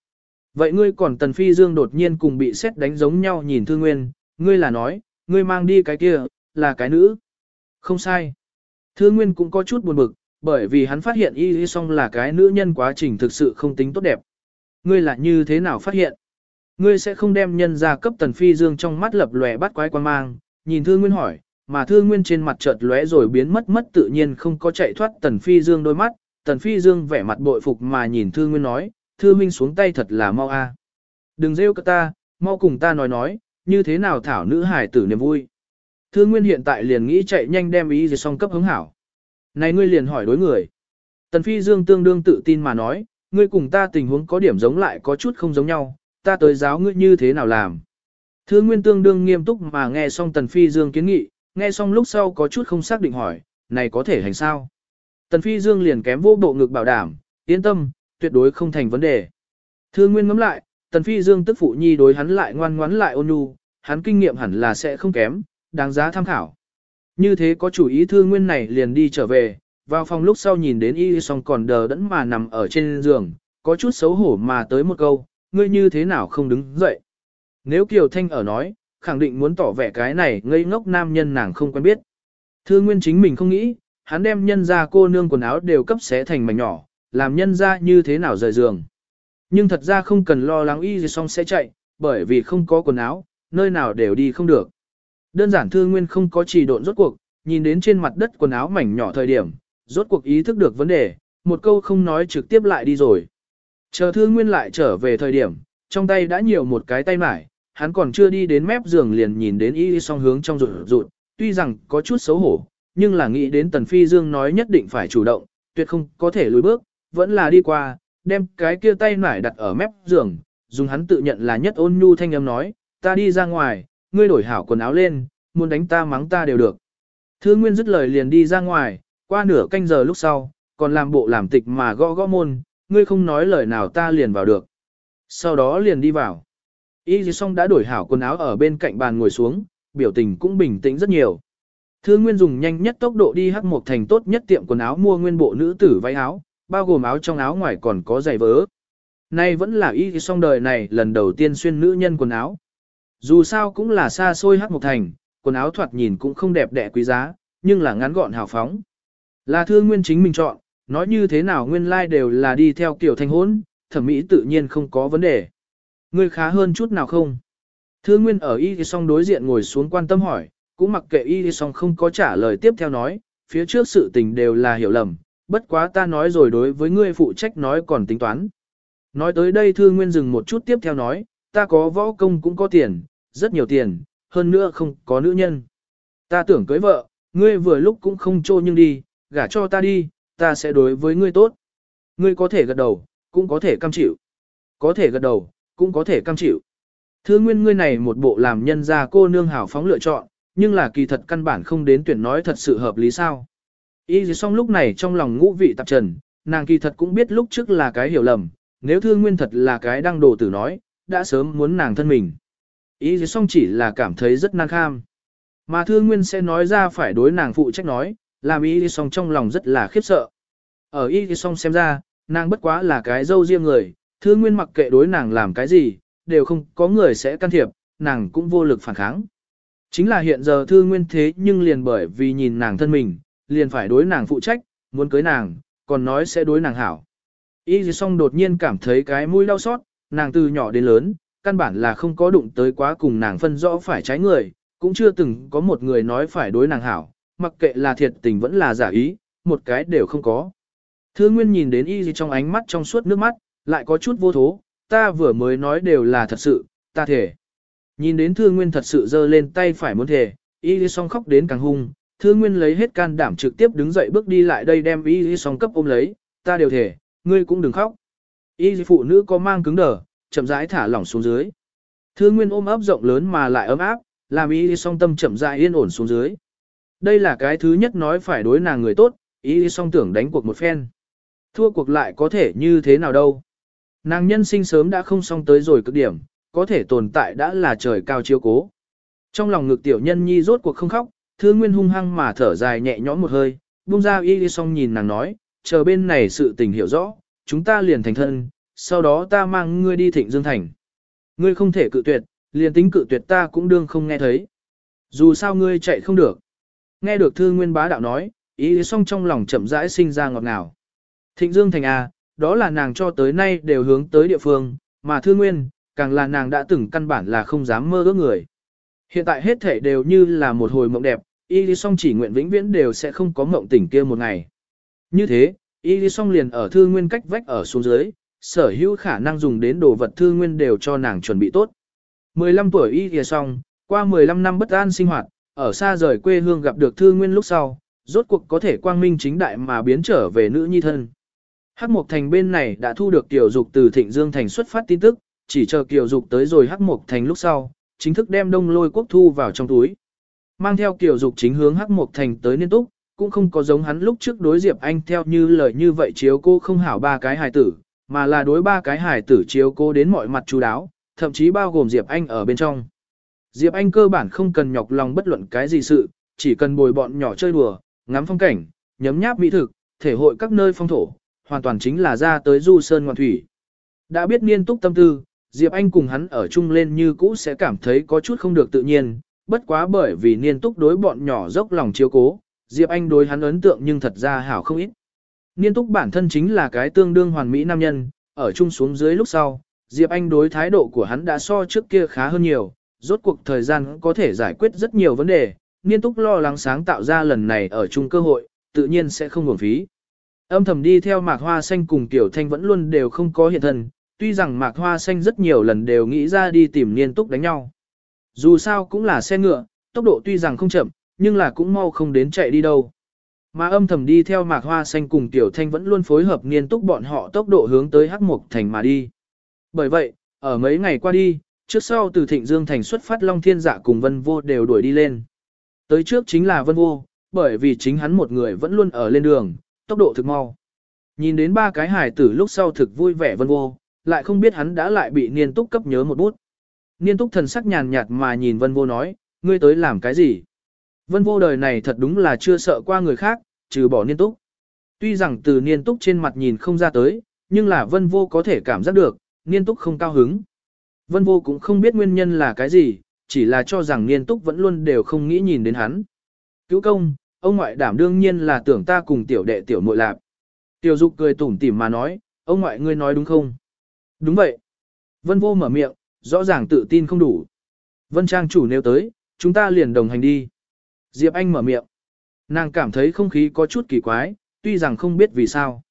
Vậy ngươi còn Tần Phi Dương đột nhiên cùng bị xét đánh giống nhau nhìn Thư Nguyên, ngươi là nói, ngươi mang đi cái kia, là cái nữ. Không sai. Thư Nguyên cũng có chút buồn bực, bởi vì hắn phát hiện y y song là cái nữ nhân quá trình thực sự không tính tốt đẹp. Ngươi là như thế nào phát hiện? Ngươi sẽ không đem nhân ra cấp tần phi dương trong mắt lập lòe bắt quái quan mang, nhìn Thư Nguyên hỏi, mà Thư Nguyên trên mặt chợt lóe rồi biến mất mất tự nhiên không có chạy thoát tần phi dương đôi mắt, tần phi dương vẻ mặt bội phục mà nhìn Thương Nguyên nói, Thư Minh xuống tay thật là mau a. Đừng rêu cơ ta, mau cùng ta nói nói, như thế nào thảo nữ hải tử niềm vui. Thương Nguyên hiện tại liền nghĩ chạy nhanh đem ý gì xong cấp hứng hảo. Này ngươi liền hỏi đối người. Tần Phi Dương tương đương tự tin mà nói, ngươi cùng ta tình huống có điểm giống lại có chút không giống nhau, ta tới giáo ngươi như thế nào làm. Thương Nguyên tương đương nghiêm túc mà nghe xong Tần Phi Dương kiến nghị, nghe xong lúc sau có chút không xác định hỏi, này có thể hành sao? Tần Phi Dương liền kém vô bộ ngực bảo đảm, yên tâm, tuyệt đối không thành vấn đề. Thương Nguyên ngắm lại, Tần Phi Dương tức phụ nhi đối hắn lại ngoan ngoãn lại ôn nhu, hắn kinh nghiệm hẳn là sẽ không kém, đáng giá tham khảo. Như thế có chủ ý thương nguyên này liền đi trở về, vào phòng lúc sau nhìn đến y song còn đờ đẫn mà nằm ở trên giường, có chút xấu hổ mà tới một câu, ngươi như thế nào không đứng dậy. Nếu Kiều Thanh ở nói, khẳng định muốn tỏ vẻ cái này ngây ngốc nam nhân nàng không quen biết. Thương nguyên chính mình không nghĩ, hắn đem nhân ra cô nương quần áo đều cấp xé thành mảnh nhỏ, làm nhân ra như thế nào rời giường. Nhưng thật ra không cần lo lắng y song sẽ chạy, bởi vì không có quần áo, nơi nào đều đi không được. Đơn giản Thư Nguyên không có trì độn rốt cuộc, nhìn đến trên mặt đất quần áo mảnh nhỏ thời điểm, rốt cuộc ý thức được vấn đề, một câu không nói trực tiếp lại đi rồi. Chờ Thư Nguyên lại trở về thời điểm, trong tay đã nhiều một cái tay mải, hắn còn chưa đi đến mép giường liền nhìn đến y song hướng trong rụt rụt, tuy rằng có chút xấu hổ, nhưng là nghĩ đến Tần Phi Dương nói nhất định phải chủ động, tuyệt không có thể lùi bước, vẫn là đi qua, đem cái kia tay nải đặt ở mép giường, dùng hắn tự nhận là nhất ôn nhu thanh âm nói, ta đi ra ngoài, ngươi đổi hảo quần áo lên, muốn đánh ta mắng ta đều được. Thư Nguyên dứt lời liền đi ra ngoài, qua nửa canh giờ lúc sau, còn làm bộ làm tịch mà gõ gõ môn, ngươi không nói lời nào ta liền vào được. Sau đó liền đi vào. Y dì song đã đổi hảo quần áo ở bên cạnh bàn ngồi xuống, biểu tình cũng bình tĩnh rất nhiều. Thư Nguyên dùng nhanh nhất tốc độ đi hắc một thành tốt nhất tiệm quần áo mua nguyên bộ nữ tử váy áo, bao gồm áo trong áo ngoài còn có giày vớ. Nay vẫn là y song đời này lần đầu tiên xuyên nữ nhân quần áo. Dù sao cũng là xa xôi hắc một thành, quần áo thoạt nhìn cũng không đẹp đẽ quý giá, nhưng là ngắn gọn hào phóng. Là thương nguyên chính mình chọn, nói như thế nào nguyên lai like đều là đi theo kiểu thanh hôn, thẩm mỹ tự nhiên không có vấn đề. Ngươi khá hơn chút nào không? Thương nguyên ở y song đối diện ngồi xuống quan tâm hỏi, cũng mặc kệ y song không có trả lời tiếp theo nói, phía trước sự tình đều là hiểu lầm, bất quá ta nói rồi đối với ngươi phụ trách nói còn tính toán. Nói tới đây thư nguyên dừng một chút tiếp theo nói, ta có võ công cũng có tiền, rất nhiều tiền, hơn nữa không có nữ nhân. Ta tưởng cưới vợ, ngươi vừa lúc cũng không trô nhưng đi, gả cho ta đi, ta sẽ đối với ngươi tốt. Ngươi có thể gật đầu, cũng có thể cam chịu. Có thể gật đầu, cũng có thể cam chịu. thư nguyên ngươi này một bộ làm nhân gia cô nương hảo phóng lựa chọn, nhưng là kỳ thật căn bản không đến tuyển nói thật sự hợp lý sao. Y dì song lúc này trong lòng ngũ vị tạp trần, nàng kỳ thật cũng biết lúc trước là cái hiểu lầm, nếu thương nguyên thật là cái đang đồ tử nói, đã sớm muốn nàng thân mình. Y dì song chỉ là cảm thấy rất năng kham. Mà thương nguyên sẽ nói ra phải đối nàng phụ trách nói, làm y dì song trong lòng rất là khiếp sợ. Ở y dì song xem ra, nàng bất quá là cái dâu riêng người, thương nguyên mặc kệ đối nàng làm cái gì, đều không có người sẽ can thiệp, nàng cũng vô lực phản kháng. Chính là hiện giờ thư nguyên thế nhưng liền bởi vì nhìn nàng thân mình, liền phải đối nàng phụ trách, muốn cưới nàng, còn nói sẽ đối nàng hảo. Y dì xong đột nhiên cảm thấy cái mũi đau xót, nàng từ nhỏ đến lớn, căn bản là không có đụng tới quá cùng nàng phân rõ phải trái người, cũng chưa từng có một người nói phải đối nàng hảo, mặc kệ là thiệt tình vẫn là giả ý, một cái đều không có. Thư Nguyên nhìn đến y gì trong ánh mắt trong suốt nước mắt, lại có chút vô thố, ta vừa mới nói đều là thật sự, ta thể. Nhìn đến Thư Nguyên thật sự giơ lên tay phải muốn thể, y Lý song khóc đến càng hung, Thư Nguyên lấy hết can đảm trực tiếp đứng dậy bước đi lại đây đem y Lý song cấp ôm lấy, ta đều thể, ngươi cũng đừng khóc. Y Lý phụ nữ có mang cứng đờ, chậm rãi thả lỏng xuống dưới. Thư Nguyên ôm ấp rộng lớn mà lại ấm áp, làm y Lý song tâm chậm rãi yên ổn xuống dưới. Đây là cái thứ nhất nói phải đối nàng người tốt, y song tưởng đánh cuộc một phen. Thua cuộc lại có thể như thế nào đâu. Nàng nhân sinh sớm đã không xong tới rồi cực điểm, có thể tồn tại đã là trời cao chiếu cố. Trong lòng ngực tiểu nhân nhi rốt cuộc không khóc, thương nguyên hung hăng mà thở dài nhẹ nhõm một hơi, buông ra y đi xong nhìn nàng nói, chờ bên này sự tình hiểu rõ, chúng ta liền thành thân, sau đó ta mang ngươi đi thịnh dương thành. Ngươi không thể cự tuyệt, liền tính cự tuyệt ta cũng đương không nghe thấy. Dù sao ngươi chạy không được. Nghe được thư nguyên bá đạo nói, ý xong trong lòng chậm rãi sinh ra ngọt ngào. Thịnh Dương Thành A, đó là nàng cho tới nay đều hướng tới địa phương, mà Thư Nguyên, càng là nàng đã từng căn bản là không dám mơ ước người. Hiện tại hết thể đều như là một hồi mộng đẹp, y lý song chỉ nguyện vĩnh viễn đều sẽ không có mộng tỉnh kia một ngày. Như thế, y lý song liền ở Thư Nguyên cách vách ở xuống dưới, sở hữu khả năng dùng đến đồ vật Thư Nguyên đều cho nàng chuẩn bị tốt. 15 tuổi y lý song, qua 15 năm bất an sinh hoạt, ở xa rời quê hương gặp được Thư Nguyên lúc sau, rốt cuộc có thể quang minh chính đại mà biến trở về nữ nhi thân. Hắc Mộc Thành bên này đã thu được tiểu Dục từ Thịnh Dương Thành xuất phát tin tức, chỉ chờ Kiều Dục tới rồi Hắc Mộc Thành lúc sau, chính thức đem Đông Lôi Quốc thu vào trong túi. Mang theo Kiều Dục chính hướng Hắc Mộc Thành tới Niên Túc, cũng không có giống hắn lúc trước đối Diệp Anh theo như lời như vậy chiếu cô không hảo ba cái hài tử, mà là đối ba cái hài tử chiếu cô đến mọi mặt chú đáo, thậm chí bao gồm Diệp Anh ở bên trong. Diệp Anh cơ bản không cần nhọc lòng bất luận cái gì sự, chỉ cần bồi bọn nhỏ chơi đùa, ngắm phong cảnh, nhấm nháp mỹ thực, thể hội các nơi phong thổ, hoàn toàn chính là ra tới du sơn ngoạn thủy. Đã biết niên túc tâm tư, Diệp Anh cùng hắn ở chung lên như cũ sẽ cảm thấy có chút không được tự nhiên, bất quá bởi vì niên túc đối bọn nhỏ dốc lòng chiếu cố, Diệp Anh đối hắn ấn tượng nhưng thật ra hảo không ít. Niên túc bản thân chính là cái tương đương hoàn mỹ nam nhân, ở chung xuống dưới lúc sau, Diệp Anh đối thái độ của hắn đã so trước kia khá hơn nhiều, rốt cuộc thời gian có thể giải quyết rất nhiều vấn đề, niên túc lo lắng sáng tạo ra lần này ở chung cơ hội, tự nhiên sẽ không nguồn phí. Âm thầm đi theo mạc hoa xanh cùng tiểu thanh vẫn luôn đều không có hiện thân, tuy rằng mạc hoa xanh rất nhiều lần đều nghĩ ra đi tìm niên túc đánh nhau. Dù sao cũng là xe ngựa, tốc độ tuy rằng không chậm, nhưng là cũng mau không đến chạy đi đâu. Mà âm thầm đi theo mạc hoa xanh cùng tiểu thanh vẫn luôn phối hợp niên túc bọn họ tốc độ hướng tới hắc mục thành mà đi. Bởi vậy, ở mấy ngày qua đi, trước sau từ thịnh dương thành xuất phát long thiên dạ cùng vân vô đều đuổi đi lên. Tới trước chính là vân vô, bởi vì chính hắn một người vẫn luôn ở lên đường, tốc độ thực mau. Nhìn đến ba cái hải tử lúc sau thực vui vẻ vân vô, lại không biết hắn đã lại bị niên túc cấp nhớ một bút. Niên túc thần sắc nhàn nhạt mà nhìn vân vô nói, ngươi tới làm cái gì? Vân vô đời này thật đúng là chưa sợ qua người khác, trừ bỏ niên túc. Tuy rằng từ niên túc trên mặt nhìn không ra tới, nhưng là vân vô có thể cảm giác được, niên túc không cao hứng. Vân vô cũng không biết nguyên nhân là cái gì, chỉ là cho rằng niên túc vẫn luôn đều không nghĩ nhìn đến hắn. Cứu công, ông ngoại đảm đương nhiên là tưởng ta cùng tiểu đệ tiểu muội lạp. Tiểu dục cười tủm tỉm mà nói, ông ngoại ngươi nói đúng không? Đúng vậy. Vân vô mở miệng, rõ ràng tự tin không đủ. Vân trang chủ nếu tới, chúng ta liền đồng hành đi. Diệp Anh mở miệng. Nàng cảm thấy không khí có chút kỳ quái, tuy rằng không biết vì sao.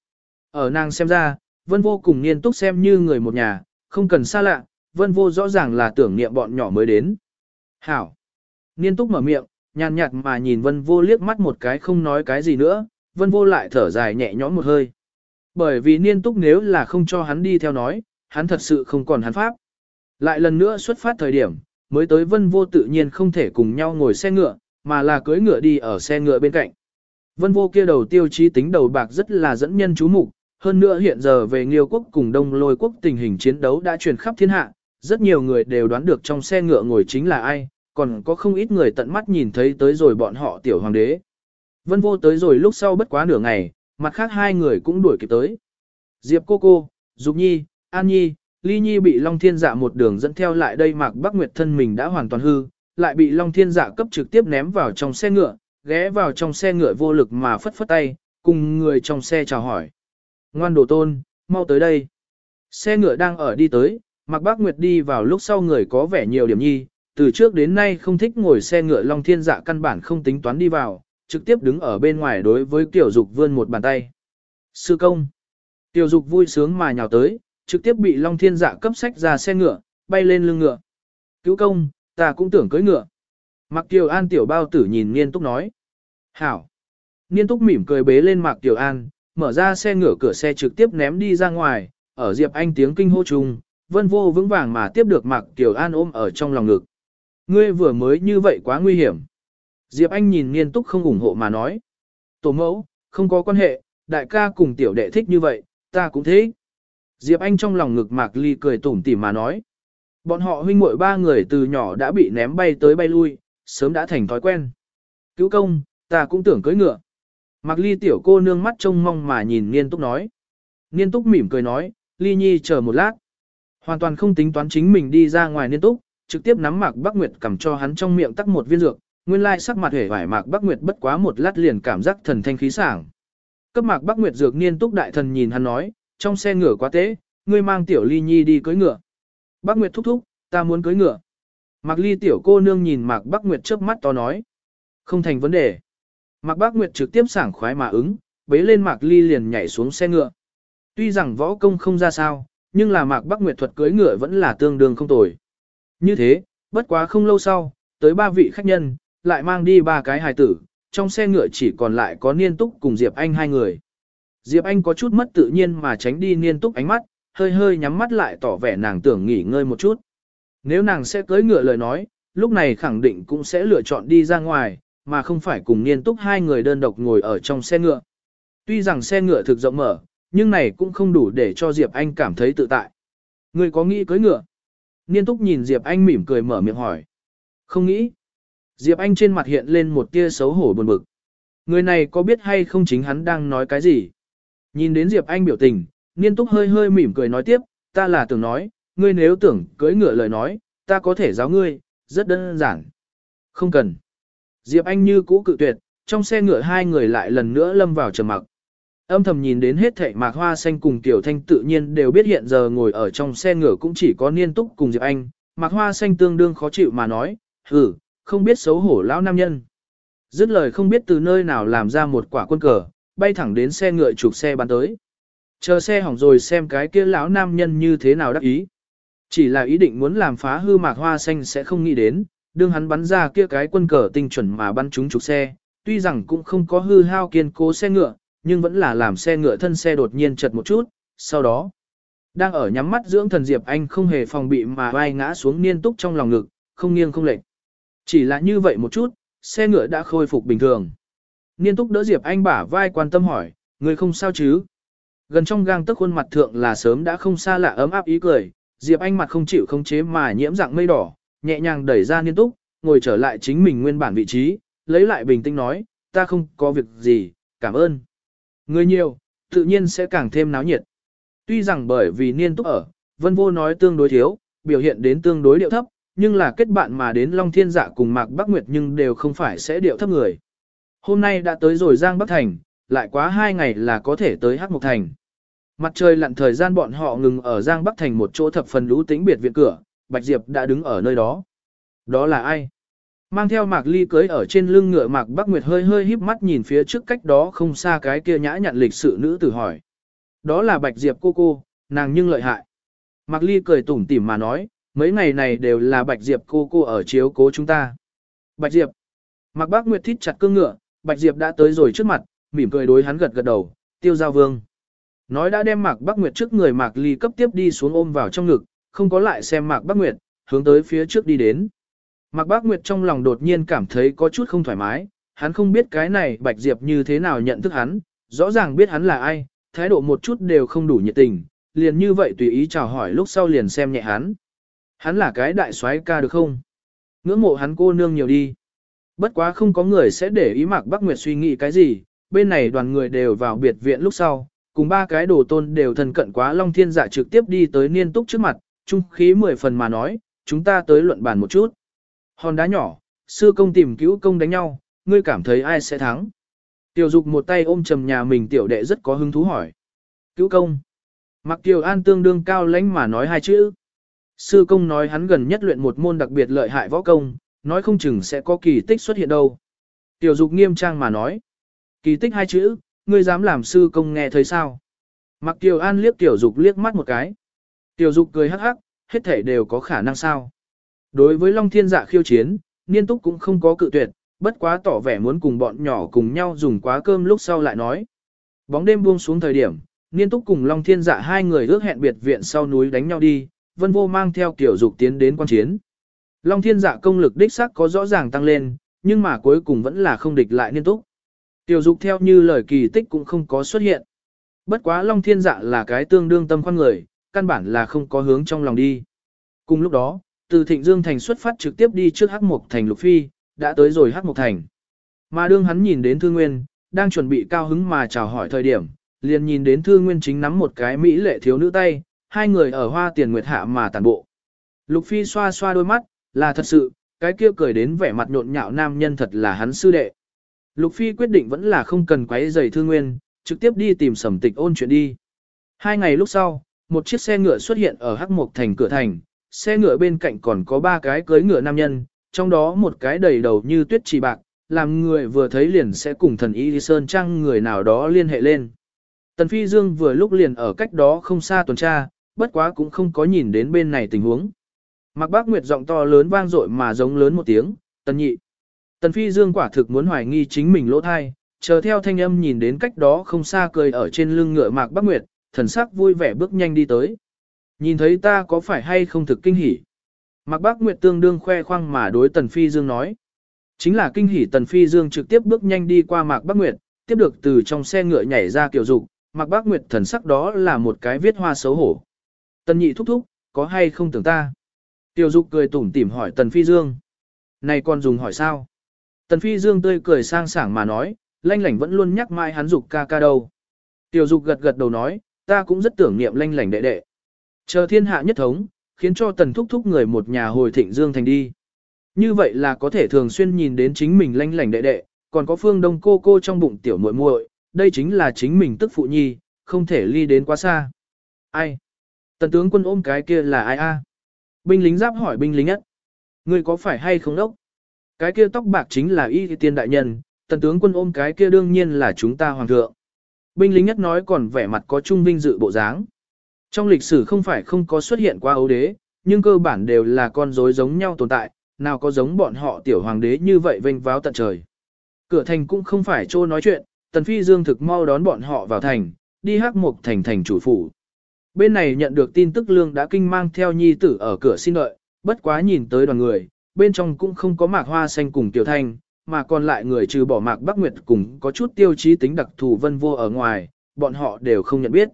Ở nàng xem ra, Vân vô cùng niên túc xem như người một nhà, không cần xa lạ, Vân vô rõ ràng là tưởng niệm bọn nhỏ mới đến. Hảo. Niên túc mở miệng, nhàn nhạt mà nhìn Vân vô liếc mắt một cái không nói cái gì nữa, Vân vô lại thở dài nhẹ nhõm một hơi. Bởi vì niên túc nếu là không cho hắn đi theo nói, hắn thật sự không còn hắn pháp. Lại lần nữa xuất phát thời điểm, mới tới Vân vô tự nhiên không thể cùng nhau ngồi xe ngựa, mà là cưỡi ngựa đi ở xe ngựa bên cạnh. Vân vô kia đầu tiêu chí tính đầu bạc rất là dẫn nhân chú mục, hơn nữa hiện giờ về Nghiêu quốc cùng Đông Lôi quốc tình hình chiến đấu đã truyền khắp thiên hạ, rất nhiều người đều đoán được trong xe ngựa ngồi chính là ai, còn có không ít người tận mắt nhìn thấy tới rồi bọn họ tiểu hoàng đế. Vân vô tới rồi lúc sau bất quá nửa ngày, mặt khác hai người cũng đuổi kịp tới. Diệp cô cô, Dục Nhi, An Nhi, Ly Nhi bị Long Thiên Dạ một đường dẫn theo lại đây Mạc Bắc Nguyệt thân mình đã hoàn toàn hư, lại bị Long Thiên Dạ cấp trực tiếp ném vào trong xe ngựa, ghé vào trong xe ngựa vô lực mà phất phất tay, cùng người trong xe chào hỏi. Ngoan đồ tôn, mau tới đây. Xe ngựa đang ở đi tới, Mạc Bắc Nguyệt đi vào lúc sau người có vẻ nhiều điểm nhi, từ trước đến nay không thích ngồi xe ngựa Long Thiên Dạ căn bản không tính toán đi vào, trực tiếp đứng ở bên ngoài đối với Tiểu Dục vươn một bàn tay. Sư công. Tiểu Dục vui sướng mà nhào tới, trực tiếp bị Long Thiên Dạ cấp sách ra xe ngựa, bay lên lưng ngựa. Cứu công, ta cũng tưởng cưỡi ngựa. Mạc Kiều An tiểu bao tử nhìn Niên Túc nói. Hảo. Niên Túc mỉm cười bế lên Mạc Kiều An, mở ra xe ngựa cửa xe trực tiếp ném đi ra ngoài, ở Diệp Anh tiếng kinh hô chung, vân vô vững vàng mà tiếp được Mạc Kiều An ôm ở trong lòng ngực. Ngươi vừa mới như vậy quá nguy hiểm. Diệp Anh nhìn Niên Túc không ủng hộ mà nói. Tổ mẫu, không có quan hệ, đại ca cùng tiểu đệ thích như vậy, ta cũng thế. Diệp Anh trong lòng ngực Mạc Ly cười tủm tỉm mà nói. Bọn họ huynh muội ba người từ nhỏ đã bị ném bay tới bay lui, sớm đã thành thói quen. Cứu công, ta cũng tưởng cưới ngựa. Mạc Ly tiểu cô nương mắt trông mong mà nhìn Niên Túc nói. Niên Túc mỉm cười nói, Ly Nhi chờ một lát. Hoàn toàn không tính toán chính mình đi ra ngoài Niên Túc, trực tiếp nắm Mạc Bắc Nguyệt cầm cho hắn trong miệng tắc một viên dược, nguyên lai sắc mặt hề vải Mạc Bắc Nguyệt bất quá một lát liền cảm giác thần thanh khí sảng. Cấp Mạc Bắc Nguyệt dược Niên Túc đại thần nhìn hắn nói, trong xe ngựa quá tế, ngươi mang tiểu Ly Nhi đi cưới ngựa. Bác Nguyệt thúc thúc, ta muốn cưới ngựa. Mạc Ly tiểu cô nương nhìn Mạc Bác Nguyệt trước mắt to nói. Không thành vấn đề. Mạc Bác Nguyệt trực tiếp sảng khoái mà ứng, bế lên Mạc Ly liền nhảy xuống xe ngựa. Tuy rằng võ công không ra sao, nhưng là Mạc Bác Nguyệt thuật cưới ngựa vẫn là tương đương không tồi. Như thế, bất quá không lâu sau, tới ba vị khách nhân, lại mang đi ba cái hài tử, trong xe ngựa chỉ còn lại có Niên Túc cùng Diệp Anh hai người. Diệp Anh có chút mất tự nhiên mà tránh đi Niên Túc ánh mắt, hơi hơi nhắm mắt lại tỏ vẻ nàng tưởng nghỉ ngơi một chút. Nếu nàng sẽ cưới ngựa lời nói, lúc này khẳng định cũng sẽ lựa chọn đi ra ngoài, mà không phải cùng niên túc hai người đơn độc ngồi ở trong xe ngựa. Tuy rằng xe ngựa thực rộng mở, nhưng này cũng không đủ để cho Diệp Anh cảm thấy tự tại. Người có nghĩ cưới ngựa? Niên túc nhìn Diệp Anh mỉm cười mở miệng hỏi. Không nghĩ. Diệp Anh trên mặt hiện lên một tia xấu hổ buồn bực. Người này có biết hay không chính hắn đang nói cái gì? Nhìn đến Diệp Anh biểu tình, Niên túc hơi hơi mỉm cười nói tiếp, ta là tưởng nói, ngươi nếu tưởng cưới ngựa lời nói, ta có thể giáo ngươi, rất đơn giản. Không cần. Diệp Anh như cũ cự tuyệt, trong xe ngựa hai người lại lần nữa lâm vào trầm mặc. Âm thầm nhìn đến hết thảy mạc hoa xanh cùng tiểu thanh tự nhiên đều biết hiện giờ ngồi ở trong xe ngựa cũng chỉ có niên túc cùng Diệp Anh, mạc hoa xanh tương đương khó chịu mà nói, hử, không biết xấu hổ lão nam nhân. Dứt lời không biết từ nơi nào làm ra một quả quân cờ, bay thẳng đến xe ngựa trục xe bắn tới. Chờ xe hỏng rồi xem cái kia lão nam nhân như thế nào đắc ý. Chỉ là ý định muốn làm phá hư mạc hoa xanh sẽ không nghĩ đến, đương hắn bắn ra kia cái quân cờ tinh chuẩn mà bắn trúng trục xe, tuy rằng cũng không có hư hao kiên cố xe ngựa, nhưng vẫn là làm xe ngựa thân xe đột nhiên chật một chút, sau đó, đang ở nhắm mắt dưỡng thần Diệp Anh không hề phòng bị mà vai ngã xuống niên túc trong lòng ngực, không nghiêng không lệch. Chỉ là như vậy một chút, xe ngựa đã khôi phục bình thường. Niên túc đỡ Diệp Anh bả vai quan tâm hỏi, người không sao chứ? Gần trong gang tức khuôn mặt thượng là sớm đã không xa lạ ấm áp ý cười, Diệp Anh mặt không chịu không chế mà nhiễm dạng mây đỏ, nhẹ nhàng đẩy ra niên túc, ngồi trở lại chính mình nguyên bản vị trí, lấy lại bình tĩnh nói, ta không có việc gì, cảm ơn. Người nhiều, tự nhiên sẽ càng thêm náo nhiệt. Tuy rằng bởi vì niên túc ở, vân vô nói tương đối thiếu, biểu hiện đến tương đối điệu thấp, nhưng là kết bạn mà đến Long Thiên Dạ cùng Mạc Bắc Nguyệt nhưng đều không phải sẽ điệu thấp người. Hôm nay đã tới rồi Giang Bắc Thành, lại quá hai ngày là có thể tới Hắc Mộc Thành. Mặt trời lặn thời gian bọn họ ngừng ở Giang Bắc Thành một chỗ thập phần lũ tĩnh biệt viện cửa, Bạch Diệp đã đứng ở nơi đó. Đó là ai? Mang theo Mạc Ly cưới ở trên lưng ngựa Mạc Bắc Nguyệt hơi hơi híp mắt nhìn phía trước cách đó không xa cái kia nhã nhặn lịch sự nữ tử hỏi. Đó là Bạch Diệp cô cô, nàng nhưng lợi hại. Mạc Ly cười tủm tỉm mà nói, mấy ngày này đều là Bạch Diệp cô cô ở chiếu cố chúng ta. Bạch Diệp. Mạc Bác Nguyệt thít chặt cương ngựa, Bạch Diệp đã tới rồi trước mặt, mỉm cười đối hắn gật gật đầu, tiêu giao vương. Nói đã đem Mạc Bắc Nguyệt trước người Mạc Ly cấp tiếp đi xuống ôm vào trong ngực, không có lại xem Mạc Bắc Nguyệt, hướng tới phía trước đi đến. Mạc Bắc Nguyệt trong lòng đột nhiên cảm thấy có chút không thoải mái, hắn không biết cái này Bạch Diệp như thế nào nhận thức hắn, rõ ràng biết hắn là ai, thái độ một chút đều không đủ nhiệt tình, liền như vậy tùy ý chào hỏi lúc sau liền xem nhẹ hắn. Hắn là cái đại soái ca được không? Ngưỡng mộ hắn cô nương nhiều đi. Bất quá không có người sẽ để ý Mạc Bắc Nguyệt suy nghĩ cái gì, bên này đoàn người đều vào biệt viện lúc sau, cùng ba cái đồ tôn đều thần cận quá Long Thiên Dạ trực tiếp đi tới niên túc trước mặt, trung khí mười phần mà nói, chúng ta tới luận bàn một chút. Hòn đá nhỏ, sư công tìm cứu công đánh nhau, ngươi cảm thấy ai sẽ thắng? Tiểu dục một tay ôm trầm nhà mình tiểu đệ rất có hứng thú hỏi. Cứu công. Mặc Kiều An tương đương cao lãnh mà nói hai chữ. Sư công nói hắn gần nhất luyện một môn đặc biệt lợi hại võ công, nói không chừng sẽ có kỳ tích xuất hiện đâu. Tiểu dục nghiêm trang mà nói. Kỳ tích hai chữ, ngươi dám làm sư công nghe thấy sao? Mặc tiểu An liếc tiểu dục liếc mắt một cái. Tiểu dục cười hắc hắc, hết thể đều có khả năng sao. Đối với Long Thiên Dạ khiêu chiến, Niên Túc cũng không có cự tuyệt, bất quá tỏ vẻ muốn cùng bọn nhỏ cùng nhau dùng quá cơm lúc sau lại nói. Bóng đêm buông xuống thời điểm, Niên Túc cùng Long Thiên Dạ hai người ước hẹn biệt viện sau núi đánh nhau đi, Vân Vô mang theo tiểu dục tiến đến quan chiến. Long Thiên Dạ công lực đích sắc có rõ ràng tăng lên, nhưng mà cuối cùng vẫn là không địch lại Niên Túc. Tiểu dục theo như lời kỳ tích cũng không có xuất hiện. Bất quá Long Thiên Dạ là cái tương đương tâm khoan người, căn bản là không có hướng trong lòng đi. Cùng lúc đó, từ Thịnh Dương Thành xuất phát trực tiếp đi trước Hắc Mộc Thành Lục Phi, đã tới rồi Hắc Mộc Thành. Mà đương hắn nhìn đến Thư Nguyên, đang chuẩn bị cao hứng mà chào hỏi thời điểm, liền nhìn đến Thư Nguyên chính nắm một cái mỹ lệ thiếu nữ tay, hai người ở hoa tiền nguyệt hạ mà tàn bộ. Lục Phi xoa xoa đôi mắt, là thật sự, cái kia cười đến vẻ mặt nhộn nhạo nam nhân thật là hắn sư đệ. Lục Phi quyết định vẫn là không cần quấy giày Thương Nguyên, trực tiếp đi tìm sầm tịch ôn chuyện đi. Hai ngày lúc sau, một chiếc xe ngựa xuất hiện ở Hắc Mộc Thành cửa thành, xe ngựa bên cạnh còn có ba cái cưới ngựa nam nhân, trong đó một cái đầy đầu như tuyết trì bạc, làm người vừa thấy liền sẽ cùng thần y sơn trang người nào đó liên hệ lên. Tần Phi Dương vừa lúc liền ở cách đó không xa tuần tra, bất quá cũng không có nhìn đến bên này tình huống. Mạc Bác Nguyệt giọng to lớn vang dội mà giống lớn một tiếng, tần nhị. Tần Phi Dương quả thực muốn hoài nghi chính mình lỗ thai, chờ theo thanh âm nhìn đến cách đó không xa cười ở trên lưng ngựa Mạc Bác Nguyệt, thần sắc vui vẻ bước nhanh đi tới. Nhìn thấy ta có phải hay không thực kinh hỉ? Mạc Bác Nguyệt tương đương khoe khoang mà đối Tần Phi Dương nói. Chính là kinh hỉ Tần Phi Dương trực tiếp bước nhanh đi qua Mạc Bác Nguyệt, tiếp được từ trong xe ngựa nhảy ra kiểu dục, Mạc Bác Nguyệt thần sắc đó là một cái viết hoa xấu hổ. Tần nhị thúc thúc, có hay không tưởng ta? Tiểu dục cười tủm tỉm hỏi Tần Phi Dương. Này con dùng hỏi sao? Tần Phi Dương tươi cười sang sảng mà nói, lanh lảnh vẫn luôn nhắc mai hắn dục ca ca đâu. Tiểu dục gật gật đầu nói, ta cũng rất tưởng niệm lanh lảnh đệ đệ. Chờ thiên hạ nhất thống, khiến cho tần thúc thúc người một nhà hồi thịnh dương thành đi. Như vậy là có thể thường xuyên nhìn đến chính mình lanh lảnh đệ đệ, còn có phương đông cô cô trong bụng tiểu muội muội, đây chính là chính mình tức phụ nhi, không thể ly đến quá xa. Ai? Tần tướng quân ôm cái kia là ai a? Binh lính giáp hỏi binh lính nhất. Người có phải hay không đốc? Cái kia tóc bạc chính là y tiên đại nhân, tần tướng quân ôm cái kia đương nhiên là chúng ta hoàng thượng. Binh lính nhất nói còn vẻ mặt có trung vinh dự bộ dáng. Trong lịch sử không phải không có xuất hiện qua ấu đế, nhưng cơ bản đều là con rối giống nhau tồn tại, nào có giống bọn họ tiểu hoàng đế như vậy vênh váo tận trời. Cửa thành cũng không phải trô nói chuyện, Tần Phi Dương thực mau đón bọn họ vào thành, đi hắc mục thành thành chủ phủ. Bên này nhận được tin tức lương đã kinh mang theo nhi tử ở cửa xin đợi, bất quá nhìn tới đoàn người, bên trong cũng không có mạc hoa xanh cùng tiểu thanh, mà còn lại người trừ bỏ mạc Bắc Nguyệt cùng có chút tiêu chí tính đặc thù vân vô ở ngoài, bọn họ đều không nhận biết.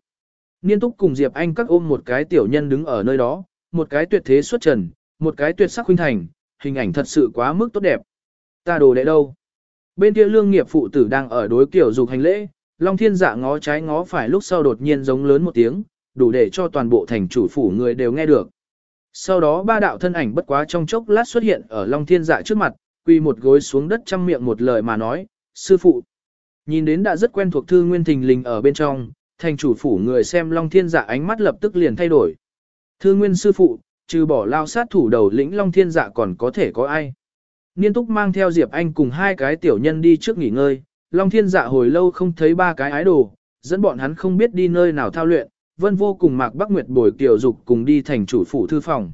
Niên túc cùng Diệp Anh các ôm một cái tiểu nhân đứng ở nơi đó, một cái tuyệt thế xuất trần, một cái tuyệt sắc huynh thành, hình ảnh thật sự quá mức tốt đẹp. Ta đồ đệ đâu? Bên kia lương nghiệp phụ tử đang ở đối kiểu dục hành lễ, Long Thiên dạ ngó trái ngó phải lúc sau đột nhiên giống lớn một tiếng, đủ để cho toàn bộ thành chủ phủ người đều nghe được. Sau đó ba đạo thân ảnh bất quá trong chốc lát xuất hiện ở Long Thiên Dạ trước mặt, quỳ một gối xuống đất chăm miệng một lời mà nói, sư phụ. Nhìn đến đã rất quen thuộc thư nguyên thình lình ở bên trong, thành chủ phủ người xem Long Thiên Dạ ánh mắt lập tức liền thay đổi. Thư nguyên sư phụ, trừ bỏ lao sát thủ đầu lĩnh Long Thiên Dạ còn có thể có ai. Niên túc mang theo Diệp Anh cùng hai cái tiểu nhân đi trước nghỉ ngơi, Long Thiên Dạ hồi lâu không thấy ba cái ái đồ, dẫn bọn hắn không biết đi nơi nào thao luyện, vân vô cùng Mạc Bắc Nguyệt bồi Kiều dục cùng đi thành chủ phủ thư phòng.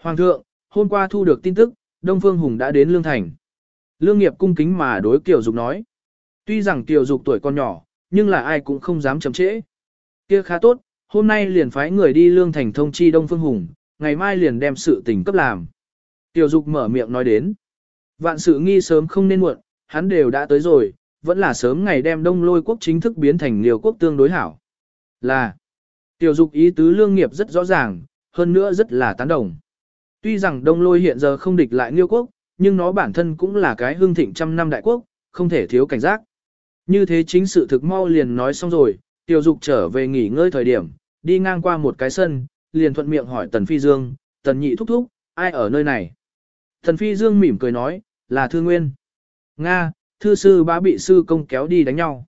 Hoàng thượng, hôm qua thu được tin tức, Đông Phương Hùng đã đến Lương Thành. Lương nghiệp cung kính mà đối Kiều Dục nói. Tuy rằng Kiều Dục tuổi còn nhỏ, nhưng là ai cũng không dám chậm trễ. Kia khá tốt, hôm nay liền phái người đi Lương Thành thông chi Đông Phương Hùng, ngày mai liền đem sự tình cấp làm. Kiều Dục mở miệng nói đến. Vạn sự nghi sớm không nên muộn, hắn đều đã tới rồi, vẫn là sớm ngày đem đông lôi quốc chính thức biến thành liều quốc tương đối hảo. Là, tiểu dục ý tứ lương nghiệp rất rõ ràng, hơn nữa rất là tán đồng. Tuy rằng đông lôi hiện giờ không địch lại Nghiêu quốc, nhưng nó bản thân cũng là cái hương thịnh trăm năm đại quốc, không thể thiếu cảnh giác. Như thế chính sự thực mau liền nói xong rồi, tiểu dục trở về nghỉ ngơi thời điểm, đi ngang qua một cái sân, liền thuận miệng hỏi Tần Phi Dương, Tần Nhị thúc thúc, ai ở nơi này? Tần Phi Dương mỉm cười nói, là Thư Nguyên. Nga, thư sư bá bị sư công kéo đi đánh nhau.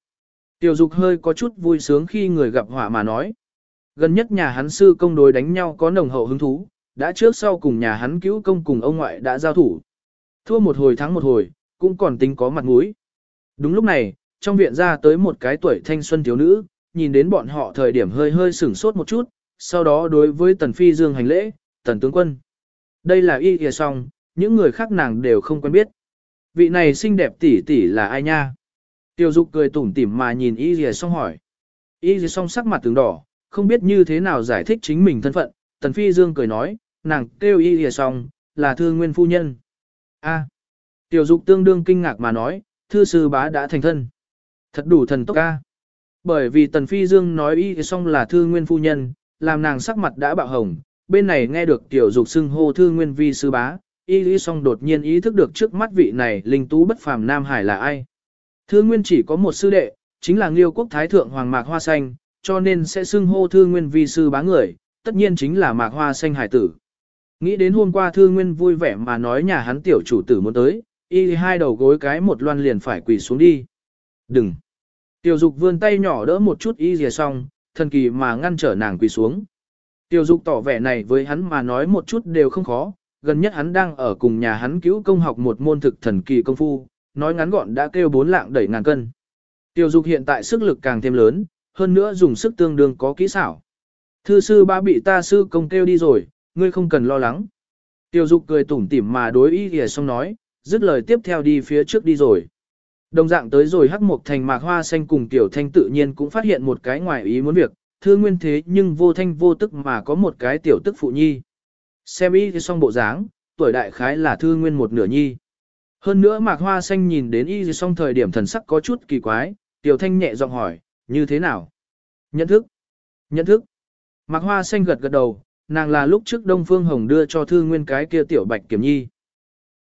Tiểu dục hơi có chút vui sướng khi người gặp họa mà nói. Gần nhất nhà hắn sư công đối đánh nhau có nồng hậu hứng thú, đã trước sau cùng nhà hắn cứu công cùng ông ngoại đã giao thủ. Thua một hồi thắng một hồi, cũng còn tính có mặt mũi. Đúng lúc này, trong viện ra tới một cái tuổi thanh xuân thiếu nữ, nhìn đến bọn họ thời điểm hơi hơi sửng sốt một chút, sau đó đối với tần phi dương hành lễ, tần tướng quân. Đây là y kìa song, những người khác nàng đều không quen biết. Vị này xinh đẹp tỷ tỷ là ai nha? Tiêu dục cười tủm tỉm mà nhìn y kìa song hỏi. Y kìa song sắc mặt tướng đỏ, không biết như thế nào giải thích chính mình thân phận. Tần Phi Dương cười nói, nàng kêu y lìa xong, là thư nguyên phu nhân. A. Tiểu dục tương đương kinh ngạc mà nói, thư sư bá đã thành thân. Thật đủ thần tốc ca. Bởi vì Tần Phi Dương nói y xong là thư nguyên phu nhân, làm nàng sắc mặt đã bạo hồng, bên này nghe được tiểu dục xưng hô thư nguyên vi sư bá, y lý song đột nhiên ý thức được trước mắt vị này linh tú bất phàm Nam Hải là ai. Thư Nguyên chỉ có một sư đệ, chính là Nghiêu quốc Thái Thượng Hoàng Mạc Hoa Xanh, cho nên sẽ xưng hô Thư Nguyên vi sư bá người, tất nhiên chính là Mạc Hoa Xanh hải tử. Nghĩ đến hôm qua Thư Nguyên vui vẻ mà nói nhà hắn tiểu chủ tử muốn tới, y hai đầu gối cái một loan liền phải quỳ xuống đi. Đừng! Tiểu dục vươn tay nhỏ đỡ một chút y dìa xong, thần kỳ mà ngăn trở nàng quỳ xuống. Tiểu dục tỏ vẻ này với hắn mà nói một chút đều không khó, gần nhất hắn đang ở cùng nhà hắn cứu công học một môn thực thần kỳ công phu, nói ngắn gọn đã kêu bốn lạng đẩy ngàn cân. Tiêu dục hiện tại sức lực càng thêm lớn, hơn nữa dùng sức tương đương có kỹ xảo. Thư sư ba bị ta sư công kêu đi rồi, ngươi không cần lo lắng. Tiêu dục cười tủm tỉm mà đối ý kìa xong nói, dứt lời tiếp theo đi phía trước đi rồi. Đồng dạng tới rồi hắc mục thành mạc hoa xanh cùng tiểu thanh tự nhiên cũng phát hiện một cái ngoài ý muốn việc, thư nguyên thế nhưng vô thanh vô tức mà có một cái tiểu tức phụ nhi. Xem y thì xong bộ dáng, tuổi đại khái là thư nguyên một nửa nhi. Hơn nữa mạc hoa xanh nhìn đến y thì xong thời điểm thần sắc có chút kỳ quái, tiểu thanh nhẹ giọng hỏi, như thế nào? Nhận thức. Nhận thức. Mạc hoa xanh gật gật đầu, nàng là lúc trước Đông Phương Hồng đưa cho thư nguyên cái kia tiểu bạch kiểm nhi.